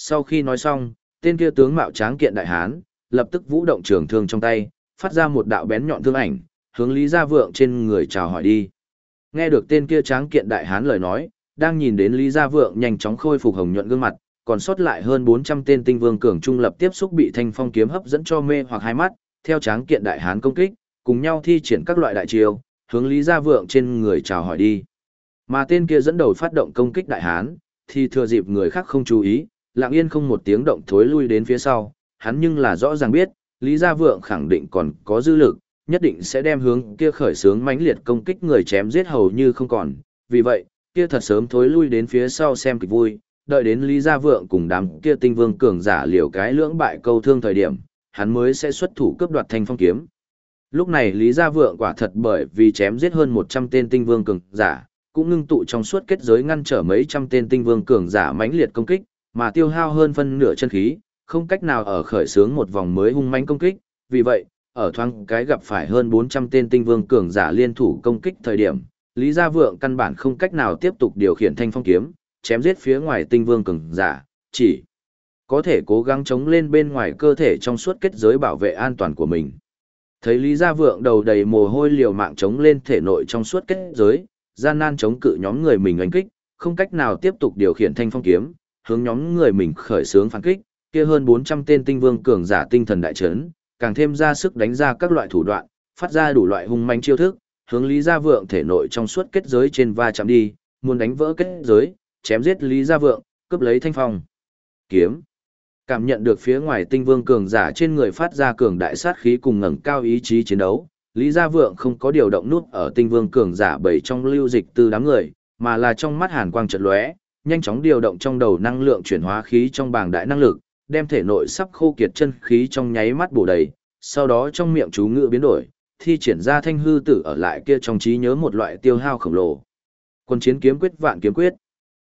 Sau khi nói xong, tên kia tướng mạo tráng kiện đại hán, lập tức vũ động trường thương trong tay, phát ra một đạo bén nhọn thương ảnh, hướng Lý Gia Vượng trên người chào hỏi đi. Nghe được tên kia tráng kiện đại hán lời nói, đang nhìn đến Lý Gia Vượng nhanh chóng khôi phục hồng nhuận gương mặt, còn sót lại hơn 400 tên tinh vương cường trung lập tiếp xúc bị thanh phong kiếm hấp dẫn cho mê hoặc hai mắt, theo tráng kiện đại hán công kích, cùng nhau thi triển các loại đại chiêu, hướng Lý Gia Vượng trên người chào hỏi đi. Mà tên kia dẫn đầu phát động công kích đại hán, thì thừa dịp người khác không chú ý, lặng yên không một tiếng động thối lui đến phía sau, hắn nhưng là rõ ràng biết, Lý Gia Vượng khẳng định còn có dư lực, nhất định sẽ đem hướng kia khởi sướng mãnh liệt công kích người chém giết hầu như không còn. Vì vậy, kia thật sớm thối lui đến phía sau xem kịch vui, đợi đến Lý Gia Vượng cùng đám kia tinh vương cường giả liều cái lưỡng bại câu thương thời điểm, hắn mới sẽ xuất thủ cướp đoạt thanh phong kiếm. Lúc này Lý Gia Vượng quả thật bởi vì chém giết hơn 100 tên tinh vương cường giả, cũng ngưng tụ trong suốt kết giới ngăn trở mấy trăm tên tinh vương cường giả mãnh liệt công kích, mà tiêu hao hơn phân nửa chân khí, không cách nào ở khởi sướng một vòng mới hung mãnh công kích, vì vậy, ở thoáng cái gặp phải hơn 400 tên tinh vương cường giả liên thủ công kích thời điểm, Lý Gia Vượng căn bản không cách nào tiếp tục điều khiển thanh phong kiếm, chém giết phía ngoài tinh vương cường giả, chỉ có thể cố gắng chống lên bên ngoài cơ thể trong suốt kết giới bảo vệ an toàn của mình. Thấy Lý Gia Vượng đầu đầy mồ hôi liều mạng chống lên thể nội trong suốt kết giới, gian nan chống cự nhóm người mình đánh kích, không cách nào tiếp tục điều khiển thanh phong kiếm, hướng nhóm người mình khởi xướng phản kích, kia hơn 400 tên tinh vương cường giả tinh thần đại chấn, càng thêm ra sức đánh ra các loại thủ đoạn, phát ra đủ loại hung manh chiêu thức, hướng Lý Gia Vượng thể nội trong suốt kết giới trên va chạm đi, muốn đánh vỡ kết giới, chém giết Lý Gia Vượng, cướp lấy thanh phong. Kiếm. Cảm nhận được phía ngoài tinh vương cường giả trên người phát ra cường đại sát khí cùng ngẩng cao ý chí chiến đấu, Lý Gia Vượng không có điều động nút ở tinh vương cường giả bảy trong lưu dịch từ đám người, mà là trong mắt hàn quang chợt lóe, nhanh chóng điều động trong đầu năng lượng chuyển hóa khí trong bảng đại năng lực, đem thể nội sắp khô kiệt chân khí trong nháy mắt bổ đầy, sau đó trong miệng chú ngữ biến đổi, thi triển ra thanh hư tử ở lại kia trong trí nhớ một loại tiêu hao khổng lồ. Quân chiến kiếm quyết vạn kiếm quyết.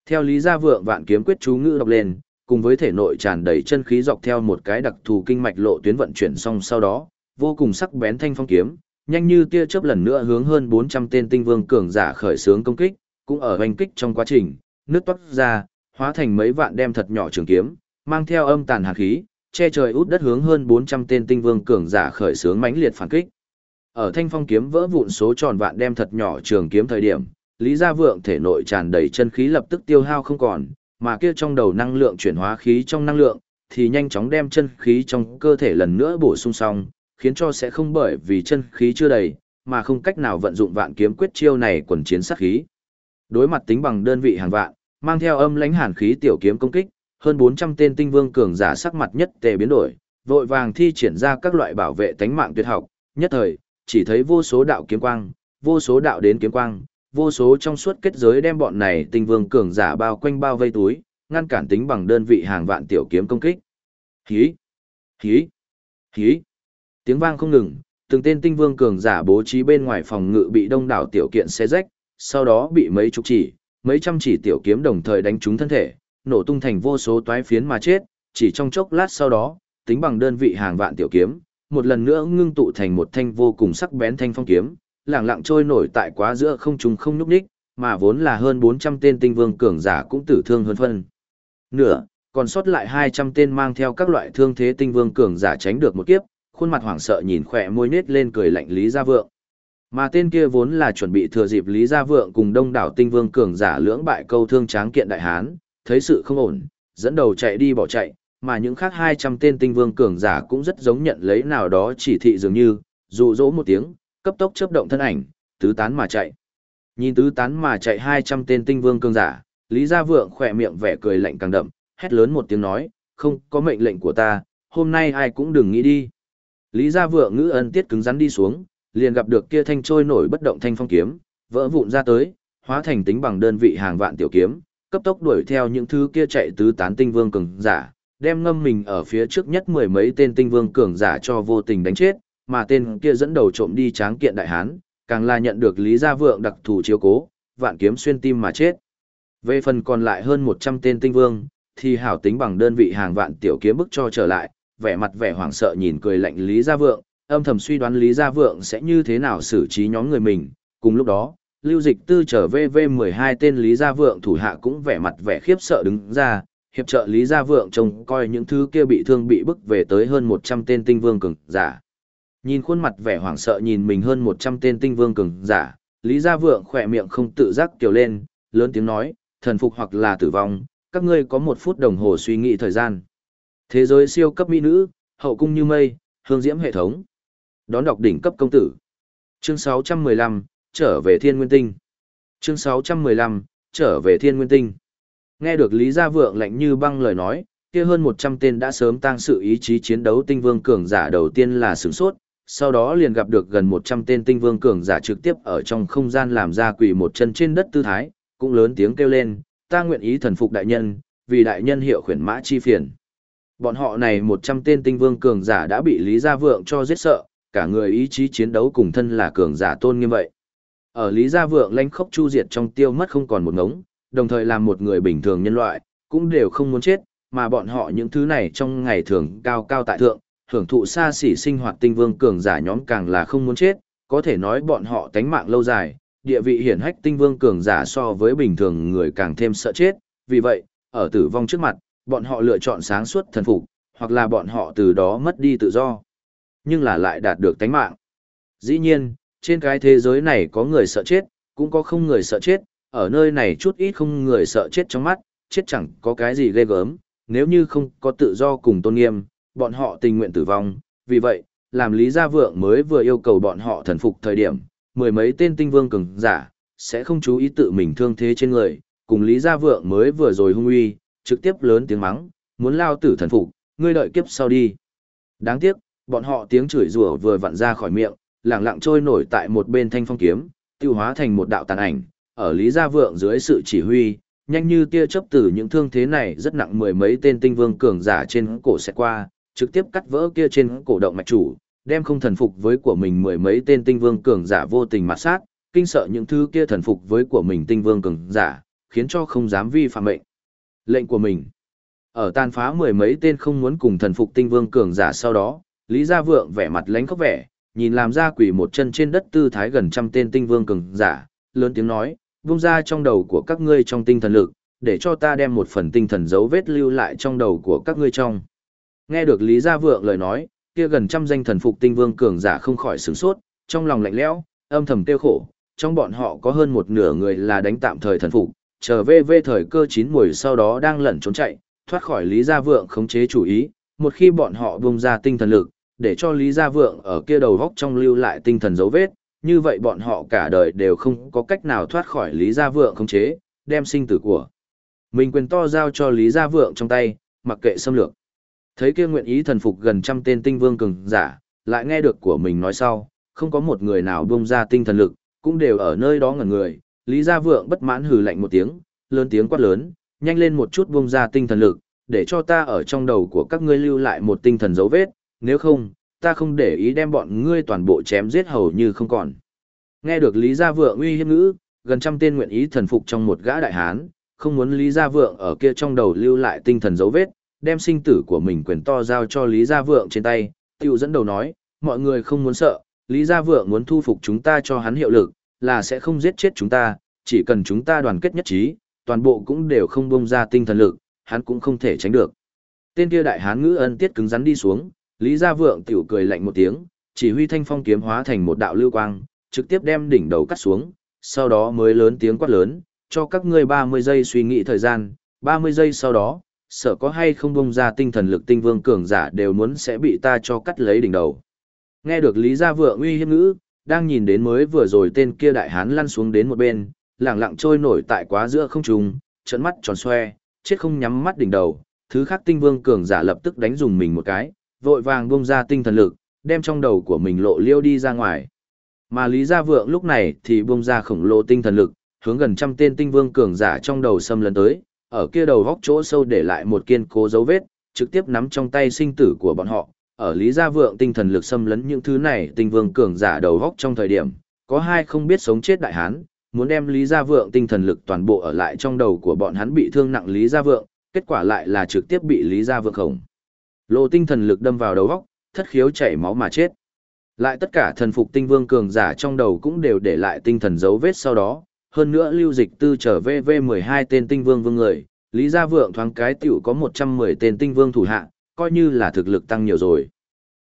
Theo Lý Gia Vượng vạn kiếm quyết chú ngữ đọc lên, cùng với thể nội tràn đầy chân khí dọc theo một cái đặc thù kinh mạch lộ tuyến vận chuyển xong sau đó, vô cùng sắc bén thanh phong kiếm, nhanh như tia chớp lần nữa hướng hơn 400 tên tinh vương cường giả khởi xướng công kích, cũng ở hành kích trong quá trình, nước toát ra, hóa thành mấy vạn đem thật nhỏ trường kiếm, mang theo âm tàn hàn khí, che trời út đất hướng hơn 400 tên tinh vương cường giả khởi sướng mãnh liệt phản kích. Ở thanh phong kiếm vỡ vụn số tròn vạn đem thật nhỏ trường kiếm thời điểm, Lý Gia Vượng thể nội tràn đầy chân khí lập tức tiêu hao không còn, mà kia trong đầu năng lượng chuyển hóa khí trong năng lượng, thì nhanh chóng đem chân khí trong cơ thể lần nữa bổ sung xong, khiến cho sẽ không bởi vì chân khí chưa đầy, mà không cách nào vận dụng vạn kiếm quyết chiêu này quần chiến sát khí. Đối mặt tính bằng đơn vị hàng vạn, mang theo âm lãnh hàn khí tiểu kiếm công kích, hơn 400 tên tinh vương cường giả sắc mặt nhất tề biến đổi, vội vàng thi triển ra các loại bảo vệ tánh mạng tuyệt học, nhất thời, chỉ thấy vô số đạo kiếm quang, vô số đạo đến kiếm quang, vô số trong suốt kết giới đem bọn này tinh vương cường giả bao quanh bao vây túi, ngăn cản tính bằng đơn vị hàng vạn tiểu kiếm công kích. Hí! Hí! Hí! Tiếng vang không ngừng, từng tên tinh vương cường giả bố trí bên ngoài phòng ngự bị đông đảo tiểu kiện xé rách, sau đó bị mấy chục chỉ, mấy trăm chỉ tiểu kiếm đồng thời đánh trúng thân thể, nổ tung thành vô số toái phiến mà chết, chỉ trong chốc lát sau đó, tính bằng đơn vị hàng vạn tiểu kiếm, một lần nữa ngưng tụ thành một thanh vô cùng sắc bén thanh phong kiếm, lẳng lặng trôi nổi tại quá giữa không trung không nhúc nhích, mà vốn là hơn 400 tên tinh vương cường giả cũng tử thương hơn phân. Nửa, còn sót lại 200 tên mang theo các loại thương thế tinh vương cường giả tránh được một kiếp, khuôn mặt hoảng sợ nhìn khỏe môi nết lên cười lạnh Lý Gia Vượng. Mà tên kia vốn là chuẩn bị thừa dịp Lý Gia Vượng cùng đông đảo tinh vương cường giả lưỡng bại câu thương tráng kiện đại hán, thấy sự không ổn, dẫn đầu chạy đi bỏ chạy, mà những khác 200 tên tinh vương cường giả cũng rất giống nhận lấy nào đó chỉ thị dường như, dụ dỗ một tiếng, cấp tốc chớp động thân ảnh, tứ tán mà chạy. Nhìn tứ tán mà chạy 200 tên tinh vương cường giả, Lý Gia Vượng khỏe miệng vẻ cười lạnh càng đậm, hét lớn một tiếng nói, không có mệnh lệnh của ta, hôm nay ai cũng đừng nghĩ đi. Lý Gia Vượng ngữ ân tiết cứng rắn đi xuống, liền gặp được kia thanh trôi nổi bất động thanh phong kiếm, vỡ vụn ra tới, hóa thành tính bằng đơn vị hàng vạn tiểu kiếm, cấp tốc đuổi theo những thứ kia chạy tứ tán tinh vương cường giả, đem ngâm mình ở phía trước nhất mười mấy tên tinh vương cường giả cho vô tình đánh chết, mà tên kia dẫn đầu trộm đi tráng kiện đại hán, càng là nhận được Lý Gia Vượng đặc thù chiếu cố, vạn kiếm xuyên tim mà chết. Về phần còn lại hơn 100 tên tinh vương, thì hảo tính bằng đơn vị hàng vạn tiểu kiếm bức cho trở lại, vẻ mặt vẻ hoảng sợ nhìn cười lạnh Lý Gia Vượng, âm thầm suy đoán Lý Gia Vượng sẽ như thế nào xử trí nhóm người mình. Cùng lúc đó, Lưu Dịch Tư trở VV12 tên Lý Gia Vượng thủ hạ cũng vẻ mặt vẻ khiếp sợ đứng ra, hiệp trợ Lý Gia Vượng trông coi những thứ kia bị thương bị bức về tới hơn 100 tên tinh vương cường giả. Nhìn khuôn mặt vẻ hoảng sợ nhìn mình hơn 100 tên tinh vương cường giả, Lý Gia Vượng khỏe miệng không tự giác kiều lên, lớn tiếng nói, thần phục hoặc là tử vong, các ngươi có một phút đồng hồ suy nghĩ thời gian. Thế giới siêu cấp mỹ nữ, hậu cung như mây, hương diễm hệ thống. Đón đọc đỉnh cấp công tử. Chương 615, trở về thiên nguyên tinh. Chương 615, trở về thiên nguyên tinh. Nghe được Lý Gia Vượng lạnh như băng lời nói, kia hơn 100 tên đã sớm tăng sự ý chí chiến đấu tinh vương cường giả đầu tiên là sửng sốt, sau đó liền gặp được gần 100 tên tinh vương cường giả trực tiếp ở trong không gian làm ra quỳ một chân trên đất tư thái, cũng lớn tiếng kêu lên, ta nguyện ý thần phục đại nhân, vì đại nhân hiệu khuyển mã chi phiền. Bọn họ này 100 tên tinh vương cường giả đã bị Lý Gia Vượng cho giết sợ, cả người ý chí chiến đấu cùng thân là cường giả tôn nghiêm vậy. Ở Lý Gia Vượng lãnh khốc chu diệt trong tiêu mất không còn một ngống, đồng thời làm một người bình thường nhân loại, cũng đều không muốn chết, mà bọn họ những thứ này trong ngày thường cao cao tại thượng, hưởng thụ xa xỉ sinh hoạt tinh vương cường giả nhóm càng là không muốn chết, có thể nói bọn họ tánh mạng lâu dài, địa vị hiển hách tinh vương cường giả so với bình thường người càng thêm sợ chết, vì vậy, ở tử vong trước mặt, bọn họ lựa chọn sáng suốt thần phục, hoặc là bọn họ từ đó mất đi tự do, nhưng là lại đạt được tánh mạng. Dĩ nhiên, trên cái thế giới này có người sợ chết, cũng có không người sợ chết, ở nơi này chút ít không người sợ chết trong mắt, chết chẳng có cái gì ghê gớm, nếu như không có tự do cùng tôn nghiêm, bọn họ tình nguyện tử vong, vì vậy, làm Lý Gia Vượng mới vừa yêu cầu bọn họ thần phục thời điểm, mười mấy tên tinh vương cường giả, sẽ không chú ý tự mình thương thế trên người, cùng Lý Gia Vượng mới vừa rồi hung uy, trực tiếp lớn tiếng mắng, muốn lao tử thần phục, ngươi đợi kiếp sau đi. Đáng tiếc, bọn họ tiếng chửi rủa vừa vặn ra khỏi miệng, lẳng lặng trôi nổi tại một bên thanh phong kiếm, tiêu hóa thành một đạo tàn ảnh, ở Lý Gia Vượng dưới sự chỉ huy, nhanh như tia chớp từ những thương thế này rất nặng mười mấy tên tinh vương cường giả trên cổ sẽ qua, trực tiếp cắt vỡ kia trên cổ động mạch chủ, đem không thần phục với của mình mười mấy tên tinh vương cường giả vô tình mà sát, kinh sợ những thứ kia thần phục với của mình tinh vương cường giả, khiến cho không dám vi phạm mệnh. Lệnh của mình. Ở tàn phá mười mấy tên không muốn cùng thần phục tinh vương cường giả sau đó, Lý Gia Vượng vẻ mặt lánh khóc vẻ, nhìn làm ra quỷ một chân trên đất tư thái gần trăm tên tinh vương cường giả, lớn tiếng nói, vung ra trong đầu của các ngươi trong tinh thần lực, để cho ta đem một phần tinh thần dấu vết lưu lại trong đầu của các ngươi trong. Nghe được Lý Gia Vượng lời nói, kia gần trăm danh thần phục tinh vương cường giả không khỏi sửng sốt, trong lòng lạnh lẽo, âm thầm tiêu khổ, trong bọn họ có hơn một nửa người là đánh tạm thời thần phục, trở về về thời cơ chín mùi sau đó đang lẩn trốn chạy, thoát khỏi Lý Gia Vượng khống chế chủ ý, một khi bọn họ bung ra tinh thần lực, để cho Lý Gia Vượng ở kia đầu góc trong lưu lại tinh thần dấu vết, như vậy bọn họ cả đời đều không có cách nào thoát khỏi Lý Gia Vượng khống chế, đem sinh tử của. Mình quyền to giao cho Lý Gia Vượng trong tay, mặc kệ xâm lược. Thấy kia nguyện ý thần phục gần trăm tên tinh vương cường giả, lại nghe được của mình nói sau, không có một người nào bung ra tinh thần lực, cũng đều ở nơi đó ngẩn người. Lý Gia Vượng bất mãn hừ lạnh một tiếng, lớn tiếng quát lớn, nhanh lên một chút bung ra tinh thần lực, để cho ta ở trong đầu của các ngươi lưu lại một tinh thần dấu vết, nếu không, ta không để ý đem bọn ngươi toàn bộ chém giết hầu như không còn. Nghe được Lý Gia Vượng uy hiếp ngữ, gần trăm tên nguyện ý thần phục trong một gã đại hán, không muốn Lý Gia Vượng ở kia trong đầu lưu lại tinh thần dấu vết, đem sinh tử của mình quyền to giao cho Lý Gia Vượng trên tay, tiêu dẫn đầu nói, mọi người không muốn sợ, Lý Gia Vượng muốn thu phục chúng ta cho hắn hiệu lực, là sẽ không giết chết chúng ta, chỉ cần chúng ta đoàn kết nhất trí, toàn bộ cũng đều không bông ra tinh thần lực, hắn cũng không thể tránh được. Tên kia đại hán ngữ ân tiết cứng rắn đi xuống, Lý Gia Vượng tiểu cười lạnh một tiếng, chỉ huy thanh phong kiếm hóa thành một đạo lưu quang, trực tiếp đem đỉnh đầu cắt xuống, sau đó mới lớn tiếng quát lớn, cho các ngươi 30 giây suy nghĩ thời gian, 30 giây sau đó, sợ có hay không bông ra tinh thần lực tinh vương cường giả đều muốn sẽ bị ta cho cắt lấy đỉnh đầu. Nghe được Lý Gia Vượng uy hiếp ngữ, đang nhìn đến mới vừa rồi tên kia đại hán lăn xuống đến một bên, lẳng lặng trôi nổi tại quá giữa không trung, trận mắt tròn xoe, chết không nhắm mắt đỉnh đầu, thứ khác tinh vương cường giả lập tức đánh dùng mình một cái, vội vàng bung ra tinh thần lực, đem trong đầu của mình lộ liêu đi ra ngoài. Mà Lý Gia Vượng lúc này thì bung ra khổng lồ tinh thần lực, hướng gần trăm tên tinh vương cường giả trong đầu xâm lấn tới, ở kia đầu góc chỗ sâu để lại một kiên cố dấu vết, trực tiếp nắm trong tay sinh tử của bọn họ. Ở Lý Gia Vượng tinh thần lực xâm lấn những thứ này tinh vương cường giả đầu góc trong thời điểm, có hai không biết sống chết đại hán, muốn đem Lý Gia Vượng tinh thần lực toàn bộ ở lại trong đầu của bọn hắn bị thương nặng Lý Gia Vượng, kết quả lại là trực tiếp bị Lý Gia Vượng khổng lô tinh thần lực đâm vào đầu góc, thất khiếu chảy máu mà chết. Lại tất cả thần phục tinh vương cường giả trong đầu cũng đều để lại tinh thần dấu vết sau đó, hơn nữa lưu dịch tư trở VV12 tên tinh vương vương người, Lý Gia Vượng thoáng cái tiểu có 110 tên tinh vương thủ hạ, coi như là thực lực tăng nhiều rồi.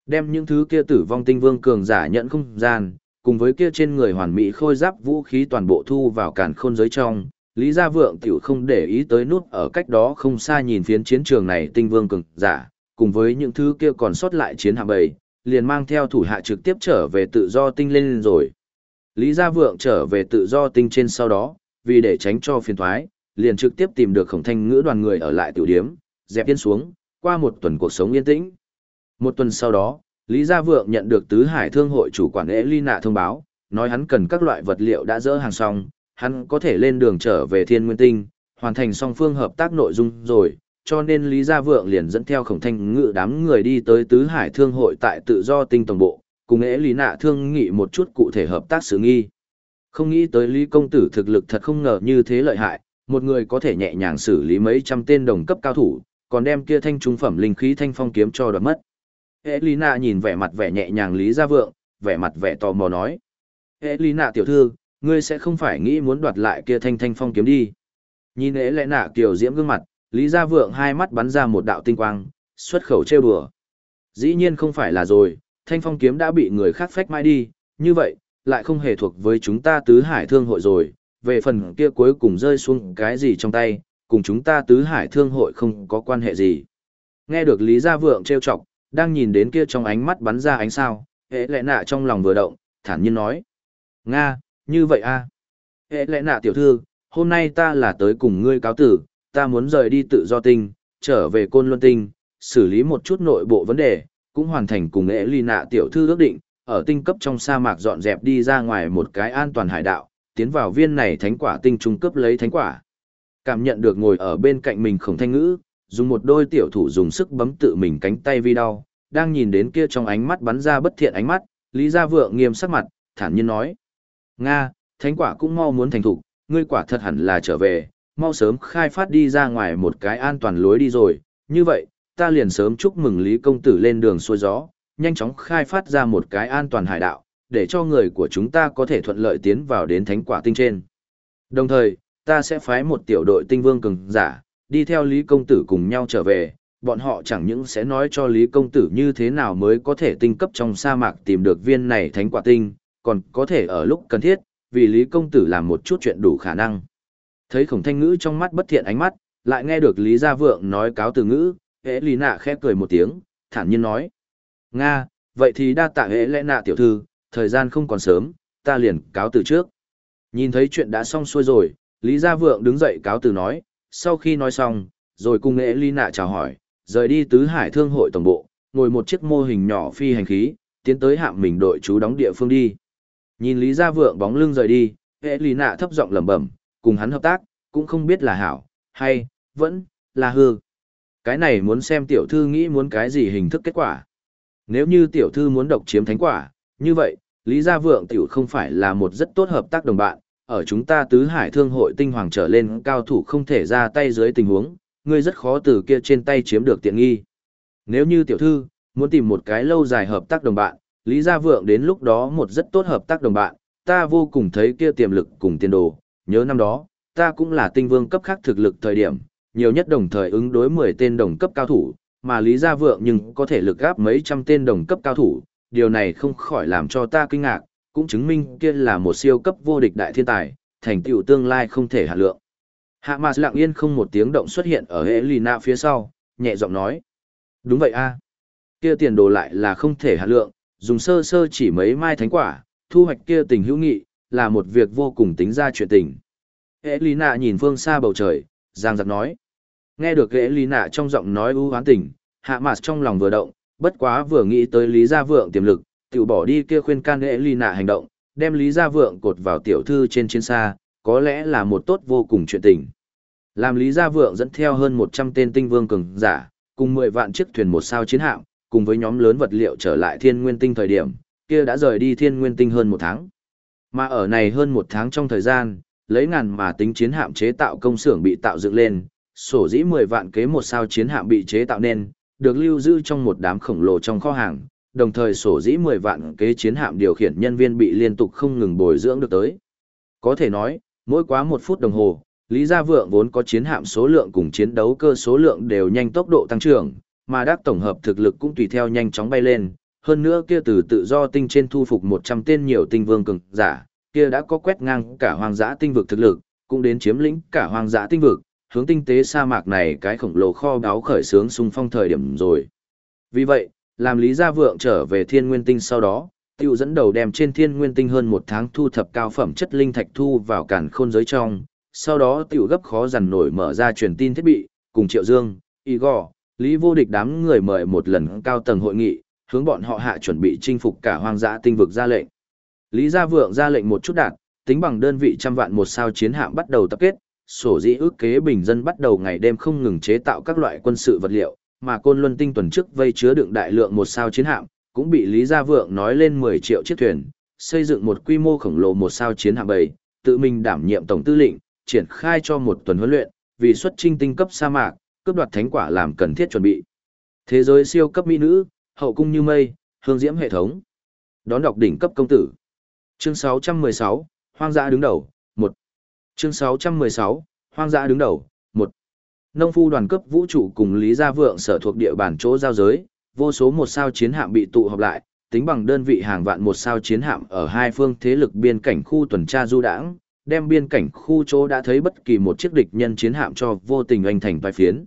Đem những thứ kia tử vong tinh vương cường giả nhận không gian, cùng với kia trên người hoàn mỹ khôi giáp vũ khí toàn bộ thu vào càn khôn giới trong, Lý Gia Vượng tiểu không để ý tới nút ở cách đó không xa nhìn phiến chiến trường này tinh vương cường giả, cùng với những thứ kia còn sót lại chiến hạm bầy, liền mang theo thủ hạ trực tiếp trở về tự do tinh lên rồi. Lý Gia Vượng trở về tự do tinh trên sau đó, vì để tránh cho phiền thoái, liền trực tiếp tìm được khổng thanh ngữ đoàn người ở lại tiểu điếm, dẹp yên xuống, qua một tuần cuộc sống yên tĩnh. Một tuần sau đó, Lý Gia Vượng nhận được Tứ Hải Thương hội chủ quản lễ Nạ thông báo, nói hắn cần các loại vật liệu đã dỡ hàng xong, hắn có thể lên đường trở về Thiên Nguyên Tinh, hoàn thành song phương hợp tác nội dung rồi, cho nên Lý Gia Vượng liền dẫn theo khổng thanh ngự đám người đi tới Tứ Hải Thương hội tại tự do tinh tổng bộ, cùng Ế Lý Nạ thương nghị một chút cụ thể hợp tác xử nghi. Không nghĩ tới Lý Công Tử thực lực thật không ngờ như thế lợi hại, một người có thể nhẹ nhàng xử lý mấy trăm tên đồng cấp cao thủ, còn đem kia thanh trung phẩm linh khí thanh phong kiếm cho đoạt mất. lẽ Lý Nạ nhìn vẻ mặt vẻ nhẹ nhàng Lý Gia Vượng, vẻ mặt vẻ tò mò nói. lẽ Lý Nạ tiểu thư, ngươi sẽ không phải nghĩ muốn đoạt lại kia thanh thanh phong kiếm đi. Nhìn ế lẽ nạ kiểu diễm gương mặt, Lý Gia Vượng hai mắt bắn ra một đạo tinh quang, xuất khẩu trêu đùa. Dĩ nhiên không phải là rồi, thanh phong kiếm đã bị người khác phách mãi đi, như vậy, lại không hề thuộc với chúng ta tứ hải thương hội rồi, về phần kia cuối cùng rơi xuống cái gì trong tay, cùng chúng ta tứ hải thương hội không có quan hệ gì. Nghe được Lý Gia Vượng trêu chọc, đang nhìn đến kia trong ánh mắt bắn ra ánh sao, hệ lệ nạ trong lòng vừa động, thản nhiên nói. Nga, như vậy a à? Hệ lẽ nạ tiểu thư, hôm nay ta là tới cùng ngươi cáo tử, ta muốn rời đi tự do tinh, trở về côn luân tinh, xử lý một chút nội bộ vấn đề, cũng hoàn thành cùng ế ly nạ tiểu thư ước định, ở tinh cấp trong sa mạc dọn dẹp đi ra ngoài một cái an toàn hải đạo, tiến vào viên này thánh quả tinh trung cấp lấy thánh quả. Cảm nhận được ngồi ở bên cạnh mình khổng thanh ngữ, dùng một đôi tiểu thủ dùng sức bấm tự mình cánh tay vi đau, đang nhìn đến kia trong ánh mắt bắn ra bất thiện ánh mắt, Lý Gia Vượng nghiêm sắc mặt, thản nhiên nói. Nga, thánh quả cũng mau muốn thành thục, ngươi quả thật hẳn là trở về, mau sớm khai phát đi ra ngoài một cái an toàn lối đi rồi, như vậy, ta liền sớm chúc mừng Lý Công Tử lên đường xuôi gió, nhanh chóng khai phát ra một cái an toàn hải đạo, để cho người của chúng ta có thể thuận lợi tiến vào đến thánh quả tinh trên. Đồng thời, ta sẽ phái một tiểu đội tinh vương cường giả, đi theo Lý Công Tử cùng nhau trở về, bọn họ chẳng những sẽ nói cho Lý Công Tử như thế nào mới có thể tinh cấp trong sa mạc tìm được viên này thánh quả tinh, còn có thể ở lúc cần thiết, vì Lý Công Tử làm một chút chuyện đủ khả năng. Thấy khổng thanh ngữ trong mắt bất thiện ánh mắt, lại nghe được Lý Gia Vượng nói cáo từ ngữ, hễ Lý Nạ khẽ cười một tiếng, thản nhiên nói. Nga, vậy thì đa tạ hễ lẽ nạ tiểu thư, thời gian không còn sớm, ta liền cáo từ trước. Nhìn thấy chuyện đã xong xuôi rồi, Lý Gia Vượng đứng dậy cáo từ nói, sau khi nói xong, rồi cùng hễ Lý Nạ chào hỏi, rời đi tứ hải thương hội tổng bộ, ngồi một chiếc mô hình nhỏ phi hành khí, tiến tới hạm mình đội chú đóng địa phương đi. Nhìn Lý Gia Vượng bóng lưng rời đi, hệ Lý Nạ thấp giọng lẩm bẩm, cùng hắn hợp tác, cũng không biết là hảo, hay, vẫn, là hư. Cái này muốn xem tiểu thư nghĩ muốn cái gì hình thức kết quả. Nếu như tiểu thư muốn độc chiếm thánh quả, như vậy, Lý Gia Vượng tiểu không phải là một rất tốt hợp tác đồng bạn, ở chúng ta tứ hải thương hội tinh hoàng trở lên cao thủ không thể ra tay dưới tình huống, ngươi rất khó từ kia trên tay chiếm được tiện nghi. Nếu như tiểu thư, muốn tìm một cái lâu dài hợp tác đồng bạn, Lý Gia Vượng đến lúc đó một rất tốt hợp tác đồng bạn, ta vô cùng thấy kia tiềm lực cùng tiền đồ, nhớ năm đó, ta cũng là tinh vương cấp khác thực lực thời điểm, nhiều nhất đồng thời ứng đối 10 tên đồng cấp cao thủ, mà Lý Gia Vượng nhưng có thể lực gáp mấy trăm tên đồng cấp cao thủ, điều này không khỏi làm cho ta kinh ngạc, cũng chứng minh kia là một siêu cấp vô địch đại thiên tài, thành tựu tương lai không thể hạ lượng. Hạ Mạc lặng yên không một tiếng động xuất hiện ở hệ phía sau, nhẹ giọng nói. Đúng vậy a Kia tiền đồ lại là không thể hạ lượng, dùng sơ sơ chỉ mấy mai thánh quả, thu hoạch kia tình hữu nghị, là một việc vô cùng tính ra chuyện tình. Hệ lý nạ nhìn phương xa bầu trời, giang giặc nói. Nghe được hệ lý nạ trong giọng nói ưu hán tình, hạ mạt trong lòng vừa động, bất quá vừa nghĩ tới Lý Gia Vượng tiềm lực, tiểu bỏ đi kia khuyên can hệ lý nạ hành động, đem Lý Gia Vượng cột vào tiểu thư trên chiến xa, có lẽ là một tốt vô cùng chuyện tình. Làm Lý Gia Vượng dẫn theo hơn 100 tên tinh vương cường giả, cùng 10 vạn chiếc thuyền một sao chiến hạm, cùng với nhóm lớn vật liệu trở lại thiên nguyên tinh thời điểm, kia đã rời đi thiên nguyên tinh hơn một tháng. Mà ở này hơn một tháng trong thời gian, lấy ngàn mà tính chiến hạm chế tạo công xưởng bị tạo dựng lên, sổ dĩ 10 vạn kế một sao chiến hạm bị chế tạo nên, được lưu giữ trong một đám khổng lồ trong kho hàng, đồng thời sổ dĩ 10 vạn kế chiến hạm điều khiển nhân viên bị liên tục không ngừng bồi dưỡng được tới. Có thể nói, mỗi quá một phút đồng hồ, Lý Gia Vượng vốn có chiến hạm số lượng cùng chiến đấu cơ số lượng đều nhanh tốc độ tăng trưởng, mà đắc tổng hợp thực lực cũng tùy theo nhanh chóng bay lên. Hơn nữa kia từ tự do tinh trên thu phục 100 tên nhiều tinh vương cường giả, kia đã có quét ngang cả hoang dã tinh vực thực lực, cũng đến chiếm lĩnh cả hoang dã tinh vực, hướng tinh tế sa mạc này cái khổng lồ kho báu khởi sướng xung phong thời điểm rồi. Vì vậy, làm Lý Gia Vượng trở về thiên nguyên tinh sau đó, tiêu dẫn đầu đem trên thiên nguyên tinh hơn một tháng thu thập cao phẩm chất linh thạch thu vào cản khôn giới trong, sau đó tiểu gấp khó dằn nổi mở ra truyền tin thiết bị, cùng Triệu Dương, Igor, Lý Vô Địch đám người mời một lần cao tầng hội nghị, hướng bọn họ hạ chuẩn bị chinh phục cả hoang dã tinh vực ra lệnh. Lý Gia Vượng ra lệnh một chút đạt, tính bằng đơn vị trăm vạn một sao chiến hạm bắt đầu tập kết, sổ dĩ ước kế bình dân bắt đầu ngày đêm không ngừng chế tạo các loại quân sự vật liệu, mà côn luân tinh tuần trước vây chứa đựng đại lượng một sao chiến hạm, cũng bị Lý Gia Vượng nói lên 10 triệu chiếc thuyền, xây dựng một quy mô khổng lồ một sao chiến hạm bầy, tự mình đảm nhiệm tổng tư lệnh, triển khai cho một tuần huấn luyện, vì xuất chinh tinh cấp sa mạc, cướp đoạt thánh quả làm cần thiết chuẩn bị. Thế giới siêu cấp mỹ nữ, hậu cung như mây, hương diễm hệ thống. Đón đọc đỉnh cấp công tử. Chương 616, Hoang dã đứng đầu, 1. Chương 616, Hoang dã đứng đầu, 1. Nông phu đoàn cấp vũ trụ cùng Lý Gia Vượng sở thuộc địa bàn chỗ giao giới, vô số một sao chiến hạm bị tụ họp lại, tính bằng đơn vị hàng vạn một sao chiến hạm ở hai phương thế lực biên cảnh khu tuần tra du đãng, đem biên cảnh khu chỗ đã thấy bất kỳ một chiếc địch nhân chiến hạm cho vô tình anh thành vai phiến.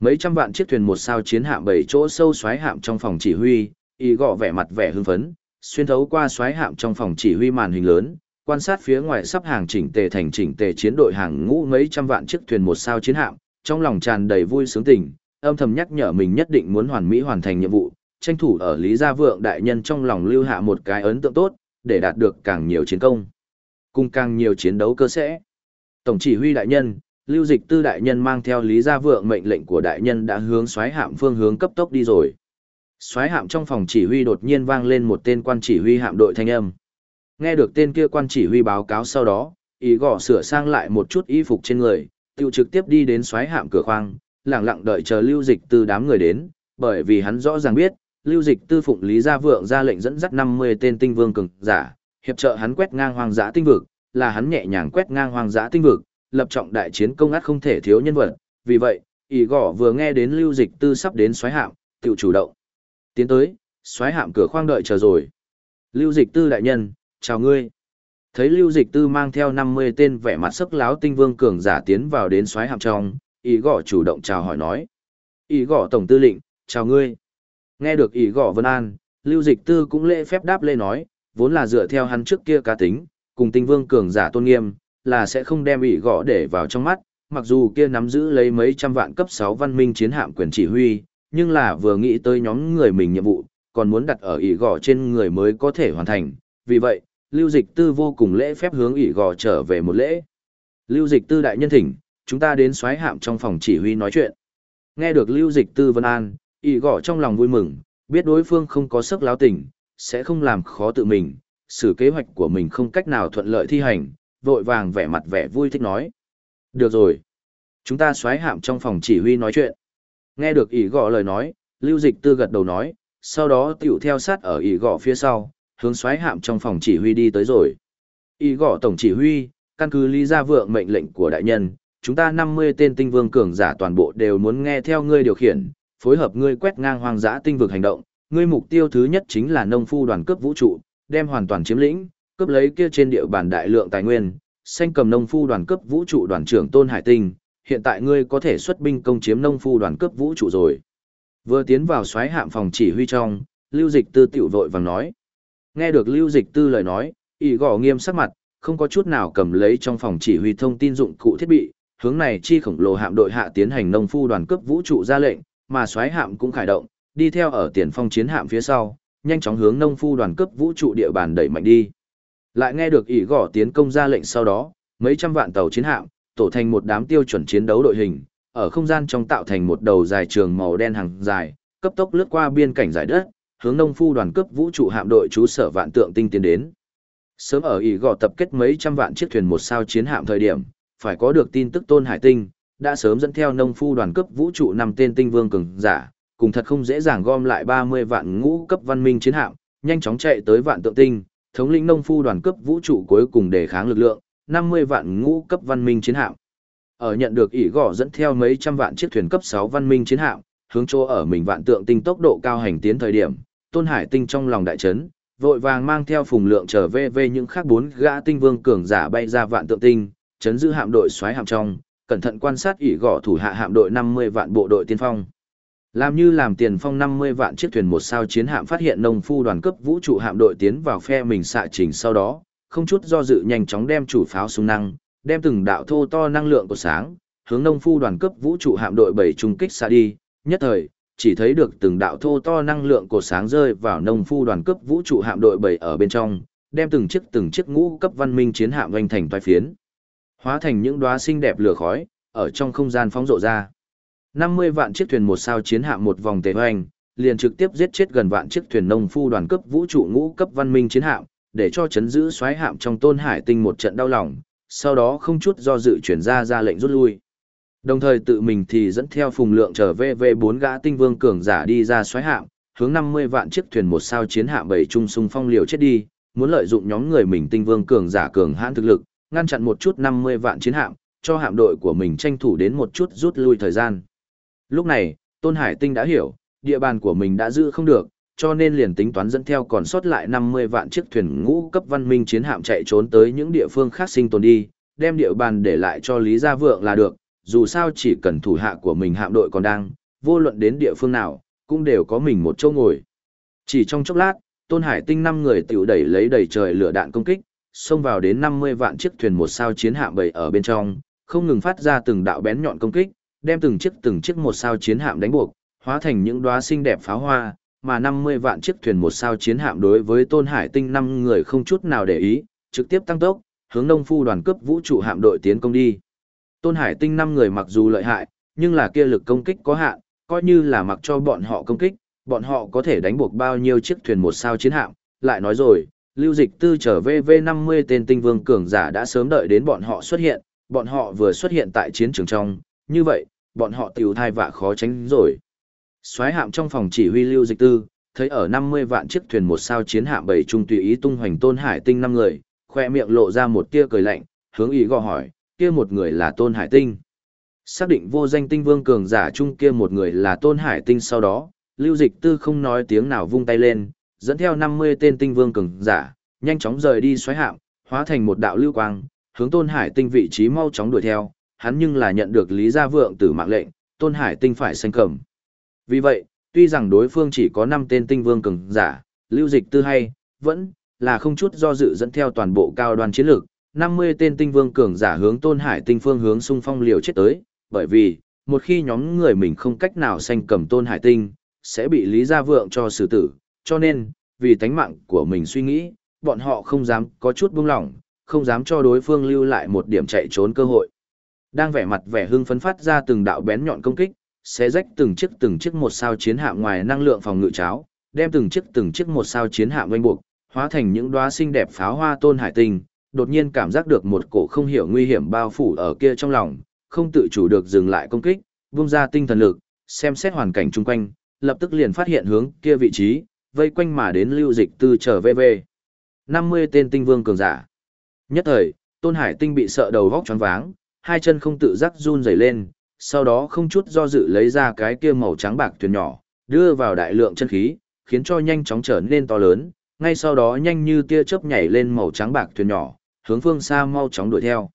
Mấy trăm vạn chiếc thuyền một sao chiến hạm bảy chỗ sâu xoáy hạm trong phòng chỉ huy, y gọ vẻ mặt vẻ hưng phấn, xuyên thấu qua xoáy hạm trong phòng chỉ huy màn hình lớn, quan sát phía ngoài sắp hàng chỉnh tề thành chỉnh tề chiến đội hàng ngũ mấy trăm vạn chiếc thuyền một sao chiến hạm, trong lòng tràn đầy vui sướng tình, âm thầm nhắc nhở mình nhất định muốn hoàn mỹ hoàn thành nhiệm vụ, tranh thủ ở Lý Gia Vượng đại nhân trong lòng lưu hạ một cái ấn tượng tốt, để đạt được càng nhiều chiến công. Cùng càng nhiều chiến đấu cơ sẽ. Tổng chỉ huy đại nhân, Lưu Dịch Tư đại nhân mang theo Lý Gia Vượng mệnh lệnh của đại nhân đã hướng xoáy hạm phương hướng cấp tốc đi rồi. Xoáy hạm trong phòng chỉ huy đột nhiên vang lên một tên quan chỉ huy hạm đội thanh âm. Nghe được tên kia quan chỉ huy báo cáo sau đó, ý gõ sửa sang lại một chút y phục trên người, tiêu trực tiếp đi đến xoáy hạm cửa khoang, lặng lặng đợi chờ Lưu Dịch Tư đám người đến, bởi vì hắn rõ ràng biết, Lưu Dịch Tư phụng Lý Gia Vượng ra lệnh dẫn dắt 50 tên tinh vương cường giả, hiệp trợ hắn quét ngang hoang dã tinh vực, là hắn nhẹ nhàng quét ngang hoang dã tinh vực, lập trọng đại chiến công ắt không thể thiếu nhân vật, vì vậy, ỷ gõ vừa nghe đến lưu dịch tư sắp đến xoáy hạm, tự chủ động. Tiến tới, xoáy hạm cửa khoang đợi chờ rồi. Lưu dịch tư đại nhân, chào ngươi. Thấy lưu dịch tư mang theo 50 tên vẻ mặt sắc láo tinh vương cường giả tiến vào đến xoáy hạm trong, ỷ gõ chủ động chào hỏi nói. ỷ gõ tổng tư lệnh, chào ngươi. Nghe được ỷ gõ vân an, lưu dịch tư cũng lễ phép đáp lễ nói, vốn là dựa theo hắn trước kia cá tính, cùng tinh vương cường giả tôn nghiêm, là sẽ không đem ỷ gõ để vào trong mắt, mặc dù kia nắm giữ lấy mấy trăm vạn cấp 6 văn minh chiến hạm quyền chỉ huy, nhưng là vừa nghĩ tới nhóm người mình nhiệm vụ, còn muốn đặt ở ỷ gõ trên người mới có thể hoàn thành, vì vậy, lưu dịch tư vô cùng lễ phép hướng ỷ gò trở về một lễ. Lưu dịch tư đại nhân thỉnh chúng ta đến xoáy hạm trong phòng chỉ huy nói chuyện. Nghe được lưu dịch tư vân an ỷ gò trong lòng vui mừng biết đối phương không có sức láo tỉnh, sẽ không làm khó tự mình sự kế hoạch của mình không cách nào thuận lợi thi hành vội vàng vẻ mặt vẻ vui thích nói. Được rồi. Chúng ta xoáy hạm trong phòng chỉ huy nói chuyện. Nghe được ỷ gõ lời nói, lưu dịch tư gật đầu nói, sau đó tiểu theo sát ở ỷ gõ phía sau, hướng xoáy hạm trong phòng chỉ huy đi tới rồi. ỷ gõ tổng chỉ huy, căn cứ lý gia vượng mệnh lệnh của đại nhân, chúng ta 50 tên tinh vương cường giả toàn bộ đều muốn nghe theo ngươi điều khiển, phối hợp ngươi quét ngang hoang dã tinh vực hành động. Ngươi mục tiêu thứ nhất chính là nông phu đoàn cướp vũ trụ, đem hoàn toàn chiếm lĩnh, cướp lấy kia trên địa bàn đại lượng tài nguyên, xanh cầm nông phu đoàn cấp vũ trụ đoàn trưởng Tôn Hải Tinh, hiện tại ngươi có thể xuất binh công chiếm nông phu đoàn cấp vũ trụ rồi. Vừa tiến vào xoáy hạm phòng chỉ huy trong, Lưu Dịch Tư tiểu vội vàng nói. Nghe được Lưu Dịch Tư lời nói, ỷ gõ nghiêm sắc mặt, không có chút nào cầm lấy trong phòng chỉ huy thông tin dụng cụ thiết bị, hướng này chi khổng lồ hạm đội hạ tiến hành nông phu đoàn cấp vũ trụ ra lệnh, mà xoáy hạm cũng khởi động, đi theo ở tiền phong chiến hạm phía sau, nhanh chóng hướng nông phu đoàn cấp vũ trụ địa bàn đẩy mạnh đi. Lại nghe được ỷ gõ tiến công ra lệnh sau đó, mấy trăm vạn tàu chiến hạm, tổ thành một đám tiêu chuẩn chiến đấu đội hình, ở không gian trong tạo thành một đầu dài trường màu đen hàng dài, cấp tốc lướt qua biên cảnh giải đất, hướng nông phu đoàn cấp vũ trụ hạm đội trú sở vạn tượng tinh tiến đến. Sớm ở ỷ gõ tập kết mấy trăm vạn chiếc thuyền một sao chiến hạm thời điểm, phải có được tin tức Tôn Hải Tinh, đã sớm dẫn theo nông phu đoàn cấp vũ trụ năm tên tinh vương cường giả, cùng thật không dễ dàng gom lại 30 vạn ngũ cấp văn minh chiến hạm, nhanh chóng chạy tới vạn tượng tinh, thống lĩnh nông phu đoàn cấp vũ trụ cuối cùng đề kháng lực lượng, 50 vạn ngũ cấp văn minh chiến hạm. Ở nhận được ỷ gõ dẫn theo mấy trăm vạn chiếc thuyền cấp 6 văn minh chiến hạm, hướng chỗ ở mình vạn tượng tinh tốc độ cao hành tiến thời điểm, Tôn Hải Tinh trong lòng đại chấn, vội vàng mang theo phùng lượng trở về về những khác bốn gã tinh vương cường giả bay ra vạn tượng tinh, chấn giữ hạm đội xoáy hạm trong, cẩn thận quan sát ỷ gõ thủ hạ hạm đội 50 vạn bộ đội tiên phong. Làm như làm tiền phong 50 vạn chiếc thuyền một sao chiến hạm phát hiện nông phu đoàn cấp vũ trụ hạm đội tiến vào phe mình xạ trình sau đó, không chút do dự nhanh chóng đem chủ pháo súng năng, đem từng đạo thô to năng lượng của sáng, hướng nông phu đoàn cấp vũ trụ hạm đội bảy trung kích xạ đi, nhất thời, chỉ thấy được từng đạo thô to năng lượng của sáng rơi vào nông phu đoàn cấp vũ trụ hạm đội bảy ở bên trong, đem từng chiếc từng chiếc ngũ cấp văn minh chiến hạm vành thành toái phiến, hóa thành những đóa xinh đẹp lửa khói, ở trong không gian phóng rộ ra. 50 vạn chiếc thuyền một sao chiến hạm một vòng tề hoành, liền trực tiếp giết chết gần vạn chiếc thuyền nông phu đoàn cấp vũ trụ ngũ cấp văn minh chiến hạm, để cho chấn giữ xoáy hạm trong tôn hải tinh một trận đau lòng, sau đó không chút do dự chuyển ra ra lệnh rút lui. Đồng thời tự mình thì dẫn theo phùng lượng trở về về bốn gã tinh vương cường giả đi ra xoáy hạm, hướng 50 vạn chiếc thuyền một sao chiến hạm bảy trung sung phong liều chết đi, muốn lợi dụng nhóm người mình tinh vương cường giả cường hãn thực lực, ngăn chặn một chút 50 vạn chiến hạm, cho hạm đội của mình tranh thủ đến một chút rút lui thời gian. Lúc này, Tôn Hải Tinh đã hiểu, địa bàn của mình đã giữ không được, cho nên liền tính toán dẫn theo còn sót lại 50 vạn chiếc thuyền ngũ cấp văn minh chiến hạm chạy trốn tới những địa phương khác sinh tồn đi, đem địa bàn để lại cho Lý Gia Vượng là được, dù sao chỉ cần thủ hạ của mình hạm đội còn đang, vô luận đến địa phương nào, cũng đều có mình một chỗ ngồi. Chỉ trong chốc lát, Tôn Hải Tinh năm người tiểu đẩy lấy đầy trời lửa đạn công kích, xông vào đến 50 vạn chiếc thuyền một sao chiến hạm bầy ở bên trong, không ngừng phát ra từng đạo bén nhọn công kích, đem từng chiếc từng chiếc một sao chiến hạm đánh buộc, hóa thành những đóa xinh đẹp pháo hoa, mà 50 vạn chiếc thuyền một sao chiến hạm đối với Tôn Hải Tinh năm người không chút nào để ý, trực tiếp tăng tốc, hướng Nông Phu đoàn cấp vũ trụ hạm đội tiến công đi. Tôn Hải Tinh năm người mặc dù lợi hại, nhưng là kia lực công kích có hạn, coi như là mặc cho bọn họ công kích, bọn họ có thể đánh buộc bao nhiêu chiếc thuyền một sao chiến hạm, lại nói rồi, lưu dịch tư trở VV50 tên tinh vương cường giả đã sớm đợi đến bọn họ xuất hiện, bọn họ vừa xuất hiện tại chiến trường trong, như vậy, bọn họ tiểu thai vạ khó tránh rồi. Xoái hạm trong phòng chỉ huy lưu dịch tư, thấy ở 50 vạn chiếc thuyền một sao chiến hạm bảy trung tùy ý tung hoành tôn hải tinh năm người, khoe miệng lộ ra một tia cười lạnh, hướng ý gò hỏi, kia một người là tôn hải tinh. Xác định vô danh tinh vương cường giả trung kia một người là tôn hải tinh sau đó, lưu dịch tư không nói tiếng nào vung tay lên, dẫn theo 50 tên tinh vương cường giả, nhanh chóng rời đi xoáy hạm, hóa thành một đạo lưu quang, hướng Tôn Hải Tinh vị trí mau chóng đuổi theo, hắn nhưng là nhận được Lý Gia Vượng từ mạng lệnh, Tôn Hải Tinh phải sanh cầm. Vì vậy, tuy rằng đối phương chỉ có 5 tên tinh vương cường giả, lưu dịch tư hay, vẫn là không chút do dự dẫn theo toàn bộ cao đoàn chiến lược, 50 tên tinh vương cường giả hướng Tôn Hải Tinh phương hướng xung phong liều chết tới, bởi vì, một khi nhóm người mình không cách nào sanh cầm Tôn Hải Tinh, sẽ bị Lý Gia Vượng cho xử tử, cho nên, vì tánh mạng của mình suy nghĩ, bọn họ không dám có chút buông lỏng, không dám cho đối phương lưu lại một điểm chạy trốn cơ hội. Đang vẻ mặt vẻ hưng phấn phát ra từng đạo bén nhọn công kích, xé rách từng chiếc từng chiếc một sao chiến hạm ngoài năng lượng phòng ngự cháo, đem từng chiếc từng chiếc một sao chiến hạm vây buộc, hóa thành những đóa xinh đẹp pháo hoa tôn hải tinh, đột nhiên cảm giác được một cổ không hiểu nguy hiểm bao phủ ở kia trong lòng, không tự chủ được dừng lại công kích, vung ra tinh thần lực, xem xét hoàn cảnh chung quanh, lập tức liền phát hiện hướng kia vị trí, vây quanh mà đến lưu dịch tư trở về về. 50 tên tinh vương cường giả. Nhất thời, Tôn Hải Tinh bị sợ đầu vóc choáng váng, hai chân không tự giác run rẩy lên, sau đó không chút do dự lấy ra cái kia màu trắng bạc thuyền nhỏ, đưa vào đại lượng chân khí, khiến cho nhanh chóng trở nên to lớn, ngay sau đó nhanh như tia chớp nhảy lên màu trắng bạc thuyền nhỏ, hướng phương xa mau chóng đuổi theo.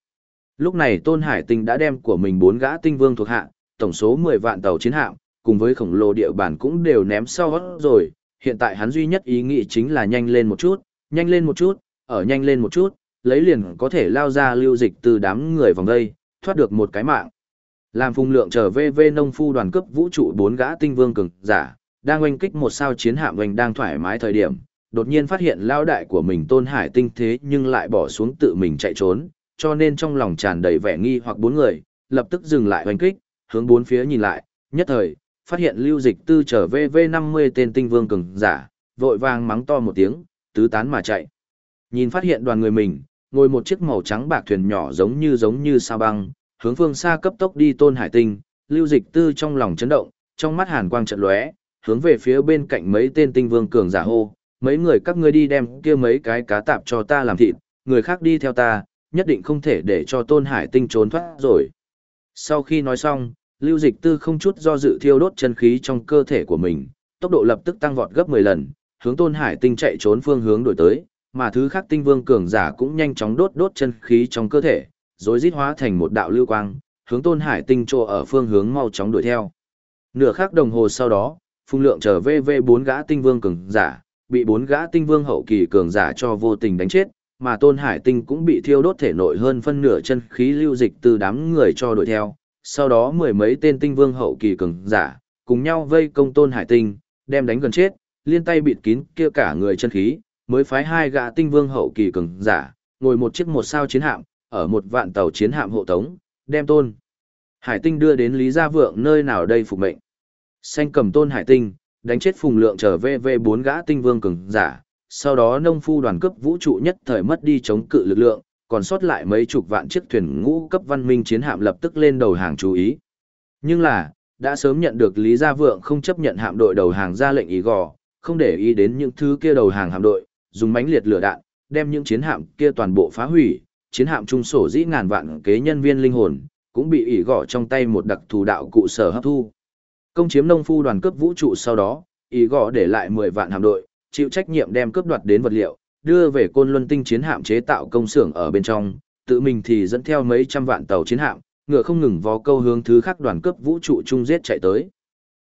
Lúc này Tôn Hải Tinh đã đem của mình bốn gã tinh vương thuộc hạ, tổng số 10 vạn tàu chiến hạm, cùng với khổng lồ địa bản cũng đều ném sau rồi, hiện tại hắn duy nhất ý nghĩ chính là nhanh lên một chút, nhanh lên một chút, ở nhanh lên một chút, lấy liền có thể lao ra lưu dịch từ đám người vòng đây, thoát được một cái mạng. Làm phùng lượng trở về về nông phu đoàn cấp vũ trụ bốn gã tinh vương cường giả, đang oanh kích một sao chiến hạm oanh đang thoải mái thời điểm, đột nhiên phát hiện lao đại của mình tôn hải tinh thế nhưng lại bỏ xuống tự mình chạy trốn, cho nên trong lòng tràn đầy vẻ nghi hoặc bốn người, lập tức dừng lại oanh kích, hướng bốn phía nhìn lại, nhất thời, phát hiện lưu dịch tư trở về V50 tên tinh vương cường giả, vội vàng mắng to một tiếng, tứ tán mà chạy. Nhìn phát hiện đoàn người mình, ngồi một chiếc màu trắng bạc thuyền nhỏ giống như giống như sao băng, hướng phương xa cấp tốc đi tôn hải tinh, lưu dịch tư trong lòng chấn động, trong mắt hàn quang trận lóe, hướng về phía bên cạnh mấy tên tinh vương cường giả hô, mấy người các ngươi đi đem kia mấy cái cá tạp cho ta làm thịt, người khác đi theo ta, nhất định không thể để cho tôn hải tinh trốn thoát rồi. Sau khi nói xong, lưu dịch tư không chút do dự thiêu đốt chân khí trong cơ thể của mình, tốc độ lập tức tăng vọt gấp 10 lần, hướng tôn hải tinh chạy trốn phương hướng đổi tới, mà thứ khác tinh vương cường giả cũng nhanh chóng đốt đốt chân khí trong cơ thể, rồi rít hóa thành một đạo lưu quang, hướng tôn hải tinh trô ở phương hướng mau chóng đuổi theo. Nửa khắc đồng hồ sau đó, phung lượng trở về về bốn gã tinh vương cường giả, bị bốn gã tinh vương hậu kỳ cường giả cho vô tình đánh chết, mà tôn hải tinh cũng bị thiêu đốt thể nội hơn phân nửa chân khí lưu dịch từ đám người cho đuổi theo, sau đó mười mấy tên tinh vương hậu kỳ cường giả, cùng nhau vây công tôn hải tinh, đem đánh gần chết, liên tay bịt kín kia cả người chân khí, mới phái hai gã tinh vương hậu kỳ cường giả, ngồi một chiếc một sao chiến hạm, ở một vạn tàu chiến hạm hộ tống, đem tôn. Hải tinh đưa đến Lý Gia Vượng nơi nào đây phục mệnh. Xanh cầm tôn hải tinh, đánh chết phùng lượng trở về về bốn gã tinh vương cường giả, sau đó nông phu đoàn cấp vũ trụ nhất thời mất đi chống cự lực lượng, còn sót lại mấy chục vạn chiếc thuyền ngũ cấp văn minh chiến hạm lập tức lên đầu hàng chú ý. Nhưng là, đã sớm nhận được Lý Gia Vượng không chấp nhận hạm đội đầu hàng ra lệnh ý gò, không để ý đến những thứ kia đầu hàng hạm đội, dùng mánh liệt lửa đạn, đem những chiến hạm kia toàn bộ phá hủy, chiến hạm trung sổ dĩ ngàn vạn kế nhân viên linh hồn, cũng bị ỉ gõ trong tay một đặc thù đạo cụ sở hấp thu. Công chiếm nông phu đoàn cướp vũ trụ sau đó, ỉ gõ để lại 10 vạn hạm đội, chịu trách nhiệm đem cướp đoạt đến vật liệu, đưa về côn luân tinh chiến hạm chế tạo công xưởng ở bên trong, tự mình thì dẫn theo mấy trăm vạn tàu chiến hạm, ngựa không ngừng vó câu hướng thứ khác đoàn cướp vũ trụ trung giết chạy tới.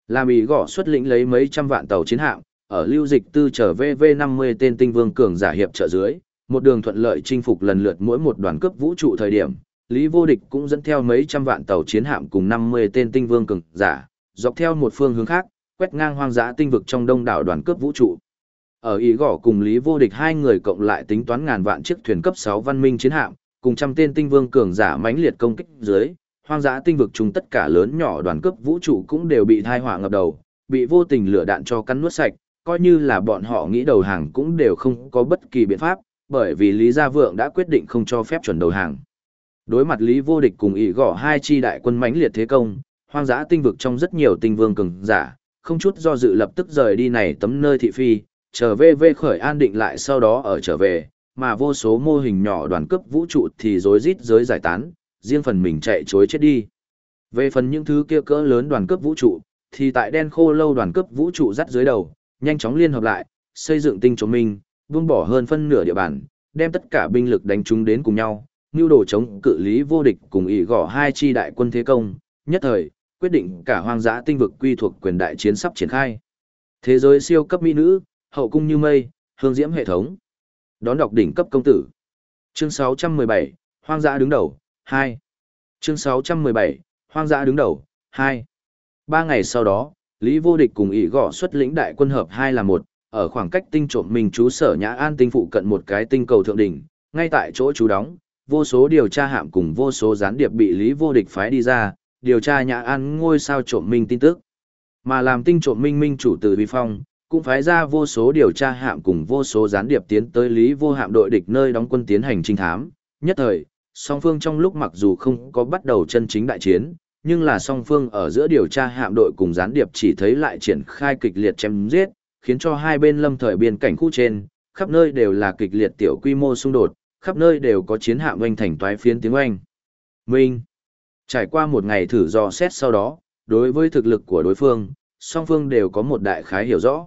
Làm ỉ gõ xuất lĩnh lấy mấy trăm vạn tàu chiến hạm, ở lưu dịch tư trở VV50 tên tinh vương cường giả hiệp trợ dưới, Một đường thuận lợi chinh phục lần lượt mỗi một đoàn cấp vũ trụ thời điểm, Lý Vô Địch cũng dẫn theo mấy trăm vạn tàu chiến hạm cùng 50 tên tinh vương cường giả, dọc theo một phương hướng khác, quét ngang hoang dã tinh vực trong đông đảo đoàn cấp vũ trụ. Ở ý gõ cùng Lý Vô Địch hai người cộng lại tính toán ngàn vạn chiếc thuyền cấp 6 văn minh chiến hạm, cùng trăm tên tinh vương cường giả mãnh liệt công kích dưới, hoang dã tinh vực chúng tất cả lớn nhỏ đoàn cấp vũ trụ cũng đều bị thai hỏa ngập đầu, bị vô tình lửa đạn cho cắn nuốt sạch, coi như là bọn họ nghĩ đầu hàng cũng đều không có bất kỳ biện pháp, bởi vì Lý Gia Vượng đã quyết định không cho phép chuẩn đầu hàng. Đối mặt Lý Vô Địch cùng ỷ gõ hai chi đại quân mãnh liệt thế công, hoang dã tinh vực trong rất nhiều tinh vương cường giả, không chút do dự lập tức rời đi này tấm nơi thị phi, trở về về khởi an định lại sau đó ở trở về, mà vô số mô hình nhỏ đoàn cấp vũ trụ thì rối rít giới giải tán, riêng phần mình chạy chối chết đi. Về phần những thứ kia cỡ lớn đoàn cấp vũ trụ, thì tại đen khô lâu đoàn cấp vũ trụ dắt dưới đầu, nhanh chóng liên hợp lại, xây dựng tinh chống minh, buông bỏ hơn phân nửa địa bàn, đem tất cả binh lực đánh chúng đến cùng nhau, nưu đồ chống cự lý vô địch cùng ỷ gõ hai chi đại quân thế công, nhất thời, quyết định cả hoang dã tinh vực quy thuộc quyền đại chiến sắp triển khai. Thế giới siêu cấp mỹ nữ, hậu cung như mây, hương diễm hệ thống. Đón đọc đỉnh cấp công tử. Chương 617, hoang dã đứng đầu, 2. Chương 617, hoang dã đứng đầu, 2. Ba ngày sau đó, Lý Vô Địch cùng ỷ gõ xuất lĩnh đại quân hợp hai là một, ở khoảng cách tinh trộm mình chú sở nhã an tinh phụ cận một cái tinh cầu thượng đỉnh, ngay tại chỗ chú đóng, vô số điều tra hạm cùng vô số gián điệp bị Lý Vô Địch phái đi ra, điều tra nhã an ngôi sao trộm minh tin tức. Mà làm tinh trộm minh minh chủ từ Vi Phong, cũng phái ra vô số điều tra hạm cùng vô số gián điệp tiến tới Lý Vô Hạm đội địch nơi đóng quân tiến hành trinh thám. Nhất thời, song phương trong lúc mặc dù không có bắt đầu chân chính đại chiến, nhưng là song phương ở giữa điều tra hạm đội cùng gián điệp chỉ thấy lại triển khai kịch liệt chém giết, khiến cho hai bên lâm thời biên cảnh khu trên, khắp nơi đều là kịch liệt tiểu quy mô xung đột, khắp nơi đều có chiến hạm oanh thành toái phiến tiếng oanh. Minh Trải qua một ngày thử dò xét sau đó, đối với thực lực của đối phương, song phương đều có một đại khái hiểu rõ.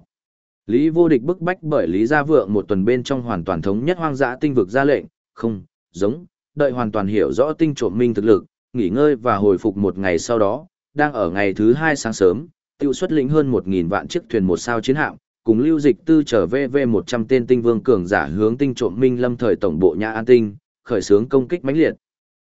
Lý vô địch bức bách bởi Lý Gia Vượng một tuần bên trong hoàn toàn thống nhất hoang dã tinh vực ra lệnh, không, giống, đợi hoàn toàn hiểu rõ tinh trộm minh thực lực, nghỉ ngơi và hồi phục một ngày sau đó, đang ở ngày thứ hai sáng sớm, tiêu xuất lĩnh hơn 1.000 vạn chiếc thuyền một sao chiến hạm, cùng lưu dịch tư trở về về 100 tên tinh vương cường giả hướng tinh trộm minh lâm thời tổng bộ nhà an tinh, khởi xướng công kích mãnh liệt.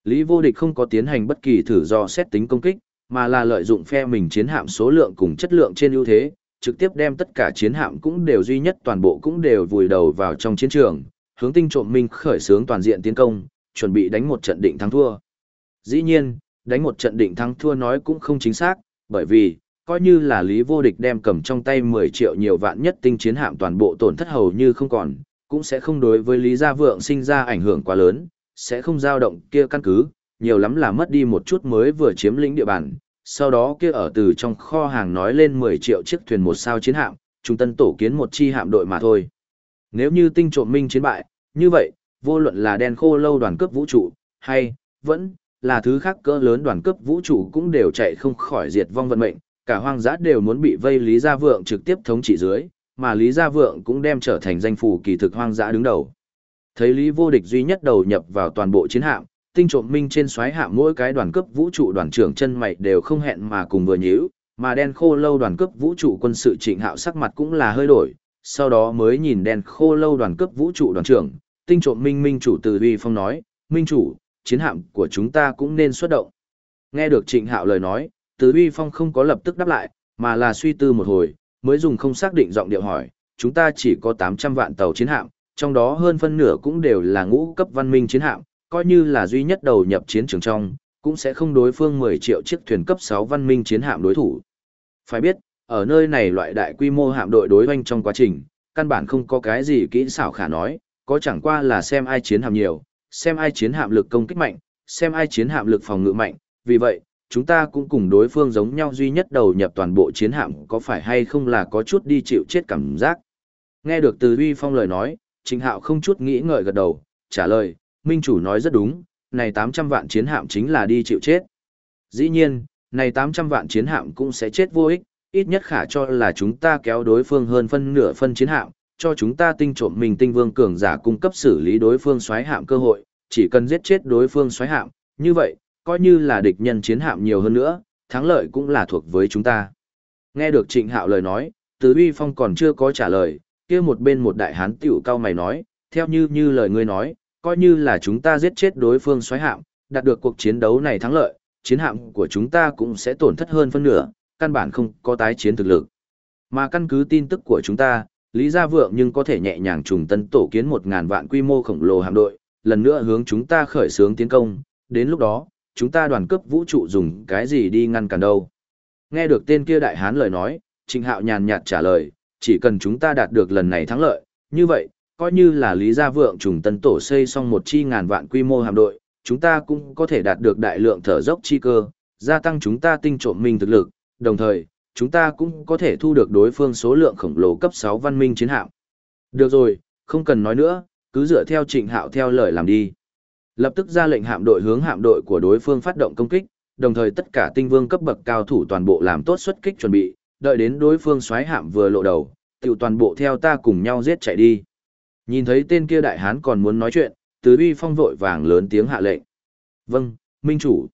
Lý vô địch không có tiến hành bất kỳ thử do xét tính công kích, mà là lợi dụng phe mình chiến hạm số lượng cùng chất lượng trên ưu thế, trực tiếp đem tất cả chiến hạm cũng đều duy nhất toàn bộ cũng đều vùi đầu vào trong chiến trường, hướng tinh trộm minh khởi xướng toàn diện tiến công, chuẩn bị đánh một trận định thắng thua. Dĩ nhiên, đánh một trận định thắng thua nói cũng không chính xác, bởi vì, coi như là Lý Vô Địch đem cầm trong tay 10 triệu nhiều vạn nhất tinh chiến hạm toàn bộ tổn thất hầu như không còn, cũng sẽ không đối với Lý Gia Vượng sinh ra ảnh hưởng quá lớn, sẽ không dao động kia căn cứ, nhiều lắm là mất đi một chút mới vừa chiếm lĩnh địa bàn, sau đó kia ở từ trong kho hàng nói lên 10 triệu chiếc thuyền một sao chiến hạm, trung tân tổ kiến một chi hạm đội mà thôi. Nếu như tinh trộm minh chiến bại, như vậy, vô luận là đen khô lâu đoàn cấp vũ trụ, hay, vẫn, là thứ khác cỡ lớn đoàn cấp vũ trụ cũng đều chạy không khỏi diệt vong vận mệnh, cả hoang dã đều muốn bị vây Lý Gia Vượng trực tiếp thống trị dưới, mà Lý Gia Vượng cũng đem trở thành danh phủ kỳ thực hoang dã đứng đầu. Thấy Lý vô địch duy nhất đầu nhập vào toàn bộ chiến hạm, tinh trộm minh trên xoáy hạm mỗi cái đoàn cấp vũ trụ đoàn trưởng chân mày đều không hẹn mà cùng vừa nhíu, mà đen khô lâu đoàn cấp vũ trụ quân sự trịnh hạo sắc mặt cũng là hơi đổi, sau đó mới nhìn đen khô lâu đoàn cấp vũ trụ đoàn trưởng, tinh trộm minh minh chủ từ uy phong nói, minh chủ, chiến hạm của chúng ta cũng nên xuất động. Nghe được trịnh hạo lời nói, từ uy phong không có lập tức đáp lại, mà là suy tư một hồi, mới dùng không xác định giọng điệu hỏi, chúng ta chỉ có 800 vạn tàu chiến hạm, trong đó hơn phân nửa cũng đều là ngũ cấp văn minh chiến hạm, coi như là duy nhất đầu nhập chiến trường trong, cũng sẽ không đối phương 10 triệu chiếc thuyền cấp 6 văn minh chiến hạm đối thủ. Phải biết, ở nơi này loại đại quy mô hạm đội đối hoanh trong quá trình, căn bản không có cái gì kỹ xảo khả nói, có chẳng qua là xem ai chiến hạm nhiều, xem ai chiến hạm lực công kích mạnh, xem ai chiến hạm lực phòng ngự mạnh, vì vậy, chúng ta cũng cùng đối phương giống nhau duy nhất đầu nhập toàn bộ chiến hạm có phải hay không là có chút đi chịu chết cảm giác. Nghe được từ uy phong lời nói, Trình Hạo không chút nghĩ ngợi gật đầu, trả lời, Minh chủ nói rất đúng, này 800 vạn chiến hạm chính là đi chịu chết. Dĩ nhiên, này 800 vạn chiến hạm cũng sẽ chết vô ích, ít nhất khả cho là chúng ta kéo đối phương hơn phân nửa phân chiến hạm, cho chúng ta tinh trộm mình tinh vương cường giả cung cấp xử lý đối phương xoáy hạm cơ hội, chỉ cần giết chết đối phương xoáy hạm, như vậy, coi như là địch nhân chiến hạm nhiều hơn nữa, thắng lợi cũng là thuộc với chúng ta. Nghe được Trịnh Hạo lời nói, tứ Uy Phong còn chưa có trả lời, kia một bên một đại hán tiểu cao mày nói, theo như như lời ngươi nói, coi như là chúng ta giết chết đối phương xoáy hạm, đạt được cuộc chiến đấu này thắng lợi, chiến hạm của chúng ta cũng sẽ tổn thất hơn phân nửa, căn bản không có tái chiến thực lực. Mà căn cứ tin tức của chúng ta, Lý Gia Vượng nhưng có thể nhẹ nhàng trùng tân tổ kiến một ngàn vạn quy mô khổng lồ hạm đội, lần nữa hướng chúng ta khởi xướng tiến công, đến lúc đó, chúng ta đoàn cấp vũ trụ dùng cái gì đi ngăn cản đâu. Nghe được tên kia đại hán lời nói, Trịnh Hạo nhàn nhạt trả lời, chỉ cần chúng ta đạt được lần này thắng lợi, như vậy, coi như là Lý Gia Vượng trùng tân tổ xây xong một chi ngàn vạn quy mô hạm đội, chúng ta cũng có thể đạt được đại lượng thở dốc chi cơ, gia tăng chúng ta tinh trộm minh thực lực, đồng thời, chúng ta cũng có thể thu được đối phương số lượng khổng lồ cấp 6 văn minh chiến hạm. Được rồi, không cần nói nữa, cứ dựa theo trịnh hạo theo lời làm đi. Lập tức ra lệnh hạm đội hướng hạm đội của đối phương phát động công kích, đồng thời tất cả tinh vương cấp bậc cao thủ toàn bộ làm tốt xuất kích chuẩn bị, đợi đến đối phương xoáy hạm vừa lộ đầu, tiểu toàn bộ theo ta cùng nhau giết chạy đi. Nhìn thấy tên kia đại hán còn muốn nói chuyện, từ uy phong vội vàng lớn tiếng hạ lệnh. Vâng, minh chủ.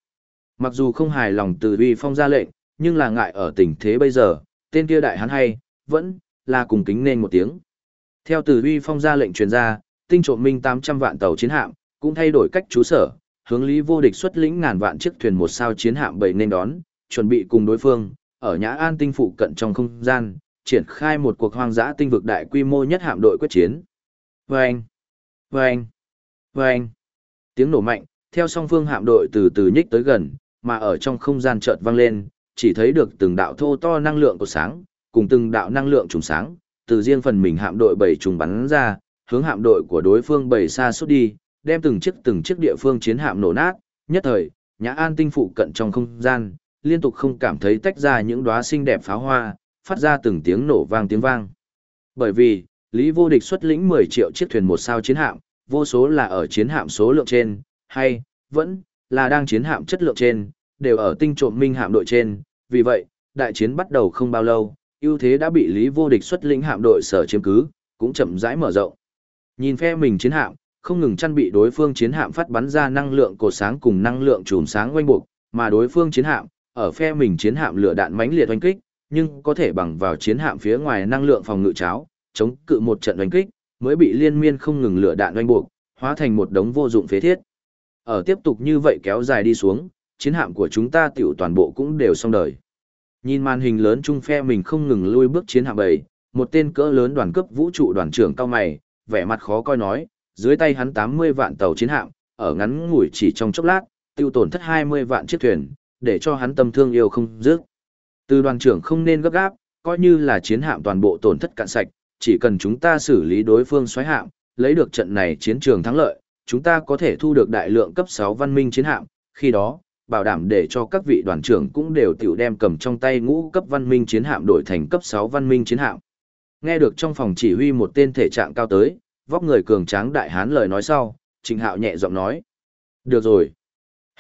Mặc dù không hài lòng từ uy phong ra lệnh, nhưng là ngại ở tình thế bây giờ, tên kia đại hán hay, vẫn là cùng kính nên một tiếng. Theo từ uy phong ra lệnh truyền ra, tinh trộm minh 800 vạn tàu chiến hạm, cũng thay đổi cách trú sở, hướng lý vô địch xuất lĩnh ngàn vạn chiếc thuyền một sao chiến hạm bảy nên đón, chuẩn bị cùng đối phương, ở Nhã An tinh phụ cận trong không gian, triển khai một cuộc hoang dã tinh vực đại quy mô nhất hạm đội quyết chiến. Vâng! Vâng! Vâng! Tiếng nổ mạnh, theo song phương hạm đội từ từ nhích tới gần, mà ở trong không gian chợt vang lên, chỉ thấy được từng đạo thô to năng lượng của sáng, cùng từng đạo năng lượng trùng sáng, từ riêng phần mình hạm đội bảy trùng bắn ra, hướng hạm đội của đối phương bảy xa suốt đi, đem từng chiếc từng chiếc địa phương chiến hạm nổ nát, nhất thời, Nhã An tinh phụ cận trong không gian, liên tục không cảm thấy tách ra những đóa xinh đẹp pháo hoa, phát ra từng tiếng nổ vang tiếng vang. Bởi vì, Lý Vô Địch xuất lĩnh 10 triệu chiếc thuyền một sao chiến hạm, vô số là ở chiến hạm số lượng trên, hay, vẫn, là đang chiến hạm chất lượng trên, đều ở tinh trộm minh hạm đội trên, vì vậy, đại chiến bắt đầu không bao lâu, ưu thế đã bị Lý Vô Địch xuất lĩnh hạm đội sở chiếm cứ, cũng chậm rãi mở rộng. Nhìn phe mình chiến hạm, không ngừng chăn bị đối phương chiến hạm phát bắn ra năng lượng cột sáng cùng năng lượng chùm sáng quanh buộc, mà đối phương chiến hạm, ở phe mình chiến hạm lửa đạn mãnh liệt oanh kích, nhưng có thể bằng vào chiến hạm phía ngoài năng lượng phòng ngự cháo, chống cự một trận oanh kích, mới bị liên miên không ngừng lửa đạn oanh buộc, hóa thành một đống vô dụng phế thiết. Ở tiếp tục như vậy kéo dài đi xuống, chiến hạm của chúng ta tiểu toàn bộ cũng đều xong đời. Nhìn màn hình lớn chung phe mình không ngừng lui bước chiến hạm bầy, một tên cỡ lớn đoàn cấp vũ trụ đoàn trưởng cao mày, vẻ mặt khó coi nói, dưới tay hắn 80 vạn tàu chiến hạm, ở ngắn ngủi chỉ trong chốc lát, tiêu tổn thất 20 vạn chiếc thuyền, để cho hắn tâm thương yêu không dứt. Từ đoàn trưởng không nên gấp gáp, coi như là chiến hạm toàn bộ tổn thất cạn sạch, chỉ cần chúng ta xử lý đối phương xoáy hạm, lấy được trận này chiến trường thắng lợi, chúng ta có thể thu được đại lượng cấp 6 văn minh chiến hạm, khi đó, bảo đảm để cho các vị đoàn trưởng cũng đều tiểu đem cầm trong tay ngũ cấp văn minh chiến hạm đổi thành cấp 6 văn minh chiến hạm. Nghe được trong phòng chỉ huy một tên thể trạng cao tới, vóc người cường tráng đại hán lời nói sau, Trịnh Hạo nhẹ giọng nói: "Được rồi,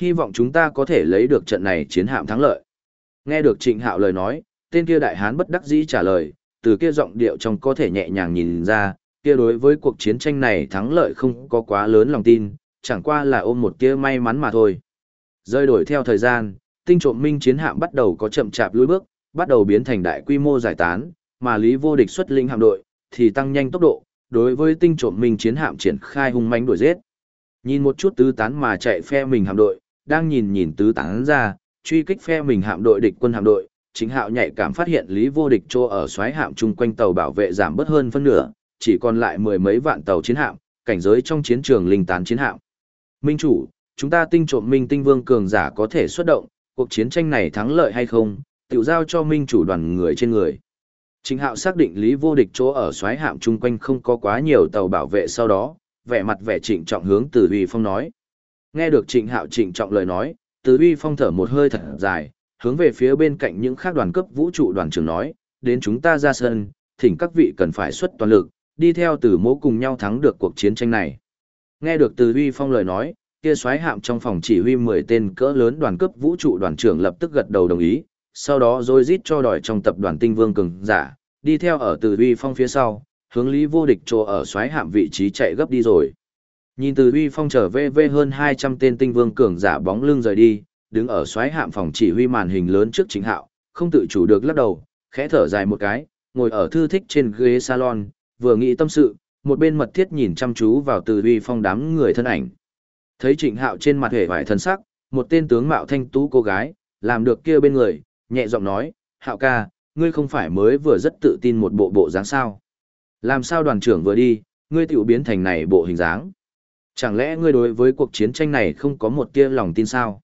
hy vọng chúng ta có thể lấy được trận này chiến hạm thắng lợi." Nghe được Trịnh Hạo lời nói, tên kia đại hán bất đắc dĩ trả lời, từ kia giọng điệu trong có thể nhẹ nhàng nhìn ra, kia đối với cuộc chiến tranh này thắng lợi không có quá lớn lòng tin, chẳng qua là ôm một tia may mắn mà thôi. Rơi đổi theo thời gian, tinh trộm minh chiến hạm bắt đầu có chậm chạp lùi bước, bắt đầu biến thành đại quy mô giải tán, mà Lý Vô Địch xuất linh hạm đội thì tăng nhanh tốc độ, đối với tinh trộm minh chiến hạm triển khai hung mãnh đuổi giết. Nhìn một chút tứ tán mà chạy phe mình hạm đội, đang nhìn nhìn tứ tán ra, truy kích phe mình hạm đội địch quân hạm đội, chính hạo nhạy cảm phát hiện Lý Vô Địch trô ở xoáy hạm chung quanh tàu bảo vệ giảm bớt hơn phân nửa, chỉ còn lại mười mấy vạn tàu chiến hạm, cảnh giới trong chiến trường linh tán chiến hạm. Minh chủ, chúng ta tinh trộm minh tinh vương cường giả có thể xuất động, cuộc chiến tranh này thắng lợi hay không, tiểu giao cho minh chủ đoàn người trên người. Trịnh Hạo xác định Lý Vô Địch chỗ ở xoáy hạm chung quanh không có quá nhiều tàu bảo vệ sau đó, vẻ mặt vẻ trịnh trọng hướng Từ huy Phong nói. Nghe được Trịnh Hạo trịnh trọng lời nói, Từ huy Phong thở một hơi thật dài, hướng về phía bên cạnh những khác đoàn cấp vũ trụ đoàn trưởng nói, đến chúng ta ra sân, thỉnh các vị cần phải xuất toàn lực, đi theo Từ Mỗ cùng nhau thắng được cuộc chiến tranh này. Nghe được Từ huy Phong lời nói, kia xoáy hạm trong phòng chỉ huy 10 tên cỡ lớn đoàn cấp vũ trụ đoàn trưởng lập tức gật đầu đồng ý, sau đó rồi rít cho đòi trong tập đoàn tinh vương cường giả, đi theo ở từ uy phong phía sau, hướng lý vô địch chỗ ở xoáy hạm vị trí chạy gấp đi rồi. Nhìn từ uy phong trở về về hơn 200 tên tinh vương cường giả bóng lưng rời đi, đứng ở xoáy hạm phòng chỉ huy màn hình lớn trước chính hạo, không tự chủ được lắc đầu, khẽ thở dài một cái, ngồi ở thư thích trên ghế salon, vừa nghĩ tâm sự, một bên mật thiết nhìn chăm chú vào từ uy phong đám người thân ảnh. Thấy trịnh hạo trên mặt hề vải thần sắc, một tên tướng mạo thanh tú cô gái, làm được kia bên người, nhẹ giọng nói, hạo ca, ngươi không phải mới vừa rất tự tin một bộ bộ dáng sao. Làm sao đoàn trưởng vừa đi, ngươi tiểu biến thành này bộ hình dáng. Chẳng lẽ ngươi đối với cuộc chiến tranh này không có một tia lòng tin sao?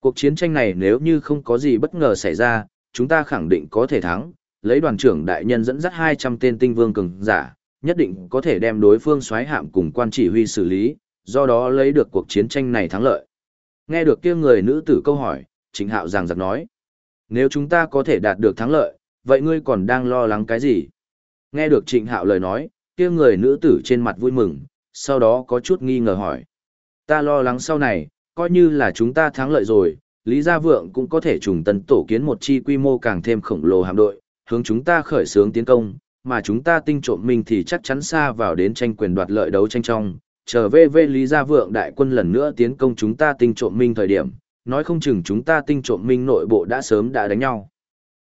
Cuộc chiến tranh này nếu như không có gì bất ngờ xảy ra, chúng ta khẳng định có thể thắng, lấy đoàn trưởng đại nhân dẫn dắt 200 tên tinh vương cường giả, nhất định có thể đem đối phương xoáy hạm cùng quan chỉ huy xử lý, do đó lấy được cuộc chiến tranh này thắng lợi. Nghe được kia người nữ tử câu hỏi, Trịnh Hạo giảng giặc nói, nếu chúng ta có thể đạt được thắng lợi, vậy ngươi còn đang lo lắng cái gì? Nghe được Trịnh Hạo lời nói, kia người nữ tử trên mặt vui mừng, sau đó có chút nghi ngờ hỏi. Ta lo lắng sau này, coi như là chúng ta thắng lợi rồi, Lý Gia Vượng cũng có thể trùng tân tổ kiến một chi quy mô càng thêm khổng lồ hạm đội, hướng chúng ta khởi xướng tiến công, mà chúng ta tinh trộm mình thì chắc chắn xa vào đến tranh quyền đoạt lợi đấu tranh trong chờ VV Lý Gia Vượng đại quân lần nữa tiến công chúng ta tinh trộm minh thời điểm, nói không chừng chúng ta tinh trộm minh nội bộ đã sớm đã đánh nhau.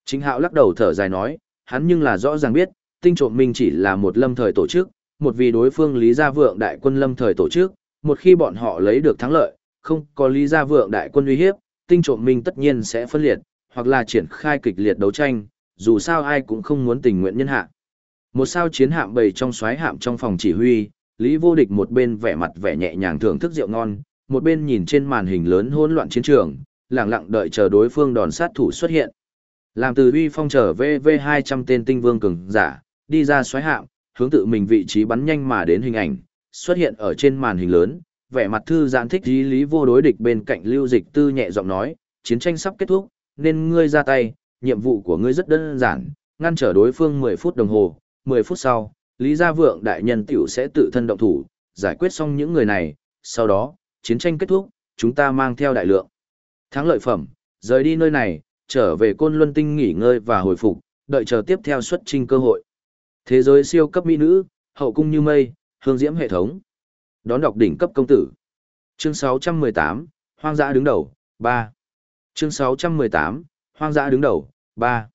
Chính hạo lắc đầu thở dài nói, hắn nhưng là rõ ràng biết, tinh trộm minh chỉ là một lâm thời tổ chức, một vì đối phương Lý Gia Vượng đại quân lâm thời tổ chức, một khi bọn họ lấy được thắng lợi, không có Lý Gia Vượng đại quân uy hiếp, tinh trộm minh tất nhiên sẽ phân liệt, hoặc là triển khai kịch liệt đấu tranh, dù sao ai cũng không muốn tình nguyện nhân hạ. Một sao chiến hạm bầy trong xoáy hạm trong phòng chỉ huy, Lý Vô Địch một bên vẻ mặt vẻ nhẹ nhàng thưởng thức rượu ngon, một bên nhìn trên màn hình lớn hỗn loạn chiến trường, lặng lặng đợi chờ đối phương đòn sát thủ xuất hiện. Làm từ uy phong trở VV 200 tên tinh vương cường giả, đi ra xoáy hạm, hướng tự mình vị trí bắn nhanh mà đến hình ảnh, xuất hiện ở trên màn hình lớn, vẻ mặt thư giãn thích lý lý vô đối địch bên cạnh lưu dịch tư nhẹ giọng nói, chiến tranh sắp kết thúc, nên ngươi ra tay, nhiệm vụ của ngươi rất đơn giản, ngăn trở đối phương 10 phút đồng hồ, 10 phút sau, Lý Gia Vượng đại nhân tiểu sẽ tự thân động thủ, giải quyết xong những người này, sau đó, chiến tranh kết thúc, chúng ta mang theo đại lượng. Thắng lợi phẩm, rời đi nơi này, trở về Côn Luân Tinh nghỉ ngơi và hồi phục, đợi chờ tiếp theo xuất trình cơ hội. Thế giới siêu cấp mỹ nữ, hậu cung như mây, hương diễm hệ thống. Đón đọc đỉnh cấp công tử. Chương 618, Hoang dã đứng đầu, 3. Chương 618, Hoang dã đứng đầu, 3.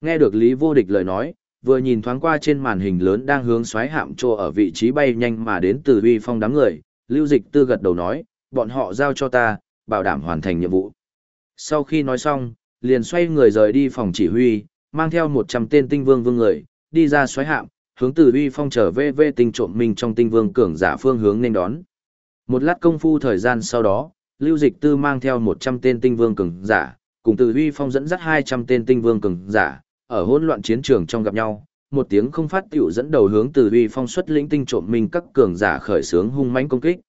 Nghe được Lý Vô Địch lời nói, vừa nhìn thoáng qua trên màn hình lớn đang hướng xoáy hạm trô ở vị trí bay nhanh mà đến từ uy phong đám người, Lưu Dịch Tư gật đầu nói, bọn họ giao cho ta, bảo đảm hoàn thành nhiệm vụ. Sau khi nói xong, liền xoay người rời đi phòng chỉ huy, mang theo 100 tên tinh vương vương người, đi ra xoáy hạm, hướng từ uy phong trở về về tinh trộm mình trong tinh vương cường giả phương hướng nên đón. Một lát công phu thời gian sau đó, Lưu Dịch Tư mang theo 100 tên tinh vương cường giả, cùng từ uy phong dẫn dắt 200 tên tinh vương cường giả, ở hỗn loạn chiến trường trong gặp nhau, một tiếng không phát tiểu dẫn đầu hướng từ uy phong xuất lĩnh tinh trộm mình các cường giả khởi sướng hung mãnh công kích.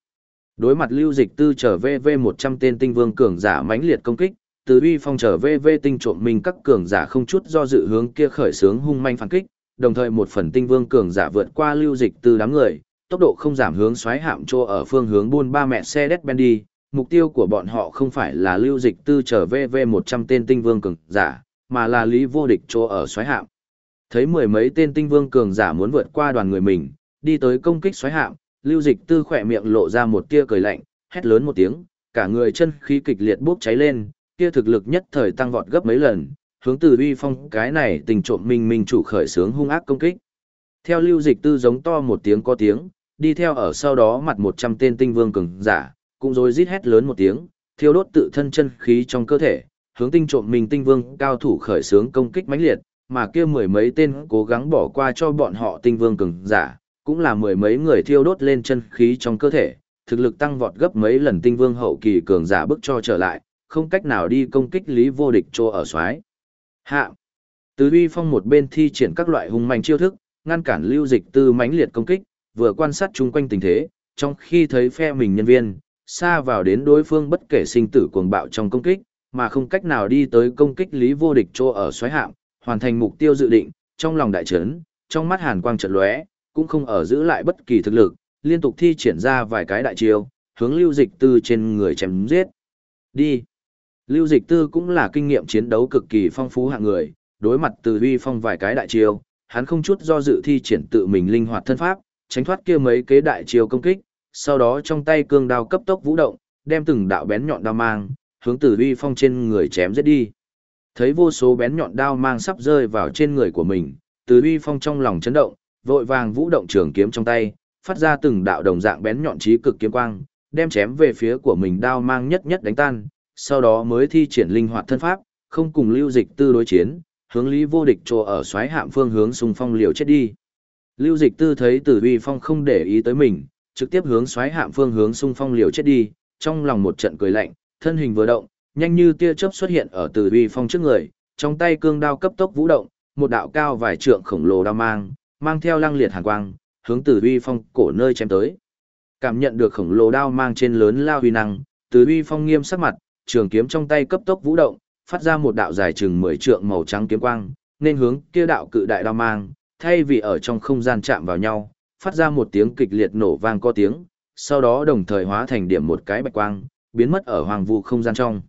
Đối mặt Lưu Dịch Tư trở về về 100 tên tinh vương cường giả mãnh liệt công kích, từ uy phong trở về v tinh trộm mình các cường giả không chút do dự hướng kia khởi sướng hung mãnh phản kích, đồng thời một phần tinh vương cường giả vượt qua lưu dịch tư đám người, tốc độ không giảm hướng xoáy hạm trô ở phương hướng buôn ba mẹ xe đét ben đi, mục tiêu của bọn họ không phải là lưu dịch tư trở về về 100 tên tinh vương cường giả, mà là lý vô địch chỗ ở xoáy hạm. Thấy mười mấy tên tinh vương cường giả muốn vượt qua đoàn người mình, đi tới công kích xoáy hạm, lưu dịch tư khỏe miệng lộ ra một tia cười lạnh, hét lớn một tiếng, cả người chân khí kịch liệt bốc cháy lên, kia thực lực nhất thời tăng vọt gấp mấy lần, hướng từ uy phong cái này tình trộm minh minh chủ khởi sướng hung ác công kích. Theo lưu dịch tư giống to một tiếng có tiếng, đi theo ở sau đó mặt một trăm tên tinh vương cường giả, cũng rồi rít hét lớn một tiếng, thiêu đốt tự thân chân khí trong cơ thể, hướng tinh trộm mình tinh vương cao thủ khởi sướng công kích mãnh liệt, mà kia mười mấy tên cố gắng bỏ qua cho bọn họ tinh vương cường giả, cũng là mười mấy người thiêu đốt lên chân khí trong cơ thể, thực lực tăng vọt gấp mấy lần tinh vương hậu kỳ cường giả bức cho trở lại, không cách nào đi công kích lý vô địch cho ở xoái. Hạ. tứ uy phong một bên thi triển các loại hung mạnh chiêu thức, ngăn cản lưu dịch tư mãnh liệt công kích, vừa quan sát chung quanh tình thế, trong khi thấy phe mình nhân viên, xa vào đến đối phương bất kể sinh tử cuồng bạo trong công kích, mà không cách nào đi tới công kích lý vô địch chỗ ở xoáy hạm, hoàn thành mục tiêu dự định, trong lòng đại trấn, trong mắt hàn quang chợt lóe, cũng không ở giữ lại bất kỳ thực lực, liên tục thi triển ra vài cái đại chiêu, hướng lưu dịch tư trên người chém giết. Đi. Lưu Dịch Tư cũng là kinh nghiệm chiến đấu cực kỳ phong phú hạng người, đối mặt từ huy phong vài cái đại chiêu, hắn không chút do dự thi triển tự mình linh hoạt thân pháp, tránh thoát kia mấy kế đại chiêu công kích, sau đó trong tay cương đao cấp tốc vũ động, đem từng đạo bén nhọn đao mang, hướng từ vi phong trên người chém giết đi. Thấy vô số bén nhọn đao mang sắp rơi vào trên người của mình, từ vi phong trong lòng chấn động, vội vàng vũ động trường kiếm trong tay, phát ra từng đạo đồng dạng bén nhọn trí cực kiếm quang, đem chém về phía của mình đao mang nhất nhất đánh tan, sau đó mới thi triển linh hoạt thân pháp, không cùng lưu dịch tư đối chiến, hướng lý vô địch trồ ở xoáy hạm phương hướng xung phong liều chết đi. Lưu dịch tư thấy tử uy phong không để ý tới mình, trực tiếp hướng xoáy hạm phương hướng xung phong liều chết đi, trong lòng một trận cười lạnh, thân hình vừa động, nhanh như tia chớp xuất hiện ở từ uy phong trước người, trong tay cương đao cấp tốc vũ động, một đạo cao vài trượng khổng lồ đao mang, mang theo lăng liệt hàn quang, hướng từ uy phong cổ nơi chém tới. Cảm nhận được khổng lồ đao mang trên lớn lao huy năng, từ uy phong nghiêm sắc mặt, trường kiếm trong tay cấp tốc vũ động, phát ra một đạo dài chừng 10 trượng màu trắng kiếm quang, nên hướng kia đạo cự đại đao mang, thay vì ở trong không gian chạm vào nhau, phát ra một tiếng kịch liệt nổ vang có tiếng, sau đó đồng thời hóa thành điểm một cái bạch quang, biến mất ở hoàng vu không gian trong.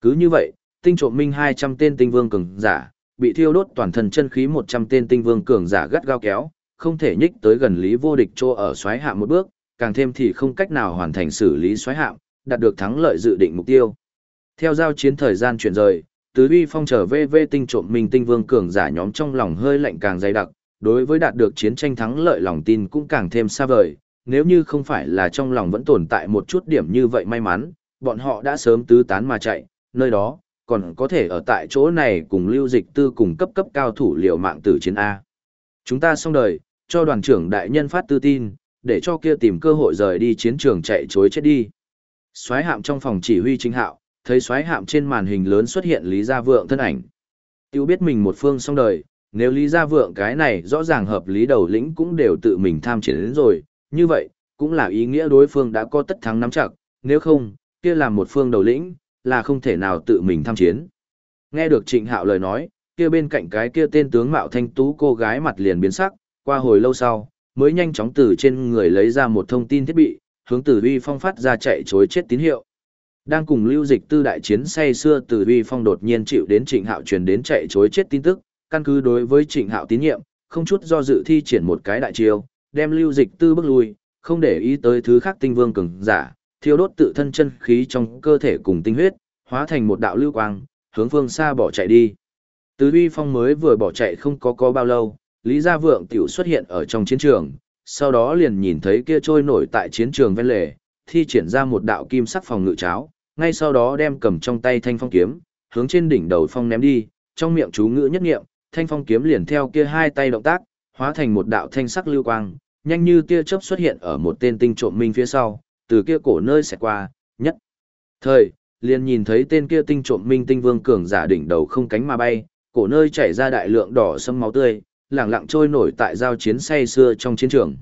Cứ như vậy, tinh trộm minh 200 tên tinh vương cường giả, bị thiêu đốt toàn thân chân khí 100 tên tinh vương cường giả gắt gao kéo, không thể nhích tới gần lý vô địch trô ở xoáy hạ một bước, càng thêm thì không cách nào hoàn thành xử lý xoáy hạm, đạt được thắng lợi dự định mục tiêu. Theo giao chiến thời gian chuyển rời, tứ uy phong trở về vê tinh trộm minh tinh vương cường giả nhóm trong lòng hơi lạnh càng dày đặc, đối với đạt được chiến tranh thắng lợi lòng tin cũng càng thêm xa vời, nếu như không phải là trong lòng vẫn tồn tại một chút điểm như vậy may mắn, bọn họ đã sớm tứ tán mà chạy, nơi đó, còn có thể ở tại chỗ này cùng lưu dịch tư cùng cấp cấp cao thủ liều mạng tử chiến A. Chúng ta xong đời, cho đoàn trưởng đại nhân phát tư tin, để cho kia tìm cơ hội rời đi chiến trường chạy chối chết đi. Xoáy hạm trong phòng chỉ huy chính hạo, thấy xoáy hạm trên màn hình lớn xuất hiện Lý Gia Vượng thân ảnh. Tiêu biết mình một phương xong đời, nếu Lý Gia Vượng cái này rõ ràng hợp lý đầu lĩnh cũng đều tự mình tham chiến đến rồi, như vậy, cũng là ý nghĩa đối phương đã có tất thắng nắm chặt, nếu không, kia là một phương đầu lĩnh, là không thể nào tự mình tham chiến. Nghe được Trịnh Hạo lời nói, kia bên cạnh cái kia tên tướng mạo thanh tú cô gái mặt liền biến sắc, qua hồi lâu sau, mới nhanh chóng từ trên người lấy ra một thông tin thiết bị, hướng Tử Uy Phong phát ra chạy chối chết tín hiệu. Đang cùng lưu dịch tư đại chiến say xưa Tử Uy Phong đột nhiên chịu đến Trịnh Hạo truyền đến chạy chối chết tin tức, căn cứ đối với Trịnh Hạo tín nhiệm, không chút do dự thi triển một cái đại chiêu, đem lưu dịch tư bước lui, không để ý tới thứ khác tinh vương cường giả, thiêu đốt tự thân chân khí trong cơ thể cùng tinh huyết, hóa thành một đạo lưu quang, hướng phương xa bỏ chạy đi. Từ Huy Phong mới vừa bỏ chạy không có có bao lâu, Lý Gia Vượng tiểu xuất hiện ở trong chiến trường, sau đó liền nhìn thấy kia trôi nổi tại chiến trường ven lề, thi triển ra một đạo kim sắc phòng ngự cháo, ngay sau đó đem cầm trong tay thanh phong kiếm, hướng trên đỉnh đầu phong ném đi, trong miệng chú ngữ nhất niệm, thanh phong kiếm liền theo kia hai tay động tác, hóa thành một đạo thanh sắc lưu quang, nhanh như tia chớp xuất hiện ở một tên tinh trộm minh phía sau, từ kia cổ nơi sẽ qua, nhất. Thời, liền nhìn thấy tên kia tinh trộm minh tinh vương cường giả đỉnh đầu không cánh mà bay, cổ nơi chảy ra đại lượng đỏ sâm máu tươi, lẳng lặng trôi nổi tại giao chiến say xưa trong chiến trường.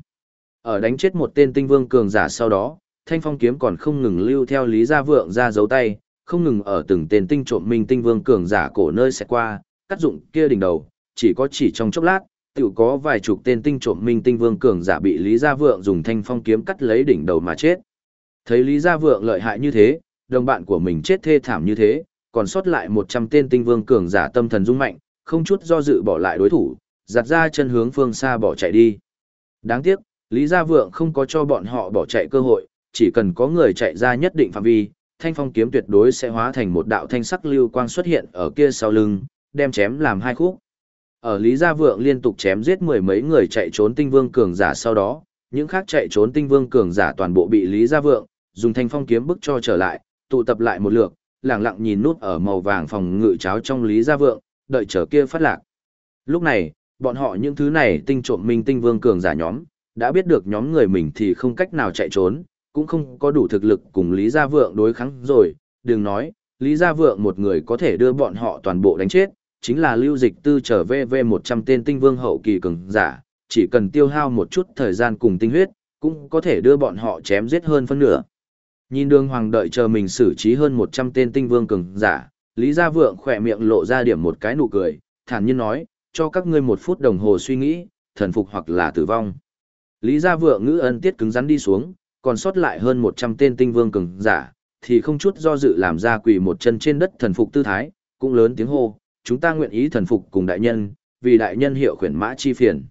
Ở đánh chết một tên tinh vương cường giả sau đó, thanh phong kiếm còn không ngừng lưu theo lý gia vượng ra dấu tay, không ngừng ở từng tên tinh trộm minh tinh vương cường giả cổ nơi sẽ qua, cắt dụng kia đỉnh đầu, chỉ có chỉ trong chốc lát, tự có vài chục tên tinh trộm minh tinh vương cường giả bị Lý Gia Vượng dùng thanh phong kiếm cắt lấy đỉnh đầu mà chết. Thấy Lý Gia Vượng lợi hại như thế, đồng bạn của mình chết thê thảm như thế, còn sót lại 100 tên tinh vương cường giả tâm thần rung mạnh, không chút do dự bỏ lại đối thủ, giặt ra chân hướng phương xa bỏ chạy đi. Đáng tiếc, Lý Gia Vượng không có cho bọn họ bỏ chạy cơ hội, chỉ cần có người chạy ra nhất định phạm vi, thanh phong kiếm tuyệt đối sẽ hóa thành một đạo thanh sắc lưu quang xuất hiện ở kia sau lưng, đem chém làm hai khúc. Ở Lý Gia Vượng liên tục chém giết mười mấy người chạy trốn tinh vương cường giả sau đó, những khác chạy trốn tinh vương cường giả toàn bộ bị Lý Gia Vượng dùng thanh phong kiếm bức cho trở lại, tụ tập lại một lượt, lặng lặng nhìn nút ở màu vàng phòng ngự cháo trong Lý Gia Vượng, đợi chờ kia phát lạc. Lúc này, bọn họ những thứ này tinh trộm minh tinh vương cường giả nhóm, đã biết được nhóm người mình thì không cách nào chạy trốn, cũng không có đủ thực lực cùng Lý Gia Vượng đối kháng rồi, đừng nói, Lý Gia Vượng một người có thể đưa bọn họ toàn bộ đánh chết, chính là lưu dịch tư trở về về 100 tên tinh vương hậu kỳ cường giả, chỉ cần tiêu hao một chút thời gian cùng tinh huyết, cũng có thể đưa bọn họ chém giết hơn phân nửa. Nhìn đường hoàng đợi chờ mình xử trí hơn 100 tên tinh vương cường giả, Lý Gia Vượng khỏe miệng lộ ra điểm một cái nụ cười, thản nhiên nói, cho các ngươi một phút đồng hồ suy nghĩ, thần phục hoặc là tử vong. Lý Gia Vượng ngữ ân tiết cứng rắn đi xuống, còn sót lại hơn 100 tên tinh vương cường giả, thì không chút do dự làm ra quỳ một chân trên đất thần phục tư thái, cũng lớn tiếng hô, chúng ta nguyện ý thần phục cùng đại nhân, vì đại nhân hiệu khuyển mã chi phiền.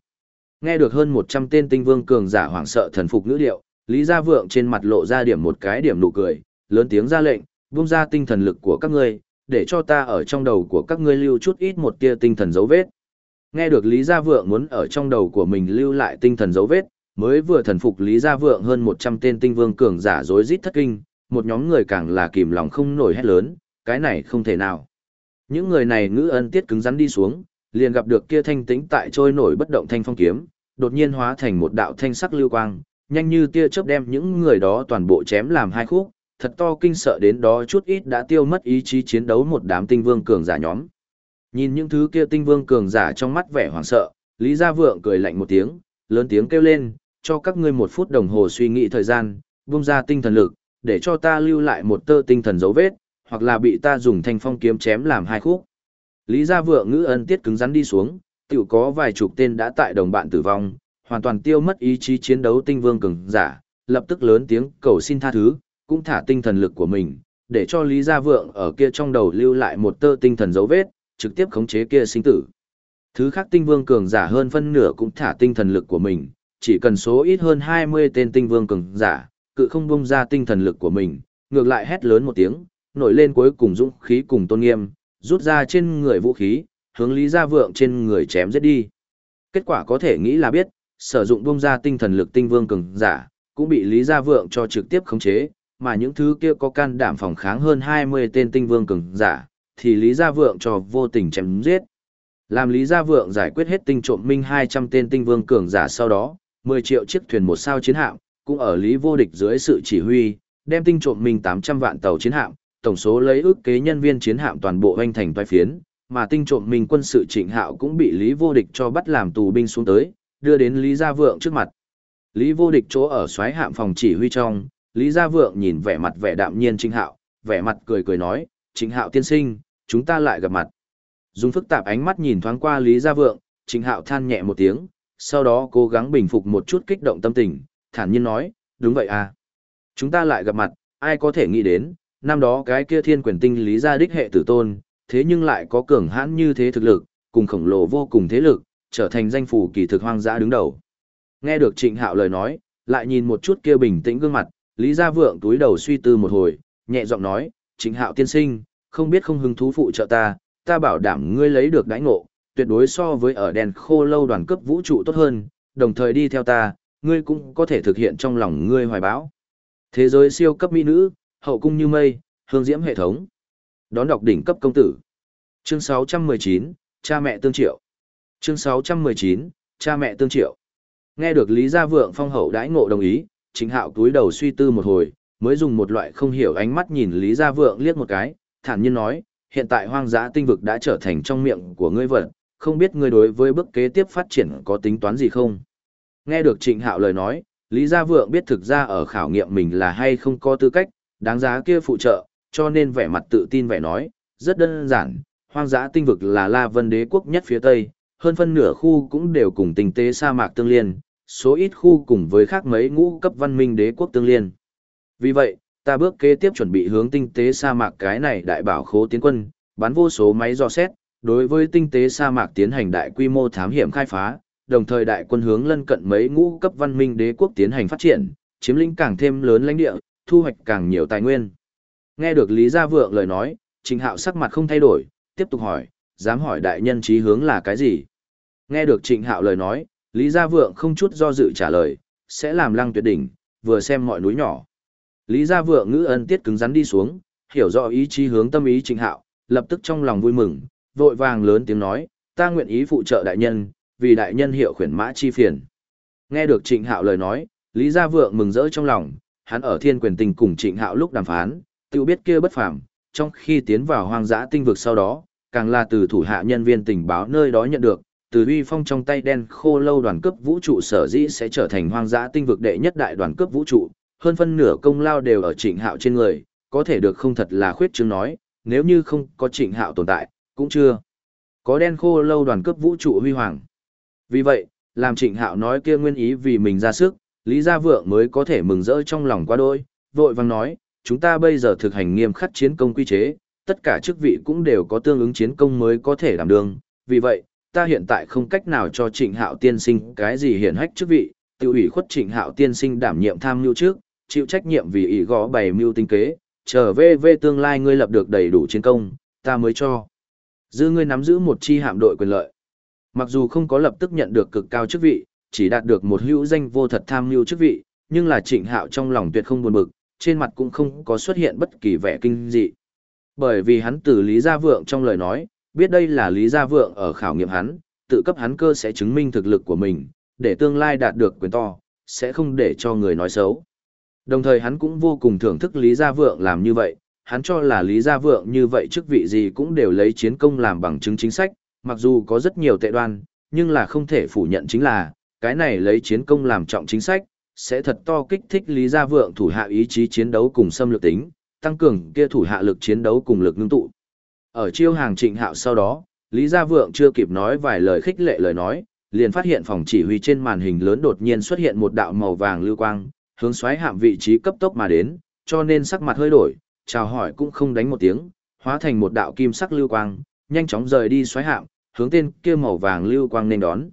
Nghe được hơn 100 tên tinh vương cường giả hoảng sợ thần phục ngữ điệu, Lý Gia Vượng trên mặt lộ ra điểm một cái điểm nụ cười, lớn tiếng ra lệnh, buông ra tinh thần lực của các ngươi, để cho ta ở trong đầu của các ngươi lưu chút ít một tia tinh thần dấu vết. Nghe được Lý Gia Vượng muốn ở trong đầu của mình lưu lại tinh thần dấu vết, mới vừa thần phục Lý Gia Vượng hơn 100 tên tinh vương cường giả rối rít thất kinh, một nhóm người càng là kìm lòng không nổi hét lớn, cái này không thể nào. Những người này ngữ ân tiết cứng rắn đi xuống, liền gặp được kia thanh tĩnh tại trôi nổi bất động thanh phong kiếm, đột nhiên hóa thành một đạo thanh sắc lưu quang, nhanh như tia chớp đem những người đó toàn bộ chém làm hai khúc, thật to kinh sợ đến đó chút ít đã tiêu mất ý chí chiến đấu một đám tinh vương cường giả nhóm. Nhìn những thứ kia tinh vương cường giả trong mắt vẻ hoảng sợ, Lý Gia Vượng cười lạnh một tiếng, lớn tiếng kêu lên, cho các ngươi một phút đồng hồ suy nghĩ thời gian, buông ra tinh thần lực, để cho ta lưu lại một tơ tinh thần dấu vết, hoặc là bị ta dùng thanh phong kiếm chém làm hai khúc. Lý Gia Vượng ngữ ân tiết cứng rắn đi xuống, tiểu có vài chục tên đã tại đồng bạn tử vong, hoàn toàn tiêu mất ý chí chiến đấu tinh vương cường giả, lập tức lớn tiếng cầu xin tha thứ, cũng thả tinh thần lực của mình, để cho Lý Gia Vượng ở kia trong đầu lưu lại một tơ tinh thần dấu vết, trực tiếp khống chế kia sinh tử. Thứ khác tinh vương cường giả hơn phân nửa cũng thả tinh thần lực của mình, chỉ cần số ít hơn 20 tên tinh vương cường giả, cự không bung ra tinh thần lực của mình, ngược lại hét lớn một tiếng, nổi lên cuối cùng dũng khí cùng tôn nghiêm, rút ra trên người vũ khí, hướng Lý Gia Vượng trên người chém giết đi. Kết quả có thể nghĩ là biết, sử dụng bung ra tinh thần lực tinh vương cường giả, cũng bị Lý Gia Vượng cho trực tiếp khống chế, mà những thứ kia có can đảm phòng kháng hơn 20 tên tinh vương cường giả, thì Lý Gia Vượng cho vô tình chém giết. Làm Lý Gia Vượng giải quyết hết tinh trộm minh 200 tên tinh vương cường giả sau đó, 10 triệu chiếc thuyền một sao chiến hạm, cũng ở Lý Vô Địch dưới sự chỉ huy, đem tinh trộm minh 800 vạn tàu chiến hạm, tổng số lấy ước kế nhân viên chiến hạm toàn bộ hoành thành toái phiến, mà tinh trộm minh quân sự trịnh hạo cũng bị Lý Vô Địch cho bắt làm tù binh xuống tới, đưa đến Lý Gia Vượng trước mặt. Lý Vô Địch chỗ ở xoáy hạm phòng chỉ huy trong, Lý Gia Vượng nhìn vẻ mặt vẻ đạm nhiên Trịnh Hạo, vẻ mặt cười cười nói, Trịnh Hạo tiên sinh, chúng ta lại gặp mặt. Dùng phức tạp ánh mắt nhìn thoáng qua Lý Gia Vượng, Trịnh Hạo than nhẹ một tiếng, sau đó cố gắng bình phục một chút kích động tâm tình, thản nhiên nói, đúng vậy à. Chúng ta lại gặp mặt, ai có thể nghĩ đến, năm đó cái kia thiên quyền tinh Lý Gia đích hệ tử tôn, thế nhưng lại có cường hãn như thế thực lực, cùng khổng lồ vô cùng thế lực, trở thành danh phủ kỳ thực hoang dã đứng đầu. Nghe được Trịnh Hạo lời nói, lại nhìn một chút kia bình tĩnh gương mặt, Lý Gia Vượng túi đầu suy tư một hồi, nhẹ giọng nói, Trịnh Hạo tiên sinh, không biết không hứng thú phụ trợ ta, ta bảo đảm ngươi lấy được đãi ngộ, tuyệt đối so với ở đèn khô lâu đoàn cấp vũ trụ tốt hơn, đồng thời đi theo ta, ngươi cũng có thể thực hiện trong lòng ngươi hoài bão. Thế giới siêu cấp mỹ nữ, hậu cung như mây, hương diễm hệ thống. Đón đọc đỉnh cấp công tử. Chương 619, cha mẹ tương triệu. Chương 619, cha mẹ tương triệu. Nghe được Lý Gia Vượng phong hậu đãi ngộ đồng ý, chính hạo túi đầu suy tư một hồi, mới dùng một loại không hiểu ánh mắt nhìn Lý Gia Vượng liếc một cái, thản nhiên nói, hiện tại hoang dã tinh vực đã trở thành trong miệng của ngươi vật, không biết ngươi đối với bước kế tiếp phát triển có tính toán gì không? Nghe được trịnh hạo lời nói, Lý Gia Vượng biết thực ra ở khảo nghiệm mình là hay không có tư cách, đáng giá kia phụ trợ, cho nên vẻ mặt tự tin vẻ nói, rất đơn giản, hoang dã tinh vực là La Vân đế quốc nhất phía Tây, hơn phân nửa khu cũng đều cùng tinh tế sa mạc tương liên, số ít khu cùng với khác mấy ngũ cấp văn minh đế quốc tương liên. Vì vậy, ta bước kế tiếp chuẩn bị hướng tinh tế sa mạc cái này đại bảo khố tiến quân, bắn vô số máy dò xét, đối với tinh tế sa mạc tiến hành đại quy mô thám hiểm khai phá, đồng thời đại quân hướng lân cận mấy ngũ cấp văn minh đế quốc tiến hành phát triển, chiếm lĩnh càng thêm lớn lãnh địa, thu hoạch càng nhiều tài nguyên. Nghe được Lý Gia Vượng lời nói, Trình Hạo sắc mặt không thay đổi, tiếp tục hỏi, dám hỏi đại nhân trí hướng là cái gì? Nghe được Trịnh Hạo lời nói, Lý Gia Vượng không chút do dự trả lời, sẽ làm lăng tuyệt đỉnh, vừa xem mọi núi nhỏ. Lý Gia Vượng ngữ ân tiết cứng rắn đi xuống, hiểu rõ ý chí hướng tâm ý Trịnh Hạo, lập tức trong lòng vui mừng, vội vàng lớn tiếng nói, ta nguyện ý phụ trợ đại nhân, vì đại nhân hiệu khuyển mã chi phiền. Nghe được Trịnh Hạo lời nói, Lý Gia Vượng mừng rỡ trong lòng, hắn ở Thiên Quyền Tình cùng Trịnh Hạo lúc đàm phán, tự biết kia bất phàm, trong khi tiến vào hoang dã tinh vực sau đó, càng là từ thủ hạ nhân viên tình báo nơi đó nhận được, từ uy phong trong tay đen khô lâu đoàn cấp vũ trụ sở dĩ sẽ trở thành hoang dã tinh vực đệ nhất đại đoàn cấp vũ trụ, hơn phân nửa công lao đều ở trịnh hạo trên người, có thể được không thật là khuyết chứng nói, nếu như không có trịnh hạo tồn tại, cũng chưa. Có đen khô lâu đoàn cấp vũ trụ huy hoàng. Vì vậy, làm trịnh hạo nói kia nguyên ý vì mình ra sức, Lý Gia Vượng mới có thể mừng rỡ trong lòng quá đôi, vội vang nói, chúng ta bây giờ thực hành nghiêm khắc chiến công quy chế, tất cả chức vị cũng đều có tương ứng chiến công mới có thể đảm đương, vì vậy, ta hiện tại không cách nào cho trịnh hạo tiên sinh cái gì hiển hách chức vị, tự ủy khuất trịnh hạo tiên sinh đảm nhiệm tham mưu trước, chịu trách nhiệm vì ý gõ bày mưu tinh kế, trở về về tương lai ngươi lập được đầy đủ chiến công, ta mới cho. Dư ngươi nắm giữ một chi hạm đội quyền lợi. Mặc dù không có lập tức nhận được cực cao chức vị, chỉ đạt được một hữu danh vô thật tham mưu chức vị, nhưng là trịnh hạo trong lòng tuyệt không buồn bực, trên mặt cũng không có xuất hiện bất kỳ vẻ kinh dị. Bởi vì hắn từ Lý Gia Vượng trong lời nói, biết đây là Lý Gia Vượng ở khảo nghiệm hắn, tự cấp hắn cơ sẽ chứng minh thực lực của mình, để tương lai đạt được quyền to, sẽ không để cho người nói xấu. Đồng thời hắn cũng vô cùng thưởng thức Lý Gia Vượng làm như vậy, hắn cho là Lý Gia Vượng như vậy chức vị gì cũng đều lấy chiến công làm bằng chứng chính sách, mặc dù có rất nhiều tệ đoan, nhưng là không thể phủ nhận chính là, cái này lấy chiến công làm trọng chính sách, sẽ thật to kích thích Lý Gia Vượng thủ hạ ý chí chiến đấu cùng xâm lược tính, tăng cường kia thủ hạ lực chiến đấu cùng lực ngưng tụ. Ở chiêu hàng trịnh hạo sau đó, Lý Gia Vượng chưa kịp nói vài lời khích lệ lời nói, liền phát hiện phòng chỉ huy trên màn hình lớn đột nhiên xuất hiện một đạo màu vàng lưu quang, hướng xoáy hạm vị trí cấp tốc mà đến, cho nên sắc mặt hơi đổi, chào hỏi cũng không đánh một tiếng, hóa thành một đạo kim sắc lưu quang, nhanh chóng rời đi xoáy hạm, hướng tên kia màu vàng lưu quang nên đón.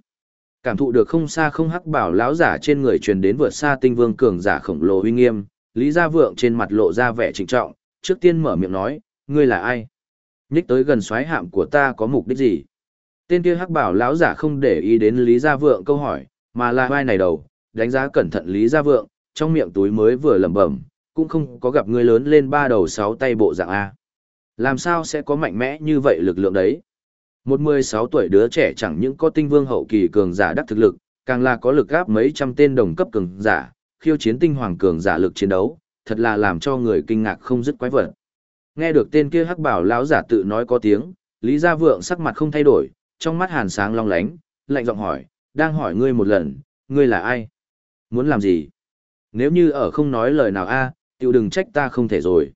Cảm thụ được không xa không hắc bảo lão giả trên người truyền đến vượt xa tinh vương cường giả khổng lồ uy nghiêm, Lý Gia Vượng trên mặt lộ ra vẻ trịnh trọng, trước tiên mở miệng nói, ngươi là ai? Nhích tới gần xoáy hạm của ta có mục đích gì? Tên kia hắc bảo lão giả không để ý đến Lý Gia Vượng câu hỏi, mà là vai này đầu, đánh giá cẩn thận Lý Gia Vượng, trong miệng túi mới vừa lẩm bẩm, cũng không có gặp ngươi lớn lên ba đầu sáu tay bộ dạng A. Làm sao sẽ có mạnh mẽ như vậy lực lượng đấy? Một mười sáu tuổi đứa trẻ chẳng những có tinh vương hậu kỳ cường giả đắc thực lực, càng là có lực gáp mấy trăm tên đồng cấp cường giả, khiêu chiến tinh hoàng cường giả lực chiến đấu, thật là làm cho người kinh ngạc không dứt quái vật. Nghe được tên kia hắc bảo lão giả tự nói có tiếng, Lý Gia Vượng sắc mặt không thay đổi, trong mắt hàn sáng long lánh, lạnh giọng hỏi, đang hỏi ngươi một lần, ngươi là ai? Muốn làm gì? Nếu như ở không nói lời nào a, tiểu đừng trách ta không thể rồi.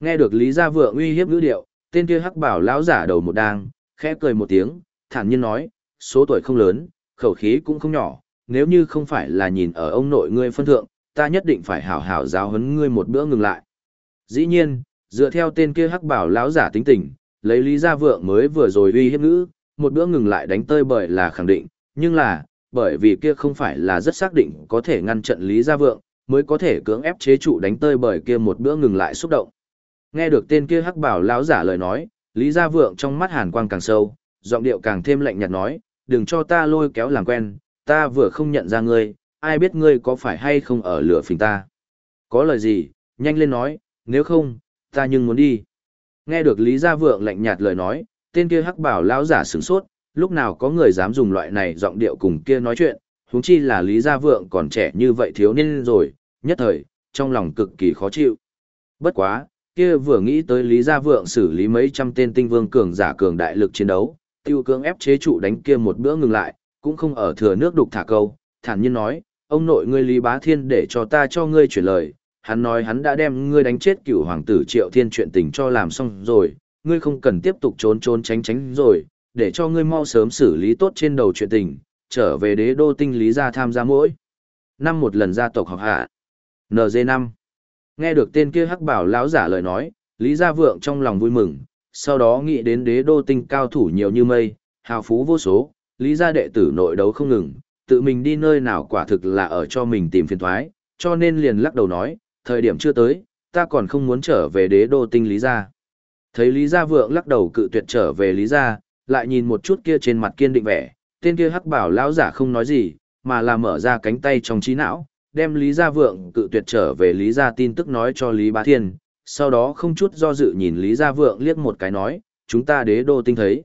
Nghe được Lý Gia Vượng uy hiếp ngữ điệu, tên kia hắc bảo lão giả đầu một đang, khẽ cười một tiếng, thản nhiên nói, số tuổi không lớn, khẩu khí cũng không nhỏ, nếu như không phải là nhìn ở ông nội ngươi phân thượng, ta nhất định phải hảo hảo giáo huấn ngươi một bữa ngừng lại. Dĩ nhiên, dựa theo tên kia hắc bảo lão giả tính tình, lấy Lý Gia Vượng mới vừa rồi uy hiếp ngữ, một bữa ngừng lại đánh tơi bởi là khẳng định, nhưng là, bởi vì kia không phải là rất xác định có thể ngăn trận Lý Gia Vượng, mới có thể cưỡng ép chế trụ đánh tơi bởi kia một bữa ngừng lại xúc động. Nghe được tên kia hắc bảo lão giả lời nói, Lý Gia Vượng trong mắt hàn quang càng sâu, giọng điệu càng thêm lạnh nhạt nói, đừng cho ta lôi kéo làm quen, ta vừa không nhận ra ngươi, ai biết ngươi có phải hay không ở lửa phình ta. Có lời gì, nhanh lên nói, nếu không, ta nhưng muốn đi. Nghe được Lý Gia Vượng lạnh nhạt lời nói, tên kia hắc bảo lão giả sửng sốt, lúc nào có người dám dùng loại này giọng điệu cùng kia nói chuyện, huống chi là Lý Gia Vượng còn trẻ như vậy thiếu niên rồi, nhất thời, trong lòng cực kỳ khó chịu. Bất quá, kia vừa nghĩ tới Lý Gia Vượng xử lý mấy trăm tên tinh vương cường giả cường đại lực chiến đấu, tiêu cường ép chế trụ đánh kia một bữa ngừng lại, cũng không ở thừa nước đục thả câu, thản nhiên nói, ông nội ngươi Lý Bá Thiên để cho ta cho ngươi chuyển lời, hắn nói hắn đã đem ngươi đánh chết cửu hoàng tử Triệu Thiên chuyện tình cho làm xong rồi, ngươi không cần tiếp tục trốn trốn tránh tránh rồi, để cho ngươi mau sớm xử lý tốt trên đầu chuyện tình, trở về đế đô tinh lý gia tham gia mỗi. Năm một lần gia tộc học hạ. NG5. Nghe được tên kia hắc bảo lão giả lời nói, Lý Gia Vượng trong lòng vui mừng, sau đó nghĩ đến đế đô tinh cao thủ nhiều như mây, hào phú vô số, Lý Gia đệ tử nội đấu không ngừng, tự mình đi nơi nào quả thực là ở cho mình tìm phiền thoái, cho nên liền lắc đầu nói, thời điểm chưa tới, ta còn không muốn trở về đế đô tinh Lý Gia. Thấy Lý Gia Vượng lắc đầu cự tuyệt trở về Lý Gia, lại nhìn một chút kia trên mặt kiên định vẻ, tên kia hắc bảo lão giả không nói gì, mà là mở ra cánh tay trong trí não, đem Lý Gia Vượng cự tuyệt trở về Lý Gia tin tức nói cho Lý Bá Thiên, sau đó không chút do dự nhìn Lý Gia Vượng liếc một cái nói, chúng ta đế đô tinh thấy.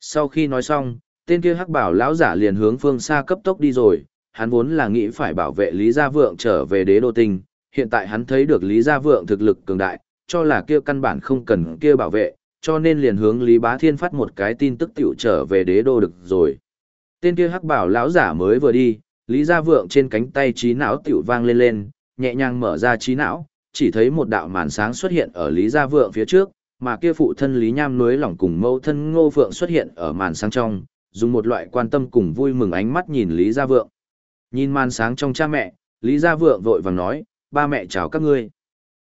Sau khi nói xong, tên kia hắc bảo lão giả liền hướng phương xa cấp tốc đi rồi, hắn vốn là nghĩ phải bảo vệ Lý Gia Vượng trở về đế đô tinh, hiện tại hắn thấy được Lý Gia Vượng thực lực cường đại, cho là kia căn bản không cần kia bảo vệ, cho nên liền hướng Lý Bá Thiên phát một cái tin tức tiểu trở về đế đô được rồi. Tên kia hắc bảo lão giả mới vừa đi, Lý Gia Vượng trên cánh tay trí não tiểu vang lên lên, nhẹ nhàng mở ra trí não, chỉ thấy một đạo màn sáng xuất hiện ở Lý Gia Vượng phía trước, mà kia phụ thân Lý Nham núi lỏng cùng mâu thân Ngô Vượng xuất hiện ở màn sáng trong, dùng một loại quan tâm cùng vui mừng ánh mắt nhìn Lý Gia Vượng. Nhìn màn sáng trong cha mẹ, Lý Gia Vượng vội vàng nói, ba mẹ chào các ngươi.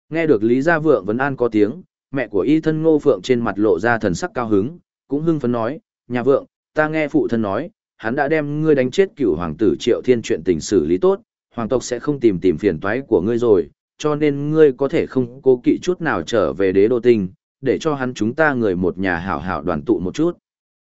Nghe được Lý Gia Vượng vẫn an có tiếng, mẹ của y thân Ngô Vượng trên mặt lộ ra thần sắc cao hứng, cũng hưng phấn nói, nhà vượng, ta nghe phụ thân nói, hắn đã đem ngươi đánh chết cựu hoàng tử Triệu Thiên chuyện tình xử lý tốt, hoàng tộc sẽ không tìm tìm phiền toái của ngươi rồi, cho nên ngươi có thể không cố kỵ chút nào trở về đế đô tinh, để cho hắn chúng ta người một nhà hảo hảo đoàn tụ một chút.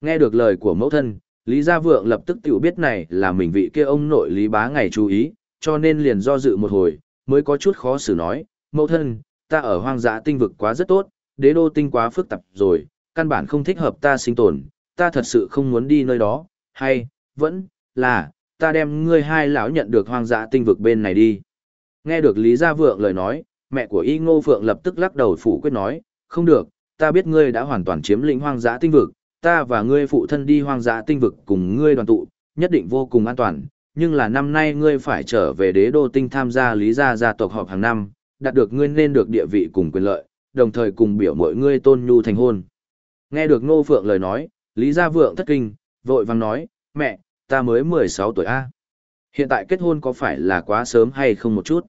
Nghe được lời của mẫu thân, Lý Gia Vượng lập tức tiểu biết này là mình vị kia ông nội Lý Bá ngày chú ý, cho nên liền do dự một hồi, mới có chút khó xử nói, mẫu thân, ta ở hoang dã tinh vực quá rất tốt, đế đô tinh quá phức tạp rồi, căn bản không thích hợp ta sinh tồn, ta thật sự không muốn đi nơi đó, hay, vẫn, là, ta đem ngươi hai lão nhận được hoang dã tinh vực bên này đi. Nghe được Lý Gia Vượng lời nói, mẹ của Y Ngô Phượng lập tức lắc đầu phủ quyết nói, không được, ta biết ngươi đã hoàn toàn chiếm lĩnh hoang dã tinh vực, ta và ngươi phụ thân đi hoang dã tinh vực cùng ngươi đoàn tụ, nhất định vô cùng an toàn, nhưng là năm nay ngươi phải trở về đế đô tinh tham gia lý gia gia tộc họp hàng năm, đạt được ngươi nên được địa vị cùng quyền lợi, đồng thời cùng biểu mọi ngươi tôn nhu thành hôn. Nghe được Ngô Phượng lời nói, Lý Gia Vượng thất kinh, vội vàng nói, mẹ, ta mới 16 tuổi A. Hiện tại kết hôn có phải là quá sớm hay không một chút?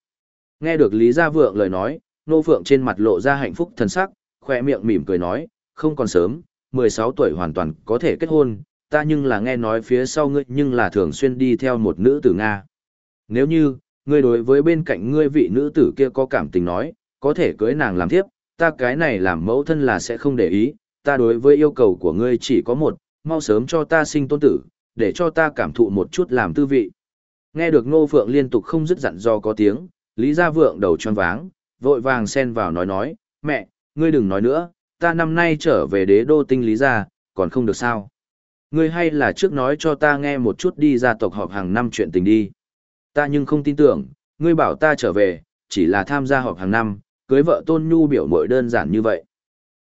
Nghe được Lý Gia Vượng lời nói, Nô Phượng trên mặt lộ ra hạnh phúc thần sắc, khỏe miệng mỉm cười nói, không còn sớm, 16 tuổi hoàn toàn có thể kết hôn, ta nhưng là nghe nói phía sau ngươi nhưng là thường xuyên đi theo một nữ tử Nga. Nếu như, ngươi đối với bên cạnh ngươi vị nữ tử kia có cảm tình nói, có thể cưới nàng làm thiếp, ta cái này làm mẫu thân là sẽ không để ý, ta đối với yêu cầu của ngươi chỉ có một, mau sớm cho ta sinh tôn tử, để cho ta cảm thụ một chút làm tư vị. Nghe được Ngô Phượng liên tục không dứt dặn do có tiếng, Lý Gia Vượng đầu tròn váng, vội vàng xen vào nói nói, mẹ, ngươi đừng nói nữa, ta năm nay trở về đế đô tinh Lý Gia, còn không được sao. Ngươi hay là trước nói cho ta nghe một chút đi gia tộc họp hàng năm chuyện tình đi. Ta nhưng không tin tưởng, ngươi bảo ta trở về, chỉ là tham gia họp hàng năm, cưới vợ tôn nhu biểu mội đơn giản như vậy.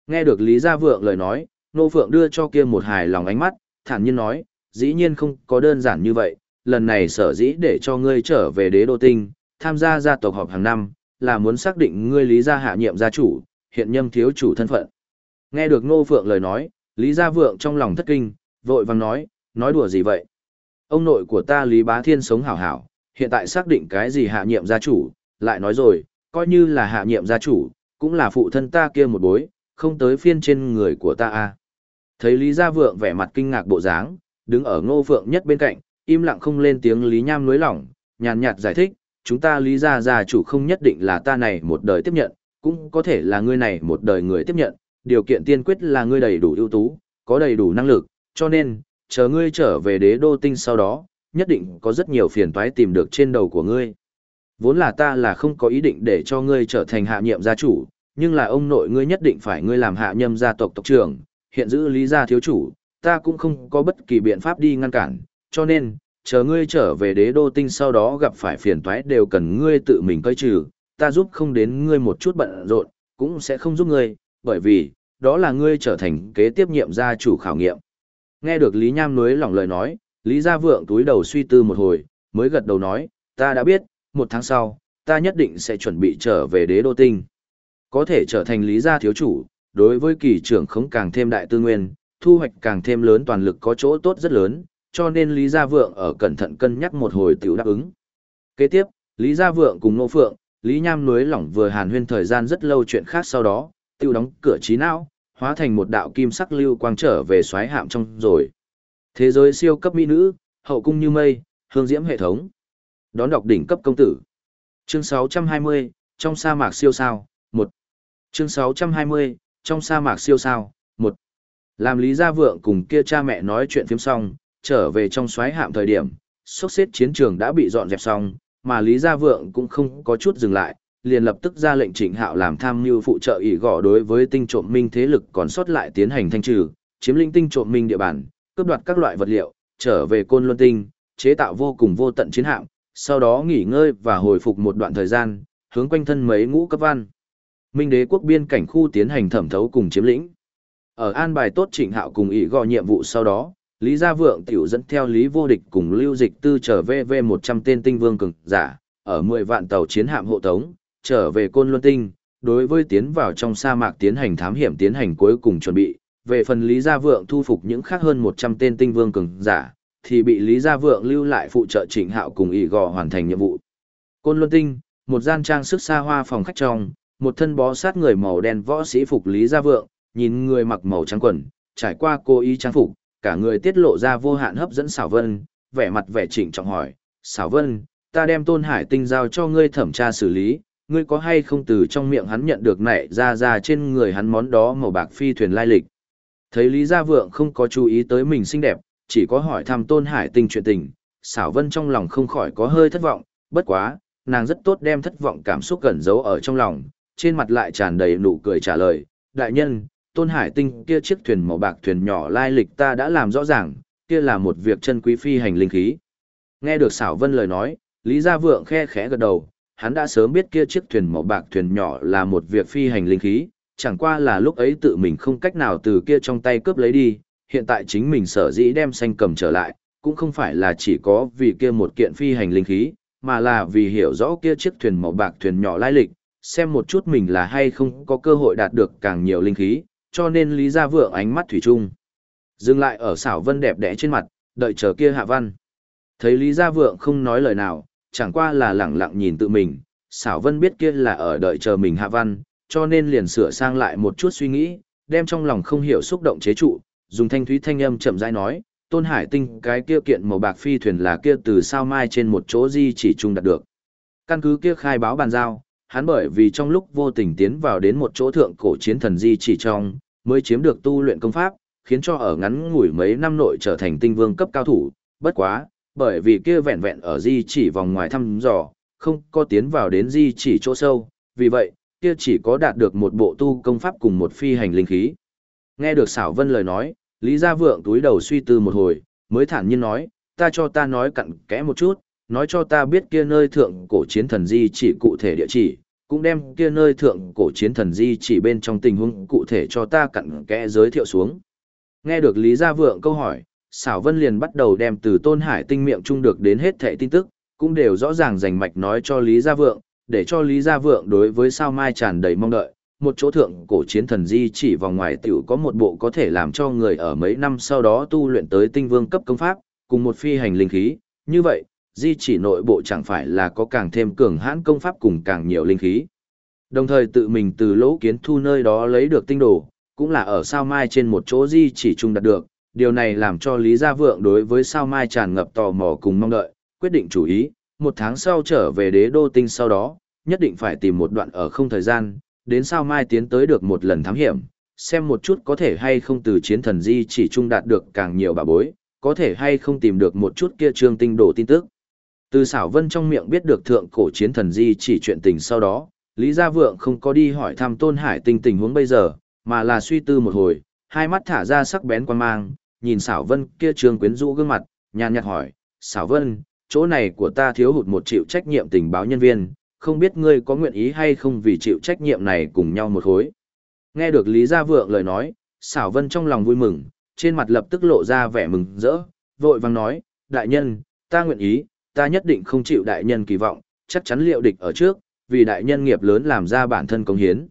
Nghe được Lý Gia Vượng lời nói, Nô Phượng đưa cho kia một hài lòng ánh mắt, thản nhiên nói, dĩ nhiên không có đơn giản như vậy, lần này sở dĩ để cho ngươi trở về đế đô tinh, tham gia gia tộc họp hàng năm, là muốn xác định ngươi Lý Gia hạ nhiệm gia chủ, hiện nhâm thiếu chủ thân phận. Nghe được Nô Phượng lời nói, Lý Gia Vượng trong lòng thất kinh, vội vàng nói, nói đùa gì vậy? Ông nội của ta Lý Bá Thiên sống hảo hảo, hiện tại xác định cái gì hạ nhiệm gia chủ, lại nói rồi, coi như là hạ nhiệm gia chủ, cũng là phụ thân ta kia một bối, không tới phiên trên người của ta à. Thấy Lý Gia Vượng vẻ mặt kinh ngạc bộ dáng, đứng ở ngô phượng nhất bên cạnh, im lặng không lên tiếng Lý Nham nối lỏng, nhàn nhạt giải thích, chúng ta Lý Gia gia chủ không nhất định là ta này một đời tiếp nhận, cũng có thể là ngươi này một đời người tiếp nhận, điều kiện tiên quyết là ngươi đầy đủ ưu tú, có đầy đủ năng lực, cho nên, chờ ngươi trở về đế đô tinh sau đó, nhất định có rất nhiều phiền toái tìm được trên đầu của ngươi. Vốn là ta là không có ý định để cho ngươi trở thành hạ nhiệm gia chủ, nhưng là ông nội ngươi nhất định phải ngươi làm hạ nhâm gia tộc tộc trưởng, hiện giữ lý gia thiếu chủ, ta cũng không có bất kỳ biện pháp đi ngăn cản, cho nên, chờ ngươi trở về đế đô tinh sau đó gặp phải phiền toái đều cần ngươi tự mình cơi trừ, ta giúp không đến ngươi một chút bận rộn, cũng sẽ không giúp ngươi, bởi vì, đó là ngươi trở thành kế tiếp nhiệm gia chủ khảo nghiệm. Nghe được Lý Nham nuối lòng lời nói, Lý Gia Vượng túi đầu suy tư một hồi, mới gật đầu nói, ta đã biết, một tháng sau, ta nhất định sẽ chuẩn bị trở về đế đô tinh. Có thể trở thành Lý Gia thiếu chủ, đối với kỳ trưởng không càng thêm đại tư nguyên, thu hoạch càng thêm lớn toàn lực có chỗ tốt rất lớn, cho nên Lý Gia Vượng ở cẩn thận cân nhắc một hồi tiểu đáp ứng. Kế tiếp, Lý Gia Vượng cùng Nô Phượng, Lý Nham núi lỏng vừa hàn huyên thời gian rất lâu chuyện khác sau đó, tiêu đóng cửa trí não, hóa thành một đạo kim sắc lưu quang trở về xoáy hạm trong rồi. Thế giới siêu cấp mỹ nữ, hậu cung như mây, hương diễm hệ thống. Đón đọc đỉnh cấp công tử. Chương 620, trong sa mạc siêu sao, Chương 620, trong sa mạc siêu sao, 1. Làm Lý Gia Vượng cùng kia cha mẹ nói chuyện phiếm xong, trở về trong xoáy hạm thời điểm, sốc xếp chiến trường đã bị dọn dẹp xong, mà Lý Gia Vượng cũng không có chút dừng lại, liền lập tức ra lệnh Trịnh Hạo làm tham mưu phụ trợ ỷ gõ đối với tinh trộm minh thế lực còn sót lại tiến hành thanh trừ, chiếm lĩnh tinh trộm minh địa bàn, cướp đoạt các loại vật liệu, trở về Côn Luân Tinh, chế tạo vô cùng vô tận chiến hạm, sau đó nghỉ ngơi và hồi phục một đoạn thời gian, hướng quanh thân mấy ngũ cấp văn. Minh đế quốc biên cảnh khu tiến hành thẩm thấu cùng chiếm lĩnh. Ở an bài tốt Trịnh Hạo cùng ý gõ nhiệm vụ sau đó, Lý Gia Vượng tiểu dẫn theo Lý Vô Địch cùng Lưu Dịch Tư trở về về 100 tên tinh vương cường giả, ở 10 vạn tàu chiến hạm hộ tống, trở về Côn Luân Tinh, đối với tiến vào trong sa mạc tiến hành thám hiểm tiến hành cuối cùng chuẩn bị, về phần Lý Gia Vượng thu phục những khác hơn 100 tên tinh vương cường giả, thì bị Lý Gia Vượng lưu lại phụ trợ Trịnh Hạo cùng ỷ gò hoàn thành nhiệm vụ. Côn Luân Tinh, một gian trang sức xa hoa phòng khách trong, một thân bó sát người màu đen võ sĩ phục Lý Gia Vượng, nhìn người mặc màu trắng quần, trải qua cô ý trang phục, cả người tiết lộ ra vô hạn hấp dẫn xảo vân, vẻ mặt vẻ chỉnh trọng hỏi, xảo vân, ta đem tôn hải tinh giao cho ngươi thẩm tra xử lý, ngươi có hay không từ trong miệng hắn nhận được nảy ra ra trên người hắn món đó màu bạc phi thuyền lai lịch. Thấy Lý Gia Vượng không có chú ý tới mình xinh đẹp, chỉ có hỏi thăm Tôn Hải Tinh chuyện tình, xảo vân trong lòng không khỏi có hơi thất vọng, bất quá, nàng rất tốt đem thất vọng cảm xúc gần giấu ở trong lòng, trên mặt lại tràn đầy nụ cười trả lời, đại nhân, Tôn Hải Tinh kia chiếc thuyền màu bạc thuyền nhỏ lai lịch ta đã làm rõ ràng, kia là một việc chân quý phi hành linh khí. Nghe được xảo vân lời nói, Lý Gia Vượng khe khẽ gật đầu, hắn đã sớm biết kia chiếc thuyền màu bạc thuyền nhỏ là một việc phi hành linh khí, chẳng qua là lúc ấy tự mình không cách nào từ kia trong tay cướp lấy đi, hiện tại chính mình sở dĩ đem xanh cầm trở lại, cũng không phải là chỉ có vì kia một kiện phi hành linh khí, mà là vì hiểu rõ kia chiếc thuyền màu bạc thuyền nhỏ lai lịch, xem một chút mình là hay không có cơ hội đạt được càng nhiều linh khí, cho nên Lý Gia Vượng ánh mắt thủy chung. Dừng lại ở xảo vân đẹp đẽ trên mặt, đợi chờ kia hạ văn. Thấy Lý Gia Vượng không nói lời nào, chẳng qua là lẳng lặng nhìn tự mình, xảo vân biết kia là ở đợi chờ mình hạ văn, cho nên liền sửa sang lại một chút suy nghĩ, đem trong lòng không hiểu xúc động chế trụ, dùng thanh thúy thanh âm chậm rãi nói, Tôn Hải Tinh cái kia kiện màu bạc phi thuyền là kia từ sao mai trên một chỗ di chỉ chung đạt được. Căn cứ kia khai báo bàn giao, hắn bởi vì trong lúc vô tình tiến vào đến một chỗ thượng cổ chiến thần di chỉ trong, mới chiếm được tu luyện công pháp, khiến cho ở ngắn ngủi mấy năm nội trở thành tinh vương cấp cao thủ, bất quá, bởi vì kia vẹn vẹn ở di chỉ vòng ngoài thăm dò, không có tiến vào đến di chỉ chỗ sâu, vì vậy, kia chỉ có đạt được một bộ tu công pháp cùng một phi hành linh khí. Nghe được xảo vân lời nói, Lý Gia Vượng túi đầu suy tư một hồi, mới thản nhiên nói, ta cho ta nói cặn kẽ một chút, nói cho ta biết kia nơi thượng cổ chiến thần di chỉ cụ thể địa chỉ, cũng đem kia nơi thượng cổ chiến thần di chỉ bên trong tình huống cụ thể cho ta cặn kẽ giới thiệu xuống. Nghe được Lý Gia Vượng câu hỏi, Sảo Vân liền bắt đầu đem từ Tôn Hải tinh miệng chung được đến hết thẻ tin tức, cũng đều rõ ràng rành mạch nói cho Lý Gia Vượng, để cho Lý Gia Vượng đối với sao mai tràn đầy mong đợi, một chỗ thượng cổ chiến thần di chỉ vòng ngoài tiểu có một bộ có thể làm cho người ở mấy năm sau đó tu luyện tới tinh vương cấp công pháp, cùng một phi hành linh khí, như vậy, di chỉ nội bộ chẳng phải là có càng thêm cường hãn công pháp cùng càng nhiều linh khí. Đồng thời tự mình từ lỗ kiến thu nơi đó lấy được tinh đồ, cũng là ở sao mai trên một chỗ di chỉ trung đạt được, điều này làm cho Lý Gia Vượng đối với sao mai tràn ngập tò mò cùng mong đợi, quyết định chủ ý, một tháng sau trở về đế đô tinh sau đó, nhất định phải tìm một đoạn ở không thời gian, đến sao mai tiến tới được một lần thám hiểm, xem một chút có thể hay không từ chiến thần di chỉ trung đạt được càng nhiều bà bối, có thể hay không tìm được một chút kia trương tinh đồ tin tức. Từ xảo vân trong miệng biết được thượng cổ chiến thần di chỉ chuyện tình sau đó, Lý Gia Vượng không có đi hỏi thăm Tôn Hải tình tình huống bây giờ, mà là suy tư một hồi, hai mắt thả ra sắc bén quan mang, nhìn xảo vân kia trường quyến rũ gương mặt, nhàn nhạt hỏi, xảo vân, chỗ này của ta thiếu hụt một triệu trách nhiệm tình báo nhân viên, không biết ngươi có nguyện ý hay không vì chịu trách nhiệm này cùng nhau một khối. Nghe được Lý Gia Vượng lời nói, xảo vân trong lòng vui mừng, trên mặt lập tức lộ ra vẻ mừng rỡ, vội vàng nói, đại nhân, ta nguyện ý, ta nhất định không chịu đại nhân kỳ vọng, chắc chắn liệu địch ở trước, vì đại nhân nghiệp lớn làm ra bản thân công hiến.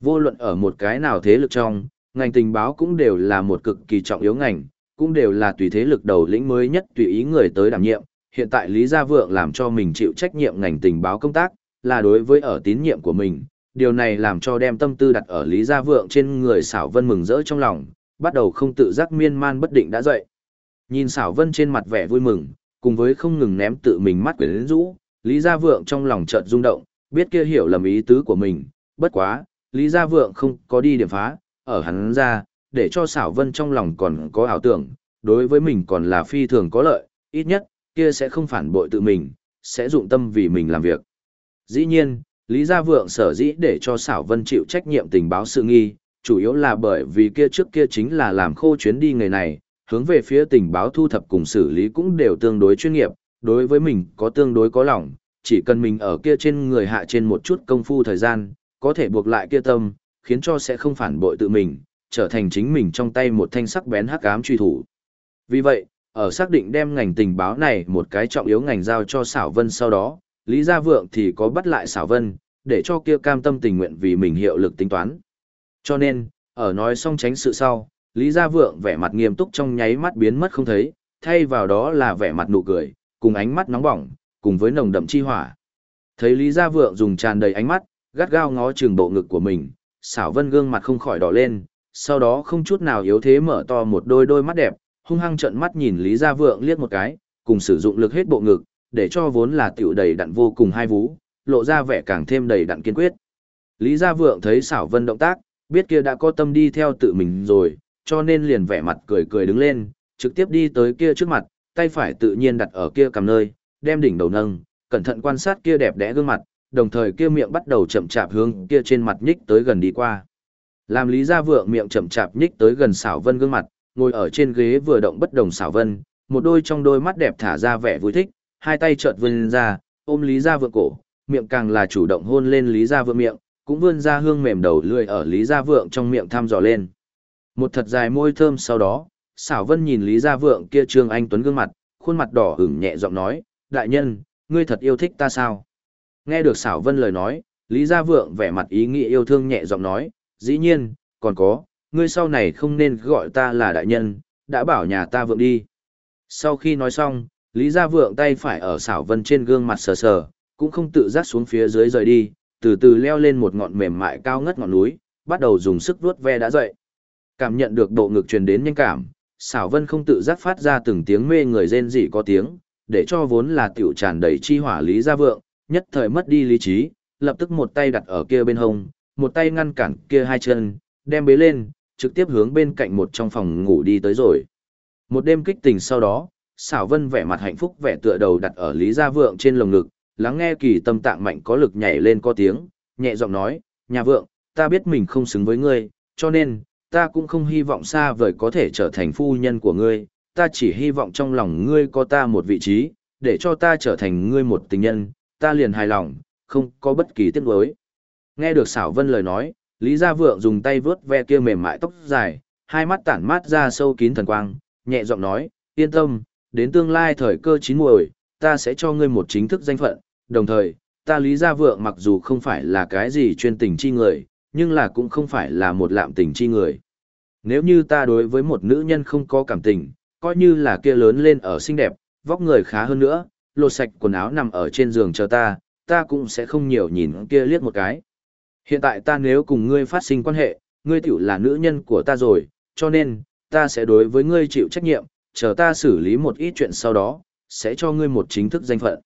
Vô luận ở một cái nào thế lực trong, ngành tình báo cũng đều là một cực kỳ trọng yếu ngành, cũng đều là tùy thế lực đầu lĩnh mới nhất tùy ý người tới đảm nhiệm. Hiện tại Lý Gia Vượng làm cho mình chịu trách nhiệm ngành tình báo công tác, là đối với ở tín nhiệm của mình. Điều này làm cho đem tâm tư đặt ở Lý Gia Vượng trên người xảo vân mừng rỡ trong lòng, bắt đầu không tự giác miên man bất định đã dậy. Nhìn xảo vân trên mặt vẻ vui mừng, cùng với không ngừng ném tự mình mắt quyển rũ, Lý Gia Vượng trong lòng chợt rung động, biết kia hiểu lầm ý tứ của mình, bất quá, Lý Gia Vượng không có đi điểm phá, ở hắn ra, để cho xảo vân trong lòng còn có ảo tưởng, đối với mình còn là phi thường có lợi, ít nhất, kia sẽ không phản bội tự mình, sẽ dụng tâm vì mình làm việc. Dĩ nhiên, Lý Gia Vượng sở dĩ để cho xảo vân chịu trách nhiệm tình báo sự nghi, chủ yếu là bởi vì kia trước kia chính là làm khô chuyến đi người này, hướng về phía tình báo thu thập cùng xử lý cũng đều tương đối chuyên nghiệp, đối với mình có tương đối có lòng, chỉ cần mình ở kia trên người hạ trên một chút công phu thời gian, có thể buộc lại kia tâm, khiến cho sẽ không phản bội tự mình, trở thành chính mình trong tay một thanh sắc bén hắc ám truy thủ. Vì vậy, ở xác định đem ngành tình báo này một cái trọng yếu ngành giao cho xảo vân sau đó, Lý Gia Vượng thì có bắt lại xảo vân, để cho kia cam tâm tình nguyện vì mình hiệu lực tính toán. Cho nên, ở nói xong tránh sự sau, Lý Gia Vượng vẻ mặt nghiêm túc trong nháy mắt biến mất không thấy, thay vào đó là vẻ mặt nụ cười, cùng ánh mắt nóng bỏng, cùng với nồng đậm chi hỏa. Thấy Lý Gia Vượng dùng tràn đầy ánh mắt, gắt gao ngó chừng bộ ngực của mình, xảo vân gương mặt không khỏi đỏ lên, sau đó không chút nào yếu thế mở to một đôi đôi mắt đẹp, hung hăng trợn mắt nhìn Lý Gia Vượng liếc một cái, cùng sử dụng lực hết bộ ngực, để cho vốn là tiểu đầy đặn vô cùng hai vú, lộ ra vẻ càng thêm đầy đặn kiên quyết. Lý Gia Vượng thấy xảo vân động tác, biết kia đã có tâm đi theo tự mình rồi, cho nên liền vẻ mặt cười cười đứng lên, trực tiếp đi tới kia trước mặt, tay phải tự nhiên đặt ở kia cầm nơi, đem đỉnh đầu nâng, cẩn thận quan sát kia đẹp đẽ gương mặt, đồng thời kia miệng bắt đầu chậm chạp hướng kia trên mặt nhích tới gần đi qua. Làm Lý Gia Vượng miệng chậm chạp nhích tới gần xảo vân gương mặt, ngồi ở trên ghế vừa động bất đồng xảo vân, một đôi trong đôi mắt đẹp thả ra vẻ vui thích, hai tay chợt vươn ra, ôm Lý Gia Vượng cổ, miệng càng là chủ động hôn lên Lý Gia Vượng miệng, cũng vươn ra hương mềm đầu lưỡi ở Lý Gia Vượng trong miệng thăm dò lên. Một thật dài môi thơm sau đó, xảo vân nhìn Lý Gia Vượng kia trương anh tuấn gương mặt, khuôn mặt đỏ ửng nhẹ giọng nói, đại nhân, ngươi thật yêu thích ta sao? Nghe được xảo vân lời nói, Lý Gia Vượng vẻ mặt ý nghĩa yêu thương nhẹ giọng nói, dĩ nhiên, còn có, ngươi sau này không nên gọi ta là đại nhân, đã bảo nhà ta vượng đi. Sau khi nói xong, Lý Gia Vượng tay phải ở xảo vân trên gương mặt sờ sờ, cũng không tự giác xuống phía dưới rời đi, từ từ leo lên một ngọn mềm mại cao ngất ngọn núi, bắt đầu dùng sức vuốt ve đã dậy. Cảm nhận được độ ngực truyền đến nhanh cảm, xảo vân không tự giác phát ra từng tiếng mê người rên rỉ có tiếng, để cho vốn là tiểu tràn đầy chi hỏa Lý Gia Vượng, nhất thời mất đi lý trí, lập tức một tay đặt ở kia bên hông, một tay ngăn cản kia hai chân, đem bế lên, trực tiếp hướng bên cạnh một trong phòng ngủ đi tới rồi. Một đêm kích tình sau đó, xảo vân vẻ mặt hạnh phúc vẻ tựa đầu đặt ở Lý Gia Vượng trên lồng ngực, lắng nghe kỳ tâm tạng mạnh có lực nhảy lên có tiếng, nhẹ giọng nói, nhà vượng, ta biết mình không xứng với ngươi, cho nên, ta cũng không hy vọng xa vời có thể trở thành phu nhân của ngươi, ta chỉ hy vọng trong lòng ngươi có ta một vị trí, để cho ta trở thành ngươi một tình nhân, ta liền hài lòng, không có bất kỳ tiếc nuối. Nghe được xảo vân lời nói, Lý Gia Vượng dùng tay vướt ve kia mềm mại tóc dài, hai mắt tản mát ra sâu kín thần quang, nhẹ giọng nói, yên tâm, đến tương lai thời cơ chín muồi, ta sẽ cho ngươi một chính thức danh phận, đồng thời, ta Lý Gia Vượng mặc dù không phải là cái gì chuyên tình chi người, nhưng là cũng không phải là một lạm tình chi người. Nếu như ta đối với một nữ nhân không có cảm tình, coi như là kia lớn lên ở xinh đẹp, vóc người khá hơn nữa, lột sạch quần áo nằm ở trên giường chờ ta, ta cũng sẽ không nhiều nhìn kia liếc một cái. Hiện tại ta nếu cùng ngươi phát sinh quan hệ, ngươi tiểu là nữ nhân của ta rồi, cho nên, ta sẽ đối với ngươi chịu trách nhiệm, chờ ta xử lý một ít chuyện sau đó, sẽ cho ngươi một chính thức danh phận.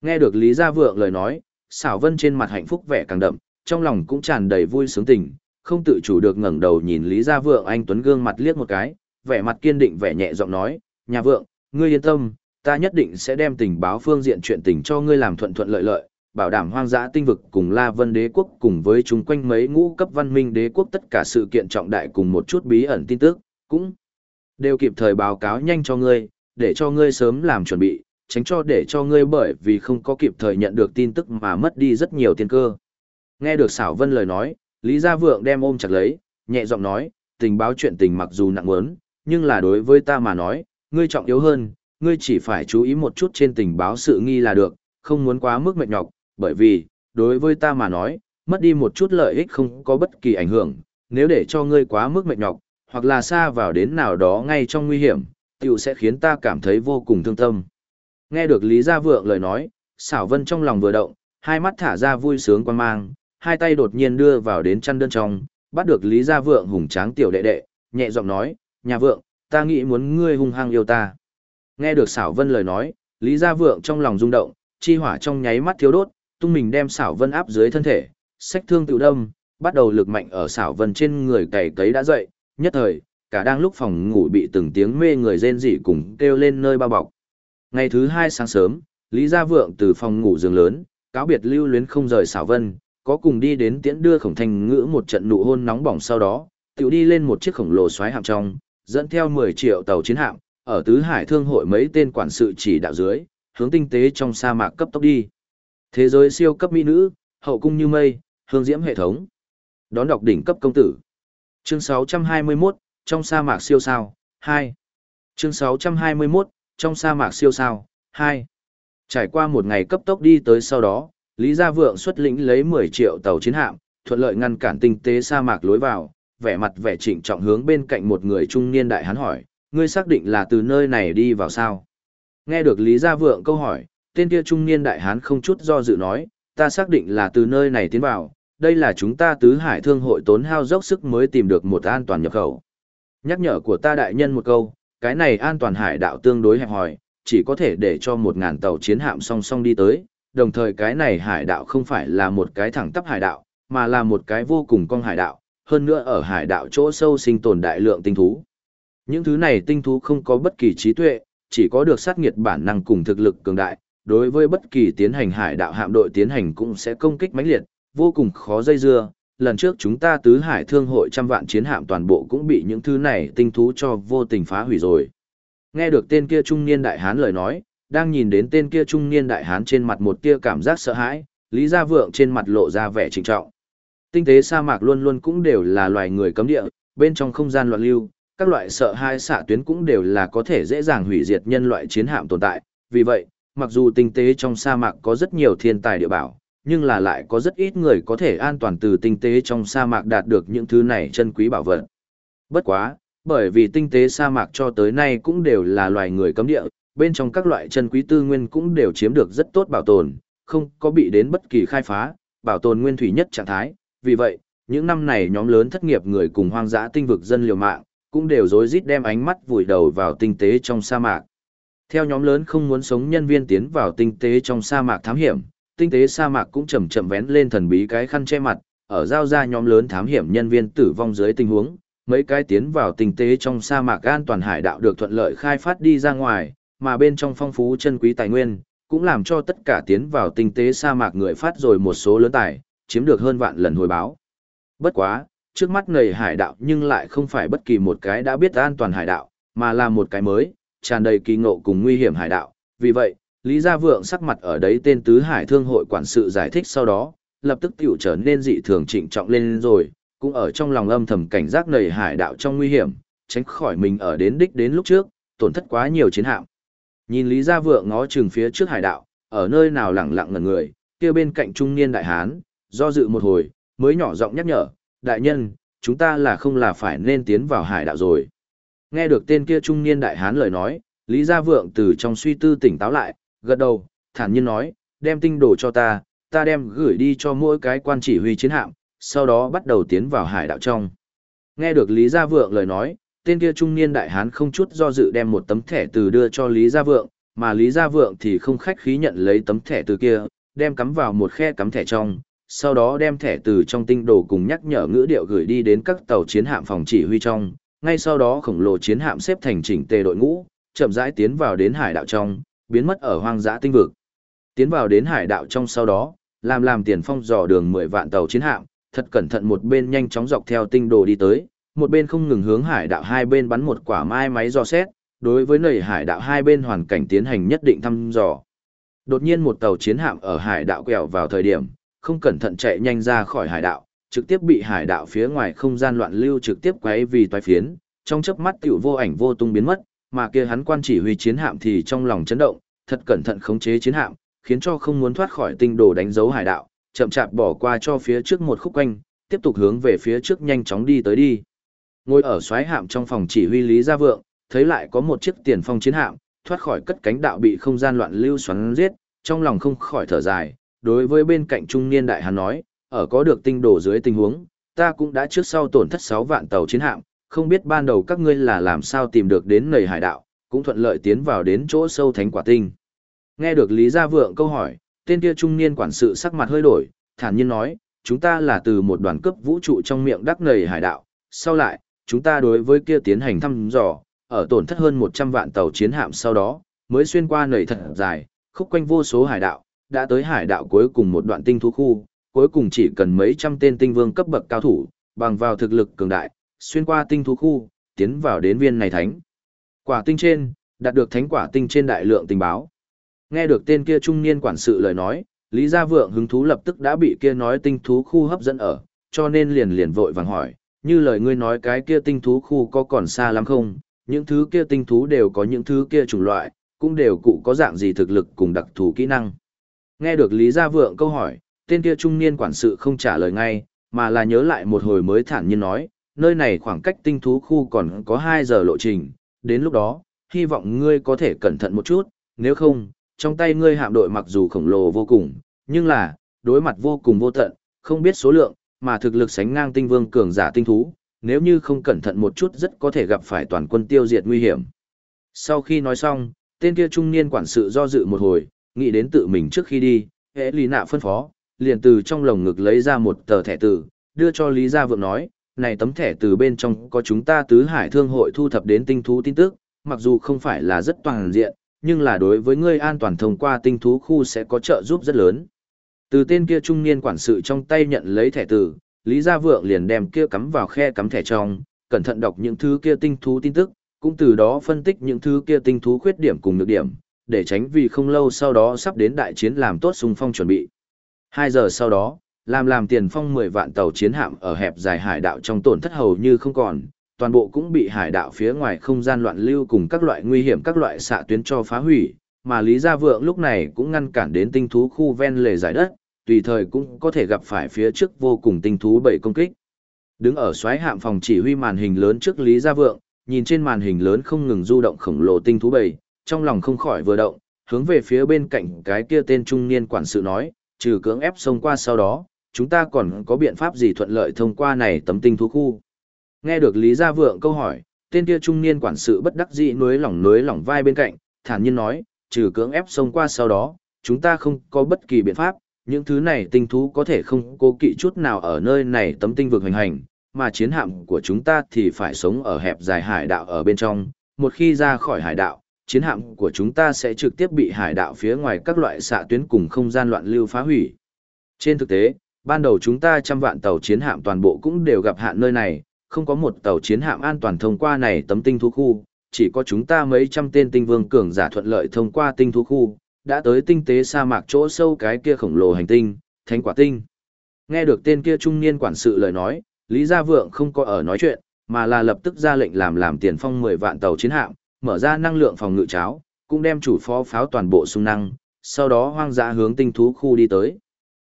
Nghe được Lý Gia Vượng lời nói, xảo vân trên mặt hạnh phúc vẻ càng đậm, trong lòng cũng tràn đầy vui sướng tình, không tự chủ được ngẩng đầu nhìn Lý Gia Vượng anh Tuấn gương mặt liếc một cái, vẻ mặt kiên định vẻ nhẹ giọng nói, nhà vượng, ngươi yên tâm, ta nhất định sẽ đem tình báo phương diện chuyện tình cho ngươi làm thuận thuận lợi lợi, bảo đảm hoang dã tinh vực cùng La Vân đế quốc cùng với chúng quanh mấy ngũ cấp văn minh đế quốc tất cả sự kiện trọng đại cùng một chút bí ẩn tin tức, cũng đều kịp thời báo cáo nhanh cho ngươi, để cho ngươi sớm làm chuẩn bị, tránh cho để cho ngươi bởi vì không có kịp thời nhận được tin tức mà mất đi rất nhiều tiền cơ. Nghe được xảo vân lời nói, Lý Gia Vượng đem ôm chặt lấy, nhẹ giọng nói, tình báo chuyện tình mặc dù nặng ớn, nhưng là đối với ta mà nói, ngươi trọng yếu hơn, ngươi chỉ phải chú ý một chút trên tình báo sự nghi là được, không muốn quá mức mệt nhọc, bởi vì, đối với ta mà nói, mất đi một chút lợi ích không có bất kỳ ảnh hưởng, nếu để cho ngươi quá mức mệt nhọc, hoặc là xa vào đến nào đó ngay trong nguy hiểm, tiểu sẽ khiến ta cảm thấy vô cùng thương tâm. Nghe được Lý Gia Vượng lời nói, xảo vân trong lòng vừa động, hai mắt thả ra vui sướng quan mang, hai tay đột nhiên đưa vào đến chăn đơn trong, bắt được Lý Gia Vượng hùng tráng tiểu đệ đệ, nhẹ giọng nói, nhà vượng, ta nghĩ muốn ngươi hung hăng yêu ta. Nghe được xảo vân lời nói, Lý Gia Vượng trong lòng rung động, chi hỏa trong nháy mắt thiếu đốt, tung mình đem xảo vân áp dưới thân thể, sách thương tự đâm, bắt đầu lực mạnh ở xảo vân trên người cày cấy đã dậy, nhất thời, cả đang lúc phòng ngủ bị từng tiếng mê người rên rỉ cùng kêu lên nơi bao bọc. Ngày thứ hai sáng sớm, Lý Gia Vượng từ phòng ngủ giường lớn, cáo biệt lưu luyến không rời xảo vân, có cùng đi đến tiễn đưa khổng thành ngữ một trận nụ hôn nóng bỏng sau đó, tiểu đi lên một chiếc khổng lồ xoáy hạm trong, dẫn theo 10 triệu tàu chiến hạm, ở tứ hải thương hội mấy tên quản sự chỉ đạo dưới, hướng tinh tế trong sa mạc cấp tốc đi. Thế giới siêu cấp mỹ nữ, hậu cung như mây, hương diễm hệ thống. Đón đọc đỉnh cấp công tử. Chương 621, trong sa mạc siêu sao, 2. Chương 621, trong sa mạc siêu sao, 2. Trải qua một ngày cấp tốc đi tới sau đó, Lý Gia Vượng xuất lĩnh lấy 10 triệu tàu chiến hạm, thuận lợi ngăn cản tinh tế sa mạc lối vào, vẻ mặt vẻ trịnh trọng hướng bên cạnh một người trung niên đại hán hỏi, ngươi xác định là từ nơi này đi vào sao? Nghe được Lý Gia Vượng câu hỏi, tên kia trung niên đại hán không chút do dự nói, ta xác định là từ nơi này tiến vào, đây là chúng ta tứ hải thương hội tốn hao dốc sức mới tìm được một an toàn nhập khẩu. Nhắc nhở của ta đại nhân một câu, cái này an toàn hải đạo tương đối hẹp hòi, chỉ có thể để cho một ngàn tàu chiến hạm song song đi tới, đồng thời cái này hải đạo không phải là một cái thẳng tắp hải đạo, mà là một cái vô cùng cong hải đạo, hơn nữa ở hải đạo chỗ sâu sinh tồn đại lượng tinh thú. Những thứ này tinh thú không có bất kỳ trí tuệ, chỉ có được sát nghiệt bản năng cùng thực lực cường đại, đối với bất kỳ tiến hành hải đạo hạm đội tiến hành cũng sẽ công kích mãnh liệt, vô cùng khó dây dưa. Lần trước chúng ta tứ hải thương hội trăm vạn chiến hạm toàn bộ cũng bị những thứ này tinh thú cho vô tình phá hủy rồi. Nghe được tên kia trung niên đại hán lời nói, đang nhìn đến tên kia trung niên đại hán trên mặt một tia cảm giác sợ hãi, Lý Gia Vượng trên mặt lộ ra vẻ trịnh trọng. Tinh tế sa mạc luôn luôn cũng đều là loài người cấm địa, bên trong không gian loạn lưu, các loại sợ hai xạ tuyến cũng đều là có thể dễ dàng hủy diệt nhân loại chiến hạm tồn tại. Vì vậy, mặc dù tinh tế trong sa mạc có rất nhiều thiên tài địa bảo, nhưng là lại có rất ít người có thể an toàn từ tinh tế trong sa mạc đạt được những thứ này chân quý bảo vật. Bất quá, bởi vì tinh tế sa mạc cho tới nay cũng đều là loài người cấm địa, bên trong các loại chân quý tư nguyên cũng đều chiếm được rất tốt bảo tồn, không có bị đến bất kỳ khai phá, bảo tồn nguyên thủy nhất trạng thái. Vì vậy, những năm này nhóm lớn thất nghiệp người cùng hoang dã tinh vực dân liều mạng, cũng đều rối rít đem ánh mắt vùi đầu vào tinh tế trong sa mạc. Theo nhóm lớn không muốn sống nhân viên tiến vào tinh tế trong sa mạc thám hiểm, tinh tế sa mạc cũng chậm chậm vén lên thần bí cái khăn che mặt, ở giao ra nhóm lớn thám hiểm nhân viên tử vong dưới tình huống, mấy cái tiến vào tinh tế trong sa mạc an toàn hải đạo được thuận lợi khai phát đi ra ngoài, mà bên trong phong phú chân quý tài nguyên, cũng làm cho tất cả tiến vào tinh tế sa mạc người phát rồi một số lớn tài, chiếm được hơn vạn lần hồi báo. Bất quá, trước mắt nầy hải đạo nhưng lại không phải bất kỳ một cái đã biết an toàn hải đạo, mà là một cái mới, tràn đầy kỳ ngộ cùng nguy hiểm hải đạo. Vì vậy, Lý Gia Vượng sắc mặt ở đấy tên tứ hải thương hội quản sự giải thích sau đó, lập tức tiểu trở nên dị thường trịnh trọng lên rồi, cũng ở trong lòng âm thầm cảnh giác nầy hải đạo trong nguy hiểm, tránh khỏi mình ở đến đích đến lúc trước, tổn thất quá nhiều chiến hạm. Nhìn Lý Gia Vượng ngó chừng phía trước hải đạo, ở nơi nào lẳng lặng ngẩn người, kia bên cạnh trung niên đại hán, do dự một hồi, mới nhỏ giọng nhắc nhở, đại nhân, chúng ta là không là phải nên tiến vào hải đạo rồi. Nghe được tên kia trung niên đại hán lời nói, Lý Gia Vượng từ trong suy tư tỉnh táo lại, gật đầu, thản nhiên nói, đem tinh đồ cho ta, ta đem gửi đi cho mỗi cái quan chỉ huy chiến hạm, sau đó bắt đầu tiến vào hải đạo trong. Nghe được Lý Gia Vượng lời nói, tên kia trung niên đại hán không chút do dự đem một tấm thẻ từ đưa cho Lý Gia Vượng, mà Lý Gia Vượng thì không khách khí nhận lấy tấm thẻ từ kia, đem cắm vào một khe cắm thẻ trong, sau đó đem thẻ từ trong tinh đồ cùng nhắc nhở ngữ điệu gửi đi đến các tàu chiến hạm phòng chỉ huy trong, ngay sau đó khổng lồ chiến hạm xếp thành chỉnh tề đội ngũ, chậm rãi tiến vào đến hải đạo trong, biến mất ở hoang dã tinh vực. Tiến vào đến hải đạo trong sau đó, làm làm tiền phong dò đường 10 vạn tàu chiến hạm, thật cẩn thận một bên nhanh chóng dọc theo tinh đồ đi tới, một bên không ngừng hướng hải đạo hai bên bắn một quả mai máy dò xét, đối với nầy hải đạo hai bên hoàn cảnh tiến hành nhất định thăm dò. Đột nhiên một tàu chiến hạm ở hải đạo quẹo vào thời điểm, không cẩn thận chạy nhanh ra khỏi hải đạo, trực tiếp bị hải đạo phía ngoài không gian loạn lưu trực tiếp quấy vì toái phiến, trong chớp mắt tiểu vô ảnh vô tung biến mất, mà kia hắn quan chỉ huy chiến hạm thì trong lòng chấn động, thật cẩn thận khống chế chiến hạm, khiến cho không muốn thoát khỏi tinh đồ đánh dấu hải đạo, chậm chạp bỏ qua cho phía trước một khúc quanh, tiếp tục hướng về phía trước nhanh chóng đi tới đi. Ngồi ở xoáy hạm trong phòng chỉ huy Lý Gia Vượng, thấy lại có một chiếc tiền phong chiến hạm, thoát khỏi cất cánh đạo bị không gian loạn lưu xoắn giết, trong lòng không khỏi thở dài, đối với bên cạnh trung niên đại hắn nói, ở có được tinh đồ dưới tình huống, ta cũng đã trước sau tổn thất 6 vạn tàu chiến hạm, không biết ban đầu các ngươi là làm sao tìm được đến nầy hải đạo, cũng thuận lợi tiến vào đến chỗ sâu thánh quả tinh. Nghe được Lý Gia Vượng câu hỏi, tên kia trung niên quản sự sắc mặt hơi đổi, thản nhiên nói, chúng ta là từ một đoàn cấp vũ trụ trong miệng đắc nầy hải đạo, sau lại, chúng ta đối với kia tiến hành thăm dò, ở tổn thất hơn 100 vạn tàu chiến hạm sau đó, mới xuyên qua nầy thật dài, khúc quanh vô số hải đạo, đã tới hải đạo cuối cùng một đoạn tinh thú khu, cuối cùng chỉ cần mấy trăm tên tinh vương cấp bậc cao thủ, bằng vào thực lực cường đại, xuyên qua tinh thú khu, tiến vào đến viên này thánh. Quả tinh trên, đạt được thánh quả tinh trên đại lượng tình báo. Nghe được tên kia trung niên quản sự lời nói, Lý Gia Vượng hứng thú lập tức đã bị kia nói tinh thú khu hấp dẫn ở, cho nên liền liền vội vàng hỏi, như lời ngươi nói cái kia tinh thú khu có còn xa lắm không, những thứ kia tinh thú đều có những thứ kia chủng loại, cũng đều cụ có dạng gì thực lực cùng đặc thù kỹ năng. Nghe được Lý Gia Vượng câu hỏi, tên kia trung niên quản sự không trả lời ngay, mà là nhớ lại một hồi mới thản nhiên nói, nơi này khoảng cách tinh thú khu còn có 2 giờ lộ trình, đến lúc đó, hy vọng ngươi có thể cẩn thận một chút, nếu không, trong tay ngươi hạm đội mặc dù khổng lồ vô cùng, nhưng là, đối mặt vô cùng vô tận, không biết số lượng, mà thực lực sánh ngang tinh vương cường giả tinh thú, nếu như không cẩn thận một chút rất có thể gặp phải toàn quân tiêu diệt nguy hiểm. Sau khi nói xong, tên kia trung niên quản sự do dự một hồi, nghĩ đến tự mình trước khi đi, hễ lý nạ phân phó, liền từ trong lồng ngực lấy ra một tờ thẻ tử, đưa cho Lý Gia Vượng nói, này tấm thẻ từ bên trong có chúng ta tứ hải thương hội thu thập đến tinh thú tin tức, mặc dù không phải là rất toàn diện, nhưng là đối với ngươi an toàn thông qua tinh thú khu sẽ có trợ giúp rất lớn. Từ tên kia trung niên quản sự trong tay nhận lấy thẻ từ, Lý Gia Vượng liền đem kia cắm vào khe cắm thẻ trong, cẩn thận đọc những thứ kia tinh thú tin tức, cũng từ đó phân tích những thứ kia tinh thú khuyết điểm cùng nhược điểm, để tránh vì không lâu sau đó sắp đến đại chiến làm tốt xung phong chuẩn bị. Hai giờ sau đó, làm làm tiền phong 10 vạn tàu chiến hạm ở hẹp dài hải đạo trong tổn thất hầu như không còn, toàn bộ cũng bị hải đạo phía ngoài không gian loạn lưu cùng các loại nguy hiểm các loại xạ tuyến cho phá hủy, mà Lý Gia Vượng lúc này cũng ngăn cản đến tinh thú khu ven lề giải đất, tùy thời cũng có thể gặp phải phía trước vô cùng tinh thú bảy công kích. Đứng ở xoáy hạm phòng chỉ huy màn hình lớn trước Lý Gia Vượng, nhìn trên màn hình lớn không ngừng du động khổng lồ tinh thú bảy, trong lòng không khỏi vừa động, hướng về phía bên cạnh cái kia tên trung niên quản sự nói, trừ cưỡng ép xông qua sau đó, chúng ta còn có biện pháp gì thuận lợi thông qua này tấm tinh thú khu. Nghe được Lý Gia Vượng câu hỏi, tên kia trung niên quản sự bất đắc dĩ nuối lỏng nuối lỏng vai bên cạnh, thản nhiên nói, trừ cưỡng ép xông qua sau đó, chúng ta không có bất kỳ biện pháp, những thứ này tinh thú có thể không cố kỵ chút nào ở nơi này tấm tinh vực hành hành, mà chiến hạm của chúng ta thì phải sống ở hẹp dài hải đạo ở bên trong, một khi ra khỏi hải đạo, chiến hạm của chúng ta sẽ trực tiếp bị hải đạo phía ngoài các loại xạ tuyến cùng không gian loạn lưu phá hủy. Trên thực tế, ban đầu chúng ta trăm vạn tàu chiến hạm toàn bộ cũng đều gặp hạn nơi này, không có một tàu chiến hạm an toàn thông qua này tấm tinh thú khu, chỉ có chúng ta mấy trăm tên tinh vương cường giả thuận lợi thông qua tinh thú khu, đã tới tinh tế sa mạc chỗ sâu cái kia khổng lồ hành tinh, thánh quả tinh. Nghe được tên kia trung niên quản sự lời nói, Lý Gia Vượng không có ở nói chuyện, mà là lập tức ra lệnh làm làm tiền phong 10 vạn tàu chiến hạm, mở ra năng lượng phòng ngự cháo, cũng đem chủ phó pháo toàn bộ xung năng, sau đó hoang dã hướng tinh thú khu đi tới.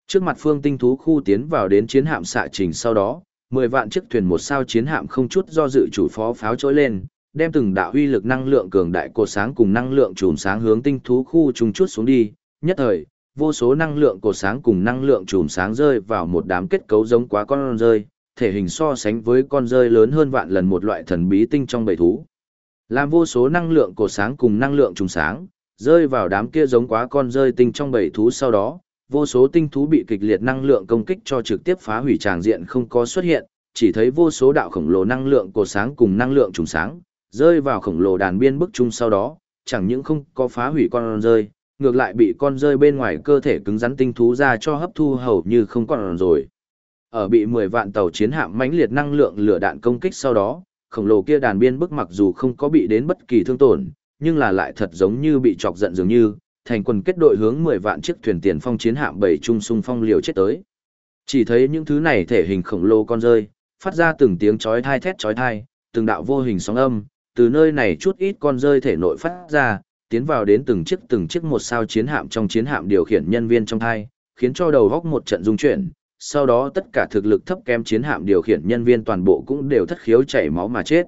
Trước mặt phương tinh thú khu tiến vào đến chiến hạm xạ trình sau đó, 10 vạn chiếc thuyền một sao chiến hạm không chút do dự chủ phó pháo trỗi lên, đem từng đạo huy lực năng lượng cường đại cột sáng cùng năng lượng chùm sáng hướng tinh thú khu trùng chút xuống đi, nhất thời, vô số năng lượng cột sáng cùng năng lượng chùm sáng rơi vào một đám kết cấu giống quá con rơi, thể hình so sánh với con rơi lớn hơn vạn lần một loại thần bí tinh trong bầy thú. Làm vô số năng lượng cột sáng cùng năng lượng trùng sáng, rơi vào đám kia giống quá con rơi tinh trong bầy thú sau đó, vô số tinh thú bị kịch liệt năng lượng công kích cho trực tiếp phá hủy tràng diện không có xuất hiện, chỉ thấy vô số đạo khổng lồ năng lượng cột sáng cùng năng lượng trùng sáng, rơi vào khổng lồ đàn biên bức chung sau đó, chẳng những không có phá hủy con rơi, ngược lại bị con rơi bên ngoài cơ thể cứng rắn tinh thú ra cho hấp thu hầu như không còn rồi. Ở bị 10 vạn tàu chiến hạm mãnh liệt năng lượng lửa đạn công kích sau đó, khổng lồ kia đàn biên bức mặc dù không có bị đến bất kỳ thương tổn, nhưng là lại thật giống như bị chọc giận dường như, thành quần kết đội hướng 10 vạn chiếc thuyền tiền phong chiến hạm bảy trung xung phong liều chết tới. Chỉ thấy những thứ này thể hình khổng lồ con rơi, phát ra từng tiếng chói thai thét chói thai, từng đạo vô hình sóng âm, từ nơi này chút ít con rơi thể nội phát ra, tiến vào đến từng chiếc từng chiếc một sao chiến hạm trong chiến hạm điều khiển nhân viên trong thai, khiến cho đầu góc một trận rung chuyển, sau đó tất cả thực lực thấp kém chiến hạm điều khiển nhân viên toàn bộ cũng đều thất khiếu chảy máu mà chết.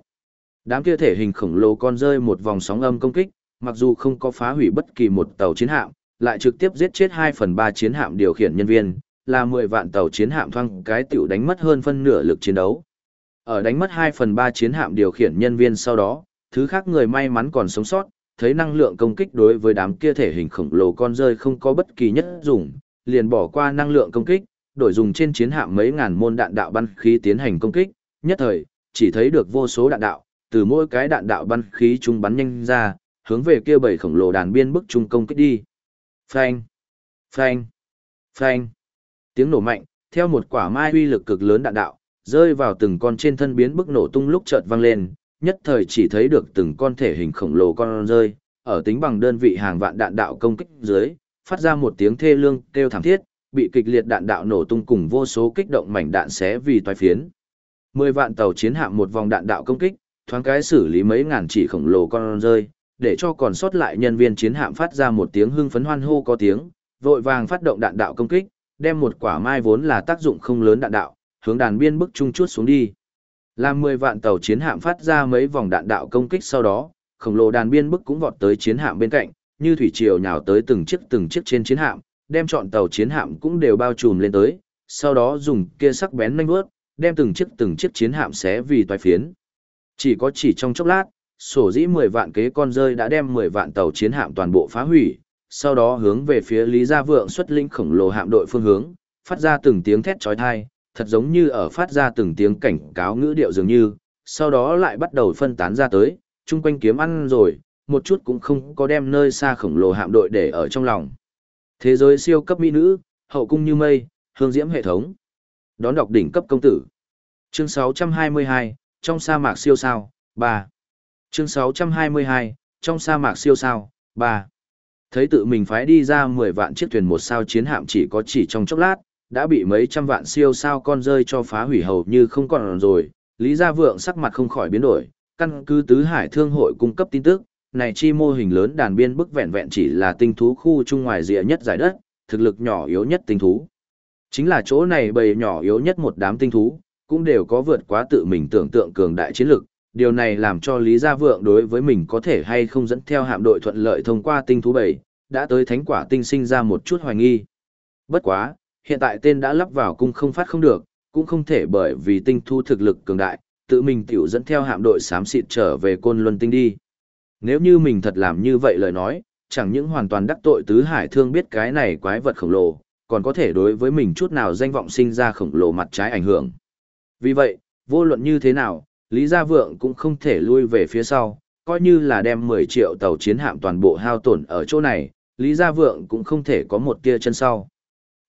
Đám kia thể hình khổng lồ con rơi một vòng sóng âm công kích, mặc dù không có phá hủy bất kỳ một tàu chiến hạm, lại trực tiếp giết chết 2 phần 3 chiến hạm điều khiển nhân viên, là 10 vạn tàu chiến hạm thoang cái tiểu đánh mất hơn phân nửa lực chiến đấu. Ở đánh mất 2 phần 3 chiến hạm điều khiển nhân viên sau đó, thứ khác người may mắn còn sống sót, thấy năng lượng công kích đối với đám kia thể hình khổng lồ con rơi không có bất kỳ nhất dùng, liền bỏ qua năng lượng công kích, đổi dùng trên chiến hạm mấy ngàn môn đạn đạo bắn khí tiến hành công kích, nhất thời, chỉ thấy được vô số đạn đạo, từ mỗi cái đạn đạo bắn khí trung bắn nhanh ra, hướng về kia bảy khổng lồ đàn biên bức trung công kích đi. Phanh, phanh, phanh. Tiếng nổ mạnh, theo một quả mai uy lực cực lớn đạn đạo, rơi vào từng con trên thân biến bức nổ tung lúc chợt vang lên, nhất thời chỉ thấy được từng con thể hình khổng lồ con rơi, ở tính bằng đơn vị hàng vạn đạn đạo công kích dưới, phát ra một tiếng thê lương kêu thảm thiết, bị kịch liệt đạn đạo nổ tung cùng vô số kích động mảnh đạn xé vì toái phiến. Mười vạn tàu chiến hạm một vòng đạn đạo công kích, thoáng cái xử lý mấy ngàn chỉ khổng lồ con rơi, để cho còn sót lại nhân viên chiến hạm phát ra một tiếng hưng phấn hoan hô có tiếng, vội vàng phát động đạn đạo công kích, đem một quả mai vốn là tác dụng không lớn đạn đạo, hướng đàn biên bức trung chuốt xuống đi. Làm 10 vạn tàu chiến hạm phát ra mấy vòng đạn đạo công kích sau đó, khổng lồ đàn biên bức cũng vọt tới chiến hạm bên cạnh, như thủy triều nhào tới từng chiếc từng chiếc trên chiến hạm, đem chọn tàu chiến hạm cũng đều bao trùm lên tới, sau đó dùng kia sắc bén nhanh vuốt, đem từng chiếc từng chiếc chiến hạm xé vì toái phiến. Chỉ có chỉ trong chốc lát, sổ dĩ 10 vạn kế con rơi đã đem 10 vạn tàu chiến hạm toàn bộ phá hủy, sau đó hướng về phía Lý Gia Vượng xuất linh khổng lồ hạm đội phương hướng, phát ra từng tiếng thét chói tai, thật giống như ở phát ra từng tiếng cảnh cáo ngữ điệu dường như, sau đó lại bắt đầu phân tán ra tới, chung quanh kiếm ăn rồi, một chút cũng không có đem nơi xa khổng lồ hạm đội để ở trong lòng. Thế giới siêu cấp mỹ nữ, hậu cung như mây, hương diễm hệ thống. Đón đọc đỉnh cấp công tử. Chương 622, trong sa mạc siêu sao, 3. Chương 622, trong sa mạc siêu sao, 3. Thấy tự mình phái đi ra 10 vạn chiếc thuyền một sao chiến hạm chỉ có chỉ trong chốc lát, đã bị mấy trăm vạn siêu sao con rơi cho phá hủy hầu như không còn rồi, Lý Gia Vượng sắc mặt không khỏi biến đổi, căn cứ tứ hải thương hội cung cấp tin tức, này chi mô hình lớn đàn biên bức vẹn vẹn chỉ là tinh thú khu trung ngoài rìa nhất giải đất, thực lực nhỏ yếu nhất tinh thú. Chính là chỗ này bầy nhỏ yếu nhất một đám tinh thú, cũng đều có vượt quá tự mình tưởng tượng cường đại chiến lực, điều này làm cho Lý Gia Vượng đối với mình có thể hay không dẫn theo hạm đội thuận lợi thông qua tinh thú bầy, đã tới thánh quả tinh sinh ra một chút hoài nghi. Bất quá, hiện tại tên đã lắp vào cung không phát không được, cũng không thể bởi vì tinh thu thực lực cường đại, tự mình tiểu dẫn theo hạm đội xám xịt trở về côn luân tinh đi. Nếu như mình thật làm như vậy lời nói, chẳng những hoàn toàn đắc tội tứ hải thương biết cái này quái vật khổng lồ, còn có thể đối với mình chút nào danh vọng sinh ra khổng lồ mặt trái ảnh hưởng. Vì vậy, vô luận như thế nào, Lý Gia Vượng cũng không thể lui về phía sau, coi như là đem 10 triệu tàu chiến hạm toàn bộ hao tổn ở chỗ này, Lý Gia Vượng cũng không thể có một tia chân sau.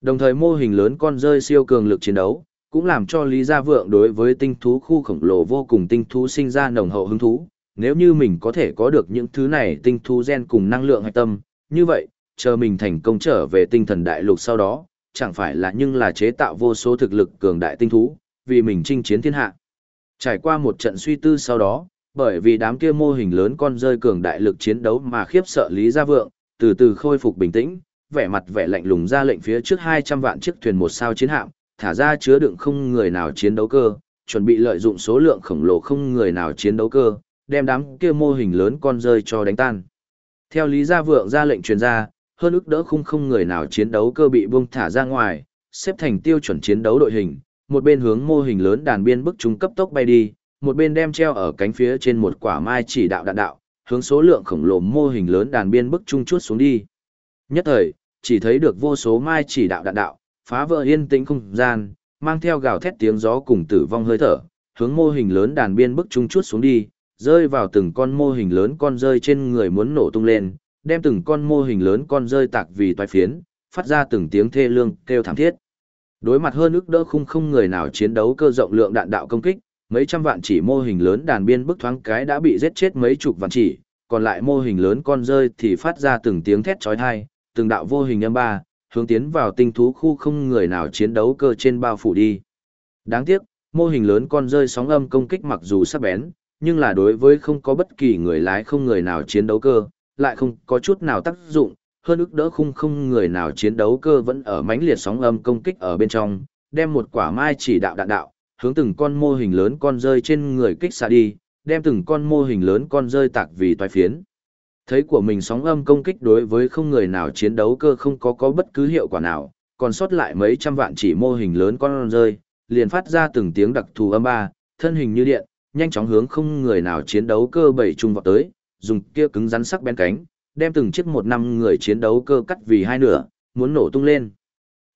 Đồng thời mô hình lớn con rơi siêu cường lực chiến đấu, cũng làm cho Lý Gia Vượng đối với tinh thú khu khổng lồ vô cùng tinh thú sinh ra nồng hậu hứng thú. Nếu như mình có thể có được những thứ này tinh thú gen cùng năng lượng hạch tâm, như vậy, chờ mình thành công trở về tinh thần đại lục sau đó, chẳng phải là nhưng là chế tạo vô số thực lực cường đại tinh thú, vì mình chinh chiến thiên hạ. Trải qua một trận suy tư sau đó, bởi vì đám kia mô hình lớn con rơi cường đại lực chiến đấu mà khiếp sợ Lý Gia Vượng, từ từ khôi phục bình tĩnh, vẻ mặt vẻ lạnh lùng ra lệnh phía trước 200 vạn chiếc thuyền một sao chiến hạm, thả ra chứa đựng không người nào chiến đấu cơ, chuẩn bị lợi dụng số lượng khổng lồ không người nào chiến đấu cơ, đem đám kia mô hình lớn con rơi cho đánh tan. Theo Lý Gia Vượng ra lệnh truyền ra, hơn ức đỡ không không người nào chiến đấu cơ bị buông thả ra ngoài, xếp thành tiêu chuẩn chiến đấu đội hình, một bên hướng mô hình lớn đàn biên bức trung cấp tốc bay đi, một bên đem treo ở cánh phía trên một quả mai chỉ đạo đạn đạo, hướng số lượng khổng lồ mô hình lớn đàn biên bức trung chuốt xuống đi. Nhất thời, chỉ thấy được vô số mai chỉ đạo đạn đạo, phá vỡ yên tĩnh không gian, mang theo gào thét tiếng gió cùng tử vong hơi thở, hướng mô hình lớn đàn biên bức trung chuốt xuống đi, rơi vào từng con mô hình lớn con rơi trên người muốn nổ tung lên, đem từng con mô hình lớn con rơi tạc vì toái phiến, phát ra từng tiếng thê lương kêu thảm thiết. Đối mặt hơn ức đỡ khung không người nào chiến đấu cơ rộng lượng đạn đạo công kích, mấy trăm vạn chỉ mô hình lớn đàn biên bức thoáng cái đã bị giết chết mấy chục vạn chỉ, còn lại mô hình lớn con rơi thì phát ra từng tiếng thét chói tai, từng đạo vô hình âm ba, hướng tiến vào tinh thú khu không người nào chiến đấu cơ trên bao phủ đi. Đáng tiếc, mô hình lớn con rơi sóng âm công kích mặc dù sắc bén, nhưng là đối với không có bất kỳ người lái không người nào chiến đấu cơ, lại không có chút nào tác dụng, hơn ức đỡ khung không người nào chiến đấu cơ vẫn ở mãnh liệt sóng âm công kích ở bên trong, đem một quả mai chỉ đạo đạn đạo, hướng từng con mô hình lớn con rơi trên người kích xa đi, đem từng con mô hình lớn con rơi tạc vì toái phiến. Thấy của mình sóng âm công kích đối với không người nào chiến đấu cơ không có có bất cứ hiệu quả nào, còn sót lại mấy trăm vạn chỉ mô hình lớn con rơi, liền phát ra từng tiếng đặc thù âm ba, thân hình như điện, nhanh chóng hướng không người nào chiến đấu cơ bảy trung vào tới, dùng kia cứng rắn sắc bén cánh, đem từng chiếc một năm người chiến đấu cơ cắt vì hai nửa, muốn nổ tung lên.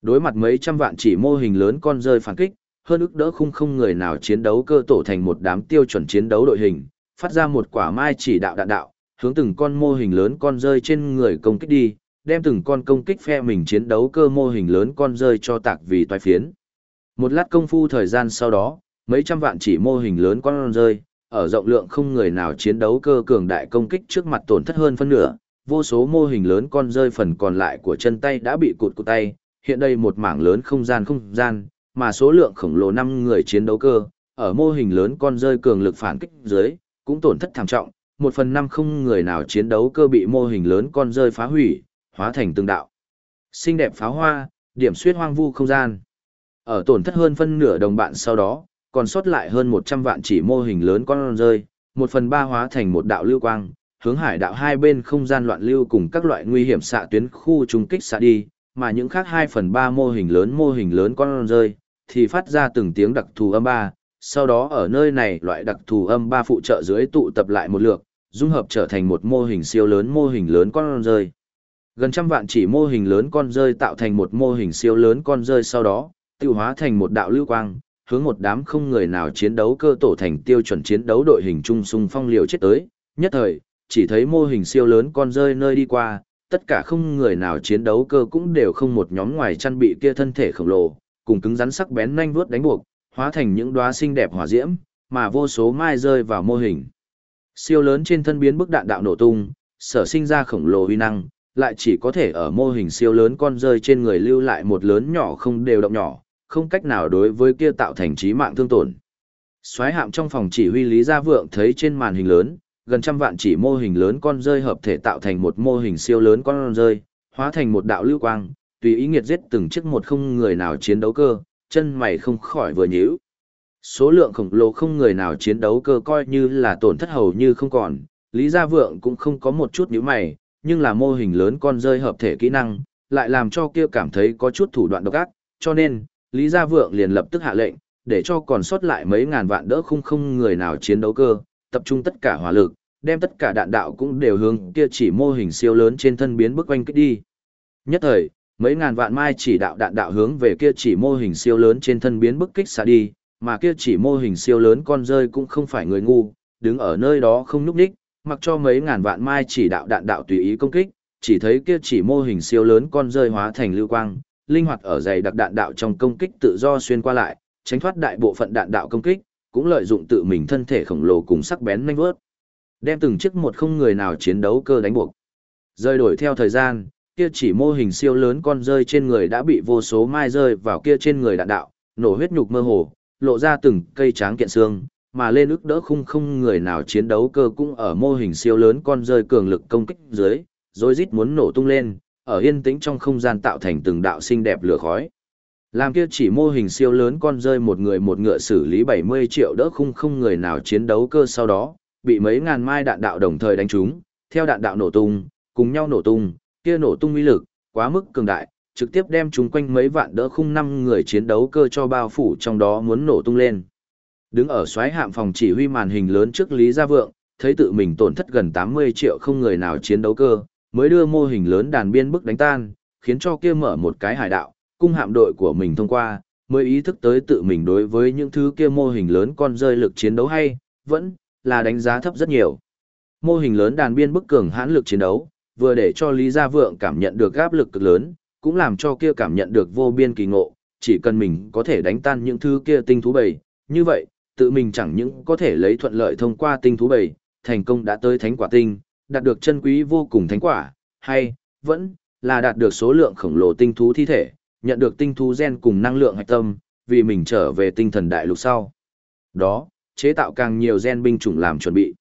Đối mặt mấy trăm vạn chỉ mô hình lớn con rơi phản kích, hơn ức đỡ khung không người nào chiến đấu cơ tổ thành một đám tiêu chuẩn chiến đấu đội hình, phát ra một quả mai chỉ đạo đạn đạo, hướng từng con mô hình lớn con rơi trên người công kích đi, đem từng con công kích phe mình chiến đấu cơ mô hình lớn con rơi cho tạc vì toái phiến. Một lát công phu thời gian sau đó, mấy trăm vạn chỉ mô hình lớn con rơi, ở rộng lượng không người nào chiến đấu cơ cường đại công kích trước mặt tổn thất hơn phân nửa, vô số mô hình lớn con rơi phần còn lại của chân tay đã bị cụt cụt tay, hiện đây một mảng lớn không gian không gian, mà số lượng khổng lồ 5 người chiến đấu cơ, ở mô hình lớn con rơi cường lực phản kích dưới, cũng tổn thất thảm trọng, một phần năm không người nào chiến đấu cơ bị mô hình lớn con rơi phá hủy, hóa thành từng đạo. Xinh đẹp pháo hoa, điểm suyết hoang vu không gian. Ở tổn thất hơn phân nửa đồng bạn sau đó, còn sót lại hơn 100 vạn chỉ mô hình lớn con rơi, một phần ba hóa thành một đạo lưu quang, hướng hải đạo hai bên không gian loạn lưu cùng các loại nguy hiểm xạ tuyến khu trung kích xạ đi, mà những khác 2 phần 3 mô hình lớn mô hình lớn con rơi, thì phát ra từng tiếng đặc thù âm ba, sau đó ở nơi này loại đặc thù âm ba phụ trợ dưới tụ tập lại một lượt, dung hợp trở thành một mô hình siêu lớn mô hình lớn con rơi. Gần trăm vạn chỉ mô hình lớn con rơi tạo thành một mô hình siêu lớn con rơi sau đó, tiêu hóa thành một đạo lưu quang, hướng một đám không người nào chiến đấu cơ tổ thành tiêu chuẩn chiến đấu đội hình trung sung phong liều chết tới, nhất thời, chỉ thấy mô hình siêu lớn con rơi nơi đi qua, tất cả không người nào chiến đấu cơ cũng đều không một nhóm ngoài chăn bị kia thân thể khổng lồ, cùng cứng rắn sắc bén nhanh vuốt đánh buộc, hóa thành những đóa xinh đẹp hỏa diễm, mà vô số mai rơi vào mô hình. Siêu lớn trên thân biến bức đạn đạo nổ tung, sở sinh ra khổng lồ uy năng, lại chỉ có thể ở mô hình siêu lớn con rơi trên người lưu lại một lớn nhỏ không đều động nhỏ, không cách nào đối với kia tạo thành trí mạng thương tổn. Xoáy hạm trong phòng chỉ huy Lý Gia Vượng thấy trên màn hình lớn, gần trăm vạn chỉ mô hình lớn con rơi hợp thể tạo thành một mô hình siêu lớn con rơi, hóa thành một đạo lưu quang, tùy ý nghiệt giết từng chiếc một không người nào chiến đấu cơ, chân mày không khỏi vừa nhíu. Số lượng khổng lồ không người nào chiến đấu cơ coi như là tổn thất hầu như không còn, Lý Gia Vượng cũng không có một chút nhíu mày, nhưng là mô hình lớn con rơi hợp thể kỹ năng, lại làm cho kia cảm thấy có chút thủ đoạn độc ác, cho nên, Lý Gia Vượng liền lập tức hạ lệnh, để cho còn sót lại mấy ngàn vạn đỡ không không người nào chiến đấu cơ, tập trung tất cả hỏa lực, đem tất cả đạn đạo cũng đều hướng kia chỉ mô hình siêu lớn trên thân biến bức quanh kích đi. Nhất thời, mấy ngàn vạn mai chỉ đạo đạn đạo hướng về kia chỉ mô hình siêu lớn trên thân biến bức kích xạ đi, mà kia chỉ mô hình siêu lớn con rơi cũng không phải người ngu, đứng ở nơi đó không núp đích, mặc cho mấy ngàn vạn mai chỉ đạo đạn đạo tùy ý công kích, chỉ thấy kia chỉ mô hình siêu lớn con rơi hóa thành lưu quang, linh hoạt ở dày đặc đạn đạo trong công kích tự do xuyên qua lại, tránh thoát đại bộ phận đạn đạo công kích, cũng lợi dụng tự mình thân thể khổng lồ cùng sắc bén nhanh vớt. Đem từng chiếc một không người nào chiến đấu cơ đánh buộc. Rơi đổi theo thời gian, kia chỉ mô hình siêu lớn con rơi trên người đã bị vô số mai rơi vào kia trên người đạn đạo, nổ huyết nhục mơ hồ, lộ ra từng cây tráng kiện xương, mà lên ức đỡ khung không người nào chiến đấu cơ cũng ở mô hình siêu lớn con rơi cường lực công kích dưới, rồi rít muốn nổ tung lên, ở yên tĩnh trong không gian tạo thành từng đạo xinh đẹp lửa khói. Làm kia chỉ mô hình siêu lớn con rơi một người một ngựa xử lý 70 triệu đỡ khung không người nào chiến đấu cơ sau đó, bị mấy ngàn mai đạn đạo đồng thời đánh trúng, theo đạn đạo nổ tung, cùng nhau nổ tung, kia nổ tung uy lực, quá mức cường đại, trực tiếp đem chúng quanh mấy vạn đỡ khung năm người chiến đấu cơ cho bao phủ trong đó muốn nổ tung lên. Đứng ở xoáy hạm phòng chỉ huy màn hình lớn trước Lý Gia Vượng, thấy tự mình tổn thất gần 80 triệu không người nào chiến đấu cơ, mới đưa mô hình lớn đàn biên bức đánh tan, khiến cho kia mở một cái hải đạo, cung hạm đội của mình thông qua, mới ý thức tới tự mình đối với những thứ kia mô hình lớn con rơi lực chiến đấu hay, vẫn là đánh giá thấp rất nhiều. Mô hình lớn đàn biên bức cường hãn lực chiến đấu, vừa để cho Lý Gia Vượng cảm nhận được áp lực cực lớn, cũng làm cho kia cảm nhận được vô biên kỳ ngộ, chỉ cần mình có thể đánh tan những thứ kia tinh thú bầy, như vậy, tự mình chẳng những có thể lấy thuận lợi thông qua tinh thú bầy, thành công đã tới thánh quả tinh, đạt được chân quý vô cùng thánh quả, hay, vẫn, là đạt được số lượng khổng lồ tinh thú thi thể, nhận được tinh thú gen cùng năng lượng hạch tâm, vì mình trở về tinh thần đại lục sau. Đó, chế tạo càng nhiều gen binh chủng làm chuẩn bị.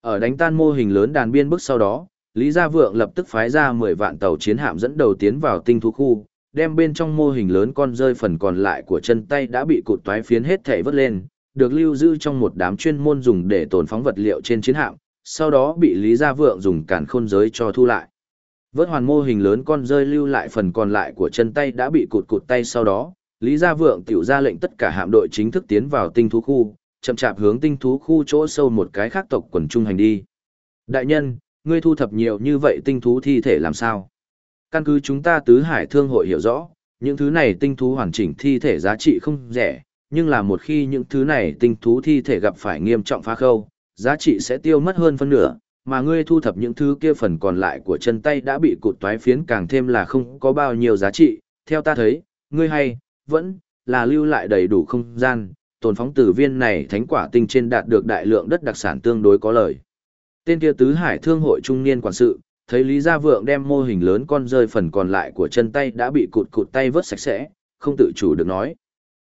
Ở đánh tan mô hình lớn đàn biên bức sau đó, Lý Gia Vượng lập tức phái ra 10 vạn tàu chiến hạm dẫn đầu tiến vào tinh thú khu, đem bên trong mô hình lớn con rơi phần còn lại của chân tay đã bị cụt toái phiến hết thể vớt lên, được lưu giữ trong một đám chuyên môn dùng để tồn phóng vật liệu trên chiến hạm, sau đó bị Lý Gia Vượng dùng càn khôn giới cho thu lại. Vớt hoàn mô hình lớn con rơi lưu lại phần còn lại của chân tay đã bị cụt cụt tay sau đó, Lý Gia Vượng tiểu ra lệnh tất cả hạm đội chính thức tiến vào tinh thú khu, chậm chạp hướng tinh thú khu chỗ sâu một cái khác tộc quần trung hành đi. Đại nhân, ngươi thu thập nhiều như vậy tinh thú thi thể làm sao? Căn cứ chúng ta tứ hải thương hội hiểu rõ, những thứ này tinh thú hoàn chỉnh thi thể giá trị không rẻ, nhưng là một khi những thứ này tinh thú thi thể gặp phải nghiêm trọng phá khâu, giá trị sẽ tiêu mất hơn phân nửa, mà ngươi thu thập những thứ kia phần còn lại của chân tay đã bị cụt toái phiến càng thêm là không có bao nhiêu giá trị, theo ta thấy, ngươi hay, vẫn, là lưu lại đầy đủ không gian, tồn phóng tử viên này thánh quả tinh trên đạt được đại lượng đất đặc sản tương đối có lời. Tên kia tứ hải thương hội trung niên quản sự, thấy Lý Gia Vượng đem mô hình lớn con rơi phần còn lại của chân tay đã bị cụt cụt tay vớt sạch sẽ, không tự chủ được nói.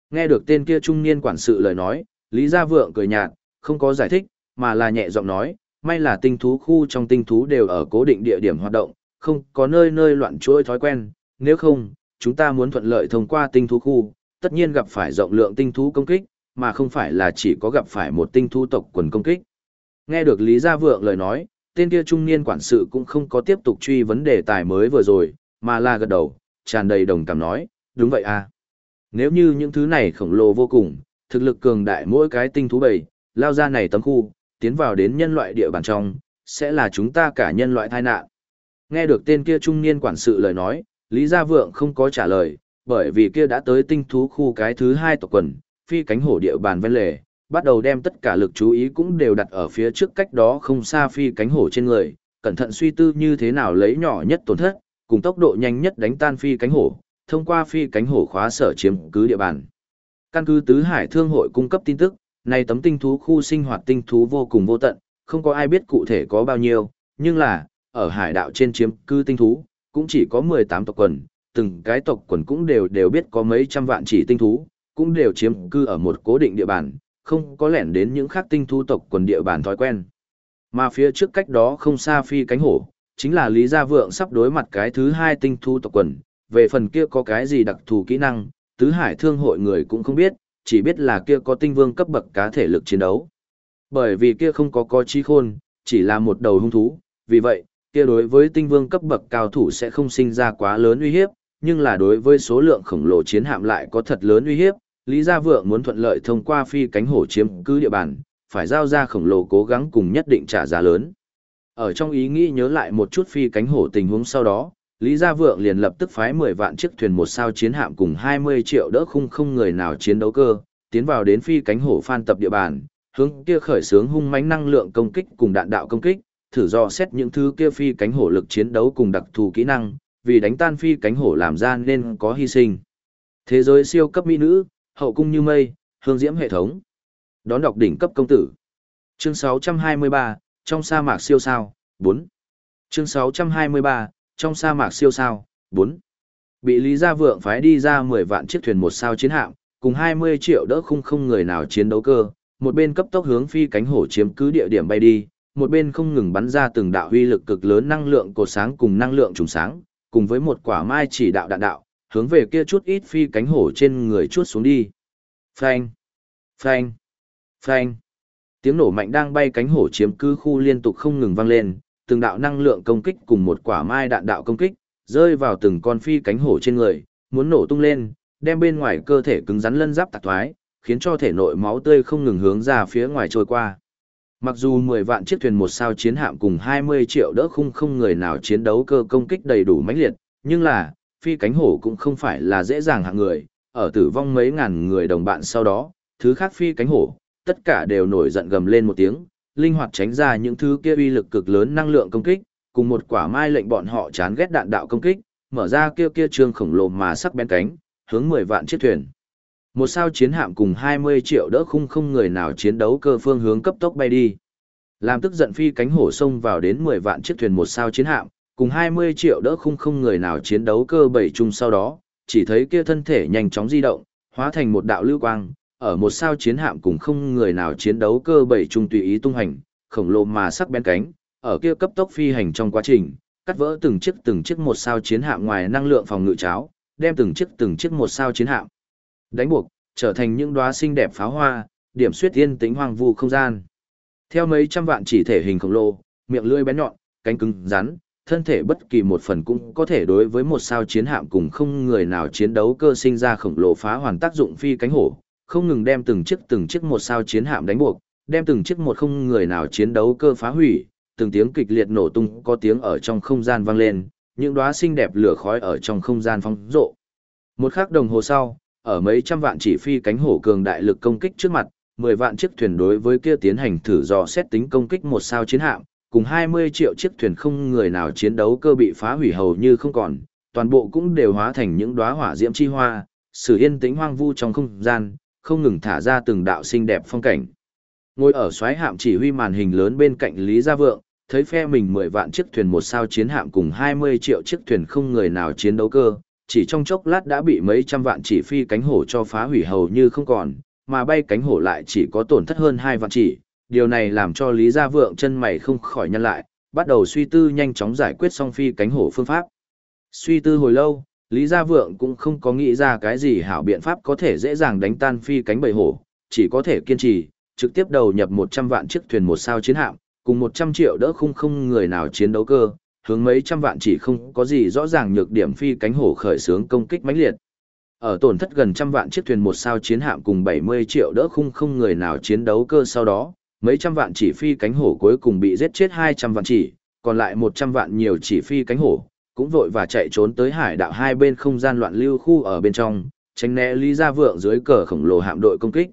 Nghe được tên kia trung niên quản sự lời nói, Lý Gia Vượng cười nhạt, không có giải thích, mà là nhẹ giọng nói, may là tinh thú khu trong tinh thú đều ở cố định địa điểm hoạt động, không có nơi nơi loạn chuỗi thói quen, nếu không, chúng ta muốn thuận lợi thông qua tinh thú khu, tất nhiên gặp phải rộng lượng tinh thú công kích, mà không phải là chỉ có gặp phải một tinh thú tộc quần công kích. Nghe được Lý Gia Vượng lời nói, tên kia trung niên quản sự cũng không có tiếp tục truy vấn đề tài mới vừa rồi, mà là gật đầu, tràn đầy đồng cảm nói, đúng vậy à. Nếu như những thứ này khổng lồ vô cùng, thực lực cường đại mỗi cái tinh thú bầy, lao ra này tấm khu, tiến vào đến nhân loại địa bàn trong, sẽ là chúng ta cả nhân loại tai nạn. Nghe được tên kia trung niên quản sự lời nói, Lý Gia Vượng không có trả lời, bởi vì kia đã tới tinh thú khu cái thứ hai tộc quần, phi cánh hổ địa bàn ven lề, bắt đầu đem tất cả lực chú ý cũng đều đặt ở phía trước cách đó không xa phi cánh hổ trên người, cẩn thận suy tư như thế nào lấy nhỏ nhất tổn thất, cùng tốc độ nhanh nhất đánh tan phi cánh hổ, thông qua phi cánh hổ khóa sở chiếm cứ địa bàn. Căn cứ Tứ Hải Thương hội cung cấp tin tức, này tấm tinh thú khu sinh hoạt tinh thú vô cùng vô tận, không có ai biết cụ thể có bao nhiêu, nhưng là, ở hải đạo trên chiếm cư tinh thú, cũng chỉ có 18 tộc quần, từng cái tộc quần cũng đều đều biết có mấy trăm vạn chỉ tinh thú, cũng đều chiếm cư ở một cố định địa bàn, không có lẻn đến những khác tinh thu tộc quần địa bàn thói quen. Mà phía trước cách đó không xa phi cánh hổ, chính là Lý Gia Vượng sắp đối mặt cái thứ hai tinh thu tộc quần, về phần kia có cái gì đặc thù kỹ năng, tứ hải thương hội người cũng không biết, chỉ biết là kia có tinh vương cấp bậc cá thể lực chiến đấu. Bởi vì kia không có có trí khôn, chỉ là một đầu hung thú, vì vậy, kia đối với tinh vương cấp bậc cao thủ sẽ không sinh ra quá lớn uy hiếp, nhưng là đối với số lượng khổng lồ chiến hạm lại có thật lớn uy hiếp, Lý Gia Vượng muốn thuận lợi thông qua phi cánh hổ chiếm cứ địa bàn, phải giao ra khổng lồ cố gắng cùng nhất định trả giá lớn. Ở trong ý nghĩ nhớ lại một chút phi cánh hổ tình huống sau đó, Lý Gia Vượng liền lập tức phái 10 vạn chiếc thuyền một sao chiến hạm cùng 20 triệu đỡ khung không người nào chiến đấu cơ, tiến vào đến phi cánh hổ phan tập địa bàn, hướng kia khởi sướng hung mãnh năng lượng công kích cùng đạn đạo công kích, thử dò xét những thứ kia phi cánh hổ lực chiến đấu cùng đặc thù kỹ năng, vì đánh tan phi cánh hổ làm ra nên có hy sinh. Thế giới siêu cấp mỹ nữ, hậu cung như mây, hương diễm hệ thống. Đón đọc đỉnh cấp công tử. Chương 623, trong sa mạc siêu sao, 4. Chương 623, trong sa mạc siêu sao, 4. Bị Lý Gia Vượng phái đi ra 10 vạn chiếc thuyền một sao chiến hạm, cùng 20 triệu đỡ khung không người nào chiến đấu cơ, một bên cấp tốc hướng phi cánh hổ chiếm cứ địa điểm bay đi, một bên không ngừng bắn ra từng đạo huy lực cực lớn năng lượng cột sáng cùng năng lượng trùng sáng, cùng với một quả mai chỉ đạo đạn đạo, hướng về kia chút ít phi cánh hổ trên người chuốt xuống đi. Phanh, phanh, phanh. Tiếng nổ mạnh đang bay cánh hổ chiếm cứ khu liên tục không ngừng vang lên, từng đạo năng lượng công kích cùng một quả mai đạn đạo công kích, rơi vào từng con phi cánh hổ trên người, muốn nổ tung lên, đem bên ngoài cơ thể cứng rắn lân giáp tạc thoái, khiến cho thể nội máu tươi không ngừng hướng ra phía ngoài trôi qua. Mặc dù 10 vạn chiếc thuyền một sao chiến hạm cùng 20 triệu đỡ khung không người nào chiến đấu cơ công kích đầy đủ mãnh liệt, nhưng là, phi cánh hổ cũng không phải là dễ dàng hạng người, ở tử vong mấy ngàn người đồng bạn sau đó, thứ khác phi cánh hổ, tất cả đều nổi giận gầm lên một tiếng, linh hoạt tránh ra những thứ kia uy lực cực lớn năng lượng công kích, cùng một quả mai lệnh bọn họ chán ghét đạn đạo công kích, mở ra kia kia trường khổng lồ mà sắc bén cánh, hướng 10 vạn chiếc thuyền. Một sao chiến hạm cùng 20 triệu đỡ khung không người nào chiến đấu cơ phương hướng cấp tốc bay đi. Làm tức giận phi cánh hổ sông vào đến 10 vạn chiếc thuyền một sao chiến hạm, cùng 20 triệu đỡ khung không người nào chiến đấu cơ bảy chung sau đó, chỉ thấy kia thân thể nhanh chóng di động, hóa thành một đạo lưu quang, ở một sao chiến hạm cùng không người nào chiến đấu cơ bảy chung tùy ý tung hành, khổng lồ mà sắc bén cánh, ở kia cấp tốc phi hành trong quá trình, cắt vỡ từng chiếc từng chiếc một sao chiến hạm ngoài năng lượng phòng ngự cháo, đem từng chiếc từng chiếc một sao chiến hạm đánh buộc, trở thành những đóa xinh đẹp pháo hoa, điểm suyết tiên tính hoang vu không gian. Theo mấy trăm vạn chỉ thể hình khổng lồ, miệng lưỡi bén nhọn, cánh cứng rắn, thân thể bất kỳ một phần cũng có thể đối với một sao chiến hạm cùng không người nào chiến đấu cơ sinh ra khổng lồ phá hoàn tác dụng phi cánh hổ, không ngừng đem từng chiếc từng chiếc một sao chiến hạm đánh buộc, đem từng chiếc một không người nào chiến đấu cơ phá hủy, từng tiếng kịch liệt nổ tung có tiếng ở trong không gian vang lên, những đóa xinh đẹp lửa khói ở trong không gian phóng rộ. Một khắc đồng hồ sau, ở mấy trăm vạn chỉ phi cánh hổ cường đại lực công kích trước mặt, 10 vạn chiếc thuyền đối với kia tiến hành thử dò xét tính công kích một sao chiến hạm, cùng 20 triệu chiếc thuyền không người nào chiến đấu cơ bị phá hủy hầu như không còn, toàn bộ cũng đều hóa thành những đóa hỏa diễm chi hoa, sự yên tĩnh hoang vu trong không gian, không ngừng thả ra từng đạo xinh đẹp phong cảnh. Ngồi ở xoáy hạm chỉ huy màn hình lớn bên cạnh Lý Gia Vượng, thấy phe mình 10 vạn chiếc thuyền một sao chiến hạm cùng 20 triệu chiếc thuyền không người nào chiến đấu cơ, chỉ trong chốc lát đã bị mấy trăm vạn chỉ phi cánh hổ cho phá hủy hầu như không còn, mà bay cánh hổ lại chỉ có tổn thất hơn hai vạn chỉ. Điều này làm cho Lý Gia Vượng chân mày không khỏi nhăn lại, bắt đầu suy tư nhanh chóng giải quyết song phi cánh hổ phương pháp. Suy tư hồi lâu, Lý Gia Vượng cũng không có nghĩ ra cái gì hảo biện pháp có thể dễ dàng đánh tan phi cánh bầy hổ, chỉ có thể kiên trì, trực tiếp đầu nhập 100 vạn chiếc thuyền một sao chiến hạm, cùng 100 triệu đỡ khung không người nào chiến đấu cơ, hướng mấy trăm vạn chỉ không có gì rõ ràng nhược điểm phi cánh hổ khởi xướng công kích mãnh liệt. Ở tổn thất gần trăm vạn chiếc thuyền một sao chiến hạm cùng 70 triệu đỡ khung không người nào chiến đấu cơ sau đó, mấy trăm vạn chỉ phi cánh hổ cuối cùng bị giết chết 200 vạn chỉ, còn lại 100 vạn nhiều chỉ phi cánh hổ, cũng vội và chạy trốn tới hải đạo hai bên không gian loạn lưu khu ở bên trong, tránh né Lý Gia Vượng dưới cờ khổng lồ hạm đội công kích.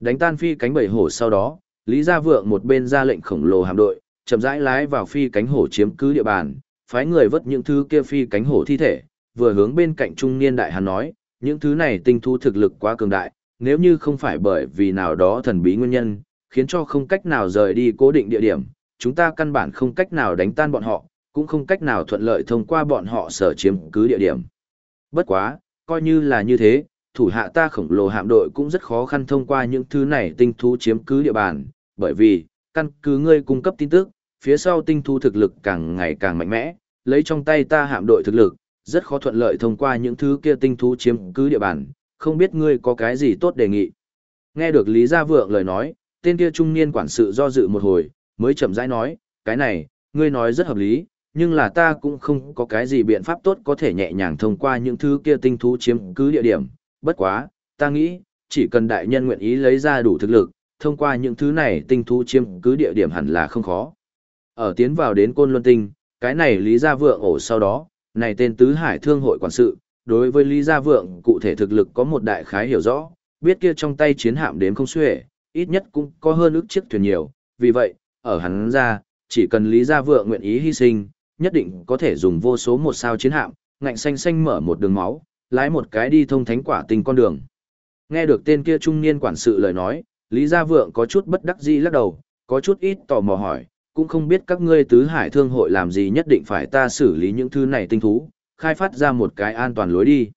Đánh tan phi cánh bảy hổ sau đó, Lý Gia Vượng một bên ra lệnh khổng lồ hạm đội, chậm rãi lái vào phi cánh hổ chiếm cứ địa bàn, phái người vớt những thứ kia phi cánh hổ thi thể, vừa hướng bên cạnh trung niên đại hắn nói, những thứ này tinh thu thực lực quá cường đại, nếu như không phải bởi vì nào đó thần bí nguyên nhân, khiến cho không cách nào rời đi cố định địa điểm, chúng ta căn bản không cách nào đánh tan bọn họ, cũng không cách nào thuận lợi thông qua bọn họ sở chiếm cứ địa điểm. Bất quá, coi như là như thế, thủ hạ ta khổng lồ hạm đội cũng rất khó khăn thông qua những thứ này tinh thú chiếm cứ địa bàn, bởi vì, căn cứ ngươi cung cấp tin tức, phía sau tinh thú thực lực càng ngày càng mạnh mẽ, lấy trong tay ta hạm đội thực lực, rất khó thuận lợi thông qua những thứ kia tinh thú chiếm cứ địa bàn, không biết ngươi có cái gì tốt đề nghị. Nghe được Lý Gia Vượng lời nói, tên kia trung niên quản sự do dự một hồi, mới chậm rãi nói, cái này, ngươi nói rất hợp lý, nhưng là ta cũng không có cái gì biện pháp tốt có thể nhẹ nhàng thông qua những thứ kia tinh thú chiếm cứ địa điểm, bất quá, ta nghĩ, chỉ cần đại nhân nguyện ý lấy ra đủ thực lực, thông qua những thứ này tinh thú chiếm cứ địa điểm hẳn là không khó. Ở tiến vào đến Côn Luân Tinh, cái này Lý Gia Vượng ổ sau đó, này tên Tứ Hải Thương hội quản sự, đối với Lý Gia Vượng cụ thể thực lực có một đại khái hiểu rõ, biết kia trong tay chiến hạm đến không xuể, ít nhất cũng có hơn ước chiếc thuyền nhiều, vì vậy, ở hắn ra, chỉ cần Lý Gia Vượng nguyện ý hy sinh, nhất định có thể dùng vô số một sao chiến hạm, ngạnh xanh xanh mở một đường máu, lái một cái đi thông thánh quả tình con đường. Nghe được tên kia trung niên quản sự lời nói, Lý Gia Vượng có chút bất đắc dĩ lắc đầu, có chút ít tò mò hỏi, cũng không biết các ngươi tứ hải thương hội làm gì nhất định phải ta xử lý những thứ này tinh thú, khai phát ra một cái an toàn lối đi.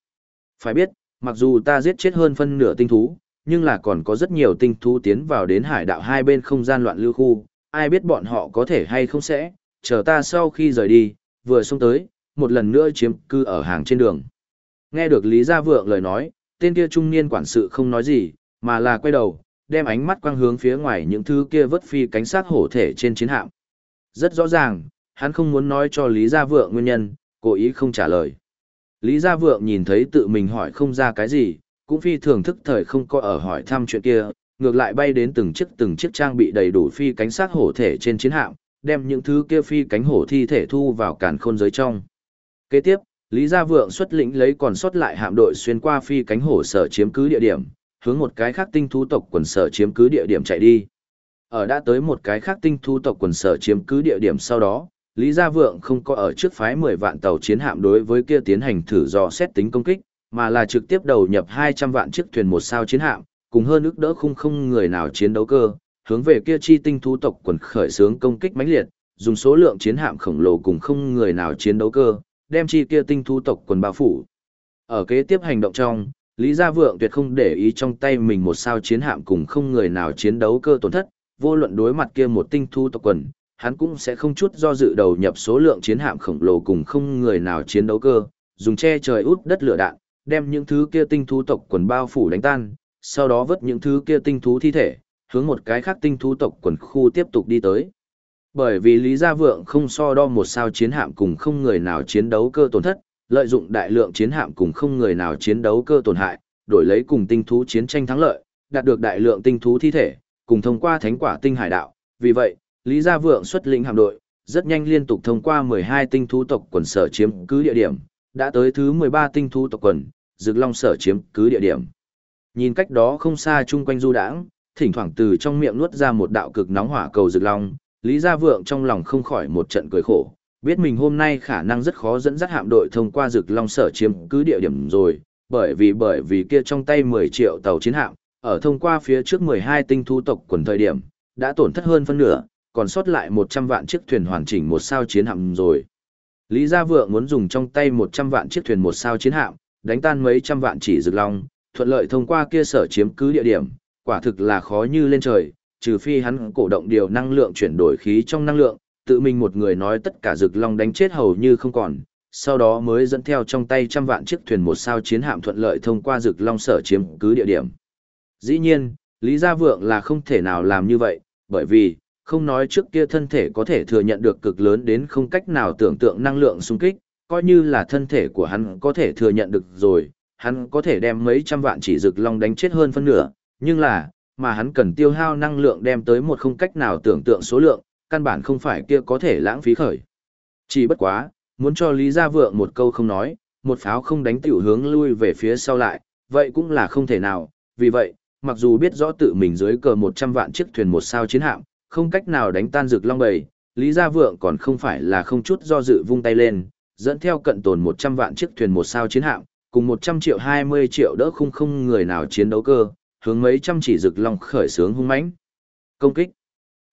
Phải biết, mặc dù ta giết chết hơn phân nửa tinh thú, nhưng là còn có rất nhiều tinh thú tiến vào đến hải đạo hai bên không gian loạn lưu khu, ai biết bọn họ có thể hay không sẽ, chờ ta sau khi rời đi, vừa xong tới, một lần nữa chiếm cư ở hàng trên đường. Nghe được Lý Gia Vượng lời nói, tên kia trung niên quản sự không nói gì, mà là quay đầu, đem ánh mắt quang hướng phía ngoài những thứ kia vất phi cánh sát hổ thể trên chiến hạm. Rất rõ ràng, hắn không muốn nói cho Lý Gia Vượng nguyên nhân, cố ý không trả lời. Lý Gia Vượng nhìn thấy tự mình hỏi không ra cái gì, cũng phi thường thức thời không có ở hỏi thăm chuyện kia, ngược lại bay đến từng chiếc từng chiếc trang bị đầy đủ phi cánh sát hổ thể trên chiến hạm, đem những thứ kia phi cánh hổ thi thể thu vào càn khôn giới trong. Kế tiếp, Lý Gia Vượng xuất lĩnh lấy còn sót lại hạm đội xuyên qua phi cánh hổ sở chiếm cứ địa điểm, hướng một cái khác tinh thú tộc quần sở chiếm cứ địa điểm chạy đi. Ở đã tới một cái khác tinh thú tộc quần sở chiếm cứ địa điểm sau đó, Lý Gia Vượng không có ở trước phái 10 vạn tàu chiến hạm đối với kia tiến hành thử dò xét tính công kích, mà là trực tiếp đầu nhập 200 vạn chiếc thuyền một sao chiến hạm, cùng hơn ức đỡ không không người nào chiến đấu cơ, hướng về kia chi tinh thú tộc quần khởi xướng công kích mãnh liệt, dùng số lượng chiến hạm khổng lồ cùng không người nào chiến đấu cơ, đem chi kia tinh thú tộc quần bao phủ. Ở kế tiếp hành động trong, Lý Gia Vượng tuyệt không để ý trong tay mình một sao chiến hạm cùng không người nào chiến đấu cơ tổn thất, vô luận đối mặt kia một tinh thú tộc quần, hắn cũng sẽ không chút do dự đầu nhập số lượng chiến hạm khổng lồ cùng không người nào chiến đấu cơ, dùng che trời út đất lửa đạn, đem những thứ kia tinh thú tộc quần bao phủ đánh tan, sau đó vớt những thứ kia tinh thú thi thể, hướng một cái khác tinh thú tộc quần khu tiếp tục đi tới. Bởi vì Lý Gia Vượng không so đo một sao chiến hạm cùng không người nào chiến đấu cơ tổn thất, lợi dụng đại lượng chiến hạm cùng không người nào chiến đấu cơ tổn hại, đổi lấy cùng tinh thú chiến tranh thắng lợi, đạt được đại lượng tinh thú thi thể, cùng thông qua thánh quả tinh hải đạo. Vì vậy, Lý Gia Vượng xuất lĩnh hạm đội, rất nhanh liên tục thông qua 12 tinh thú tộc quần sở chiếm cứ địa điểm, đã tới thứ 13 tinh thú tộc quần, rực Long sở chiếm cứ địa điểm. Nhìn cách đó không xa chung quanh du đãng, thỉnh thoảng từ trong miệng nuốt ra một đạo cực nóng hỏa cầu rực Long, Lý Gia Vượng trong lòng không khỏi một trận cười khổ, biết mình hôm nay khả năng rất khó dẫn dắt hạm đội thông qua rực Long sở chiếm cứ địa điểm rồi, bởi vì bởi vì kia trong tay 10 triệu tàu chiến hạm, ở thông qua phía trước 12 tinh thú tộc quần thời điểm, đã tổn thất hơn phân nửa, còn sót lại 100 vạn chiếc thuyền hoàn chỉnh một sao chiến hạm rồi. Lý Gia Vượng muốn dùng trong tay 100 vạn chiếc thuyền một sao chiến hạm, đánh tan mấy trăm vạn chỉ rực long, thuận lợi thông qua kia sở chiếm cứ địa điểm, quả thực là khó như lên trời, trừ phi hắn cổ động điều năng lượng chuyển đổi khí trong năng lượng, tự mình một người nói tất cả rực long đánh chết hầu như không còn, sau đó mới dẫn theo trong tay trăm vạn chiếc thuyền một sao chiến hạm thuận lợi thông qua rực long sở chiếm cứ địa điểm. Dĩ nhiên, Lý Gia Vượng là không thể nào làm như vậy, bởi vì, không nói trước kia thân thể có thể thừa nhận được cực lớn đến không cách nào tưởng tượng năng lượng xung kích, coi như là thân thể của hắn có thể thừa nhận được rồi, hắn có thể đem mấy trăm vạn chỉ rực long đánh chết hơn phân nửa, nhưng là, mà hắn cần tiêu hao năng lượng đem tới một không cách nào tưởng tượng số lượng, căn bản không phải kia có thể lãng phí khởi. Chỉ bất quá, Muốn cho Lý Gia Vượng một câu không nói, một pháo không đánh tiểu hướng lui về phía sau lại, vậy cũng là không thể nào, vì vậy, mặc dù biết rõ tự mình dưới cờ 100 vạn chiếc thuyền một sao chiến hạm, không cách nào đánh tan rực long bầy, Lý Gia Vượng còn không phải là không chút do dự vung tay lên, dẫn theo cận tồn 100 vạn chiếc thuyền một sao chiến hạm, cùng 100 triệu 20 triệu đỡ khung không người nào chiến đấu cơ, hướng mấy trăm chỉ rực long khởi sướng hung mãnh. Công kích.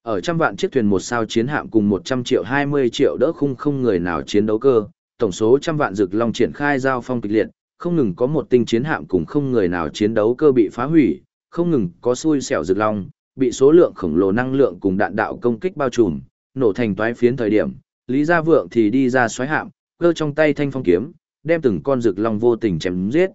Ở trăm vạn chiếc thuyền một sao chiến hạm cùng 100 triệu 20 triệu đỡ khung không người nào chiến đấu cơ, tổng số trăm vạn rực long triển khai giao phong kịch liệt, không ngừng có một tinh chiến hạm cùng không người nào chiến đấu cơ bị phá hủy, không ngừng có xui xẻo rực long, bị số lượng khổng lồ năng lượng cùng đạn đạo công kích bao trùm, nổ thành toái phiến thời điểm, Lý Gia Vượng thì đi ra xoáy hạm, cơ trong tay thanh phong kiếm, đem từng con rực long vô tình chém giết.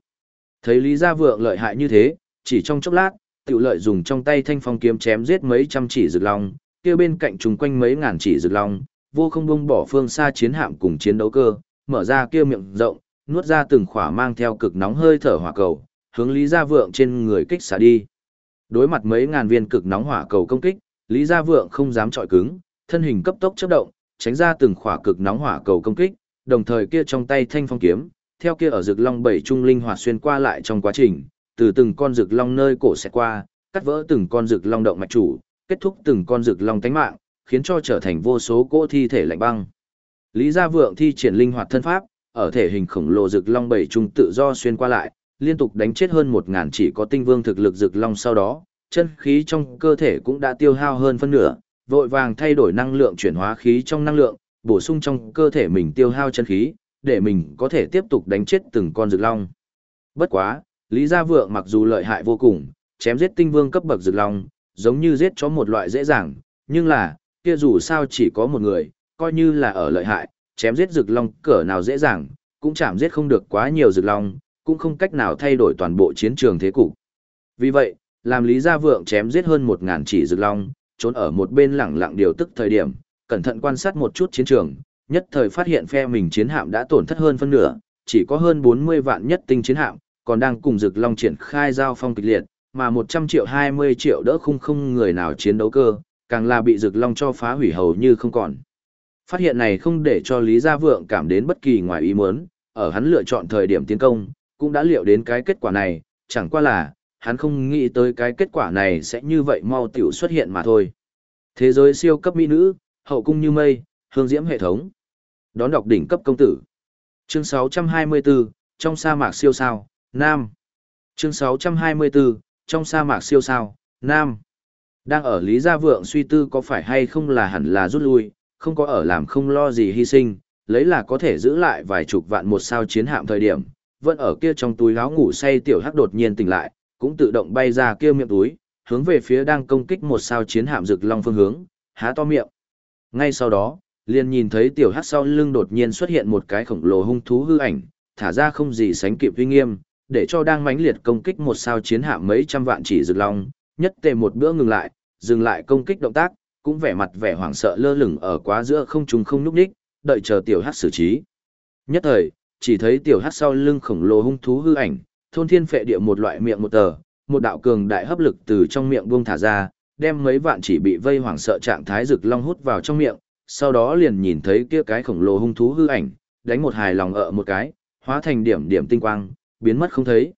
Thấy Lý Gia Vượng lợi hại như thế, chỉ trong chốc lát, tiểu lợi dùng trong tay thanh phong kiếm chém giết mấy trăm chỉ rực long, kia bên cạnh trùng quanh mấy ngàn chỉ rực long, vô không bông bỏ phương xa chiến hạm cùng chiến đấu cơ, mở ra kia miệng rộng, nuốt ra từng khỏa mang theo cực nóng hơi thở hỏa cầu, hướng Lý Gia Vượng trên người kích xả đi. Đối mặt mấy ngàn viên cực nóng hỏa cầu công kích, Lý Gia Vượng không dám chọi cứng, thân hình cấp tốc chớp động, tránh ra từng khỏa cực nóng hỏa cầu công kích, đồng thời kia trong tay thanh phong kiếm, theo kia ở rực long bảy trung linh hoạt xuyên qua lại trong quá trình, từ từng con rực long nơi cổ sẽ qua, cắt vỡ từng con rực long động mạch chủ, kết thúc từng con rực long tánh mạng, khiến cho trở thành vô số cỗ thi thể lạnh băng. Lý Gia Vượng thi triển linh hoạt thân pháp, ở thể hình khổng lồ rực long bảy trung tự do xuyên qua lại, liên tục đánh chết hơn một ngàn chỉ có tinh vương thực lực rực long sau đó, chân khí trong cơ thể cũng đã tiêu hao hơn phân nửa, vội vàng thay đổi năng lượng chuyển hóa khí trong năng lượng, bổ sung trong cơ thể mình tiêu hao chân khí, để mình có thể tiếp tục đánh chết từng con rực long. Bất quá, Lý Gia Vượng mặc dù lợi hại vô cùng, chém giết tinh vương cấp bậc rực long, giống như giết chó một loại dễ dàng, nhưng là, kia dù sao chỉ có một người, coi như là ở lợi hại, chém giết rực long cỡ nào dễ dàng, cũng chạm giết không được quá nhiều rực long, cũng không cách nào thay đổi toàn bộ chiến trường thế cục. Vì vậy, làm Lý Gia Vượng chém giết hơn 1000 chỉ rực long, trốn ở một bên lẳng lặng điều tức thời điểm, cẩn thận quan sát một chút chiến trường, nhất thời phát hiện phe mình chiến hạm đã tổn thất hơn phân nửa, chỉ có hơn 40 vạn nhất tinh chiến hạm, còn đang cùng rực long triển khai giao phong kịch liệt, mà 100 triệu 20 triệu đỡ không không người nào chiến đấu cơ, càng là bị rực long cho phá hủy hầu như không còn. Phát hiện này không để cho Lý Gia Vượng cảm đến bất kỳ ngoài ý muốn, ở hắn lựa chọn thời điểm tiến công, cũng đã liệu đến cái kết quả này, chẳng qua là, hắn không nghĩ tới cái kết quả này sẽ như vậy mau tiểu xuất hiện mà thôi. Thế giới siêu cấp mỹ nữ, hậu cung như mây, hương diễm hệ thống. Đón đọc đỉnh cấp công tử. Chương 624, trong sa mạc siêu sao, Nam. Chương 624, trong sa mạc siêu sao, Nam. Đang ở Lý Gia Vượng suy tư có phải hay không là hẳn là rút lui, không có ở làm không lo gì hy sinh, lấy là có thể giữ lại vài chục vạn một sao chiến hạm thời điểm, vẫn ở kia trong túi láo ngủ say tiểu hắc đột nhiên tỉnh lại, cũng tự động bay ra kia miệng túi, hướng về phía đang công kích một sao chiến hạm rực long phương hướng, há to miệng. Ngay sau đó, liền nhìn thấy tiểu hắc sau lưng đột nhiên xuất hiện một cái khổng lồ hung thú hư ảnh, thả ra không gì sánh kịp uy nghiêm, để cho đang mãnh liệt công kích một sao chiến hạm mấy trăm vạn chỉ rực long, nhất tề một bữa ngừng lại, dừng lại công kích động tác, cũng vẻ mặt vẻ hoảng sợ lơ lửng ở quá giữa không trung không nhúc nhích, đợi chờ tiểu hắc xử trí. Nhất thời, chỉ thấy tiểu hắc sau lưng khổng lồ hung thú hư ảnh, thôn thiên phệ địa một loại miệng một tờ, một đạo cường đại hấp lực từ trong miệng buông thả ra, đem mấy vạn chỉ bị vây hoảng sợ trạng thái rực long hút vào trong miệng, sau đó liền nhìn thấy kia cái khổng lồ hung thú hư ảnh, đánh một hài lòng ở một cái, hóa thành điểm điểm tinh quang, biến mất không thấy.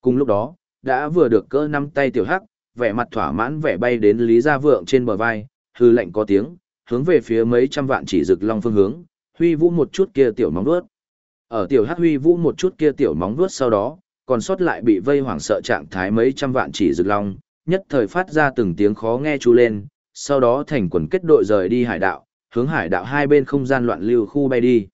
Cùng lúc đó, đã vừa được cỡ năm tay tiểu hắc, vẻ mặt thỏa mãn vẻ bay đến Lý Gia Vượng trên bờ vai, hư lệnh có tiếng, hướng về phía mấy trăm vạn chỉ rực long phương hướng, huy vũ một chút kia tiểu móng vuốt. Ở tiểu hắc huy vũ một chút kia tiểu móng vuốt sau đó, còn sót lại bị vây hoảng sợ trạng thái mấy trăm vạn chỉ rực long, nhất thời phát ra từng tiếng khó nghe chú lên, sau đó thành quần kết đội rời đi hải đạo, hướng hải đạo hai bên không gian loạn lưu khu bay đi.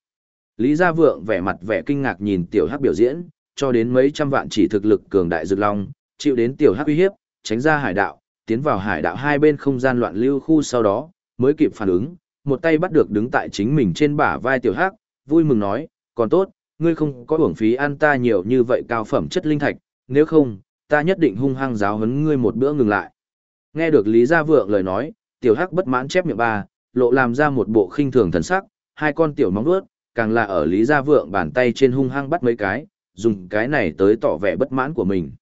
Lý Gia Vượng vẻ mặt vẻ kinh ngạc nhìn tiểu hắc biểu diễn, cho đến mấy trăm vạn chỉ thực lực cường đại rực long, chịu đến tiểu hắc uy hiếp, tránh ra hải đạo, tiến vào hải đạo hai bên không gian loạn lưu khu sau đó, mới kịp phản ứng, một tay bắt được đứng tại chính mình trên bả vai tiểu hắc, vui mừng nói, còn tốt, ngươi không có uổng phí ăn ta nhiều như vậy cao phẩm chất linh thạch, nếu không, ta nhất định hung hăng giáo huấn ngươi một bữa ngừng lại. Nghe được Lý Gia Vượng lời nói, tiểu hắc bất mãn chép miệng ba, lộ làm ra một bộ khinh thường thần sắc, hai con tiểu móng vuốt, càng là ở Lý Gia Vượng bàn tay trên hung hăng bắt mấy cái, dùng cái này tới tỏ vẻ bất mãn của mình.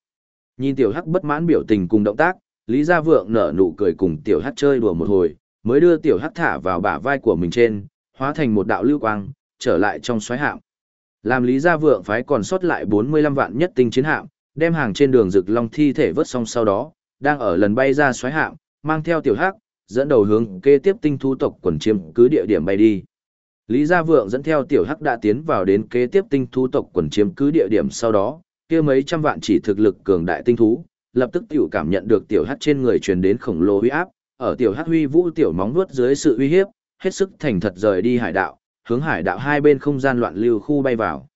Nhìn tiểu hắc bất mãn biểu tình cùng động tác, Lý Gia Vượng nở nụ cười cùng tiểu hắc chơi đùa một hồi, mới đưa tiểu hắc thả vào bả vai của mình trên, hóa thành một đạo lưu quang, trở lại trong xoáy hạm. Làm Lý Gia Vượng phái còn sót lại 45 vạn nhất tinh chiến hạm, đem hàng trên đường rực long thi thể vớt xong sau đó, đang ở lần bay ra xoáy hạm, mang theo tiểu hắc, dẫn đầu hướng kế tiếp tinh thú tộc quần chiếm cứ địa điểm bay đi. Lý Gia Vượng dẫn theo tiểu hắc đã tiến vào đến kế tiếp tinh thú tộc quần chiếm cứ địa điểm sau đó, kia mấy trăm vạn chỉ thực lực cường đại tinh thú, lập tức tiểu cảm nhận được tiểu hắc trên người truyền đến khổng lồ uy áp, ở tiểu hắc huy vũ tiểu móng vuốt dưới sự uy hiếp, hết sức thành thật rời đi hải đạo, hướng hải đạo hai bên không gian loạn lưu khu bay vào.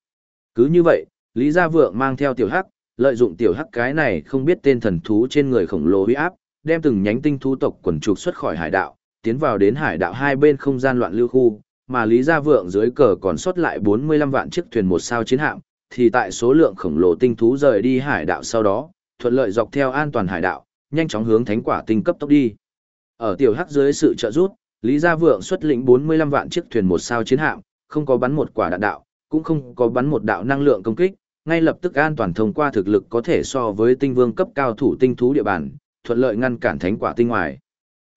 Cứ như vậy, Lý Gia Vượng mang theo tiểu hắc, lợi dụng tiểu hắc cái này không biết tên thần thú trên người khổng lồ uy áp, đem từng nhánh tinh thú tộc quần trục xuất khỏi hải đạo, tiến vào đến hải đạo hai bên không gian loạn lưu khu, mà Lý Gia Vượng dưới cờ còn sót lại 45 vạn chiếc thuyền một sao chiến hạm, thì tại số lượng khổng lồ tinh thú rời đi hải đạo sau đó, thuận lợi dọc theo an toàn hải đạo, nhanh chóng hướng thánh quả tinh cấp tốc đi. Ở tiểu hắc dưới sự trợ giúp, Lý Gia Vượng xuất lĩnh 45 vạn chiếc thuyền một sao chiến hạm, không có bắn một quả đạn đạo, cũng không có bắn một đạo năng lượng công kích, ngay lập tức an toàn thông qua thực lực có thể so với tinh vương cấp cao thủ tinh thú địa bàn, thuận lợi ngăn cản thánh quả tinh ngoài.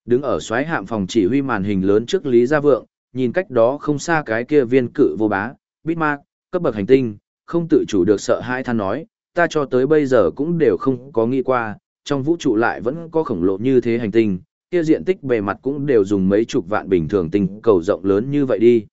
Đứng ở xoáy hạm phòng chỉ huy màn hình lớn trước Lý Gia Vượng, nhìn cách đó không xa cái kia viên cự vô bá, Bitmark, cấp bậc hành tinh, không tự chủ được sợ hãi than nói, ta cho tới bây giờ cũng đều không có nghĩ qua, trong vũ trụ lại vẫn có khổng lồ như thế hành tinh, kia diện tích bề mặt cũng đều dùng mấy chục vạn bình thường tinh cầu rộng lớn như vậy đi.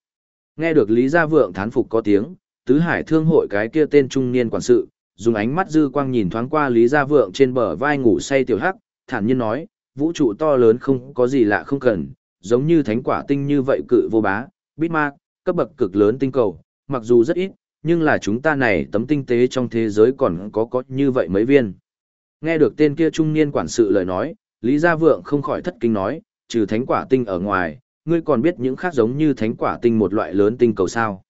Nghe được Lý Gia Vượng thán phục có tiếng, tứ hải thương hội cái kia tên trung niên quản sự, dùng ánh mắt dư quang nhìn thoáng qua Lý Gia Vượng trên bờ vai ngủ say tiểu hắc, thản nhiên nói, vũ trụ to lớn không có gì lạ không cần, giống như thánh quả tinh như vậy cự vô bá, bít ma, cấp bậc cực lớn tinh cầu, mặc dù rất ít, nhưng là chúng ta này tấm tinh tế trong thế giới còn có có như vậy mấy viên. Nghe được tên kia trung niên quản sự lời nói, Lý Gia Vượng không khỏi thất kinh nói, trừ thánh quả tinh ở ngoài, ngươi còn biết những khác giống như thánh quả tinh một loại lớn tinh cầu sao.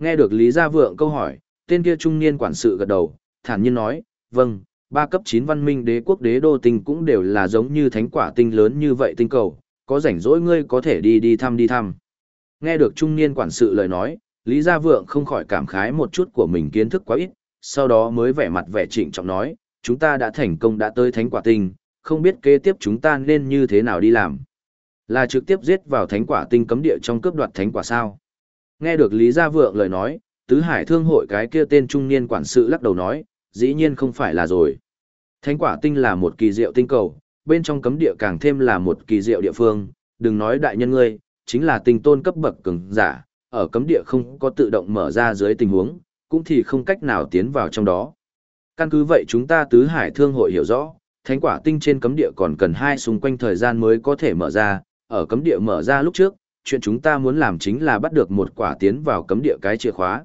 Nghe được Lý Gia Vượng câu hỏi, tên kia trung niên quản sự gật đầu, thản nhiên nói, vâng, ba cấp 9 văn minh đế quốc đế đô tinh cũng đều là giống như thánh quả tinh lớn như vậy tinh cầu, có rảnh rỗi ngươi có thể đi đi thăm đi thăm. Nghe được trung niên quản sự lời nói, Lý Gia Vượng không khỏi cảm khái một chút của mình kiến thức quá ít, sau đó mới vẻ mặt vẻ trịnh trọng nói, chúng ta đã thành công đã tới thánh quả tinh, không biết kế tiếp chúng ta nên như thế nào đi làm. Là trực tiếp giết vào thánh quả tinh cấm địa trong cướp đoạt thánh quả sao? Nghe được Lý Gia Vượng lời nói, tứ hải thương hội cái kia tên trung niên quản sự lắc đầu nói, dĩ nhiên không phải là rồi. Thánh quả tinh là một kỳ diệu tinh cầu, bên trong cấm địa càng thêm là một kỳ diệu địa phương, đừng nói đại nhân ngươi, chính là tinh tôn cấp bậc cường giả, ở cấm địa không có tự động mở ra dưới tình huống, cũng thì không cách nào tiến vào trong đó. Căn cứ vậy chúng ta tứ hải thương hội hiểu rõ, thánh quả tinh trên cấm địa còn cần hai xung quanh thời gian mới có thể mở ra, ở cấm địa mở ra lúc trước, chuyện chúng ta muốn làm chính là bắt được một quả tiến vào cấm địa cái chìa khóa.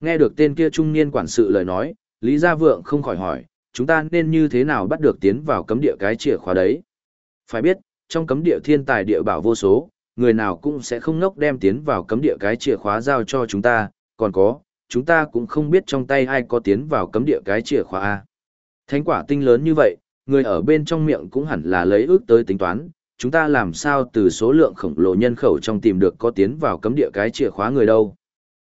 Nghe được tên kia trung niên quản sự lời nói, Lý Gia Vượng không khỏi hỏi, chúng ta nên như thế nào bắt được tiến vào cấm địa cái chìa khóa đấy? Phải biết, trong cấm địa thiên tài địa bảo vô số, người nào cũng sẽ không ngốc đem tiến vào cấm địa cái chìa khóa giao cho chúng ta, còn có, chúng ta cũng không biết trong tay ai có tiến vào cấm địa cái chìa khóa A. Thánh quả tinh lớn như vậy, người ở bên trong miệng cũng hẳn là lấy ước tới tính toán, chúng ta làm sao từ số lượng khổng lồ nhân khẩu trong tìm được có tiến vào cấm địa cái chìa khóa người đâu.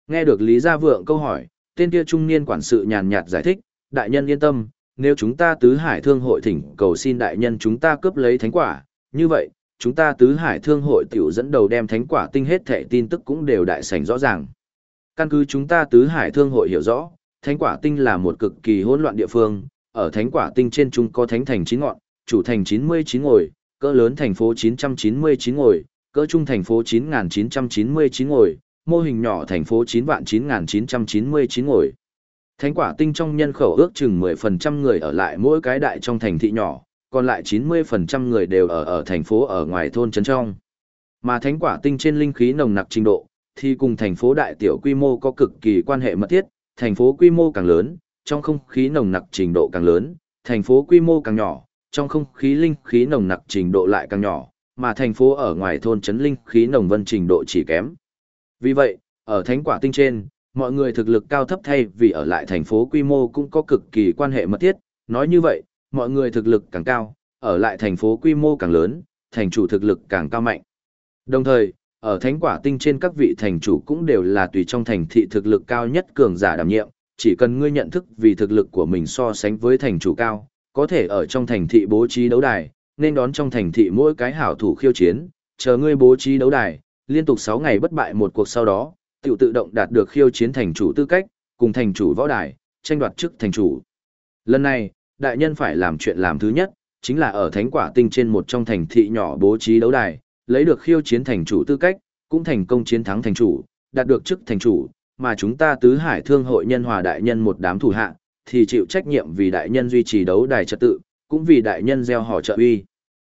Nghe được Lý Gia Vượng câu hỏi, tên kia trung niên quản sự nhàn nhạt giải thích, đại nhân yên tâm, nếu chúng ta tứ hải thương hội thỉnh cầu xin đại nhân chúng ta cướp lấy thánh quả, như vậy, chúng ta tứ hải thương hội tiểu dẫn đầu đem thánh quả tinh hết thẻ tin tức cũng đều đại sảnh rõ ràng. Căn cứ chúng ta tứ hải thương hội hiểu rõ, thánh quả tinh là một cực kỳ hỗn loạn địa phương, ở thánh quả tinh trên chúng có thánh thành chín ngọn, chủ thành 99 ngồi, cỡ lớn thành phố 999 ngồi, cỡ trung thành phố 9999 ngồi, mô hình nhỏ thành phố 9 vạn 9999 ngồi. Thánh quả tinh trong nhân khẩu ước chừng 10% người ở lại mỗi cái đại trong thành thị nhỏ, còn lại 90% người đều ở ở thành phố ở ngoài thôn trấn trong. Mà thánh quả tinh trên linh khí nồng nặc trình độ, thì cùng thành phố đại tiểu quy mô có cực kỳ quan hệ mật thiết, thành phố quy mô càng lớn, trong không khí nồng nặc trình độ càng lớn, thành phố quy mô càng nhỏ, trong không khí linh khí nồng nặc trình độ lại càng nhỏ, mà thành phố ở ngoài thôn trấn linh khí nồng vân trình độ chỉ kém. Vì vậy, ở thánh quả tinh trên, mọi người thực lực cao thấp thay vì ở lại thành phố quy mô cũng có cực kỳ quan hệ mật thiết, nói như vậy, mọi người thực lực càng cao, ở lại thành phố quy mô càng lớn, thành chủ thực lực càng cao mạnh. Đồng thời, ở thánh quả tinh trên các vị thành chủ cũng đều là tùy trong thành thị thực lực cao nhất cường giả đảm nhiệm, chỉ cần ngươi nhận thức vì thực lực của mình so sánh với thành chủ cao, có thể ở trong thành thị bố trí đấu đài, nên đón trong thành thị mỗi cái hảo thủ khiêu chiến, chờ ngươi bố trí đấu đài, liên tục 6 ngày bất bại một cuộc sau đó, tiểu tự động đạt được khiêu chiến thành chủ tư cách, cùng thành chủ võ đài, tranh đoạt chức thành chủ. Lần này, đại nhân phải làm chuyện làm thứ nhất, chính là ở thánh quả tinh trên một trong thành thị nhỏ bố trí đấu đài, lấy được khiêu chiến thành chủ tư cách, cũng thành công chiến thắng thành chủ, đạt được chức thành chủ, mà chúng ta tứ hải thương hội nhân hòa đại nhân một đám thủ hạ, thì chịu trách nhiệm vì đại nhân duy trì đấu đài trật tự, cũng vì đại nhân gieo họ trợ uy.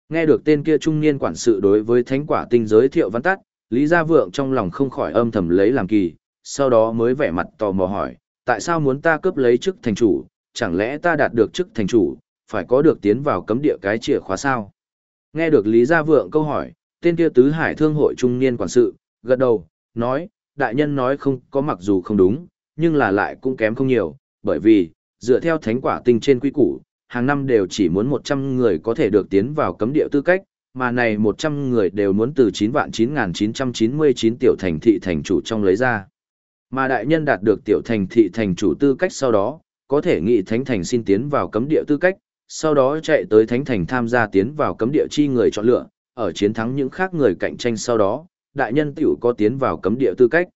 Nghe được tên kia trung niên quản sự đối với thánh quả tinh giới thiệu văn tắt, Lý Gia Vượng trong lòng không khỏi âm thầm lấy làm kỳ, sau đó mới vẻ mặt tò mò hỏi, tại sao muốn ta cướp lấy chức thành chủ, chẳng lẽ ta đạt được chức thành chủ, phải có được tiến vào cấm địa cái chìa khóa sao? Nghe được Lý Gia Vượng câu hỏi, tên kia tứ hải thương hội trung niên quản sự, gật đầu, nói, đại nhân nói không có mặc dù không đúng, nhưng là lại cũng kém không nhiều, bởi vì, dựa theo thánh quả tinh trên quy củ, hàng năm đều chỉ muốn 100 người có thể được tiến vào cấm địa tư cách, mà này 100 người đều muốn từ 9 vạn 9999 tiểu thành thị thành chủ trong lấy ra. Mà đại nhân đạt được tiểu thành thị thành chủ tư cách sau đó, có thể nghị thánh thành xin tiến vào cấm địa tư cách, sau đó chạy tới thánh thành tham gia tiến vào cấm địa chi người chọn lựa, ở chiến thắng những khác người cạnh tranh sau đó, đại nhân tiểu có tiến vào cấm địa tư cách.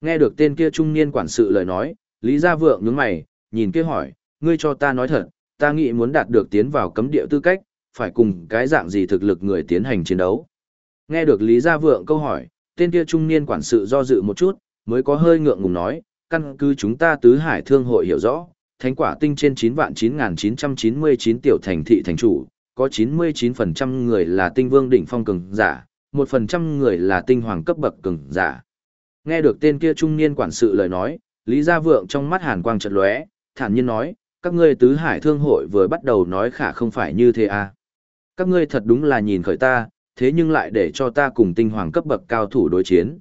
Nghe được tên kia trung niên quản sự lời nói, Lý Gia Vượng nhướng mày, nhìn kia hỏi, ngươi cho ta nói thật, ta nghĩ muốn đạt được tiến vào cấm địa tư cách, phải cùng cái dạng gì thực lực người tiến hành chiến đấu. Nghe được Lý Gia Vượng câu hỏi, tên kia trung niên quản sự do dự một chút, mới có hơi ngượng ngùng nói, căn cứ chúng ta tứ hải thương hội hiểu rõ, thánh quả tinh trên 9 vạn 9999 tiểu thành thị thành chủ, có 99% người là tinh vương đỉnh phong cường giả, 1% người là tinh hoàng cấp bậc cường giả. Nghe được tên kia trung niên quản sự lời nói, Lý Gia Vượng trong mắt hàn quang chợt lóe, thản nhiên nói, các ngươi tứ hải thương hội vừa bắt đầu nói khả không phải như thế à. Các ngươi thật đúng là nhìn khởi ta, thế nhưng lại để cho ta cùng tinh hoàng cấp bậc cao thủ đối chiến.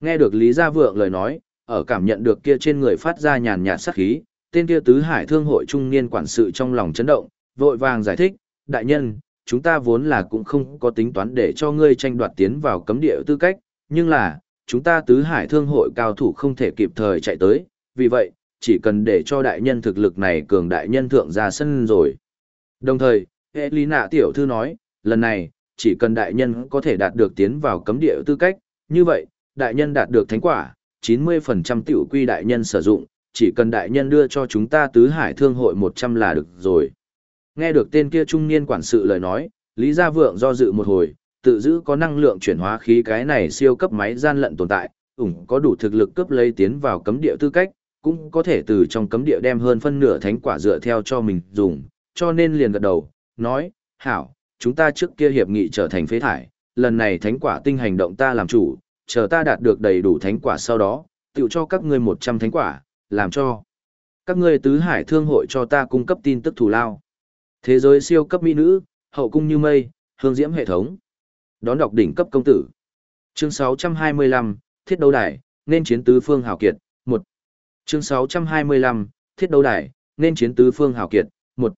Nghe được Lý Gia Vượng lời nói, ở cảm nhận được kia trên người phát ra nhàn nhạt sát khí, tên kia tứ hải thương hội trung niên quản sự trong lòng chấn động, vội vàng giải thích, đại nhân, chúng ta vốn là cũng không có tính toán để cho ngươi tranh đoạt tiến vào cấm địa tư cách, nhưng là, chúng ta tứ hải thương hội cao thủ không thể kịp thời chạy tới, vì vậy, chỉ cần để cho đại nhân thực lực này cường đại nhân thượng ra sân rồi. Đồng thời, hệ lý nạ tiểu thư nói, lần này, chỉ cần đại nhân có thể đạt được tiến vào cấm địa tư cách, như vậy, đại nhân đạt được thánh quả, 90% tiểu quy đại nhân sử dụng, chỉ cần đại nhân đưa cho chúng ta tứ hải thương hội 100 là được rồi. Nghe được tên kia trung niên quản sự lời nói, Lý Gia Vượng do dự một hồi, tự giữ có năng lượng chuyển hóa khí cái này siêu cấp máy gian lận tồn tại, ủng có đủ thực lực cấp lấy tiến vào cấm địa tư cách, cũng có thể từ trong cấm địa đem hơn phân nửa thánh quả dựa theo cho mình dùng, cho nên liền gật đầu, nói, hảo, chúng ta trước kia hiệp nghị trở thành phế thải, lần này thánh quả tinh hành động ta làm chủ, chờ ta đạt được đầy đủ thánh quả sau đó, tự cho các ngươi 100 thánh quả, làm cho các ngươi tứ hải thương hội cho ta cung cấp tin tức thù lao. Thế giới siêu cấp mỹ nữ, hậu cung như mây, hương diễm hệ thống. Đón đọc đỉnh cấp công tử. Chương 625, Thiết đấu đài, nên chiến tứ phương hào kiệt, 1. Chương 625, Thiết đấu đài, nên chiến tứ phương hào kiệt, 1.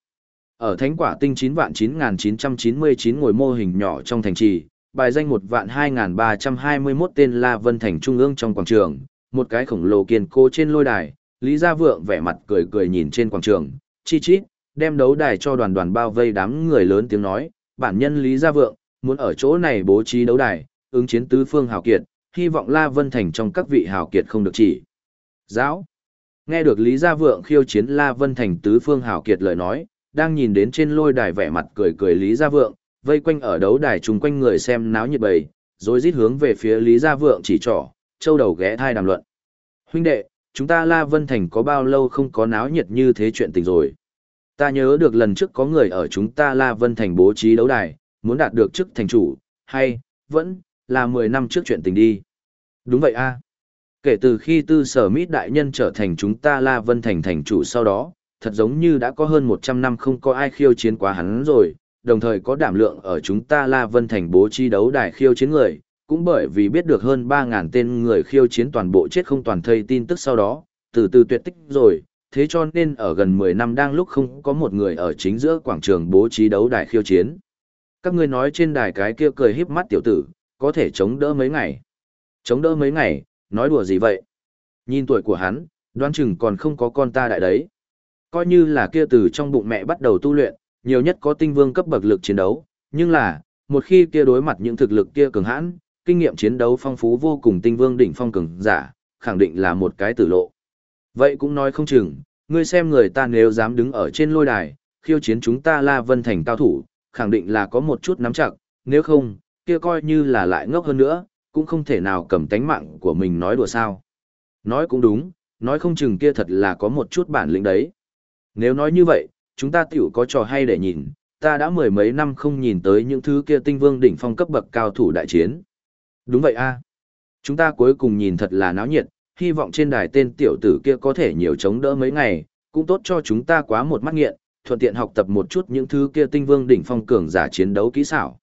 Ở Thánh Quả Tinh 9 vạn 9999 ngồi mô hình nhỏ trong thành trì, bài danh một vạn 2321 tên La Vân Thành trung ương trong quảng trường, một cái khổng lồ kiên cố trên lôi đài, Lý Gia Vượng vẻ mặt cười cười nhìn trên quảng trường, chi chít, đem đấu đài cho đoàn đoàn bao vây đám người lớn tiếng nói, bản nhân Lý Gia Vượng, muốn ở chỗ này bố trí đấu đài, ứng chiến tứ phương hào kiệt, hy vọng La Vân Thành trong các vị hào kiệt không được chỉ. Giáo. Nghe được Lý Gia Vượng khiêu chiến La Vân Thành tứ phương hào kiệt lời nói, đang nhìn đến trên lôi đài vẻ mặt cười cười Lý Gia Vượng, vây quanh ở đấu đài chung quanh người xem náo nhiệt bầy, rồi rít hướng về phía Lý Gia Vượng chỉ trỏ, châu đầu ghé thai đàm luận. Huynh đệ, chúng ta La Vân Thành có bao lâu không có náo nhiệt như thế chuyện tình rồi. Ta nhớ được lần trước có người ở chúng ta La Vân Thành bố trí đấu đài, muốn đạt được chức thành chủ, hay, vẫn, là 10 năm trước chuyện tình đi. Đúng vậy a Kể từ khi tư sở mít đại nhân trở thành chúng ta La Vân Thành thành chủ sau đó, thật giống như đã có hơn 100 năm không có ai khiêu chiến quá hắn rồi, đồng thời có đảm lượng ở chúng ta La Vân Thành bố trí đấu đài khiêu chiến người, cũng bởi vì biết được hơn 3.000 tên người khiêu chiến toàn bộ chết không toàn thây tin tức sau đó, từ từ tuyệt tích rồi, thế cho nên ở gần 10 năm đang lúc không có một người ở chính giữa quảng trường bố trí đấu đài khiêu chiến. Các ngươi nói trên đài cái kia cười híp mắt tiểu tử, có thể chống đỡ mấy ngày. Chống đỡ mấy ngày, nói đùa gì vậy? Nhìn tuổi của hắn, đoán chừng còn không có con ta đại đấy. Coi như là kia từ trong bụng mẹ bắt đầu tu luyện, nhiều nhất có tinh vương cấp bậc lực chiến đấu, nhưng là, một khi kia đối mặt những thực lực kia cường hãn, kinh nghiệm chiến đấu phong phú vô cùng tinh vương đỉnh phong cường giả, khẳng định là một cái tử lộ. Vậy cũng nói không chừng, ngươi xem người ta nếu dám đứng ở trên lôi đài, khiêu chiến chúng ta La Vân Thành cao thủ, khẳng định là có một chút nắm chặt, nếu không, kia coi như là lại ngốc hơn nữa, cũng không thể nào cầm tánh mạng của mình nói đùa sao. Nói cũng đúng, nói không chừng kia thật là có một chút bản lĩnh đấy. Nếu nói như vậy, chúng ta tiểu có trò hay để nhìn, ta đã mười mấy năm không nhìn tới những thứ kia tinh vương đỉnh phong cấp bậc cao thủ đại chiến. Đúng vậy a Chúng ta cuối cùng nhìn thật là náo nhiệt, hy vọng trên đài tên tiểu tử kia có thể nhiều chống đỡ mấy ngày, cũng tốt cho chúng ta quá một mắt nghiện, thuận tiện học tập một chút những thứ kia tinh vương đỉnh phong cường giả chiến đấu kỹ xảo.